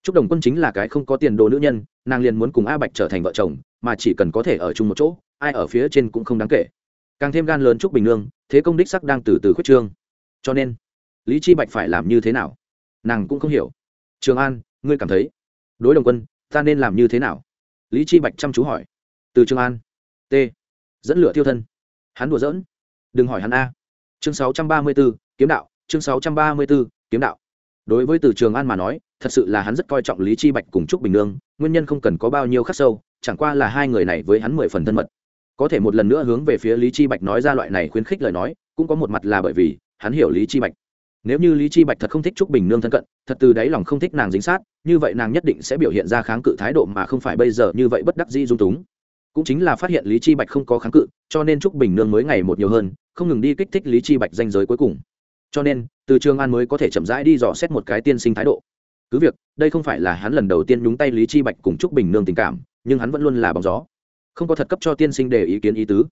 Trúc đồng quân chính là cái không có tiền đồ nữ nhân nàng liền muốn cùng a bạch trở thành vợ chồng mà chỉ cần có thể ở chung một chỗ ai ở phía trên cũng không đáng kể. Càng thêm gan lớn Trúc bình nương thế công đích sắc đang từ từ khuyết trương. Cho nên lý chi bạch phải làm như thế nào? Nàng cũng không hiểu. Trường an ngươi cảm thấy? Đối đồng quân ta nên làm như thế nào? Lý chi bạch chăm chú hỏi. Từ trường an. T. Dẫn lửa tiêu thân. Hắn đùa giỡn. Đừng hỏi hắn a. Chương 634, kiếm đạo. Chương 634, kiếm đạo đối với từ trường an mà nói, thật sự là hắn rất coi trọng lý chi bạch cùng trúc bình nương, nguyên nhân không cần có bao nhiêu khắc sâu, chẳng qua là hai người này với hắn mười phần thân mật. Có thể một lần nữa hướng về phía lý chi bạch nói ra loại này khuyến khích lời nói, cũng có một mặt là bởi vì, hắn hiểu lý chi bạch. Nếu như lý chi bạch thật không thích trúc bình nương thân cận, thật từ đáy lòng không thích nàng dính sát, như vậy nàng nhất định sẽ biểu hiện ra kháng cự thái độ mà không phải bây giờ như vậy bất đắc dĩ dung túng. Cũng chính là phát hiện lý chi bạch không có kháng cự, cho nên trúc bình nương mới ngày một nhiều hơn, không ngừng đi kích thích lý chi bạch danh giới cuối cùng cho nên, từ trường an mới có thể chậm rãi đi dò xét một cái tiên sinh thái độ. Cứ việc, đây không phải là hắn lần đầu tiên nhúng tay lý chi bạch cùng trúc bình nương tình cảm, nhưng hắn vẫn luôn là bóng gió. Không có thật cấp cho tiên sinh để ý kiến ý tứ.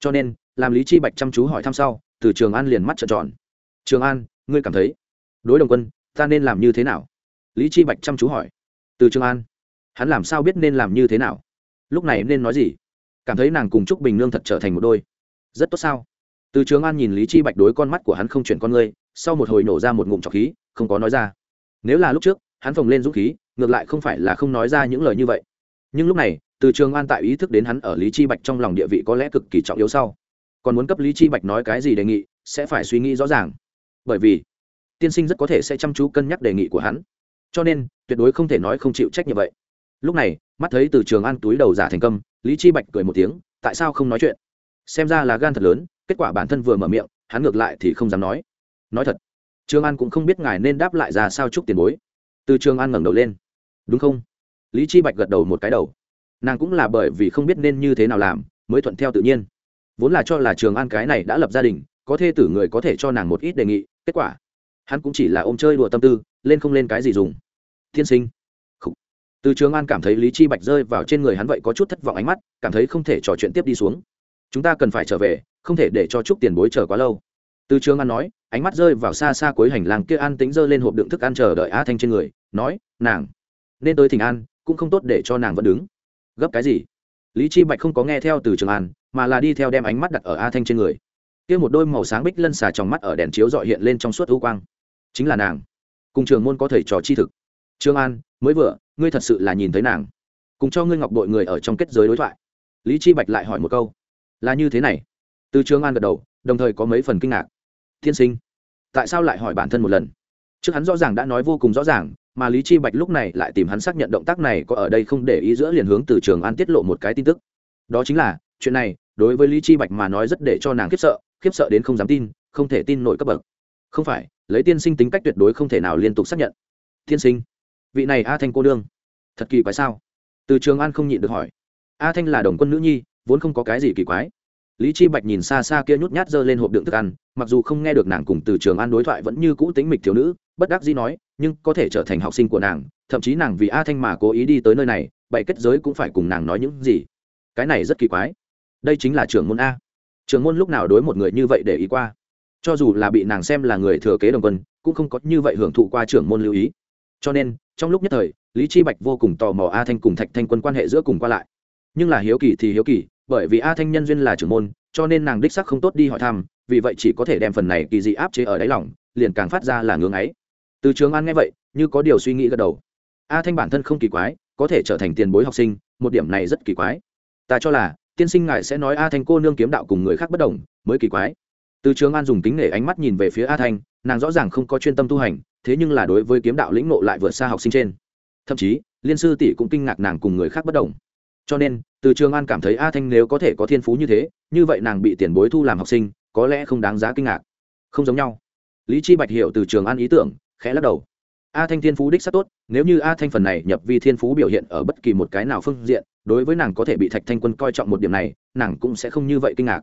Cho nên, làm lý chi bạch chăm chú hỏi thăm sau, từ trường an liền mắt trợn tròn. Trường an, ngươi cảm thấy đối đồng quân, ta nên làm như thế nào? Lý chi bạch chăm chú hỏi. Từ trường an, hắn làm sao biết nên làm như thế nào? Lúc này nên nói gì? Cảm thấy nàng cùng trúc bình nương thật trở thành một đôi. Rất tốt sao? Từ trường an nhìn lý chi bạch đối con mắt của hắn không chuyển con ngươi, sau một hồi nổ ra một ngụm trọc khí, không có nói ra. Nếu là lúc trước, hắn phồng lên dũng khí, ngược lại không phải là không nói ra những lời như vậy. Nhưng lúc này, từ trường an tại ý thức đến hắn ở lý chi bạch trong lòng địa vị có lẽ cực kỳ trọng yếu sau. Còn muốn cấp lý chi bạch nói cái gì đề nghị, sẽ phải suy nghĩ rõ ràng. Bởi vì, tiên sinh rất có thể sẽ chăm chú cân nhắc đề nghị của hắn. Cho nên, tuyệt đối không thể nói không chịu trách nhiệm vậy. Lúc này, mắt thấy từ trường an túi đầu giả thành công lý chi bạch cười một tiếng, tại sao không nói chuyện? Xem ra là gan thật lớn kết quả bản thân vừa mở miệng, hắn ngược lại thì không dám nói. Nói thật, trường an cũng không biết ngài nên đáp lại ra sao chúc tiền bối. Từ trường an ngẩng đầu lên. Đúng không? Lý chi bạch gật đầu một cái đầu. Nàng cũng là bởi vì không biết nên như thế nào làm, mới thuận theo tự nhiên. Vốn là cho là trường an cái này đã lập gia đình, có thê tử người có thể cho nàng một ít đề nghị, kết quả, hắn cũng chỉ là ôm chơi đùa tâm tư, lên không lên cái gì dùng. Thiên sinh. Từ trường an cảm thấy lý chi bạch rơi vào trên người hắn vậy có chút thất vọng ánh mắt, cảm thấy không thể trò chuyện tiếp đi xuống chúng ta cần phải trở về, không thể để cho chúc tiền bối chờ quá lâu. Từ trường an nói, ánh mắt rơi vào xa xa cuối hành lang kia an tính giơ lên hộp đựng thức ăn chờ đợi a thanh trên người, nói, nàng, nên tới thỉnh an, cũng không tốt để cho nàng vẫn đứng. Gấp cái gì? Lý chi bạch không có nghe theo từ trường an, mà là đi theo đem ánh mắt đặt ở a thanh trên người. Kia một đôi màu sáng bích lân xà trong mắt ở đèn chiếu dọi hiện lên trong suốt ưu quang. Chính là nàng. Cùng trường môn có thầy trò chi thực. Trương an, mới vừa, ngươi thật sự là nhìn thấy nàng. Cùng cho ngươi ngọc đội người ở trong kết giới đối thoại. Lý chi bạch lại hỏi một câu là như thế này. Từ Trường an gật đầu, đồng thời có mấy phần kinh ngạc. Thiên sinh, tại sao lại hỏi bản thân một lần? Trước hắn rõ ràng đã nói vô cùng rõ ràng, mà lý chi bạch lúc này lại tìm hắn xác nhận động tác này có ở đây không để ý giữa liền hướng từ trường an tiết lộ một cái tin tức. Đó chính là, chuyện này, đối với lý chi bạch mà nói rất để cho nàng khiếp sợ khiếp sợ đến không dám tin, không thể tin nổi cấp bậc. Không phải, lấy tiên sinh tính cách tuyệt đối không thể nào liên tục xác nhận. Tiên sinh, vị này a thanh cô đương, thật kỳ quái sao? Từ trường an không nhịn được hỏi. A thanh là đồng quân nữ nhi vốn không có cái gì kỳ quái. Lý chi bạch nhìn xa xa kia nhút nhát giơ lên hộp đựng thức ăn, mặc dù không nghe được nàng cùng từ trường an đối thoại vẫn như cũ tính mịch thiếu nữ, bất đắc dĩ nói, nhưng có thể trở thành học sinh của nàng, thậm chí nàng vì a thanh mà cố ý đi tới nơi này bày kết giới cũng phải cùng nàng nói những gì. Cái này rất kỳ quái. Đây chính là trưởng môn a. Trưởng môn lúc nào đối một người như vậy để ý qua? Cho dù là bị nàng xem là người thừa kế đồng quân, cũng không có như vậy hưởng thụ qua trưởng môn lưu ý. Cho nên, trong lúc nhất thời, lý chi bạch vô cùng tò mò a thanh cùng thạch thanh quân quan hệ giữa cùng qua lại. Nhưng là hiếu kỳ thì hiếu kỳ bởi vì a thanh nhân duyên là trưởng môn, cho nên nàng đích sắc không tốt đi hỏi thăm, vì vậy chỉ có thể đem phần này kỳ dị áp chế ở đáy lòng, liền càng phát ra là ngưỡng ấy. Từ trường an nghe vậy, như có điều suy nghĩ gật đầu. A thanh bản thân không kỳ quái, có thể trở thành tiền bối học sinh, một điểm này rất kỳ quái. Ta cho là, tiên sinh ngài sẽ nói a thanh cô nương kiếm đạo cùng người khác bất đồng, mới kỳ quái. Từ trường an dùng kính nể ánh mắt nhìn về phía a thanh, nàng rõ ràng không có chuyên tâm tu hành, thế nhưng là đối với kiếm đạo lĩnh nộ lại vượt xa học sinh trên. Thậm chí, liên sư tỷ cũng kinh ngạc nàng cùng người khác bất đồng cho nên, từ trường an cảm thấy a thanh nếu có thể có thiên phú như thế, như vậy nàng bị tiền bối thu làm học sinh, có lẽ không đáng giá kinh ngạc. Không giống nhau. Lý chi bạch hiểu từ trường an ý tưởng, khẽ lắc đầu. A thanh thiên phú đích rất tốt, nếu như a thanh phần này nhập vi thiên phú biểu hiện ở bất kỳ một cái nào phương diện, đối với nàng có thể bị thạch thanh quân coi trọng một điểm này, nàng cũng sẽ không như vậy kinh ngạc.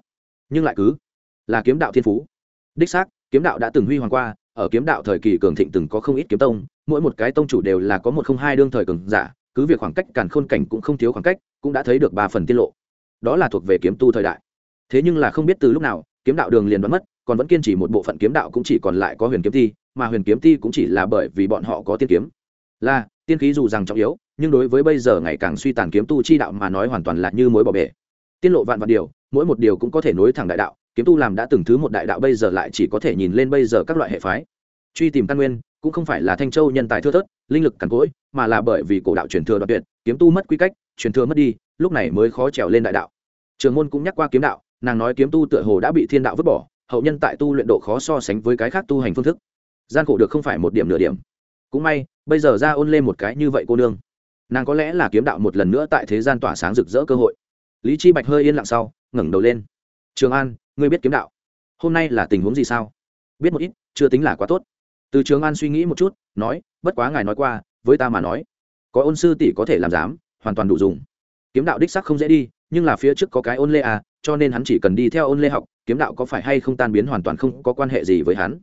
Nhưng lại cứ là kiếm đạo thiên phú. Đích xác, kiếm đạo đã từng huy hoàng qua, ở kiếm đạo thời kỳ cường thịnh từng có không ít kiếm tông, mỗi một cái tông chủ đều là có một không hai đương thời cường giả, cứ việc khoảng cách càn khôn cảnh cũng không thiếu khoảng cách cũng đã thấy được ba phần tiết lộ. Đó là thuộc về kiếm tu thời đại. Thế nhưng là không biết từ lúc nào, kiếm đạo đường liền đoán mất, còn vẫn kiên trì một bộ phận kiếm đạo cũng chỉ còn lại có huyền kiếm ti, mà huyền kiếm ti cũng chỉ là bởi vì bọn họ có tiên kiếm. Là, tiên khí dù rằng trọng yếu, nhưng đối với bây giờ ngày càng suy tàn kiếm tu chi đạo mà nói hoàn toàn là như mối bỏ bể. Tiết lộ vạn vạn điều, mỗi một điều cũng có thể nối thẳng đại đạo, kiếm tu làm đã từng thứ một đại đạo bây giờ lại chỉ có thể nhìn lên bây giờ các loại hệ phái. Truy tìm căn nguyên, cũng không phải là thanh châu nhân tài thưa thớt, linh lực cằn cỗi, mà là bởi vì cổ đạo truyền thừa đoạn tuyệt, kiếm tu mất quy cách truyền thừa mất đi, lúc này mới khó trèo lên đại đạo. Trường môn cũng nhắc qua kiếm đạo, nàng nói kiếm tu tựa hồ đã bị thiên đạo vứt bỏ, hậu nhân tại tu luyện độ khó so sánh với cái khác tu hành phương thức. Gian khổ được không phải một điểm nửa điểm. Cũng may, bây giờ ra ôn lên một cái như vậy cô nương. Nàng có lẽ là kiếm đạo một lần nữa tại thế gian tỏa sáng rực rỡ cơ hội. Lý chi bạch hơi yên lặng sau, ngẩng đầu lên. Trường an, ngươi biết kiếm đạo? Hôm nay là tình huống gì sao? Biết một ít, chưa tính là quá tốt. Từ trường an suy nghĩ một chút, nói, bất quá ngài nói qua, với ta mà nói, có ôn sư tỷ có thể làm dám hoàn toàn đủ dùng. Kiếm đạo đích sắc không dễ đi, nhưng là phía trước có cái ôn lê à cho nên hắn chỉ cần đi theo ôn lê học, kiếm đạo có phải hay không tan biến hoàn toàn không có quan hệ gì với hắn.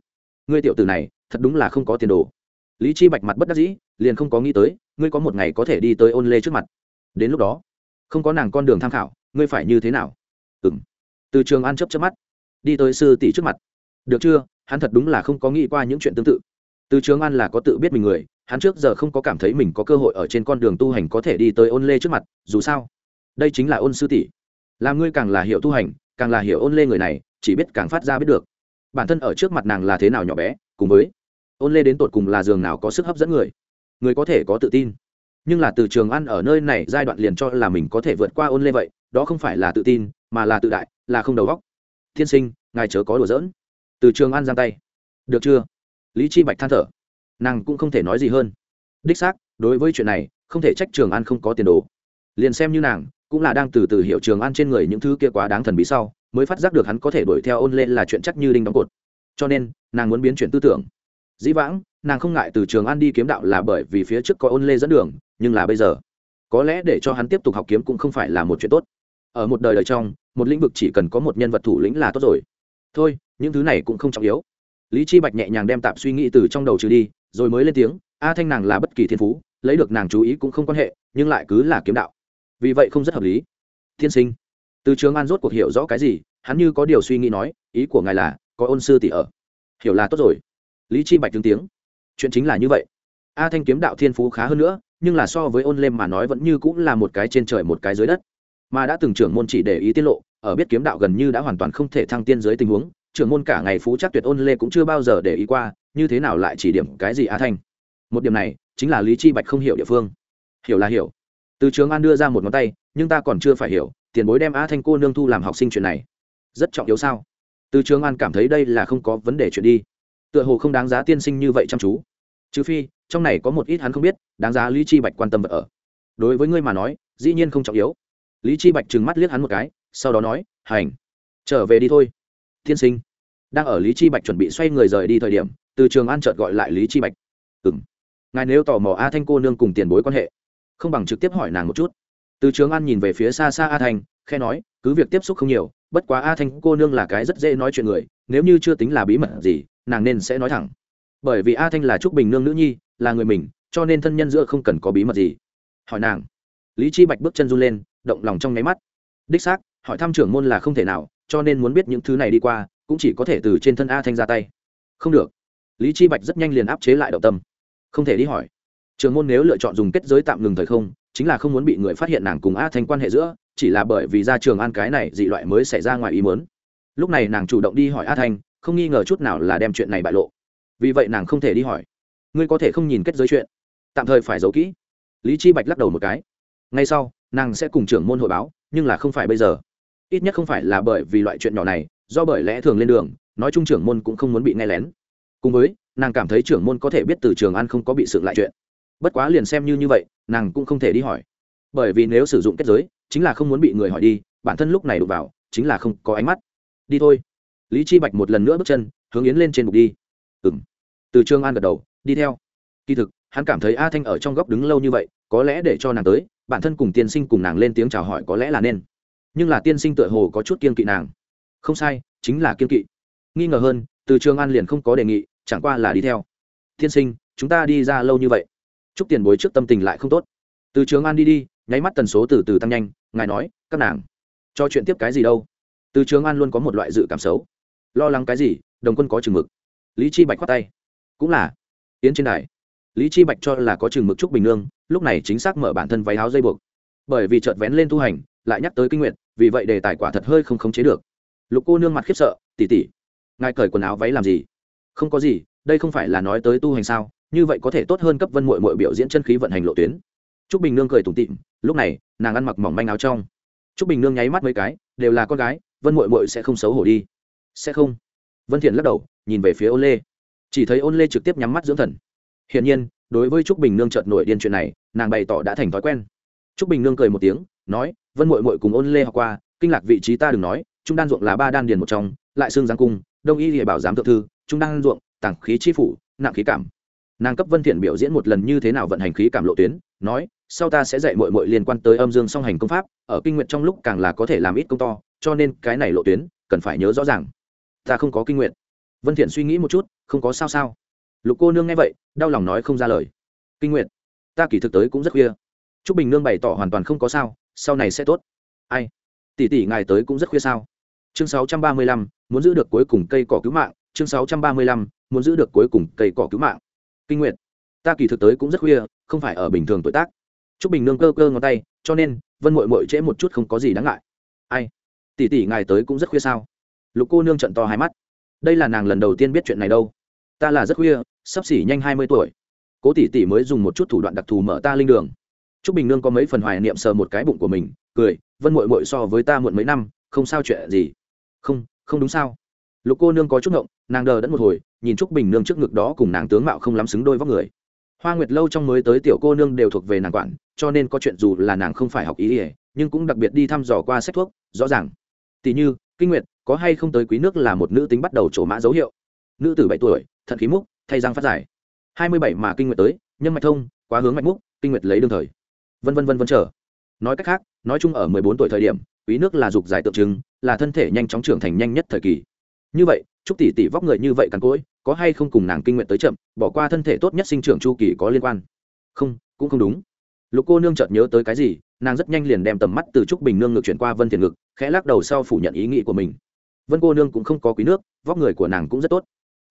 Ngươi tiểu tử này, thật đúng là không có tiền đồ. Lý chi bạch mặt bất đắc dĩ, liền không có nghĩ tới, ngươi có một ngày có thể đi tới ôn lê trước mặt. Đến lúc đó, không có nàng con đường tham khảo, ngươi phải như thế nào? Ừm. từ trường an chấp chớp mắt, đi tới sư tỷ trước mặt. Được chưa? Hắn thật đúng là không có nghĩ qua những chuyện tương tự. Từ trường an là có tự biết mình người hắn trước giờ không có cảm thấy mình có cơ hội ở trên con đường tu hành có thể đi tới ôn lê trước mặt, dù sao, đây chính là ôn sư tỷ. Làm ngươi càng là hiểu tu hành, càng là hiểu ôn lê người này, chỉ biết càng phát ra biết được. Bản thân ở trước mặt nàng là thế nào nhỏ bé, cùng với ôn lê đến tột cùng là giường nào có sức hấp dẫn người người có thể có tự tin. Nhưng là từ trường ăn ở nơi này, giai đoạn liền cho là mình có thể vượt qua ôn lê vậy, đó không phải là tự tin, mà là tự đại, là không đầu góc thiên sinh, ngài chớ có đùa giỡn. Từ trường an giang tay. Được chưa? Lý chi bạch than thở nàng cũng không thể nói gì hơn. Đích xác, đối với chuyện này, không thể trách trường an không có tiền đồ. Liền xem như nàng, cũng là đang từ từ hiểu trường an trên người những thứ kia quá đáng thần bí sau, mới phát giác được hắn có thể đuổi theo ôn lên là chuyện chắc như đinh đóng cột. Cho nên, nàng muốn biến chuyển tư tưởng. Dĩ vãng, nàng không ngại từ trường an đi kiếm đạo là bởi vì phía trước có ôn lê dẫn đường, nhưng là bây giờ, có lẽ để cho hắn tiếp tục học kiếm cũng không phải là một chuyện tốt. Ở một đời đời trong, một lĩnh vực chỉ cần có một nhân vật thủ lĩnh là tốt rồi. Thôi, những thứ này cũng không trọng yếu. Lý chi bạch nhẹ nhàng đem tạp suy nghĩ từ trong đầu trừ đi rồi mới lên tiếng, a thanh nàng là bất kỳ thiên phú, lấy được nàng chú ý cũng không quan hệ, nhưng lại cứ là kiếm đạo. Vì vậy không rất hợp lý. Thiên sinh. Từ trường an rốt cuộc hiểu rõ cái gì, hắn như có điều suy nghĩ nói, ý của ngài là, có ôn sư tỷ ở. Hiểu là tốt rồi. Lý chi bạch tướng tiếng. Chuyện chính là như vậy. A thanh kiếm đạo thiên phú khá hơn nữa, nhưng là so với ôn lêm mà nói vẫn như cũng là một cái trên trời một cái dưới đất. Mà đã từng trưởng môn chỉ để ý tiết lộ, ở biết kiếm đạo gần như đã hoàn toàn không thể thăng tiên dưới tình huống trưởng môn cả ngày phú chắc tuyệt ôn lê cũng chưa bao giờ để ý qua, như thế nào lại chỉ điểm cái gì a thanh? Một điểm này chính là lý chi bạch không hiểu địa phương. Hiểu là hiểu. Từ trường an đưa ra một ngón tay, nhưng ta còn chưa phải hiểu, tiền bối đem a thanh cô nương thu làm học sinh chuyện này. Rất trọng yếu sao? Từ trường an cảm thấy đây là không có vấn đề chuyện đi. Tựa hồ không đáng giá tiên sinh như vậy chăm chú. Trừ phi, trong này có một ít hắn không biết, đáng giá lý chi bạch quan tâm vật ở. Đối với ngươi mà nói, dĩ nhiên không trọng yếu. Lý chi bạch trừng mắt liếc hắn một cái, sau đó nói, hành, trở về đi thôi tiên sinh. Đang ở lý chi bạch chuẩn bị xoay người rời đi thời điểm, từ trường an chợt gọi lại lý chi bạch. Ừm. Ngài nếu tò mò a thanh cô nương cùng tiền bối quan hệ, không bằng trực tiếp hỏi nàng một chút. Từ trường an nhìn về phía xa xa a thanh khe nói, cứ việc tiếp xúc không nhiều, bất quá a thanh cô nương là cái rất dễ nói chuyện người, nếu như chưa tính là bí mật gì, nàng nên sẽ nói thẳng. Bởi vì a thanh là trúc bình nương nữ nhi, là người mình, cho nên thân nhân giữa không cần có bí mật gì. Hỏi nàng. Lý chi bạch bước chân run lên, động lòng trong nháy mắt. Đích xác, hỏi thăm trưởng môn là không thể nào cho nên muốn biết những thứ này đi qua, cũng chỉ có thể từ trên thân a thanh ra tay. Không được. Lý chi bạch rất nhanh liền áp chế lại động tâm. Không thể đi hỏi. Trường môn nếu lựa chọn dùng kết giới tạm ngừng thời không, chính là không muốn bị người phát hiện nàng cùng a thanh quan hệ giữa, chỉ là bởi vì ra trường an cái này dị loại mới xảy ra ngoài ý muốn. Lúc này nàng chủ động đi hỏi a thanh, không nghi ngờ chút nào là đem chuyện này bại lộ. Vì vậy nàng không thể đi hỏi. Ngươi có thể không nhìn kết giới chuyện. Tạm thời phải giấu kỹ. Lý chi bạch lắc đầu một cái. Ngay sau, nàng sẽ cùng trưởng môn hội báo, nhưng là không phải bây giờ ít nhất không phải là bởi vì loại chuyện nhỏ này, do bởi lẽ thường lên đường, nói chung trưởng môn cũng không muốn bị nghe lén. Cùng với, nàng cảm thấy trưởng môn có thể biết từ trường an không có bị sự lại chuyện. Bất quá liền xem như như vậy, nàng cũng không thể đi hỏi. Bởi vì nếu sử dụng kết giới, chính là không muốn bị người hỏi đi, bản thân lúc này đụng vào, chính là không có ánh mắt. Đi thôi. Lý chi bạch một lần nữa bước chân, hướng yến lên trên bục đi. Ừm. từ trường an gật đầu, đi theo. Kỳ thực, hắn cảm thấy a thanh ở trong góc đứng lâu như vậy, có lẽ để cho nàng tới, bản thân cùng tiên sinh cùng nàng lên tiếng chào hỏi có lẽ là nên nhưng là tiên sinh tựa hồ có chút kiên kỵ nàng. Không sai, chính là kiên kỵ. Nghi ngờ hơn, từ trường an liền không có đề nghị, chẳng qua là đi theo. Tiên sinh, chúng ta đi ra lâu như vậy. Chúc tiền bối trước tâm tình lại không tốt. Từ trường an đi đi, nháy mắt tần số từ từ tăng nhanh, ngài nói, các nàng, cho chuyện tiếp cái gì đâu? Từ trường an luôn có một loại dự cảm xấu. Lo lắng cái gì, đồng quân có chừng mực. Lý chi bạch khoát tay. Cũng là. Yến trên đài. Lý chi bạch cho là có chừng mực trúc bình nương, lúc này chính xác mở bản thân váy áo dây buộc. Bởi vì chợt vén lên tu hành lại nhắc tới kinh nguyện vì vậy đề tài quả thật hơi không khống chế được. Lục cô nương mặt khiếp sợ tỉ tỉ ngài cởi quần áo váy làm gì? Không có gì, đây không phải là nói tới tu hành sao? Như vậy có thể tốt hơn cấp vân mội mội biểu diễn chân khí vận hành lộ tuyến. T r ú c bình nương cười tủm tịm lúc này, nàng ăn mặc mỏng manh áo trong. T r ú c bình nương nháy mắt mấy cái, đều là con gái, vân mội mội sẽ không xấu hổ đi. Sẽ không. Vân thiện lắc đầu, nhìn về phía ôn lê. Chỉ thấy ôn lê trực tiếp nhắm mắt dưỡng thần. Hiển nhiên, đối với trúc bình nương chợt nổi điên chuyện này, nàng bày tỏ đã thành thói quen. Trúc bình nương cười một tiếng, nói vân mội mội cùng ôn lê học qua, kinh lạc vị trí ta đừng nói, trung đan ruộng là ba đan điền một trong, lại xương giáng cung, đông y địa bảo giám thượng thư, trung đan ruộng, tảng khí chi phủ, nặng khí cảm. Nàng cấp vân thiện biểu diễn một lần như thế nào vận hành khí cảm lộ tuyến, nói, sau ta sẽ dạy mội mội liên quan tới âm dương song hành công pháp, ở kinh nguyện trong lúc càng là có thể làm ít công to, cho nên cái này lộ tuyến, cần phải nhớ rõ ràng. Ta không có kinh nguyện vân thiện suy nghĩ một chút, không có sao sao. Lục cô nương nghe vậy, đau lòng nói không ra lời. Kinh nguyện ta kỳ thực tới cũng rất khuya. Trúc bình nương bày tỏ hoàn toàn không có sao sau này sẽ tốt. Ai? Tỷ tỷ ngài tới cũng rất khuya sao? Chương 635, muốn giữ được cuối cùng cây cỏ cứu mạng. Chương 635, muốn giữ được cuối cùng cây cỏ cứu mạng. Kinh nguyệt, ta kỳ thực tới cũng rất khuya không phải ở bình thường tuổi tác. T r ú c bình nương cơ cơ ngón tay cho nên vân mội mội trễ một chút không có gì đáng ngại. Ai? Tỷ tỷ ngài tới cũng rất khuya sao? Lục cô nương trận to hai mắt. Đây là nàng lần đầu tiên biết chuyện này đâu. Ta là rất khuya sắp xỉ nhanh hai mươi tuổi. Cố tỷ tỷ mới dùng một chút thủ đoạn đặc thù mở ta linh đường t r ú c bình nương có mấy phần hoài niệm sờ một cái bụng của mình, cười, vân mội mội so với ta muộn mấy năm, không sao chuyện gì. Không không đúng sao. Lục cô nương có chút ngộng, nàng đờ đẫn một hồi, nhìn trúc bình nương trước ngực đó cùng nàng tướng mạo không lắm xứng đôi vóc người. Hoa nguyệt lâu trong mới tới tiểu cô nương đều thuộc về nàng quản, cho nên có chuyện dù là nàng không phải học ý ỉa nhưng cũng đặc biệt đi thăm dò qua sách thuốc, rõ ràng. Tỷ như, kinh nguyệt, có hay không tới quý nước là một nữ tính bắt đầu trổ mã dấu hiệu. Nữ tử bảy tuổi, thận khí múc, thay răng phát giải. Hai mươi bảy mà kinh nguyệt tới, nhân mạch thông, quá hướng mạch múc, kinh nguyệt lấy đương thời vân vân vân vân trở nói cách khác, nói chung ở mười bốn tuổi thời điểm, quý nước là dục giải tượng trưng, là thân thể nhanh chóng trưởng thành nhanh nhất thời kỳ. Như vậy, chúc tỷ tỷ vóc người như vậy cằn cỗi, có hay không cùng nàng kinh nguyện tới chậm, bỏ qua thân thể tốt nhất sinh trưởng chu kỳ có liên quan? Không, cũng không đúng. Lục cô nương chợt nhớ tới cái gì, nàng rất nhanh liền đem tầm mắt từ trúc bình nương ngược chuyển qua vân thiền ngực, khẽ lắc đầu sau phủ nhận ý nghĩ của mình. Vân cô nương cũng không có quý nước, vóc người của nàng cũng rất tốt.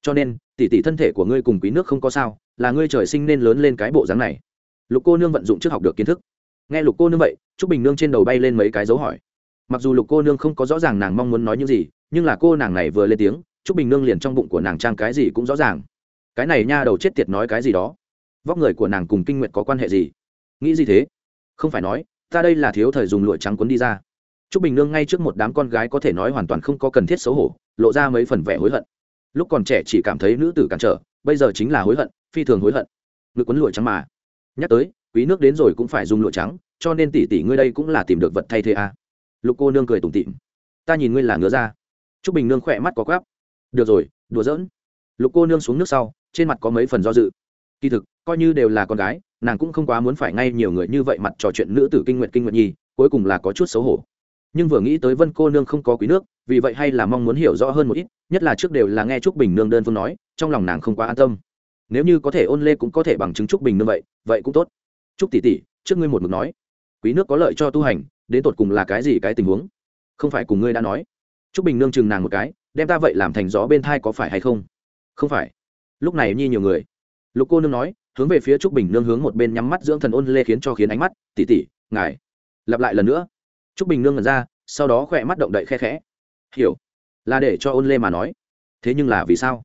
Cho nên, tỷ tỷ thân thể của ngươi cùng quý nước không có sao, là ngươi trời sinh nên lớn lên cái bộ dáng này lục cô nương vận dụng trước học được kiến thức. Nghe lục cô nương vậy trúc bình nương trên đầu bay lên mấy cái dấu hỏi. Mặc dù lục cô nương không có rõ ràng nàng mong muốn nói những gì nhưng là cô nàng này vừa lên tiếng chúc bình nương liền trong bụng của nàng trang cái gì cũng rõ ràng. Cái này nha đầu chết tiệt nói cái gì đó. Vóc người của nàng cùng kinh nguyện có quan hệ gì? Nghĩ gì thế? Không phải nói ta đây là thiếu thời dùng lụa trắng quấn đi ra. Trúc Bình Nương ngay trước một đám con gái có thể nói hoàn toàn không có cần thiết xấu hổ, lộ ra mấy phần vẻ hối hận. Lúc còn trẻ chỉ cảm thấy nữ tử cản trở, bây giờ chính là hối hận, phi thường hối hận. Ngực quấn lụa trắng mà. Nhắc tới, quý nước đến rồi cũng phải dùng lụa trắng, cho nên tỷ tỷ ngươi đây cũng là tìm được vật thay thế à. Lục cô nương cười tủm tỉm. Ta nhìn ngươi là ngứa ra. Trúc Bình Nương khỏe mắt có quắp. Được rồi, đùa giỡn. Lục cô nương xuống nước sau, trên mặt có mấy phần do dự. Kỳ thực, coi như đều là con gái, nàng cũng không quá muốn phải ngay nhiều người như vậy mặt trò chuyện nữ tử kinh nguyện kinh nguyện nhi, cuối cùng là có chút xấu hổ nhưng vừa nghĩ tới vân cô nương không có quý nước vì vậy hay là mong muốn hiểu rõ hơn một ít nhất là trước đều là nghe trúc bình nương đơn phương nói trong lòng nàng không quá an tâm nếu như có thể ôn lê cũng có thể bằng chứng trúc bình nương vậy vậy cũng tốt trúc tỷ tỷ trước ngươi một mực nói quý nước có lợi cho tu hành đến tột cùng là cái gì cái tình huống không phải cùng ngươi đã nói trúc bình nương chừng nàng một cái đem ta vậy làm thành gió bên thai có phải hay không không phải lúc này nhi nhiều người lục cô nương nói hướng về phía trúc bình nương hướng một bên nhắm mắt dưỡng thần ôn lê khiến cho khiến ánh mắt tỷ tỷ ngài lặp lại lần nữa Trúc Bình nương ngẩn ra, sau đó khỏe mắt động đậy khe khẽ. Hiểu, là để cho Ôn Lê mà nói. Thế nhưng là vì sao?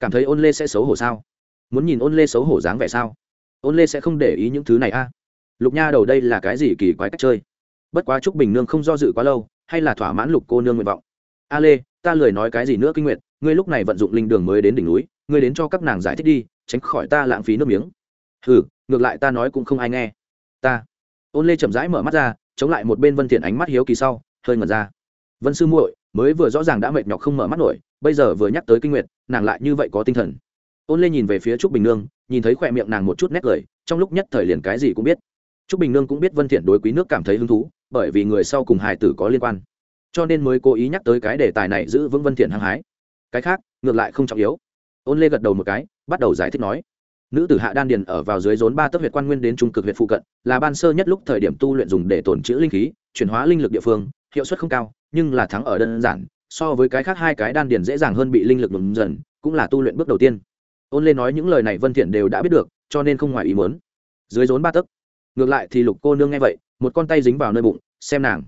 Cảm thấy Ôn Lê sẽ xấu hổ sao? Muốn nhìn Ôn Lê xấu hổ dáng vẻ sao? Ôn Lê sẽ không để ý những thứ này a. À? Lục Nha đầu đây là cái gì kỳ quái cách chơi? Bất quá Trúc Bình nương không do dự quá lâu, hay là thỏa mãn Lục cô nương nguyện vọng. A Lê, ta lười nói cái gì nữa kinh nguyện ngươi lúc này vận dụng linh đường mới đến đỉnh núi, ngươi đến cho các nàng giải thích đi, tránh khỏi ta lãng phí nước miếng. Hừ, ngược lại ta nói cũng không ai nghe. Ta. Ôn Lê chậm rãi mở mắt ra, chống lại một bên vân thiện ánh mắt hiếu kỳ sau hơi ngẩn ra vân sư muội mới vừa rõ ràng đã mệt nhọc không mở mắt nổi bây giờ vừa nhắc tới kinh nguyệt nàng lại như vậy có tinh thần ôn lê nhìn về phía trúc bình nương, nhìn thấy khỏe miệng nàng một chút nét cười, trong lúc nhất thời liền cái gì cũng biết. Trúc bình nương cũng biết vân thiện đối quý nước cảm thấy hứng thú, bởi vì người sau cùng hài tử có liên quan. Cho nên mới cố ý nhắc tới cái đề tài này giữ vững vân thiện hăng hái. Cái khác, ngược lại không trọng yếu. Ôn lê gật đầu một cái, bắt đầu giải thích nói. Nữ tử hạ đan điền ở vào dưới rốn ba tấc huyệt quan nguyên đến trung cực huyệt phụ cận, là ban sơ nhất lúc thời điểm tu luyện dùng để tổn trữ linh khí, chuyển hóa linh lực địa phương, hiệu suất không cao, nhưng là thắng ở đơn giản, so với cái khác hai cái đan điền dễ dàng hơn bị linh lực đụng dần, cũng là tu luyện bước đầu tiên ôn lên nói những lời này vân thiện đều đã biết được, cho nên không ngoài ý muốn. Dưới rốn ba tấc, ngược lại thì lục cô nương nghe vậy, một con tay dính vào nơi bụng, xem nàng.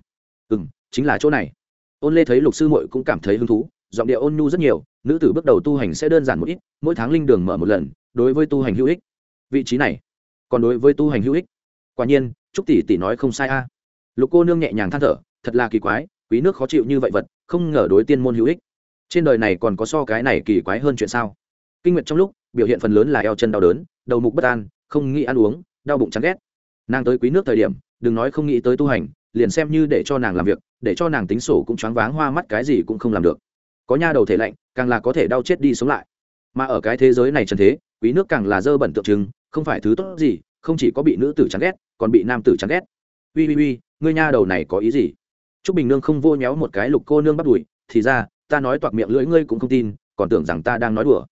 Ừm, chính là chỗ này. Ôn lê thấy lục sư muội cũng cảm thấy hứng thú, giọng điệu ôn nhu rất nhiều, nữ tử bước đầu tu hành sẽ đơn giản một ít, mỗi tháng linh đường mở một lần, đối với tu hành hữu ích. Vị trí này, còn đối với tu hành hữu ích. Quả nhiên, trúc tỷ tỷ nói không sai a. Lục cô nương nhẹ nhàng than thở, thật là kỳ quái, quý nước khó chịu như vậy vật, không ngờ đối tiên môn hữu ích. Trên đời này còn có so cái này kỳ quái hơn chuyện sao? Kinh nguyệt trong lúc, biểu hiện phần lớn là eo chân đau đớn, đầu mục bất an, không nghĩ ăn uống, đau bụng chán ghét. Nàng tới quý nước thời điểm, đừng nói không nghĩ tới tu hành, liền xem như để cho nàng làm việc, để cho nàng tính sổ cũng choáng váng, hoa mắt cái gì cũng không làm được. Có nha đầu thể lạnh, càng là có thể đau chết đi sống lại. Mà ở cái thế giới này trần thế, quý nước càng là dơ bẩn tượng trưng, không phải thứ tốt gì, không chỉ có bị nữ tử chán ghét, còn bị nam tử chán ghét. Ui ui ui ngươi nha đầu này có ý gì? T r ú c bình nương không vô nhéo một cái lục cô nương bắt đùi thì ra, ta nói toạc miệng lưỡi ngươi cũng không tin, còn tưởng rằng ta đang nói đùa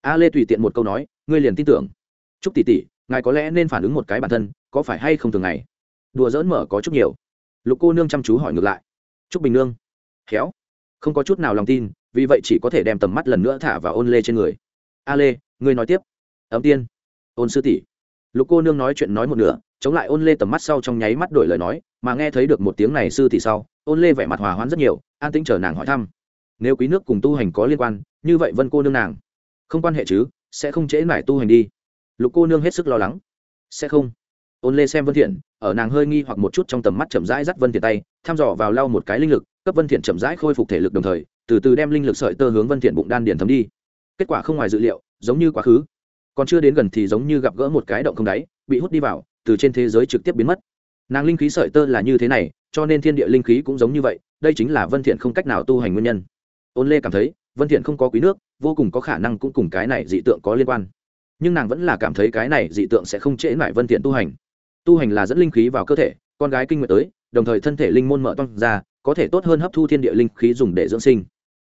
a lê tùy tiện một câu nói, ngươi liền tin tưởng. T r ú c tỷ tỷ, ngài có lẽ nên phản ứng một cái bản thân, có phải hay không thường ngày? Đùa dỡn mở có chút nhiều. Lục cô nương chăm chú hỏi ngược lại. T r ú c bình nương. Khéo. Không có chút nào lòng tin, vì vậy chỉ có thể đem tầm mắt lần nữa thả vào ôn lê trên người. A lê, ngươi nói tiếp. Ấm tiên. Ôn sư tỷ. Lục cô nương nói chuyện nói một nửa, chống lại ôn lê tầm mắt sau trong nháy mắt đổi lời nói, mà nghe thấy được một tiếng này sư tỷ sau, ôn lê vẻ mặt hòa hoãn rất nhiều, an tĩnh chờ nàng hỏi thăm. Nếu quý nước cùng tu hành có liên quan, như vậy vân cô nương nàng không quan hệ chứ, sẽ không trễ mải tu hành đi. Lục cô nương hết sức lo lắng. Sẽ không. Ôn lê xem vân thiện, ở nàng hơi nghi hoặc một chút trong tầm mắt chậm rãi dắt vân thiện tay, thăm dò vào lau một cái linh lực, cấp vân thiện chậm rãi khôi phục thể lực đồng thời, từ từ đem linh lực sợi tơ hướng vân thiện bụng đan điền thấm đi. Kết quả không ngoài dự liệu, giống như quá khứ. Còn chưa đến gần thì giống như gặp gỡ một cái động không đáy, bị hút đi vào, từ trên thế giới trực tiếp biến mất. Nàng linh khí sợi tơ là như thế này, cho nên thiên địa linh khí cũng giống như vậy, đây chính là vân thiện không cách nào tu hành nguyên nhân. Ôn lê cảm thấy vân thiện không có quý nước, vô cùng có khả năng cũng cùng cái này dị tượng có liên quan. Nhưng nàng vẫn là cảm thấy cái này dị tượng sẽ không trễ lại vân thiện tu hành. Tu hành là dẫn linh khí vào cơ thể, con gái kinh nguyệt tới, đồng thời thân thể linh môn mở toang ra, có thể tốt hơn hấp thu thiên địa linh khí dùng để dưỡng sinh.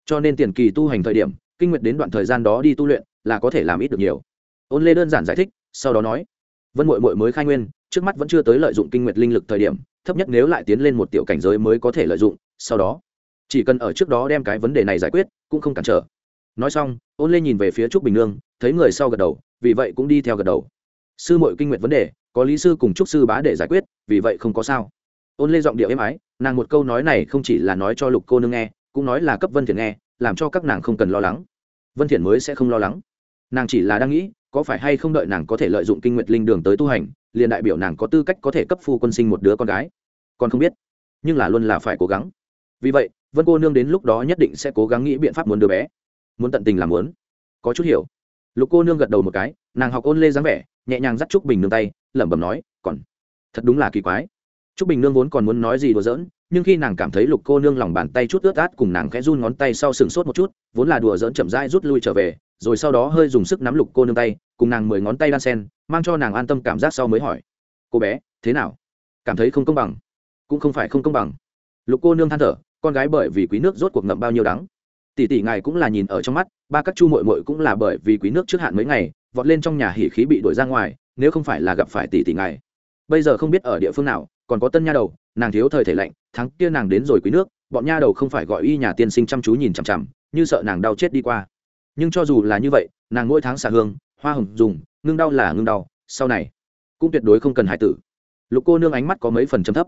Cho nên tiền kỳ tu hành thời điểm, kinh nguyệt đến đoạn thời gian đó đi tu luyện, là có thể làm ít được nhiều. Ôn lê đơn giản giải thích, sau đó nói, vân mội mội mới khai nguyên, trước mắt vẫn chưa tới lợi dụng kinh nguyệt linh lực thời điểm, thấp nhất nếu lại tiến lên một tiểu cảnh giới mới có thể lợi dụng, sau đó chỉ cần ở trước đó đem cái vấn đề này giải quyết, cũng không cản trở. Nói xong, ôn lê nhìn về phía trúc bình nương, thấy người sau gật đầu, vì vậy cũng đi theo gật đầu. Sư mội kinh nguyệt vấn đề, có lý sư cùng trúc sư bá để giải quyết, vì vậy không có sao. Ôn lê giọng điệu êm ái, nàng một câu nói này không chỉ là nói cho lục cô nương nghe, cũng nói là cấp vân thiện nghe, làm cho các nàng không cần lo lắng. Vân thiện mới sẽ không lo lắng. Nàng chỉ là đang nghĩ, có phải hay không đợi nàng có thể lợi dụng kinh nguyệt linh đường tới tu hành, liền đại biểu nàng có tư cách có thể cấp phu quân sinh một đứa con gái. Còn không biết, nhưng là luôn là phải cố gắng. Vì vậy vân cô nương đến lúc đó nhất định sẽ cố gắng nghĩ biện pháp muốn đứa bé. Muốn tận tình làm muốn. Có chút hiểu. Lục cô nương gật đầu một cái, nàng học ôn lê dáng vẻ, nhẹ nhàng dắt trúc bình nương tay, lẩm bẩm nói, còn, thật đúng là kỳ quái. Trúc bình nương vốn còn muốn nói gì đùa giỡn, nhưng khi nàng cảm thấy lục cô nương lòng bàn tay chút ướt át cùng nàng khẽ run ngón tay sau sừng sốt một chút, vốn là đùa giỡn chậm rãi rút lui trở về, rồi sau đó hơi dùng sức nắm lục cô nương tay, cùng nàng mười ngón tay đan sen, mang cho nàng an tâm cảm giác sau mới hỏi, cô bé, thế nào? Cảm thấy không công bằng? Cũng không phải không công bằng. Lục cô nương than thở con gái bởi vì quý nước rốt cuộc ngậm bao nhiêu đắng. Tỷ tỷ ngài cũng là nhìn ở trong mắt, ba các chu mội mội cũng là bởi vì quý nước trước hạn mấy ngày, vọt lên trong nhà hỉ khí bị đuổi ra ngoài, nếu không phải là gặp phải tỷ tỷ ngài. Bây giờ không biết ở địa phương nào, còn có tân nha đầu, nàng thiếu thời thể lạnh, tháng kia nàng đến rồi quý nước, bọn nha đầu không phải gọi y nhà tiên sinh chăm chú nhìn chằm chằm, như sợ nàng đau chết đi qua. Nhưng cho dù là như vậy, nàng mỗi tháng xả hương, hoa hồng dùng, ngưng đau là ngưng đau, sau này cũng tuyệt đối không cần hải tử. Lục cô nương ánh mắt có mấy phần chấm thấp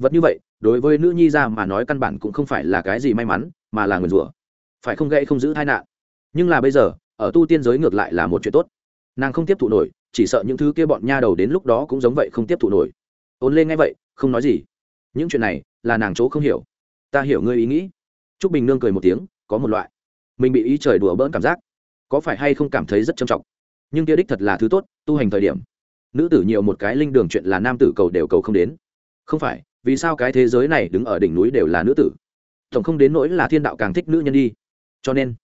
vật như vậy, đối với nữ nhi ra mà nói căn bản cũng không phải là cái gì may mắn, mà là nguyền rủa. Phải không gãy không giữ tai nạn. Nhưng là bây giờ, ở tu tiên giới ngược lại là một chuyện tốt. Nàng không tiếp thụ nổi, chỉ sợ những thứ kia bọn nha đầu đến lúc đó cũng giống vậy không tiếp thụ nổi. Ôn lên ngay vậy, không nói gì. Những chuyện này, là nàng chỗ không hiểu. Ta hiểu ngươi ý nghĩ. T r ú c bình nương cười một tiếng, có một loại. Mình bị ý trời đùa bỡn cảm giác. Có phải hay không cảm thấy rất trầm trọng? Nhưng kia đích thật là thứ tốt, tu hành thời điểm. Nữ tử nhiều một cái linh đường chuyện là nam tử cầu đều cầu không đến. Không phải vì sao cái thế giới này đứng ở đỉnh núi đều là nữ tử? Tổng không đến nỗi là thiên đạo càng thích nữ nhân đi. Cho nên,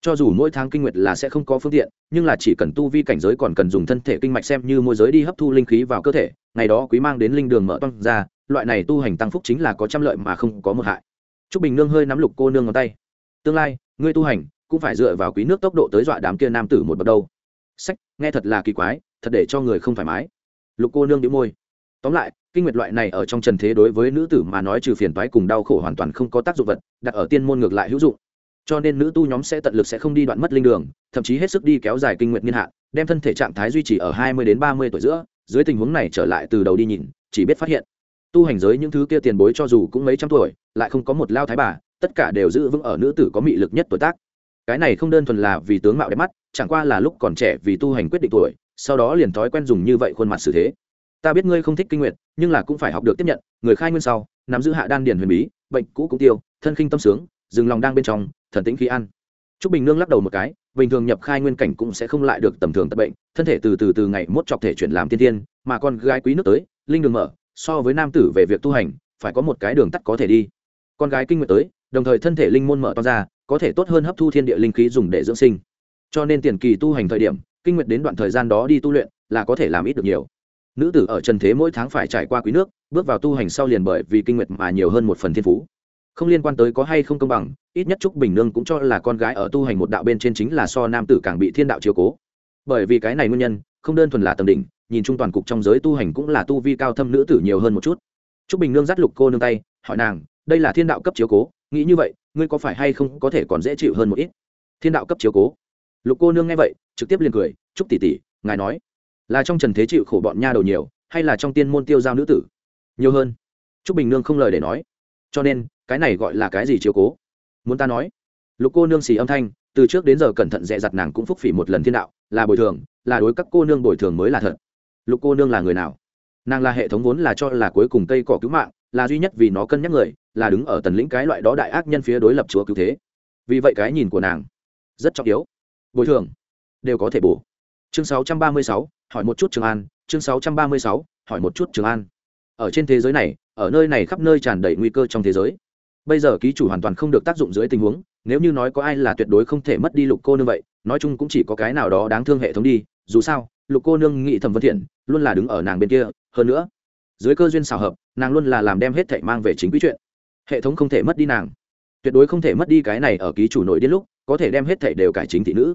cho dù mỗi tháng kinh nguyệt là sẽ không có phương tiện, nhưng là chỉ cần tu vi cảnh giới còn cần dùng thân thể kinh mạch xem như môi giới đi hấp thu linh khí vào cơ thể, ngày đó quý mang đến linh đường mở toang ra, loại này tu hành tăng phúc chính là có trăm lợi mà không có một hại. T r ú c bình nương hơi nắm lục cô nương ngón tay. Tương lai, ngươi tu hành cũng phải dựa vào quý nước tốc độ tới dọa đám kia nam tử một bậc đâu. Sách, nghe thật là kỳ quái, thật để cho người không thoải mái. Lục cô nương đĩu môi. Tóm lại kinh nguyệt loại này ở trong trần thế đối với nữ tử mà nói trừ phiền toái cùng đau khổ hoàn toàn không có tác dụng vật, đặt ở tiên môn ngược lại hữu dụng. Cho nên nữ tu nhóm sẽ tận lực sẽ không đi đoạn mất linh đường, thậm chí hết sức đi kéo dài kinh Nguyệt niên hạn, đem thân thể trạng thái duy trì ở hai mươi đến ba mươi tuổi giữa, dưới tình huống này trở lại từ đầu đi nhìn, chỉ biết phát hiện. Tu hành giới những thứ kia tiền bối cho dù cũng mấy trăm tuổi, lại không có một lao thái bà, tất cả đều giữ vững ở nữ tử có mị lực nhất tuổi tác. Cái này không đơn thuần là vì tướng mạo đẹp mắt, chẳng qua là lúc còn trẻ vì tu hành quyết định tuổi, sau đó liền thói quen dùng như vậy khuôn mặt xử thế ta biết ngươi không thích kinh nguyện nhưng là cũng phải học được tiếp nhận người khai nguyên sau nắm giữ hạ đan điển huyền bí bệnh cũ cũng tiêu thân khinh tâm sướng dừng lòng đang bên trong thần tĩnh khí ăn Trúc Bình Nương lắc đầu một cái, bình thường nhập khai nguyên cảnh cũng sẽ không lại được tầm thường tật bệnh, thân thể từ từ từ ngày mốt chọc thể chuyển làm tiên tiên, mà con gái quý nước tới, linh đường mở, so với nam tử về việc tu hành, phải có một cái đường tắt có thể đi. Con gái kinh nguyệt tới, đồng thời thân thể linh môn mở to ra, có thể tốt hơn hấp thu thiên địa linh khí dùng để dưỡng sinh. Cho nên tiền kỳ tu hành thời điểm, kinh nguyệt đến đoạn thời gian đó đi tu luyện, là có thể làm ít được nhiều. Nữ tử ở trần thế mỗi tháng phải trải qua quý nước, bước vào tu hành sau liền bởi vì kinh nguyệt mà nhiều hơn một phần thiên phú. Không liên quan tới có hay không công bằng ít nhất trúc bình nương cũng cho là con gái ở tu hành một đạo bên trên chính là so nam tử càng bị thiên đạo chiếu cố. Bởi vì cái này nguyên nhân không đơn thuần là tầng đỉnh nhìn chung toàn cục trong giới tu hành cũng là tu vi cao thâm nữ tử nhiều hơn một chút. Trúc bình nương dắt lục cô nương tay hỏi nàng đây là thiên đạo cấp chiếu cố nghĩ như vậy ngươi có phải hay không có thể còn dễ chịu hơn một ít? Thiên đạo cấp chiếu cố? Lục cô nương nghe vậy trực tiếp liền cười trúc tỷ tỷ ngài nói là trong trần thế chịu khổ bọn nha đầu nhiều, hay là trong tiên môn tiêu giao nữ tử? Nhiều hơn. Trúc bình nương không lời để nói. Cho nên, cái này gọi là cái gì chiếu cố? Muốn ta nói? Lục cô nương xì âm thanh, từ trước đến giờ cẩn thận dẹ dặt nàng cũng phúc phỉ một lần thiên đạo, là bồi thường, là đối các cô nương bồi thường mới là thật. Lục cô nương là người nào? Nàng là hệ thống vốn là cho là cuối cùng cây cỏ cứu mạng, là duy nhất vì nó cân nhắc người, là đứng ở tần lĩnh cái loại đó đại ác nhân phía đối lập chúa cứu thế. Vì vậy cái nhìn của nàng rất trọng yếu. Bồi thường, đều có thể bổ chương 636, hỏi một chút trường an. Chương 636, hỏi một chút trường an. Ở trên thế giới này ở nơi này khắp nơi tràn đầy nguy cơ trong thế giới. Bây giờ ký chủ hoàn toàn không được tác dụng dưới tình huống nếu như nói có ai là tuyệt đối không thể mất đi lục cô nương vậy nói chung cũng chỉ có cái nào đó đáng thương hệ thống đi. Dù sao lục cô nương nghĩ thẩm vân thiện luôn là đứng ở nàng bên kia. Hơn nữa dưới cơ duyên xào hợp nàng luôn là làm đem hết thảy mang về chính quý chuyện. Hệ thống không thể mất đi nàng. Tuyệt đối không thể mất đi cái này ở ký chủ nội điên lúc có thể đem hết thảy đều cải chính thị nữ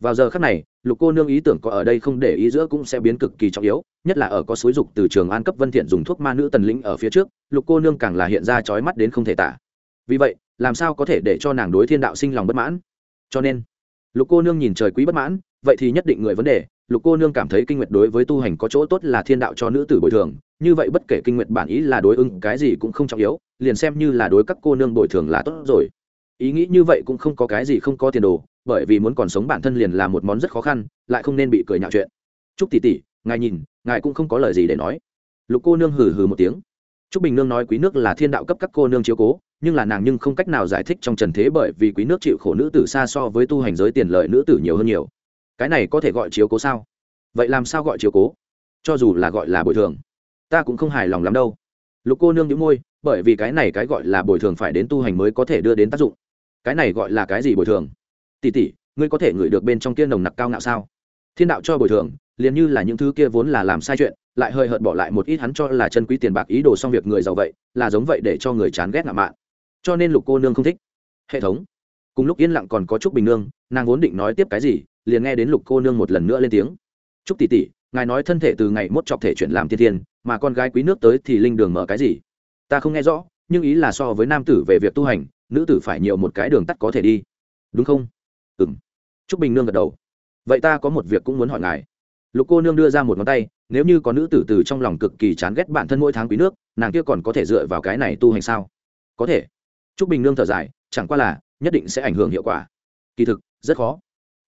vào giờ khắc này, lục cô nương ý tưởng có ở đây không để ý giữa cũng sẽ biến cực kỳ trọng yếu, nhất là ở có xúi dục từ trường an cấp vân thiện dùng thuốc ma nữ tần lĩnh ở phía trước, lục cô nương càng là hiện ra chói mắt đến không thể tả. Vì vậy, làm sao có thể để cho nàng đối thiên đạo sinh lòng bất mãn? Cho nên, lục cô nương nhìn trời quý bất mãn, vậy thì nhất định người vấn đề, lục cô nương cảm thấy kinh nguyệt đối với tu hành có chỗ tốt là thiên đạo cho nữ tử bồi thường, như vậy bất kể kinh nguyện bản ý là đối ứng cái gì cũng không trọng yếu, liền xem như là đối các cô nương bồi thường là tốt rồi ý nghĩ như vậy cũng không có cái gì không có tiền đồ bởi vì muốn còn sống bản thân liền là một món rất khó khăn lại không nên bị cười nhạo chuyện chúc tỷ tỷ ngài nhìn ngài cũng không có lời gì để nói lục cô nương hừ hừ một tiếng Trúc Bình Nương nói quý nước là thiên đạo cấp các cô nương chiếu cố, nhưng là nàng nhưng không cách nào giải thích trong trần thế bởi vì quý nước chịu khổ nữ tử xa so với tu hành giới tiền lợi nữ tử nhiều hơn nhiều. Cái này có thể gọi chiếu cố sao? Vậy làm sao gọi chiếu cố? Cho dù là gọi là bồi thường, ta cũng không hài lòng lắm đâu. Lục cô nương nhíu môi, bởi vì cái này cái gọi là bồi thường phải đến tu hành mới có thể đưa đến tác dụng. Cái này gọi là cái gì bồi thường? Tỷ tỷ, ngươi có thể ngửi được bên trong kia nồng nặc cao ngạo sao? Thiên đạo cho bồi thường, liền như là những thứ kia vốn là làm sai chuyện, lại hơi hợt bỏ lại một ít hắn cho là chân quý tiền bạc ý đồ xong việc người giàu vậy là giống vậy để cho người chán ghét ngạo mạn. Cho nên lục cô nương không thích. Hệ thống. Cùng lúc yên lặng còn có trúc bình nương nàng vốn định nói tiếp cái gì liền nghe đến lục cô nương một lần nữa lên tiếng. Trúc tỷ tỷ ngài nói thân thể từ ngày mốt chọc thể chuyển làm thiên thiên mà con gái quý nước tới thì linh đường mở cái gì? Ta không nghe rõ nhưng ý là so với nam tử về việc tu hành nữ tử phải nhiều một cái đường tắt có thể đi. Đúng không? Ừ m trúc bình nương gật đầu. Vậy ta có một việc cũng muốn hỏi ngài. Lục cô nương đưa ra một ngón tay, nếu như có nữ tử từ trong lòng cực kỳ chán ghét bản thân mỗi tháng quý nước, nàng kia còn có thể dựa vào cái này tu hành sao? Có thể. T r ú c bình nương thở dài, chẳng qua là, nhất định sẽ ảnh hưởng hiệu quả. Kỳ thực, rất khó.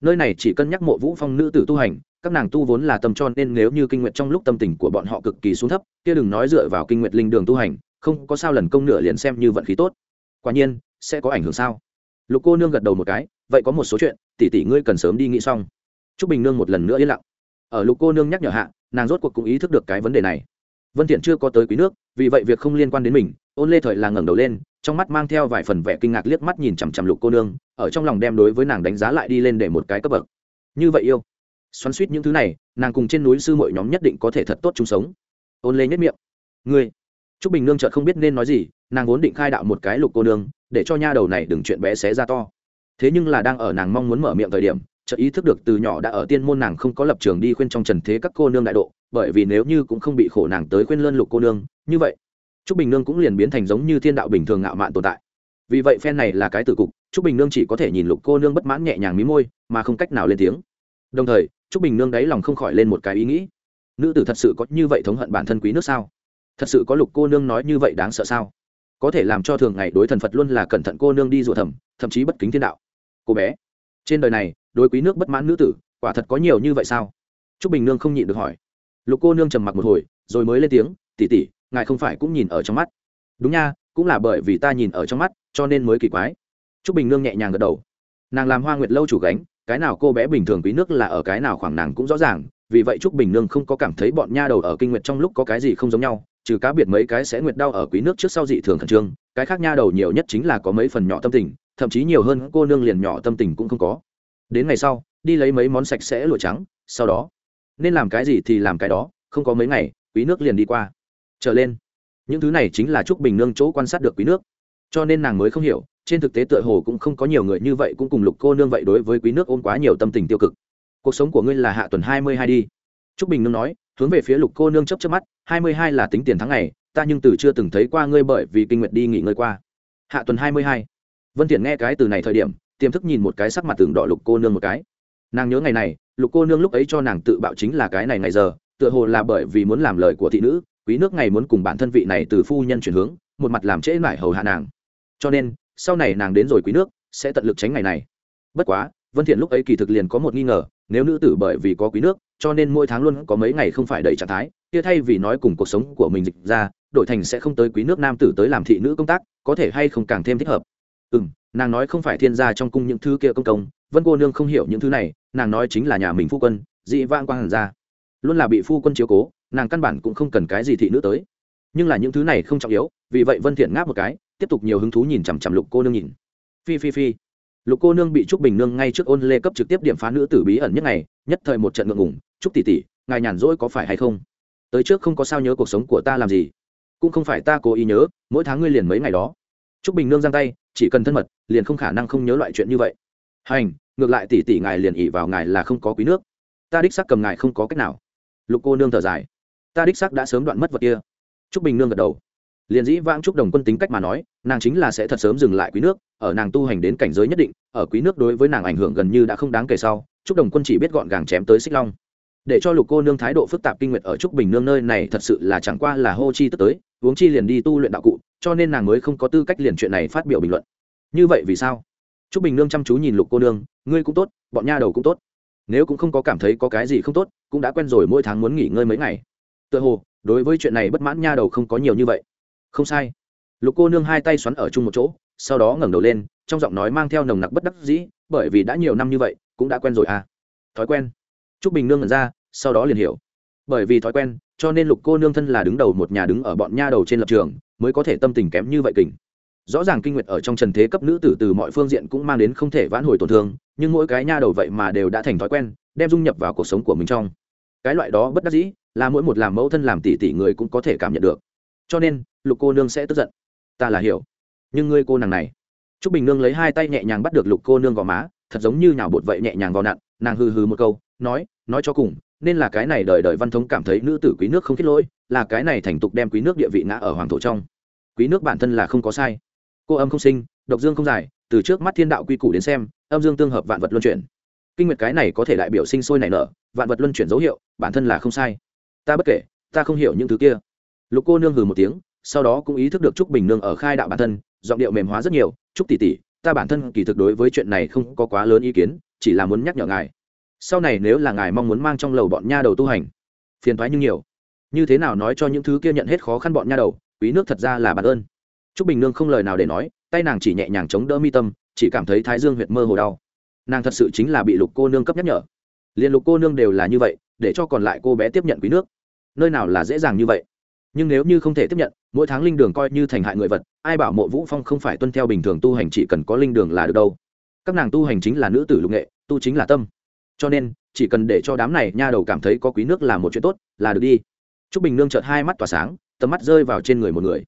Nơi này chỉ cân nhắc mộ vũ phong nữ tử tu hành, các nàng tu vốn là tâm cho nên nếu như kinh nguyện trong lúc tâm tình của bọn họ cực kỳ xuống thấp, kia đừng nói dựa vào kinh nguyện linh đường tu hành, không có sao lần công nửa liền xem như vận khí tốt. Quả nhiên sẽ có ảnh hưởng sao? Lục cô nương gật đầu một cái, vậy có một số chuyện, tỷ tỷ ngươi cần sớm đi nghĩ xong. T r ú c bình nương một lần nữa yên lặng. Ở lục cô nương nhắc nhở hạ, nàng rốt cuộc cũng ý thức được cái vấn đề này. Vân thiện chưa có tới quý nước, vì vậy việc không liên quan đến mình, ôn lê thời là ngẩng đầu lên, trong mắt mang theo vài phần vẻ kinh ngạc liếc mắt nhìn chằm chằm lục cô nương, ở trong lòng đem đối với nàng đánh giá lại đi lên để một cái cấp bậc. Như vậy yêu. Xoắn suýt những thứ này, nàng cùng trên núi sư muội nhóm nhất định có thể thật tốt chung sống. Ôn lê nhất miệng. Ngươi. Trúc bình nương chợt không biết nên nói gì, nàng vốn định khai đạo một cái lục cô nương để cho nha đầu này đừng chuyện bé xé ra to. Thế nhưng là đang ở nàng mong muốn mở miệng thời điểm, chợt ý thức được từ nhỏ đã ở tiên môn nàng không có lập trường đi khuyên trong trần thế các cô nương đại độ, bởi vì nếu như cũng không bị khổ nàng tới khuyên lơn lục cô nương, như vậy, trúc bình nương cũng liền biến thành giống như thiên đạo bình thường ngạo mạn tồn tại. Vì vậy phen này là cái tử cục, trúc bình nương chỉ có thể nhìn lục cô nương bất mãn nhẹ nhàng mí môi, mà không cách nào lên tiếng. Đồng thời, trúc bình nương đáy lòng không khỏi lên một cái ý nghĩ. Nữ tử thật sự có như vậy thống hận bản thân quý nước sao? Thật sự có lục cô nương nói như vậy đáng sợ sao? Có thể làm cho thường ngày đối thần phật luôn là cẩn thận cô nương đi rủa thầm, thậm chí bất kính thiên đạo. Cô bé, trên đời này, đối quý nước bất mãn nữ tử, quả thật có nhiều như vậy sao? T r ú c bình nương không nhịn được hỏi. Lục cô nương trầm mặc một hồi, rồi mới lên tiếng tỉ tỉ ngài không phải cũng nhìn ở trong mắt. Đúng nha, cũng là bởi vì ta nhìn ở trong mắt, cho nên mới kỳ quái. T r ú c bình nương nhẹ nhàng gật đầu. Nàng làm hoa nguyệt lâu chủ gánh, cái nào cô bé bình thường quý nước là ở cái nào khoảng nàng cũng rõ ràng, vì vậy t r ú c bình nương không có cảm thấy bọn nha đầu ở kinh nguyệt trong lúc có cái gì không giống nhau trừ cá biệt mấy cái sẽ nguyệt đau ở quý nước trước sau dị thường khẩn trương, cái khác nha đầu nhiều nhất chính là có mấy phần nhỏ tâm tình, thậm chí nhiều hơn cô nương liền nhỏ tâm tình cũng không có. Đến ngày sau, đi lấy mấy món sạch sẽ lụa trắng, sau đó, nên làm cái gì thì làm cái đó, không có mấy ngày, quý nước liền đi qua. Trở lên, những thứ này chính là trúc bình nương chỗ quan sát được quý nước. Cho nên nàng mới không hiểu, trên thực tế tựa hồ cũng không có nhiều người như vậy cũng cùng lục cô nương vậy đối với quý nước ôm quá nhiều tâm tình tiêu cực. Cuộc sống của ngươi là hạ tuần hai mươi hai đi. Trúc bình nương nói hướng về phía lục cô nương chấp chấp mắt, hai mươi hai là tính tiền tháng ngày, ta nhưng từ chưa từng thấy qua ngươi bởi vì kinh nguyệt đi nghỉ ngơi qua. Hạ tuần hai mươi hai. Vân thiện nghe cái từ này thời điểm, tiềm thức nhìn một cái sắc mặt tường đỏ lục cô nương một cái. Nàng nhớ ngày này, lục cô nương lúc ấy cho nàng tự bạo chính là cái này ngày giờ, tựa hồ là bởi vì muốn làm lời của thị nữ, quý nước ngày muốn cùng bản thân vị này từ phu nhân chuyển hướng, một mặt làm trễ lại hầu hạ nàng. Cho nên, sau này nàng đến rồi quý nước, sẽ tận lực tránh ngày này. Bất quá, vân thiện lúc ấy kỳ thực liền có một nghi ngờ, nếu nữ tử bởi vì có quý nước cho nên mỗi tháng luôn có mấy ngày không phải đầy trạng thái, kia thay vì nói cùng cuộc sống của mình dịch ra, đổi thành sẽ không tới quý nước nam tử tới làm thị nữ công tác, có thể hay không càng thêm thích hợp. Ừ nàng nói không phải thiên gia trong cung những thứ kia công công, vân cô nương không hiểu những thứ này, nàng nói chính là nhà mình phu quân, dị vang quang hàn ra. Luôn là bị phu quân chiếu cố, nàng căn bản cũng không cần cái gì thị nữ tới. Nhưng là những thứ này không trọng yếu, vì vậy vân thiện ngáp một cái, tiếp tục nhiều hứng thú nhìn chằm chằm lục cô nương nhìn. Phi phi phi lục cô nương bị trúc bình nương ngay trước ôn lê cấp trực tiếp điểm phá nữ tử bí ẩn nhất ngày, nhất thời một trận ngượng ngùng, trúc tỷ tỷ, ngài nhàn rỗi có phải hay không? Tới trước không có sao nhớ cuộc sống của ta làm gì, cũng không phải ta cố ý nhớ, mỗi tháng ngươi liền mấy ngày đó. Trúc bình nương giang tay, chỉ cần thân mật, liền không khả năng không nhớ loại chuyện như vậy. Hành, ngược lại tỷ tỷ ngài liền ỉ vào ngài là không có quý nước. Ta đích xác cầm ngài không có cách nào. Lục cô nương thở dài. Ta đích xác đã sớm đoạn mất vật kia. Trúc bình nương gật đầu liền dĩ vãng trúc đồng quân tính cách mà nói, nàng chính là sẽ thật sớm dừng lại quý nước, ở nàng tu hành đến cảnh giới nhất định, ở quý nước đối với nàng ảnh hưởng gần như đã không đáng kể sau trúc đồng quân chỉ biết gọn gàng chém tới xích long. Để cho lục cô nương thái độ phức tạp kinh nguyệt ở trúc bình nương nơi này thật sự là chẳng qua là hô chi tức tới uống chi liền đi tu luyện đạo cụ, cho nên nàng mới không có tư cách liền chuyện này phát biểu bình luận. Như vậy vì sao? Trúc bình nương chăm chú nhìn lục cô nương, ngươi cũng tốt, bọn nha đầu cũng tốt. Nếu cũng không có cảm thấy có cái gì không tốt, cũng đã quen rồi mỗi tháng muốn nghỉ ngơi mấy ngày. Tựa hồ, đối với chuyện này bất mãn nha đầu không có nhiều như vậy không sai. Lục cô nương hai tay xoắn ở chung một chỗ, sau đó ngẩng đầu lên, trong giọng nói mang theo nồng nặc bất đắc dĩ, bởi vì đã nhiều năm như vậy, cũng đã quen rồi à. Thói quen. T r ú c bình nương ngẩn ra, sau đó liền hiểu. Bởi vì thói quen, cho nên lục cô nương thân là đứng đầu một nhà đứng ở bọn nha đầu trên lập trường, mới có thể tâm tình kém như vậy kình. Rõ ràng kinh nguyệt ở trong trần thế cấp nữ tử từ mọi phương diện cũng mang đến không thể vãn hồi tổn thương, nhưng mỗi cái nha đầu vậy mà đều đã thành thói quen, đem dung nhập vào cuộc sống của mình trong. Cái loại đó bất đắc dĩ, là mỗi một làm mẫu thân làm tỷ tỷ người cũng có thể cảm nhận được. Cho nên lục cô nương sẽ tức giận. Ta là hiểu. Nhưng ngươi cô nàng này. T r ú c bình nương lấy hai tay nhẹ nhàng bắt được lục cô nương gò má, thật giống như nhào bột vậy nhẹ nhàng vào nặn, nàng hư hư một câu, nói nói cho cùng, nên là cái này đời đời văn thống cảm thấy nữ tử quý nước không kết lỗi, là cái này thành tục đem quý nước địa vị ngã ở hoàng thổ trong. Quý nước bản thân là không có sai. Cô âm không sinh, độc dương không giải, từ trước mắt thiên đạo quy củ đến xem, âm dương tương hợp vạn vật luân chuyển. Kinh nguyệt cái này có thể đại biểu sinh sôi nảy nở, vạn vật luân chuyển dấu hiệu, bản thân là không sai. Ta bất kể, ta không hiểu những thứ kia. Lục cô nương hừ một tiếng sau đó cũng ý thức được trúc bình nương ở khai đạo bản thân, giọng điệu mềm hóa rất nhiều, trúc tỷ tỷ, ta bản thân kỳ thực đối với chuyện này không có quá lớn ý kiến, chỉ là muốn nhắc nhở ngài. Sau này nếu là ngài mong muốn mang trong lầu bọn nha đầu tu hành, phiền thoái như nhiều. Như thế nào nói cho những thứ kia nhận hết khó khăn bọn nha đầu, quý nước thật ra là bản ơn. Trúc bình nương không lời nào để nói, tay nàng chỉ nhẹ nhàng chống đỡ mi tâm, chỉ cảm thấy thái dương huyệt mơ hồ đau. Nàng thật sự chính là bị lục cô nương cấp nhắc nhở. Liền lục cô nương đều là như vậy, để cho còn lại cô bé tiếp nhận quý nước. Nơi nào là dễ dàng như vậy? Nhưng nếu như không thể tiếp nhận, mỗi tháng linh đường coi như thành hại người vật, ai bảo mộ vũ phong không phải tuân theo bình thường tu hành chỉ cần có linh đường là được đâu. Các nàng tu hành chính là nữ tử lục nghệ, tu chính là tâm. Cho nên, chỉ cần để cho đám này nha đầu cảm thấy có quý nước là một chuyện tốt, là được đi. T r ú c bình nương chợt hai mắt tỏa sáng, tầm mắt rơi vào trên người một người.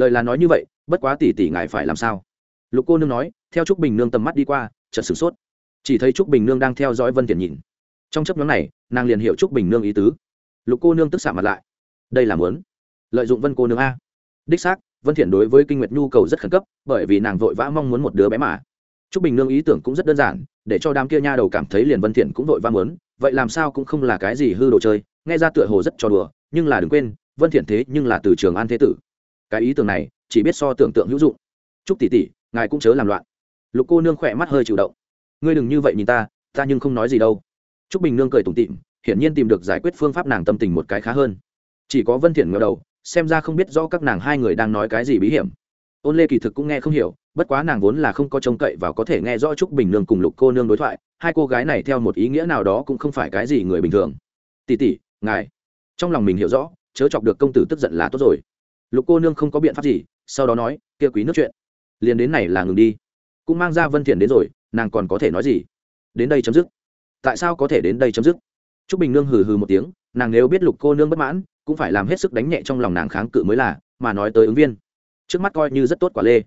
Lời là nói như vậy, bất quá tỷ tỷ ngài phải làm sao? Lục cô nương nói, theo trúc bình nương tầm mắt đi qua, chợt sửng sốt. Chỉ thấy trúc bình nương đang theo dõi vân tiền nhìn. Trong chấp nhóm này, nàng liền hiểu trúc bình nương ý tứ. Lục cô nương tức xạ mặt lại. Đây là muốn lợi dụng vân cô nương a. Đích xác, vân thiện đối với kinh nguyệt nhu cầu rất khẩn cấp, bởi vì nàng vội vã mong muốn một đứa bé mà. Trúc bình nương ý tưởng cũng rất đơn giản, để cho đám kia nha đầu cảm thấy liền vân thiện cũng vội vã muốn, vậy làm sao cũng không là cái gì hư đồ chơi, nghe ra tựa hồ rất trò đùa, nhưng là đừng quên, vân thiện thế nhưng là từ trường an thế tử. Cái ý tưởng này, chỉ biết so tưởng tượng hữu dụng. Trúc tỷ tỷ, ngài cũng chớ làm loạn. Lục cô nương khỏe mắt hơi chịu động. Ngươi đừng như vậy nhìn ta ta nhưng không nói gì đâu. Trúc bình nương cười tủm tỉm, hiển nhiên tìm được giải quyết phương pháp nàng tâm tình một cái khá hơn. Chỉ có vân thiện ngẩng đầu xem ra không biết rõ các nàng hai người đang nói cái gì bí hiểm. Ôn lê kỳ thực cũng nghe không hiểu, bất quá nàng vốn là không có trông cậy và có thể nghe rõ trúc bình nương cùng lục cô nương đối thoại, hai cô gái này theo một ý nghĩa nào đó cũng không phải cái gì người bình thường. Tỷ tỷ, ngài. Trong lòng mình hiểu rõ, chớ chọc được công tử tức giận là tốt rồi. Lục cô nương không có biện pháp gì, sau đó nói, kia quý nước chuyện, liền đến này là ngừng đi. Cũng mang ra vân thiện đến rồi, nàng còn có thể nói gì? Đến đây chấm dứt. Tại sao có thể đến đây chấm dứt? Trúc bình nương hừ hừ một tiếng, nàng nếu biết lục cô nương bất mãn cũng phải làm hết sức đánh nhẹ trong lòng nàng kháng cự mới là, mà nói tới ứng viên. Trước mắt coi như rất tốt quả lê.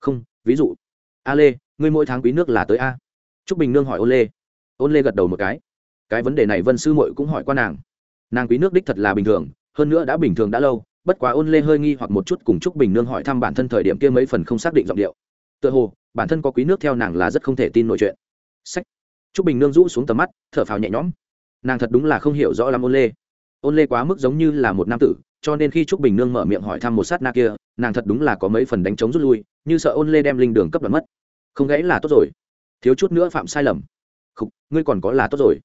Không, ví dụ. A lê, ngươi mỗi tháng quý nước là tới a. T r ú c bình nương hỏi ôn lê. Ôn lê gật đầu một cái. Cái vấn đề này vân sư mội cũng hỏi qua nàng. Nàng quý nước đích thật là bình thường, hơn nữa đã bình thường đã lâu, bất quá ôn lê hơi nghi hoặc một chút cùng t r ú c bình nương hỏi thăm bản thân thời điểm kia mấy phần không xác định giọng điệu. Tựa hồ, bản thân có quý nước theo nàng là rất không thể tin nội chuyện. Sách. T r ú c bình nương rũ xuống tầm mắt, thở phào nhẹ nhõm. Nàng thật đúng là không hiểu rõ lắm ôn lê ôn lê quá mức giống như là một nam tử cho nên khi trúc bình nương mở miệng hỏi thăm một sát na kia nàng thật đúng là có mấy phần đánh chống rút lui như sợ ôn lê đem linh đường cấp đoạt mất. Không gãy là tốt rồi. Thiếu chút nữa phạm sai lầm. Khúc, ngươi còn có là tốt rồi.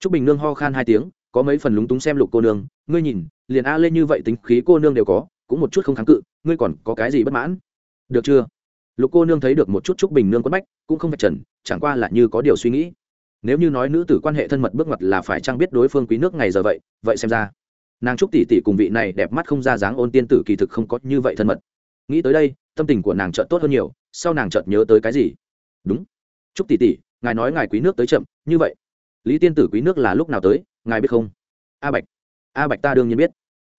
Trúc bình nương ho khan hai tiếng có mấy phần lúng túng xem lục cô nương ngươi nhìn liền a lê như vậy tính khí cô nương đều có cũng một chút không kháng cự ngươi còn có cái gì bất mãn? Được chưa? Lục cô nương thấy được một chút trúc bình nương quất bách cũng không phải trần chẳng qua là như có điều suy nghĩ nếu như nói nữ tử quan hệ thân mật bước ngoặt là phải chăng biết đối phương quý nước ngày giờ vậy vậy xem ra, nàng trúc tỷ tỷ cùng vị này đẹp mắt không ra dáng ôn tiên tử kỳ thực không có như vậy thân mật. Nghĩ tới đây, tâm tình của nàng chợt tốt hơn nhiều, sau nàng chợt nhớ tới cái gì? Đúng. Trúc tỷ tỷ, ngài nói ngài quý nước tới chậm, như vậy. Lý tiên tử quý nước là lúc nào tới, ngài biết không? A bạch. A bạch ta đương nhiên biết.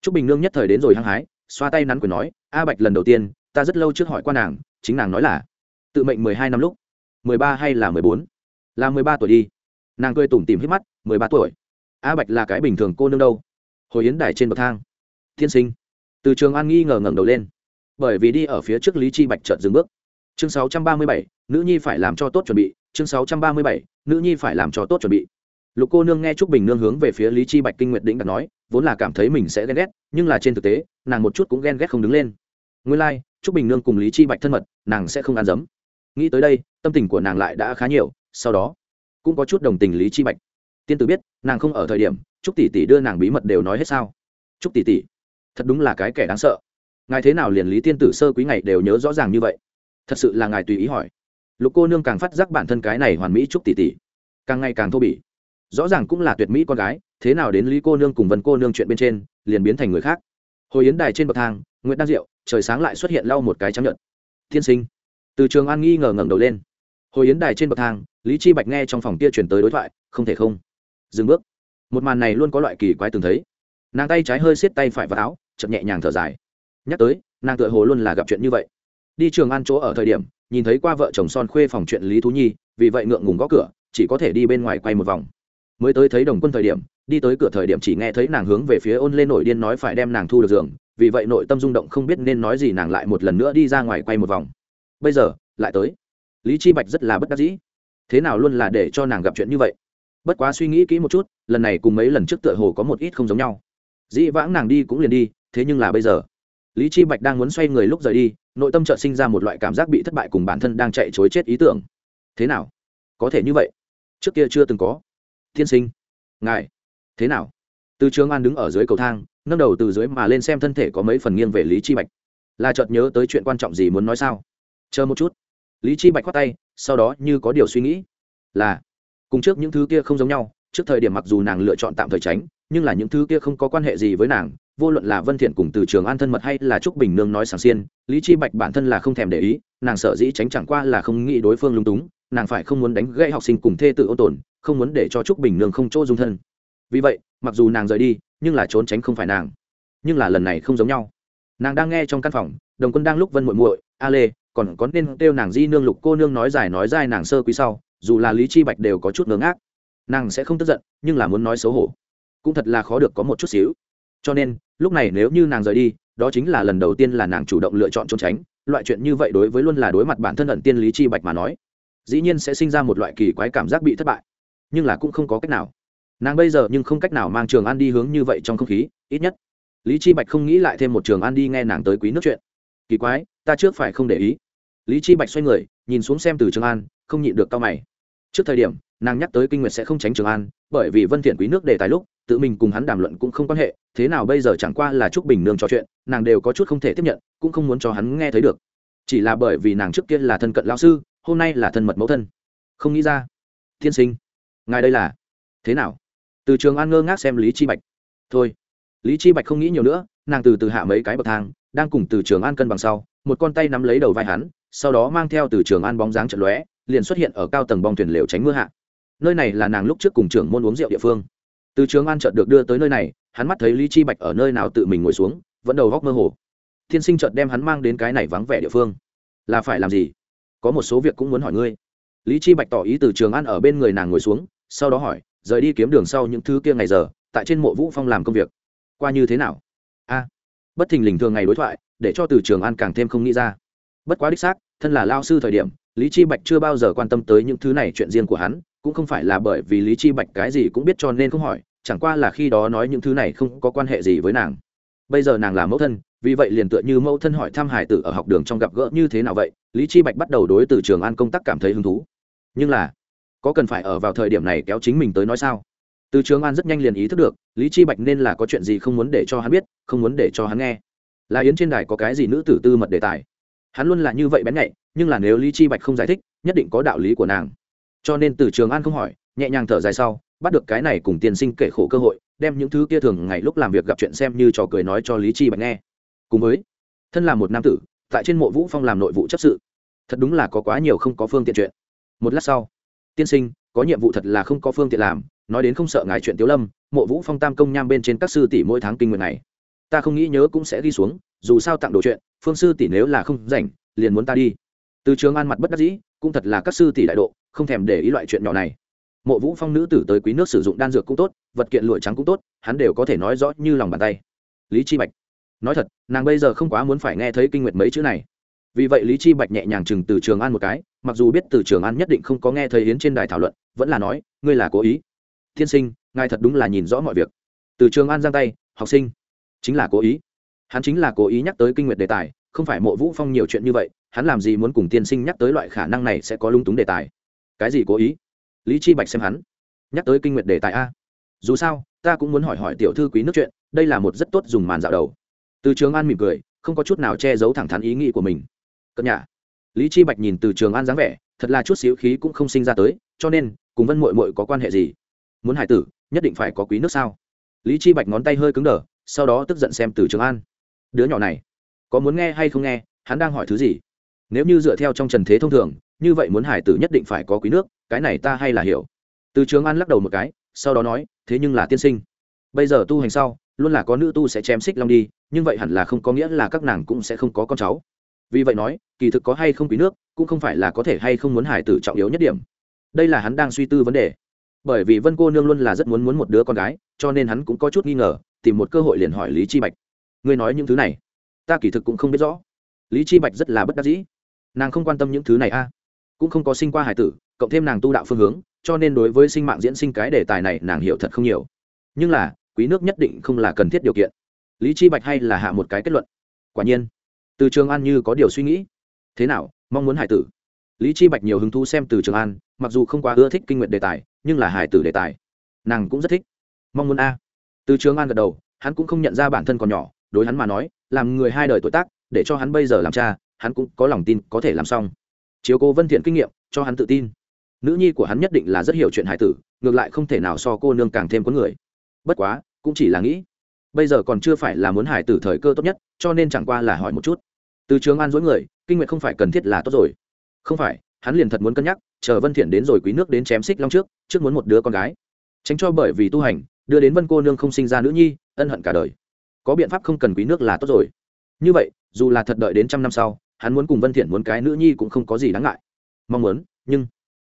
Trúc bình nương nhất thời đến rồi hăng hái, xoa tay nắn quyền nói, a bạch, lần đầu tiên, ta rất lâu trước hỏi qua nàng, chính nàng nói là, tự mệnh mười hai năm lúc, mười ba hay là mười bốn? Là mười ba tuổi đi. Nàng cười tủm tìm hít mắt mười ba tuổi. A bạch là cái bình thường cô nương đâu? Hồi yến đài trên bậc thang. Thiên sinh. Từ trường an nghi ngờ ngẩng đầu lên. Bởi vì đi ở phía trước lý chi bạch chợt dừng bước. Chương sáu trăm ba mươi bảy nữ nhi phải làm cho tốt chuẩn bị. Chương sáu trăm ba mươi bảy nữ nhi phải làm cho tốt chuẩn bị. Lục cô nương nghe trúc bình nương hướng về phía lý chi bạch kinh nguyệt đĩnh đặt nói vốn là cảm thấy mình sẽ ghen ghét nhưng là trên thực tế nàng một chút cũng ghen ghét không đứng lên. Nguyên lai like, trúc bình nương cùng lý chi bạch thân mật nàng sẽ không ăn dấm. Nghĩ tới đây tâm tình của nàng lại đã khá nhiều sau đó cũng có chút đồng tình lý chi bạch tiên tử biết nàng không ở thời điểm trúc tỷ tỷ đưa nàng bí mật đều nói hết sao trúc tỷ tỷ thật đúng là cái kẻ đáng sợ ngài thế nào liền lý tiên tử sơ quý ngày đều nhớ rõ ràng như vậy thật sự là ngài tùy ý hỏi lục cô nương càng phát giác bản thân cái này hoàn mỹ trúc tỷ tỷ càng ngày càng thô bỉ rõ ràng cũng là tuyệt mỹ con gái thế nào đến lý cô nương cùng vân cô nương chuyện bên trên liền biến thành người khác hồi yến đài trên bậc thang nguyễn đăng diệu trời sáng lại xuất hiện lau một cái trắng nhợt thiên sinh từ trường an nghi ngờ ngẩng đầu lên hồi yến đài trên bậc thang lý chi bạch nghe trong phòng kia truyền tới đối thoại, không thể không. Dừng bước. Một màn này luôn có loại kỳ quái từng thấy. Nàng tay trái hơi xiết tay phải vào áo chậm nhẹ nhàng thở dài. Nhắc tới, nàng tựa hồ luôn là gặp chuyện như vậy. Đi trường ăn chỗ ở thời điểm, nhìn thấy qua vợ chồng son khuê phòng chuyện lý thú nhi, vì vậy ngượng ngùng gõ cửa, chỉ có thể đi bên ngoài quay một vòng. Mới tới thấy đồng quân thời điểm, đi tới cửa thời điểm chỉ nghe thấy nàng hướng về phía ôn lên nổi điên nói phải đem nàng thu được giường, vì vậy nội tâm rung động không biết nên nói gì nàng lại một lần nữa đi ra ngoài quay một vòng. Bây giờ, lại tới. Lý chi bạch rất là bất đắc dĩ thế nào luôn là để cho nàng gặp chuyện như vậy? Bất quá suy nghĩ kỹ một chút, lần này cùng mấy lần trước tựa hồ có một ít không giống nhau. Dĩ vãng nàng đi cũng liền đi, thế nhưng là bây giờ, lý chi bạch đang muốn xoay người lúc rời đi, nội tâm chợt sinh ra một loại cảm giác bị thất bại cùng bản thân đang chạy chối chết ý tưởng. Thế nào? Có thể như vậy? Trước kia chưa từng có. Thiên sinh, ngài, thế nào? Từ trường an đứng ở dưới cầu thang nâng đầu từ dưới mà lên xem thân thể có mấy phần nghiêng về lý chi bạch. Là chợt nhớ tới chuyện quan trọng gì muốn nói sao? Chờ một chút. Lý chi bạch khoát tay sau đó như có điều suy nghĩ là cùng trước những thứ kia không giống nhau, trước thời điểm mặc dù nàng lựa chọn tạm thời tránh, nhưng là những thứ kia không có quan hệ gì với nàng, vô luận là vân thiện cùng từ trường an thân mật hay là trúc bình nương nói sảng xiên, lý chi bạch bản thân là không thèm để ý, nàng sợ dĩ tránh chẳng qua là không nghĩ đối phương lung túng, nàng phải không muốn đánh gãy học sinh cùng thê tự ôn tồn, không muốn để cho trúc bình nương không chỗ dung thân. Vì vậy, mặc dù nàng rời đi, nhưng là trốn tránh không phải nàng. Nhưng là lần này không giống nhau. Nàng đang nghe trong căn phòng, đồng quân đang lúc vân muội muội, a lê còn có nên kêu nàng di nương lục cô nương nói dài nói dài nàng sơ quý sau, dù là lý chi bạch đều có chút ngớ ngác nàng sẽ không tức giận, nhưng là muốn nói xấu hổ. Cũng thật là khó được có một chút xíu. Cho nên, lúc này nếu như nàng rời đi, đó chính là lần đầu tiên là nàng chủ động lựa chọn trốn tránh. Loại chuyện như vậy đối với luôn là đối mặt bản thân ẩn tiên lý chi bạch mà nói, dĩ nhiên sẽ sinh ra một loại kỳ quái cảm giác bị thất bại. Nhưng là cũng không có cách nào. Nàng bây giờ nhưng không cách nào mang trường an đi hướng như vậy trong không khí, ít nhất. Lý chi bạch không nghĩ lại thêm một trường an đi nghe nàng tới quý nước chuyện kỳ quái, ta trước phải không để ý. Lý chi bạch xoay người, nhìn xuống xem từ trường an, không nhịn được cao mày. Trước thời điểm, nàng nhắc tới kinh nguyệt sẽ không tránh trường an, bởi vì vân thiện quý nước đề tài lúc, tự mình cùng hắn đàm luận cũng không quan hệ, thế nào bây giờ chẳng qua là Trúc bình nương trò chuyện, nàng đều có chút không thể tiếp nhận, cũng không muốn cho hắn nghe thấy được. Chỉ là bởi vì nàng trước kia là thân cận lão sư, hôm nay là thân mật mẫu thân. Không nghĩ ra thiên sinh, ngài đây là, thế nào? Từ trường an ngơ ngác xem lý chi bạch. Thôi. Lý chi bạch không nghĩ nhiều nữa, nàng từ từ hạ mấy cái bậc thang đang cùng từ trường an cân bằng sau, một con tay nắm lấy đầu vai hắn, sau đó mang theo từ trường an bóng dáng trận lóe, liền xuất hiện ở cao tầng bong thuyền lều tránh mưa hạ. Nơi này là nàng lúc trước cùng trưởng môn uống rượu địa phương. Từ trường an chợt được đưa tới nơi này, hắn mắt thấy lý chi bạch ở nơi nào tự mình ngồi xuống, vẫn đầu góc mơ hồ. Thiên sinh chợt đem hắn mang đến cái này vắng vẻ địa phương. Là phải làm gì? Có một số việc cũng muốn hỏi ngươi. Lý chi bạch tỏ ý từ trường an ở bên người nàng ngồi xuống, sau đó hỏi, rời đi kiếm đường sau những thứ kia ngày giờ, tại trên mộ vũ phong làm công việc. Qua như thế nào? A bất thình lình thường ngày đối thoại, để cho từ trường an càng thêm không nghĩ ra. Bất quá đích xác, thân là lao sư thời điểm, lý chi bạch chưa bao giờ quan tâm tới những thứ này chuyện riêng của hắn, cũng không phải là bởi vì lý chi bạch cái gì cũng biết cho nên không hỏi, chẳng qua là khi đó nói những thứ này không có quan hệ gì với nàng. Bây giờ nàng là mẫu thân, vì vậy liền tựa như mẫu thân hỏi thăm hải tử ở học đường trong gặp gỡ như thế nào vậy, lý chi bạch bắt đầu đối từ trường an công tác cảm thấy hứng thú. Nhưng là, có cần phải ở vào thời điểm này kéo chính mình tới nói sao? Từ trường an rất nhanh liền ý thức được, lý chi bạch nên là có chuyện gì không muốn để cho hắn biết, không muốn để cho hắn nghe. Là yến trên đài có cái gì nữ tử tư mật đề tài? Hắn luôn là như vậy bén nhạy, nhưng là nếu lý chi bạch không giải thích, nhất định có đạo lý của nàng. Cho nên từ trường an không hỏi, nhẹ nhàng thở dài sau, bắt được cái này cùng tiên sinh kể khổ cơ hội, đem những thứ kia thường ngày lúc làm việc gặp chuyện xem như trò cười nói cho lý chi bạch nghe. Cùng với, thân là một nam tử, tại trên mộ vũ phong làm nội vụ chấp sự. Thật đúng là có quá nhiều không có phương tiện chuyện. Một lát sau, tiên sinh, có nhiệm vụ thật là không có phương tiện làm nói đến không sợ ngài chuyện tiếu lâm, mộ vũ phong tam công nham bên trên các sư tỷ mỗi tháng kinh nguyện này. Ta không nghĩ nhớ cũng sẽ đi xuống, dù sao tặng đồ chuyện, phương sư tỷ nếu là không rảnh, liền muốn ta đi. Từ trường an mặt bất đắc dĩ, cũng thật là các sư tỷ đại độ, không thèm để ý loại chuyện nhỏ này. Mộ vũ phong nữ tử tới quý nước sử dụng đan dược cũng tốt, vật kiện lụa trắng cũng tốt, hắn đều có thể nói rõ như lòng bàn tay. Lý chi bạch. Nói thật, nàng bây giờ không quá muốn phải nghe thấy kinh nguyệt mấy chữ này. Vì vậy lý chi bạch nhẹ nhàng chừng từ trường an một cái, mặc dù biết từ trường an nhất định không có nghe thấy yến trên đài thảo luận, vẫn là nói, ngươi là cố ý thiên sinh, ngài thật đúng là nhìn rõ mọi việc. Từ trường an giang tay, học sinh, chính là cố ý. Hắn chính là cố ý nhắc tới kinh nguyệt đề tài, không phải mộ vũ phong nhiều chuyện như vậy, hắn làm gì muốn cùng tiên sinh nhắc tới loại khả năng này sẽ có lung túng đề tài. Cái gì cố ý? Lý chi bạch xem hắn. Nhắc tới kinh nguyệt đề tài a? Dù sao, ta cũng muốn hỏi hỏi tiểu thư quý nước chuyện, đây là một rất tốt dùng màn dạo đầu. Từ trường an mỉm cười, không có chút nào che giấu thẳng thắn ý nghĩ của mình. Cất nhà. Lý chi bạch nhìn từ trường an dáng vẻ, thật là chút xíu khí cũng không sinh ra tới, cho nên, cùng vân mội mội có quan hệ gì? Muốn hải tử, nhất định phải có quý nước sao? Lý chi bạch ngón tay hơi cứng đờ, sau đó tức giận xem từ trường an. Đứa nhỏ này, có muốn nghe hay không nghe, hắn đang hỏi thứ gì? Nếu như dựa theo trong trần thế thông thường, như vậy muốn hải tử nhất định phải có quý nước, cái này ta hay là hiểu. Từ trường an lắc đầu một cái, sau đó nói, thế nhưng là tiên sinh. Bây giờ tu hành sau, luôn là có nữ tu sẽ chém xích long đi, nhưng vậy hẳn là không có nghĩa là các nàng cũng sẽ không có con cháu. Vì vậy nói, kỳ thực có hay không quý nước, cũng không phải là có thể hay không muốn hải tử trọng yếu nhất điểm. Đây là hắn đang suy tư vấn đề bởi vì vân cô nương luôn là rất muốn muốn một đứa con gái, cho nên hắn cũng có chút nghi ngờ, tìm một cơ hội liền hỏi lý chi bạch. Ngươi nói những thứ này, ta kỳ thực cũng không biết rõ. Lý chi bạch rất là bất đắc dĩ. Nàng không quan tâm những thứ này a. Cũng không có sinh qua hải tử, cộng thêm nàng tu đạo phương hướng, cho nên đối với sinh mạng diễn sinh cái đề tài này nàng hiểu thật không nhiều. Nhưng là, quý nước nhất định không là cần thiết điều kiện. Lý chi bạch hay là hạ một cái kết luận. Quả nhiên, từ trường an như có điều suy nghĩ. Thế nào, mong muốn hải tử? Lý chi bạch nhiều hứng thú xem từ trường an, mặc dù không quá ưa thích kinh nguyện đề tài nhưng là hải tử đề tài. Nàng cũng rất thích. Mong muốn a. Từ trường an gật đầu, hắn cũng không nhận ra bản thân còn nhỏ, đối hắn mà nói, làm người hai đời tuổi tác, để cho hắn bây giờ làm cha, hắn cũng có lòng tin có thể làm xong. Chiếu cô vân thiện kinh nghiệm, cho hắn tự tin. Nữ nhi của hắn nhất định là rất hiểu chuyện hải tử, ngược lại không thể nào so cô nương càng thêm có người. Bất quá, cũng chỉ là nghĩ. Bây giờ còn chưa phải là muốn hải tử thời cơ tốt nhất, cho nên chẳng qua là hỏi một chút. Từ trường an dối người, kinh nguyện không phải cần thiết là tốt rồi. Không phải, hắn liền thật muốn cân nhắc chờ vân thiện đến rồi quý nước đến chém xích long trước trước muốn một đứa con gái. Tránh cho bởi vì tu hành, đưa đến vân cô nương không sinh ra nữ nhi, ân hận cả đời. Có biện pháp không cần quý nước là tốt rồi. Như vậy, dù là thật đợi đến trăm năm sau, hắn muốn cùng vân thiện muốn cái nữ nhi cũng không có gì đáng ngại. Mong muốn, nhưng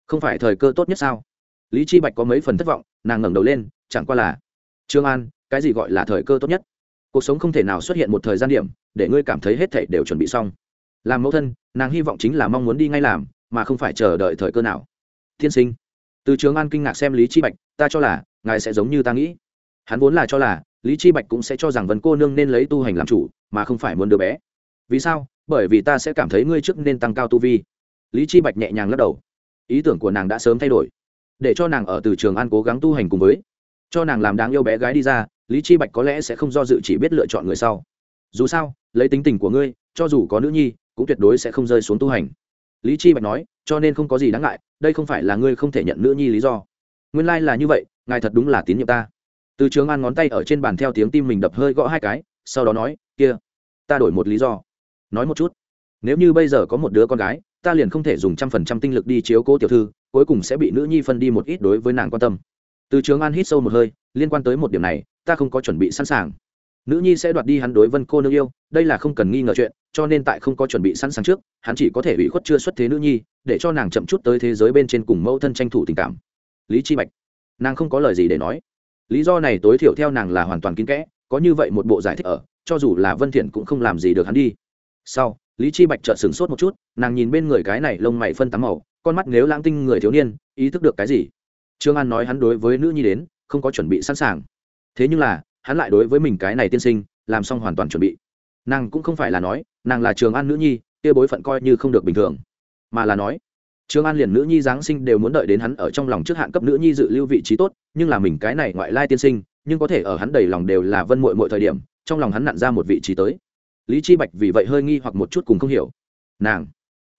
không phải thời cơ tốt nhất sao? Lý chi bạch có mấy phần thất vọng, nàng ngẩng đầu lên, chẳng qua là, trương an, cái gì gọi là thời cơ tốt nhất? Cuộc sống không thể nào xuất hiện một thời gian điểm, để ngươi cảm thấy hết thảy đều chuẩn bị xong. Làm mẫu thân, nàng hy vọng chính là mong muốn đi ngay làm mà không phải chờ đợi thời cơ nào. Thiên sinh, từ trường an kinh ngạc xem lý chi bạch, ta cho là, ngài sẽ giống như ta nghĩ. Hắn vốn là cho là, lý chi bạch cũng sẽ cho rằng vân cô nương nên lấy tu hành làm chủ, mà không phải muốn đứa bé. Vì sao? Bởi vì ta sẽ cảm thấy ngươi trước nên tăng cao tu vi. Lý chi bạch nhẹ nhàng lắc đầu. Ý tưởng của nàng đã sớm thay đổi. Để cho nàng ở từ trường an cố gắng tu hành cùng với, cho nàng làm đáng yêu bé gái đi ra, lý chi bạch có lẽ sẽ không do dự chỉ biết lựa chọn người sau. Dù sao, lấy tính tình của ngươi, cho dù có nữ nhi, cũng tuyệt đối sẽ không rơi xuống tu hành lý chi bạch nói, cho nên không có gì đáng ngại, đây không phải là ngươi không thể nhận nữ nhi lý do. Nguyên lai like là như vậy, ngài thật đúng là tín nhiệm ta. Từ trường an ngón tay ở trên bàn theo tiếng tim mình đập hơi gõ hai cái, sau đó nói, kia, ta đổi một lý do. Nói một chút, nếu như bây giờ có một đứa con gái, ta liền không thể dùng trăm phần trăm tinh lực đi chiếu cố tiểu thư, cuối cùng sẽ bị nữ nhi phân đi một ít đối với nàng quan tâm. Từ trường an hít sâu một hơi, liên quan tới một điểm này, ta không có chuẩn bị sẵn sàng nữ nhi sẽ đoạt đi hắn đối vân cô nương yêu, đây là không cần nghi ngờ chuyện, cho nên tại không có chuẩn bị sẵn sàng trước, hắn chỉ có thể ủy khuất chưa xuất thế nữ nhi, để cho nàng chậm chút tới thế giới bên trên cùng mẫu thân tranh thủ tình cảm. Lý chi bạch, nàng không có lời gì để nói. Lý do này tối thiểu theo nàng là hoàn toàn kín kẽ, có như vậy một bộ giải thích ở, cho dù là vân thiện cũng không làm gì được hắn đi. Sau, lý chi bạch chợt sửng sốt một chút, nàng nhìn bên người cái này lông mày phân tám màu, con mắt nếu lãng tinh người thiếu niên, ý thức được cái gì? Trương an nói hắn đối với nữ nhi đến, không có chuẩn bị sẵn sàng. Thế nhưng là hắn lại đối với mình cái này tiên sinh, làm xong hoàn toàn chuẩn bị. Nàng cũng không phải là nói, nàng là trường an nữ nhi, kia bối phận coi như không được bình thường. Mà là nói, trường an liền nữ nhi giáng sinh đều muốn đợi đến hắn ở trong lòng trước hạn cấp nữ nhi dự lưu vị trí tốt, nhưng là mình cái này ngoại lai tiên sinh, nhưng có thể ở hắn đầy lòng đều là vân mội mọi thời điểm, trong lòng hắn nặn ra một vị trí tới. Lý chi bạch vì vậy hơi nghi hoặc một chút cùng không hiểu. Nàng,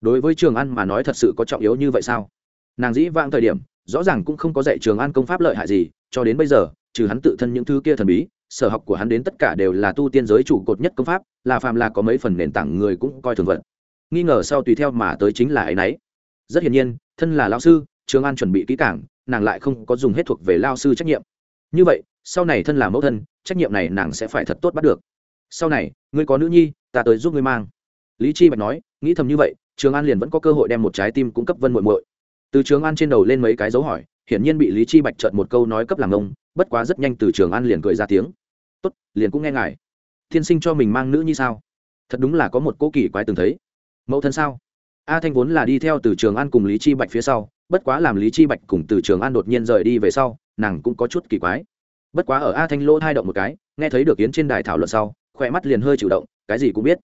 đối với trường an mà nói thật sự có trọng yếu như vậy sao? Nàng dĩ vãng thời điểm, rõ ràng cũng không có dạy trường an công pháp lợi hại gì, cho đến bây giờ trừ hắn tự thân những thứ kia thần bí, sở học của hắn đến tất cả đều là tu tiên giới chủ cột nhất công pháp, là phàm là có mấy phần nền tảng người cũng coi thường vật. nghi ngờ sau tùy theo mà tới chính là ấy nấy. Rất hiển nhiên, thân là lao sư, trường an chuẩn bị kỹ cảng nàng lại không có dùng hết thuộc về lao sư trách nhiệm. Như vậy, sau này thân là mẫu thân, trách nhiệm này nàng sẽ phải thật tốt bắt được. Sau này, ngươi có nữ nhi, ta tới giúp ngươi mang. Lý chi bạch nói, nghĩ thầm như vậy, trường an liền vẫn có cơ hội đem một trái tim cung cấp vân muội muội. Từ trường an trên đầu lên mấy cái dấu hỏi, hiển nhiên bị lý chi bạch trợn một câu nói cấp làm ông bất quá rất nhanh từ trường an liền cười ra tiếng. Tốt, liền cũng nghe ngài. Thiên sinh cho mình mang nữ như sao? Thật đúng là có một cố kỳ quái từng thấy. Mẫu thân sao? A thanh vốn là đi theo từ trường an cùng lý chi bạch phía sau, bất quá làm lý chi bạch cùng từ trường an đột nhiên rời đi về sau, nàng cũng có chút kỳ quái. Bất quá ở a thanh lỗ hai động một cái, nghe thấy được yến trên đài thảo luận sau, khỏe mắt liền hơi chịu động, cái gì cũng biết.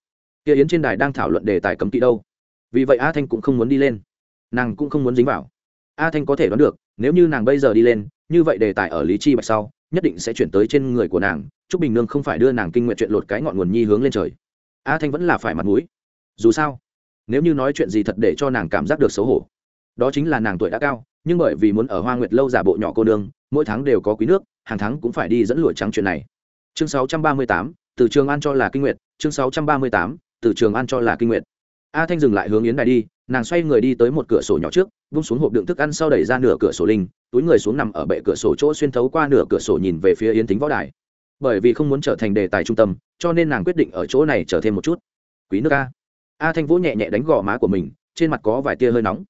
Kia yến trên đài đang thảo luận đề tài cấm kỵ đâu. Vì vậy a thanh cũng không muốn đi lên. Nàng cũng không muốn dính vào. A thanh có thể đoán được, nếu như nàng bây giờ đi lên như vậy đề tài ở lý chi bạch sau nhất định sẽ chuyển tới trên người của nàng trúc bình nương không phải đưa nàng kinh nguyện chuyện lột cái ngọn nguồn nhi hướng lên trời. A thanh vẫn là phải mặt mũi. Dù sao nếu như nói chuyện gì thật để cho nàng cảm giác được xấu hổ. Đó chính là nàng tuổi đã cao nhưng bởi vì muốn ở hoa nguyệt lâu giả bộ nhỏ cô nương mỗi tháng đều có quý nước hàng tháng cũng phải đi dẫn lụa trắng chuyện này. Chương 638, từ trường an cho là kinh nguyệt chương 638, từ trường an cho là kinh nguyệt. A thanh dừng lại hướng yến đài đi nàng xoay người đi tới một cửa sổ nhỏ trước, vung xuống hộp đựng thức ăn sau đẩy ra nửa cửa sổ linh, túi người xuống nằm ở bệ cửa sổ chỗ xuyên thấu qua nửa cửa sổ nhìn về phía yến tính võ đài. Bởi vì không muốn trở thành đề tài trung tâm, cho nên nàng quyết định ở chỗ này chờ thêm một chút. Quý nước a. A thanh vũ nhẹ nhẹ đánh gò má của mình, trên mặt có vài tia hơi nóng.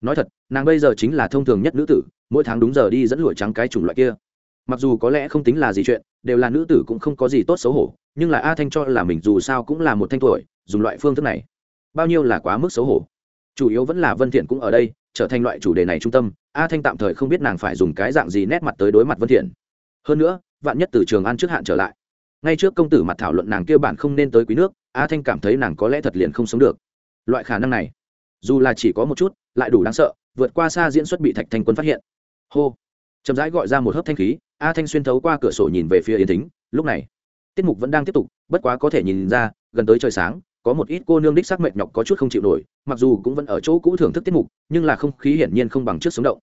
Nói thật, nàng bây giờ chính là thông thường nhất nữ tử, mỗi tháng đúng giờ đi dẫn lụa trắng cái chủng loại kia. Mặc dù có lẽ không tính là gì chuyện, đều là nữ tử cũng không có gì tốt xấu hổ, nhưng là a thanh cho là mình dù sao cũng là một thanh tuổi, dùng loại phương thức này, bao nhiêu là quá mức xấu hổ chủ yếu vẫn là vân thiện cũng ở đây, trở thành loại chủ đề này trung tâm, a thanh tạm thời không biết nàng phải dùng cái dạng gì nét mặt tới đối mặt vân thiện. Hơn nữa, vạn nhất từ trường an trước hạn trở lại. Ngay trước công tử mặt thảo luận nàng kia bản không nên tới quý nước, a thanh cảm thấy nàng có lẽ thật liền không sống được. Loại khả năng này, dù là chỉ có một chút, lại đủ đáng sợ, vượt qua xa diễn xuất bị thạch thanh quân phát hiện. Hô. Chậm rãi gọi ra một hớp thanh khí, a thanh xuyên thấu qua cửa sổ nhìn về phía yến thính, lúc này, tiết mục vẫn đang tiếp tục, bất quá có thể nhìn ra, gần tới trời sáng có một ít cô nương đích sắc mệt nhọc có chút không chịu nổi, mặc dù cũng vẫn ở chỗ cũ thưởng thức tiết mục, nhưng là không khí hiển nhiên không bằng trước sống động.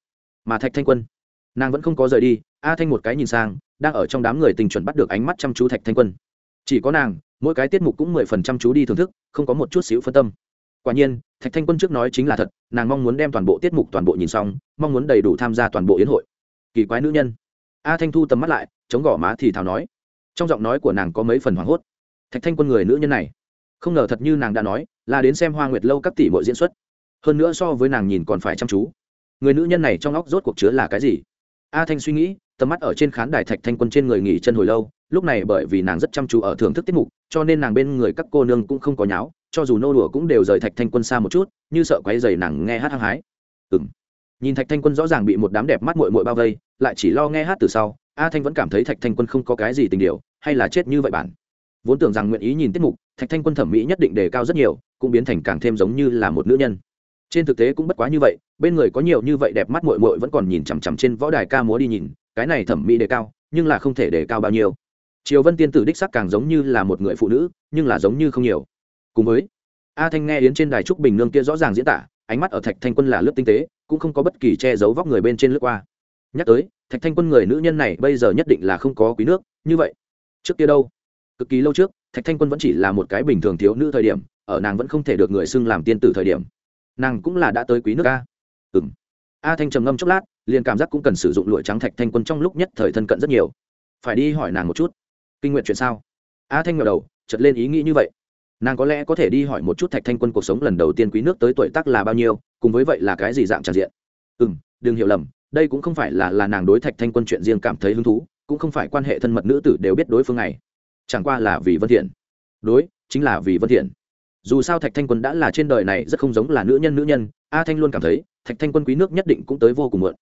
Mà thạch thanh quân, nàng vẫn không có rời đi, a thanh một cái nhìn sang, đang ở trong đám người tình chuẩn bắt được ánh mắt chăm chú thạch thanh quân. Chỉ có nàng, mỗi cái tiết mục cũng mười phần chăm chú đi thưởng thức, không có một chút xíu phân tâm. Quả nhiên, thạch thanh quân trước nói chính là thật, nàng mong muốn đem toàn bộ tiết mục toàn bộ nhìn xong, mong muốn đầy đủ tham gia toàn bộ yến hội. Kỳ quái nữ nhân. A thanh thu tầm mắt lại, chống gõ má thì thào nói. Trong giọng nói của nàng có mấy phần hoảng hốt. Thạch thanh quân người nữ nhân này không ngờ thật như nàng đã nói, là đến xem hoa nguyệt lâu các tỷ mọi diễn xuất. Hơn nữa so với nàng nhìn còn phải chăm chú. Người nữ nhân này trong óc rốt cuộc chứa là cái gì? A thanh suy nghĩ, tầm mắt ở trên khán đài thạch thanh quân trên người nghỉ chân hồi lâu, lúc này bởi vì nàng rất chăm chú ở thưởng thức tiết mục, cho nên nàng bên người các cô nương cũng không có nháo, cho dù nô đùa cũng đều rời thạch thanh quân xa một chút, như sợ quấy dày nàng nghe hát hăng hái. Ừng nhìn thạch thanh quân rõ ràng bị một đám đẹp mắt mội mội bao vây, lại chỉ lo nghe hát từ sau, a thanh vẫn cảm thấy thạch thanh quân không có cái gì tình điều, hay là chết như vậy bản vốn tưởng rằng nguyện ý nhìn tiết mục, thạch thanh quân thẩm mỹ nhất định đề cao rất nhiều, cũng biến thành càng thêm giống như là một nữ nhân. Trên thực tế cũng bất quá như vậy, bên người có nhiều như vậy đẹp mắt mội mội vẫn còn nhìn chằm chằm trên võ đài ca múa đi nhìn, cái này thẩm mỹ đề cao, nhưng là không thể đề cao bao nhiêu. Triều vân tiên tử đích sắc càng giống như là một người phụ nữ, nhưng là giống như không nhiều. Cùng với, a thanh nghe yến trên đài trúc bình nương kia rõ ràng diễn tả, ánh mắt ở thạch thanh quân là lướt tinh tế, cũng không có bất kỳ che giấu vóc người bên trên lướt qua. Nhắc tới, thạch thanh quân người nữ nhân này bây giờ nhất định là không có quý nước, như vậy. Trước kia đâu? Cực kỳ lâu trước, thạch thanh quân vẫn chỉ là một cái bình thường thiếu nữ thời điểm, ở nàng vẫn không thể được người xưng làm tiên tử thời điểm. Nàng cũng là đã tới quý nước a. Ừng a thanh trầm ngâm chốc lát, liền cảm giác cũng cần sử dụng lụa trắng thạch thanh quân trong lúc nhất thời thân cận rất nhiều. Phải đi hỏi nàng một chút. Kinh nguyện chuyện sao? A thanh ngờ đầu chật lên ý nghĩ như vậy. Nàng có lẽ có thể đi hỏi một chút thạch thanh quân cuộc sống lần đầu tiên quý nước tới tuổi tác là bao nhiêu, cùng với vậy là cái gì dạng tràn diện. Ừ m đừng hiểu lầm, đây cũng không phải là là nàng đối thạch thanh quân chuyện riêng cảm thấy hứng thú, cũng không phải quan hệ thân mật nữ tử đều biết đối phương này chẳng qua là vì vân thiện. Đối, chính là vì vân thiện. Dù sao thạch thanh quân đã là trên đời này rất không giống là nữ nhân nữ nhân, a thanh luôn cảm thấy, thạch thanh quân quý nước nhất định cũng tới vô cùng muộn.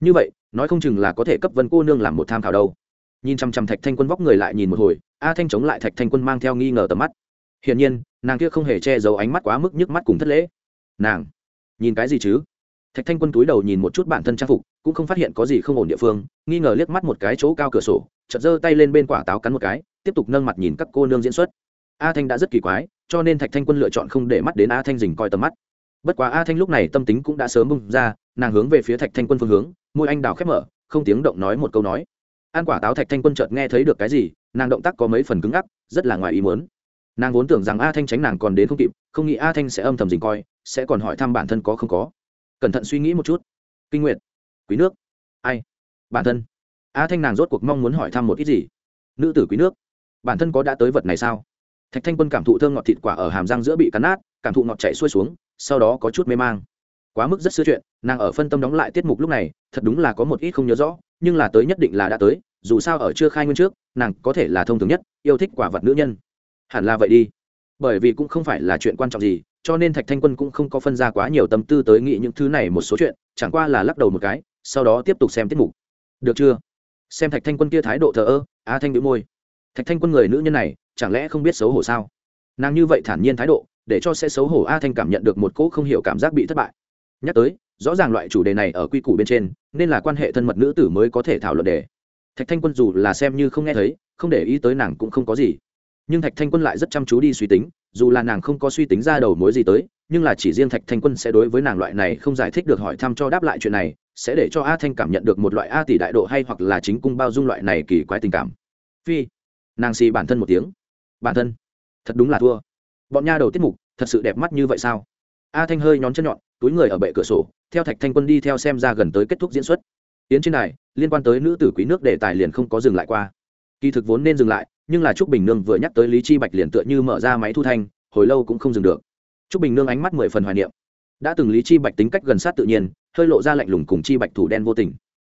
Như vậy, nói không chừng là có thể cấp vân cô nương làm một tham khảo đâu. Nhìn chăm chăm thạch thanh quân vóc người lại nhìn một hồi, a thanh chống lại thạch thanh quân mang theo nghi ngờ tầm mắt. Hiển nhiên, nàng kia không hề che giấu ánh mắt quá mức nhức mắt cùng thất lễ. Nàng, nhìn cái gì chứ? Thạch thanh quân túi đầu nhìn một chút bản thân trang phục, cũng không phát hiện có gì không ổn địa phương, nghi ngờ liếc mắt một cái chỗ cao cửa sổ, chợt giơ tay lên bên quả táo cắn một cái, tiếp tục nâng mặt nhìn các cô nương diễn xuất. A thanh đã rất kỳ quái, cho nên thạch thanh quân lựa chọn không để mắt đến a thanh dình coi tầm mắt. Bất quá a thanh lúc này tâm tính cũng đã sớm bung ra, nàng hướng về phía thạch thanh quân phương hướng, môi anh đào khép mở, không tiếng động nói một câu nói. An quả táo thạch thanh quân chợt nghe thấy được cái gì, nàng động tác có mấy phần cứng ngắc, rất là ngoài ý muốn. Nàng vốn tưởng rằng a thanh tránh nàng còn đến không kịp, không nghĩ a thanh sẽ âm thầm dình coi, sẽ còn hỏi thăm bản thân có không có cẩn thận suy nghĩ một chút. Kinh nguyện quý nước, ai? Bản thân. A thanh nàng rốt cuộc mong muốn hỏi thăm một ít gì? Nữ tử quý nước, bản thân có đã tới vật này sao? Thạch thanh quân cảm thụ thơm ngọt thịt quả ở hàm răng giữa bị cắn nát, cảm thụ ngọt chạy xuôi xuống, sau đó có chút mê mang. Quá mức rất xưa chuyện, nàng ở phân tâm đóng lại tiết mục lúc này, thật đúng là có một ít không nhớ rõ, nhưng là tới nhất định là đã tới, dù sao ở chưa khai nguyên trước, nàng có thể là thông thường nhất, yêu thích quả vật nữ nhân. Hẳn là vậy đi. Bởi vì cũng không phải là chuyện quan trọng gì cho nên thạch thanh quân cũng không có phân ra quá nhiều tâm tư tới nghĩ những thứ này một số chuyện, chẳng qua là lắc đầu một cái, sau đó tiếp tục xem tiết mục. Được chưa? Xem thạch thanh quân kia thái độ thờ ơ a thanh đĩu môi. Thạch thanh quân người nữ nhân này, chẳng lẽ không biết xấu hổ sao? Nàng như vậy thản nhiên thái độ, để cho sẽ xấu hổ a thanh cảm nhận được một cỗ không hiểu cảm giác bị thất bại. Nhắc tới, rõ ràng loại chủ đề này ở quy củ bên trên, nên là quan hệ thân mật nữ tử mới có thể thảo luận đề. Thạch thanh quân dù là xem như không nghe thấy, không để ý tới nàng cũng không có gì. Nhưng thạch thanh quân lại rất chăm chú đi suy tính dù là nàng không có suy tính ra đầu mối gì tới, nhưng là chỉ riêng thạch thanh quân sẽ đối với nàng loại này không giải thích được hỏi thăm cho đáp lại chuyện này, sẽ để cho a thanh cảm nhận được một loại a tỷ đại độ hay hoặc là chính cung bao dung loại này kỳ quái tình cảm. Phi, nàng xì bản thân một tiếng. Bản thân? Thật đúng là thua. Bọn nha đầu tiết mục, thật sự đẹp mắt như vậy sao? A thanh hơi nhón chân nhọn, túi người ở bệ cửa sổ, theo thạch thanh quân đi theo xem ra gần tới kết thúc diễn xuất. Tiến trên này liên quan tới nữ tử quý nước đề tài liền không có dừng lại qua. Kỳ thực vốn nên dừng lại nhưng là trúc bình nương vừa nhắc tới lý chi bạch liền tựa như mở ra máy thu thanh, hồi lâu cũng không dừng được. Trúc bình nương ánh mắt mười phần hoài niệm. Đã từng lý chi bạch tính cách gần sát tự nhiên, hơi lộ ra lạnh lùng cùng chi bạch thủ đen vô tình.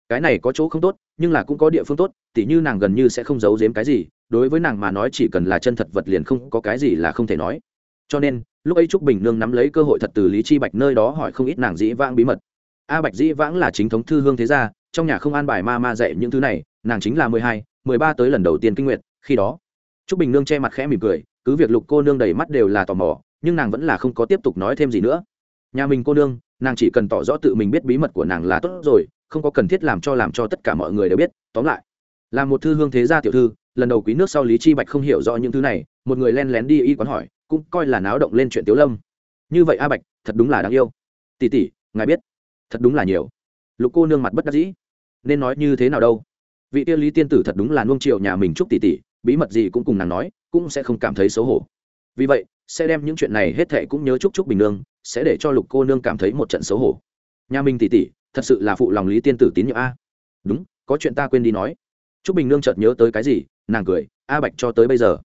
Cái này có chỗ không tốt, nhưng là cũng có địa phương tốt, tỉ như nàng gần như sẽ không giấu giếm cái gì, đối với nàng mà nói chỉ cần là chân thật vật liền không có cái gì là không thể nói. Cho nên, lúc ấy trúc bình nương nắm lấy cơ hội thật từ lý chi bạch nơi đó hỏi không ít nàng dĩ vãng bí mật. A bạch dĩ vãng là chính thống thư hương thế gia, trong nhà không an bài ma ma dạy những thứ này, nàng chính là mười hai, mười ba tới lần đầu tiên kinh nguyệt khi đó, trúc bình nương che mặt khẽ mỉm cười, cứ việc lục cô nương đầy mắt đều là tò mò, nhưng nàng vẫn là không có tiếp tục nói thêm gì nữa. Nhà mình cô nương, nàng chỉ cần tỏ rõ tự mình biết bí mật của nàng là tốt rồi, không có cần thiết làm cho làm cho tất cả mọi người đều biết, tóm lại. Là một thư hương thế gia tiểu thư, lần đầu quý nước sau lý chi bạch không hiểu rõ những thứ này, một người len lén đi y quán hỏi, cũng coi là náo động lên chuyện tiếu lâm. Như vậy a bạch, thật đúng là đáng yêu. Tỷ tỷ, ngài biết, thật đúng là nhiều. Lục cô nương mặt bất đắc dĩ. Nên nói như thế nào đâu? Vị tiên lý tiên tử thật đúng là nuông triệu nhà mình chúc tỷ tỷ bí mật gì cũng cùng nàng nói, cũng sẽ không cảm thấy xấu hổ. Vì vậy, sẽ đem những chuyện này hết thệ cũng nhớ chúc chúc bình nương, sẽ để cho lục cô nương cảm thấy một trận xấu hổ. Nhà mình tỷ tỷ, thật sự là phụ lòng lý tiên tử tín nhiệm a. Đúng, có chuyện ta quên đi nói. Chúc bình nương chợt nhớ tới cái gì, nàng cười, a bạch cho tới bây giờ,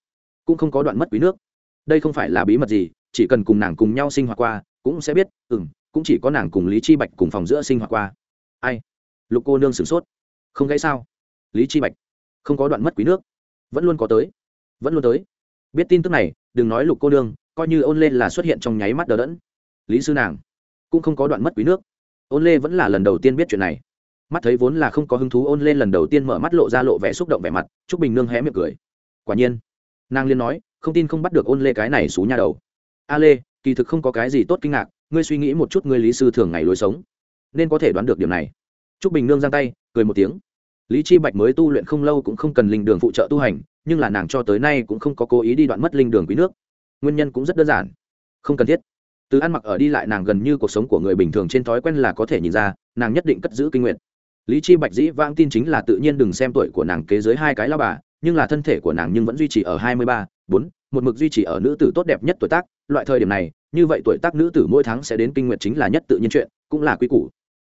cũng không có đoạn mất quý nước. Đây không phải là bí mật gì, chỉ cần cùng nàng cùng nhau sinh hoạt qua, cũng sẽ biết ừ m cũng chỉ có nàng cùng lý chi bạch cùng phòng giữa sinh hoạt qua. Ai? Lục cô nương sửng sốt. Không gãy sao? Lý chi bạch, không có đoạn mất quý nước vẫn luôn có tới. Vẫn luôn tới. Biết tin tức này, đừng nói lục cô nương, coi như ôn lê là xuất hiện trong nháy mắt đờ đẫn. Lý sư nàng, cũng không có đoạn mất quý nước. Ôn lê vẫn là lần đầu tiên biết chuyện này. Mắt thấy vốn là không có hứng thú, ôn lên lần đầu tiên mở mắt lộ ra lộ vẻ xúc động vẻ mặt chúc bình nương hé miệng cười. Quả nhiên, nàng liên nói, không tin không bắt được ôn lê cái này xú nhà đầu. A lê, kỳ thực không có cái gì tốt kinh ngạc, ngươi suy nghĩ một chút ngươi lý sư thường ngày lối sống, nên có thể đoán được điểm này. T r ú c bình nương giang tay, cười một tiếng lý chi bạch mới tu luyện không lâu cũng không cần linh đường phụ trợ tu hành, nhưng là nàng cho tới nay cũng không có cố ý đi đoạn mất linh đường quý nước. Nguyên nhân cũng rất đơn giản. Không cần thiết. Từ ăn mặc ở đi lại nàng gần như cuộc sống của người bình thường trên thói quen là có thể nhìn ra, nàng nhất định cất giữ kinh nguyện lý chi bạch dĩ vãng tin chính là tự nhiên đừng xem tuổi của nàng kế dưới hai cái lao bà, nhưng là thân thể của nàng nhưng vẫn duy trì ở hai mươi ba, bốn, một mực duy trì ở nữ tử tốt đẹp nhất tuổi tác. Loại thời điểm này, như vậy tuổi tác nữ tử mỗi tháng sẽ đến kinh nguyện chính là nhất tự nhiên chuyện, cũng là quy củ.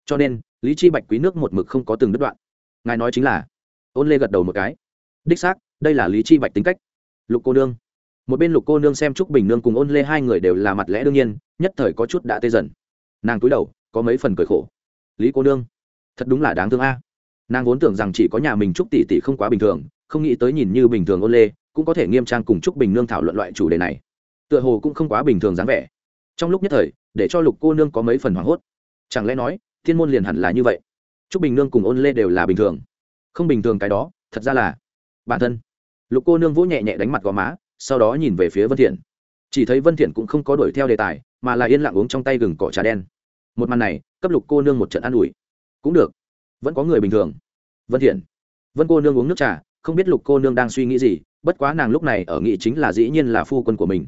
Cho nên, lý chi bạch quý nước một mực không có từng đứt đoạn ngài nói chính là. Ôn lê gật đầu một cái. Đích xác, đây là lý chi bạch tính cách. Lục cô nương. Một bên lục cô nương xem trúc bình nương cùng ôn lê hai người đều là mặt lẽ đương nhiên, nhất thời có chút đã tê dần. Nàng cúi đầu, có mấy phần cười khổ. Lý cô nương, thật đúng là đáng thương a. Nàng vốn tưởng rằng chỉ có nhà mình trúc tỷ tỷ không quá bình thường, không nghĩ tới nhìn như bình thường ôn lê, cũng có thể nghiêm trang cùng trúc bình nương thảo luận loại chủ đề này. Tựa hồ cũng không quá bình thường dáng vẻ. Trong lúc nhất thời, để cho lục cô nương có mấy phần hoảng hốt. Chẳng lẽ nói, thiên môn liền hẳn là như vậy? Trúc bình nương cùng ôn lê đều là bình thường. Không bình thường cái đó, thật ra là bản thân. Lục cô nương vỗ nhẹ nhẹ đánh mặt gò má, sau đó nhìn về phía vân thiện. Chỉ thấy vân thiện cũng không có đuổi theo đề tài, mà là yên lặng uống trong tay gừng cỏ trà đen. Một màn này, cấp lục cô nương một trận ăn ủi. Cũng được, vẫn có người bình thường. Vân thiện. Vân cô nương uống nước trà, không biết lục cô nương đang suy nghĩ gì, bất quá nàng lúc này ở nghị chính là dĩ nhiên là phu quân của mình.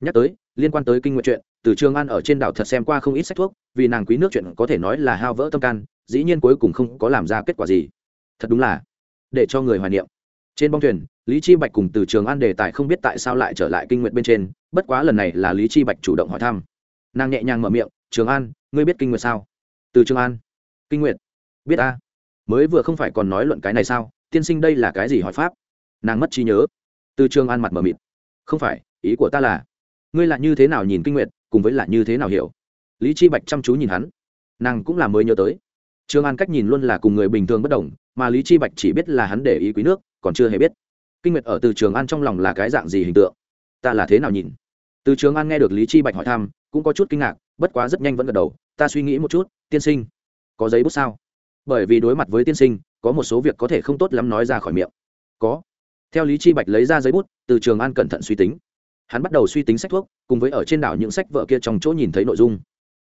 Nhắc tới, liên quan tới kinh nguyện chuyện, từ trường an ở trên đảo thật xem qua không ít sách thuốc, vì nàng quý nước chuyện có thể nói là hao vỡ tâm can dĩ nhiên cuối cùng không có làm ra kết quả gì. Thật đúng là, để cho người hoài niệm. Trên bong thuyền, lý chi bạch cùng từ trường an đề tài không biết tại sao lại trở lại kinh nguyệt bên trên, bất quá lần này là lý chi bạch chủ động hỏi thăm. Nàng nhẹ nhàng mở miệng, trường an, ngươi biết kinh nguyệt sao? Từ trường an. Kinh nguyệt? Biết a mới vừa không phải còn nói luận cái này sao? Tiên sinh đây là cái gì hỏi pháp? Nàng mất trí nhớ. Từ trường an mặt mở mịt. Không phải, ý của ta là, ngươi là như thế nào nhìn kinh nguyệt, cùng với là như thế nào hiểu? Lý chi bạch chăm chú nhìn hắn. Nàng cũng là mới nhớ tới trường an cách nhìn luôn là cùng người bình thường bất đồng, mà lý chi bạch chỉ biết là hắn để ý quý nước, còn chưa hề biết. Kinh nguyệt ở từ trường an trong lòng là cái dạng gì hình tượng? Ta là thế nào nhìn? Từ trường an nghe được lý chi bạch hỏi thăm, cũng có chút kinh ngạc, bất quá rất nhanh vẫn gật đầu, ta suy nghĩ một chút, tiên sinh, có giấy bút sao? Bởi vì đối mặt với tiên sinh, có một số việc có thể không tốt lắm nói ra khỏi miệng. Có. Theo lý chi bạch lấy ra giấy bút, từ trường an cẩn thận suy tính. Hắn bắt đầu suy tính sách thuốc, cùng với ở trên đảo những sách vợ kia trong chỗ nhìn thấy nội dung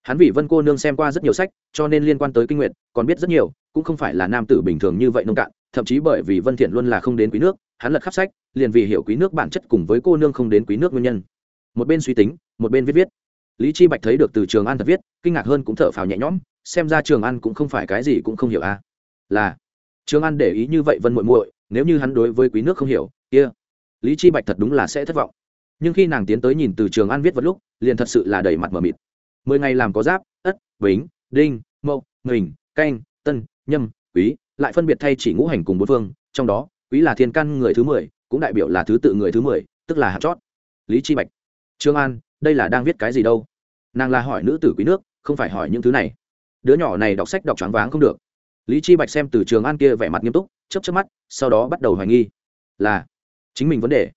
hắn vì vân cô nương xem qua rất nhiều sách, cho nên liên quan tới kinh nguyện còn biết rất nhiều, cũng không phải là nam tử bình thường như vậy nông cạn, thậm chí bởi vì vân thiện luôn là không đến quý nước, hắn lật khắp sách, liền vì hiểu quý nước bản chất cùng với cô nương không đến quý nước nguyên nhân. Một bên suy tính, một bên viết viết. Lý chi bạch thấy được từ trường an thật viết, kinh ngạc hơn cũng thở phào nhẹ nhõm, xem ra trường an cũng không phải cái gì cũng không hiểu a à. là, trường an để ý như vậy vân muội muội, nếu như hắn đối với quý nước không hiểu, kia. Lý chi bạch thật đúng là sẽ thất vọng. Nhưng khi nàng tiến tới nhìn từ trường an viết vật lúc, liền thật sự là đầy mặt mờ mịt mười ngày làm có giáp, ất, bính, đinh, mậu mình canh, tân, nhâm, quý, lại phân biệt thay chỉ ngũ hành cùng bốn phương. Trong đó, quý là thiên căn người thứ mười, cũng đại biểu là thứ tự người thứ mười, tức là hạt chót. Lý chi bạch, trương an, đây là đang viết cái gì đâu? Nàng là hỏi nữ tử quý nước, không phải hỏi những thứ này. Đứa nhỏ này đọc sách đọc choáng váng không được. Lý chi bạch xem từ trường an kia vẻ mặt nghiêm túc, chớp chớp mắt, sau đó bắt đầu hoài nghi. Là, chính mình vấn đề.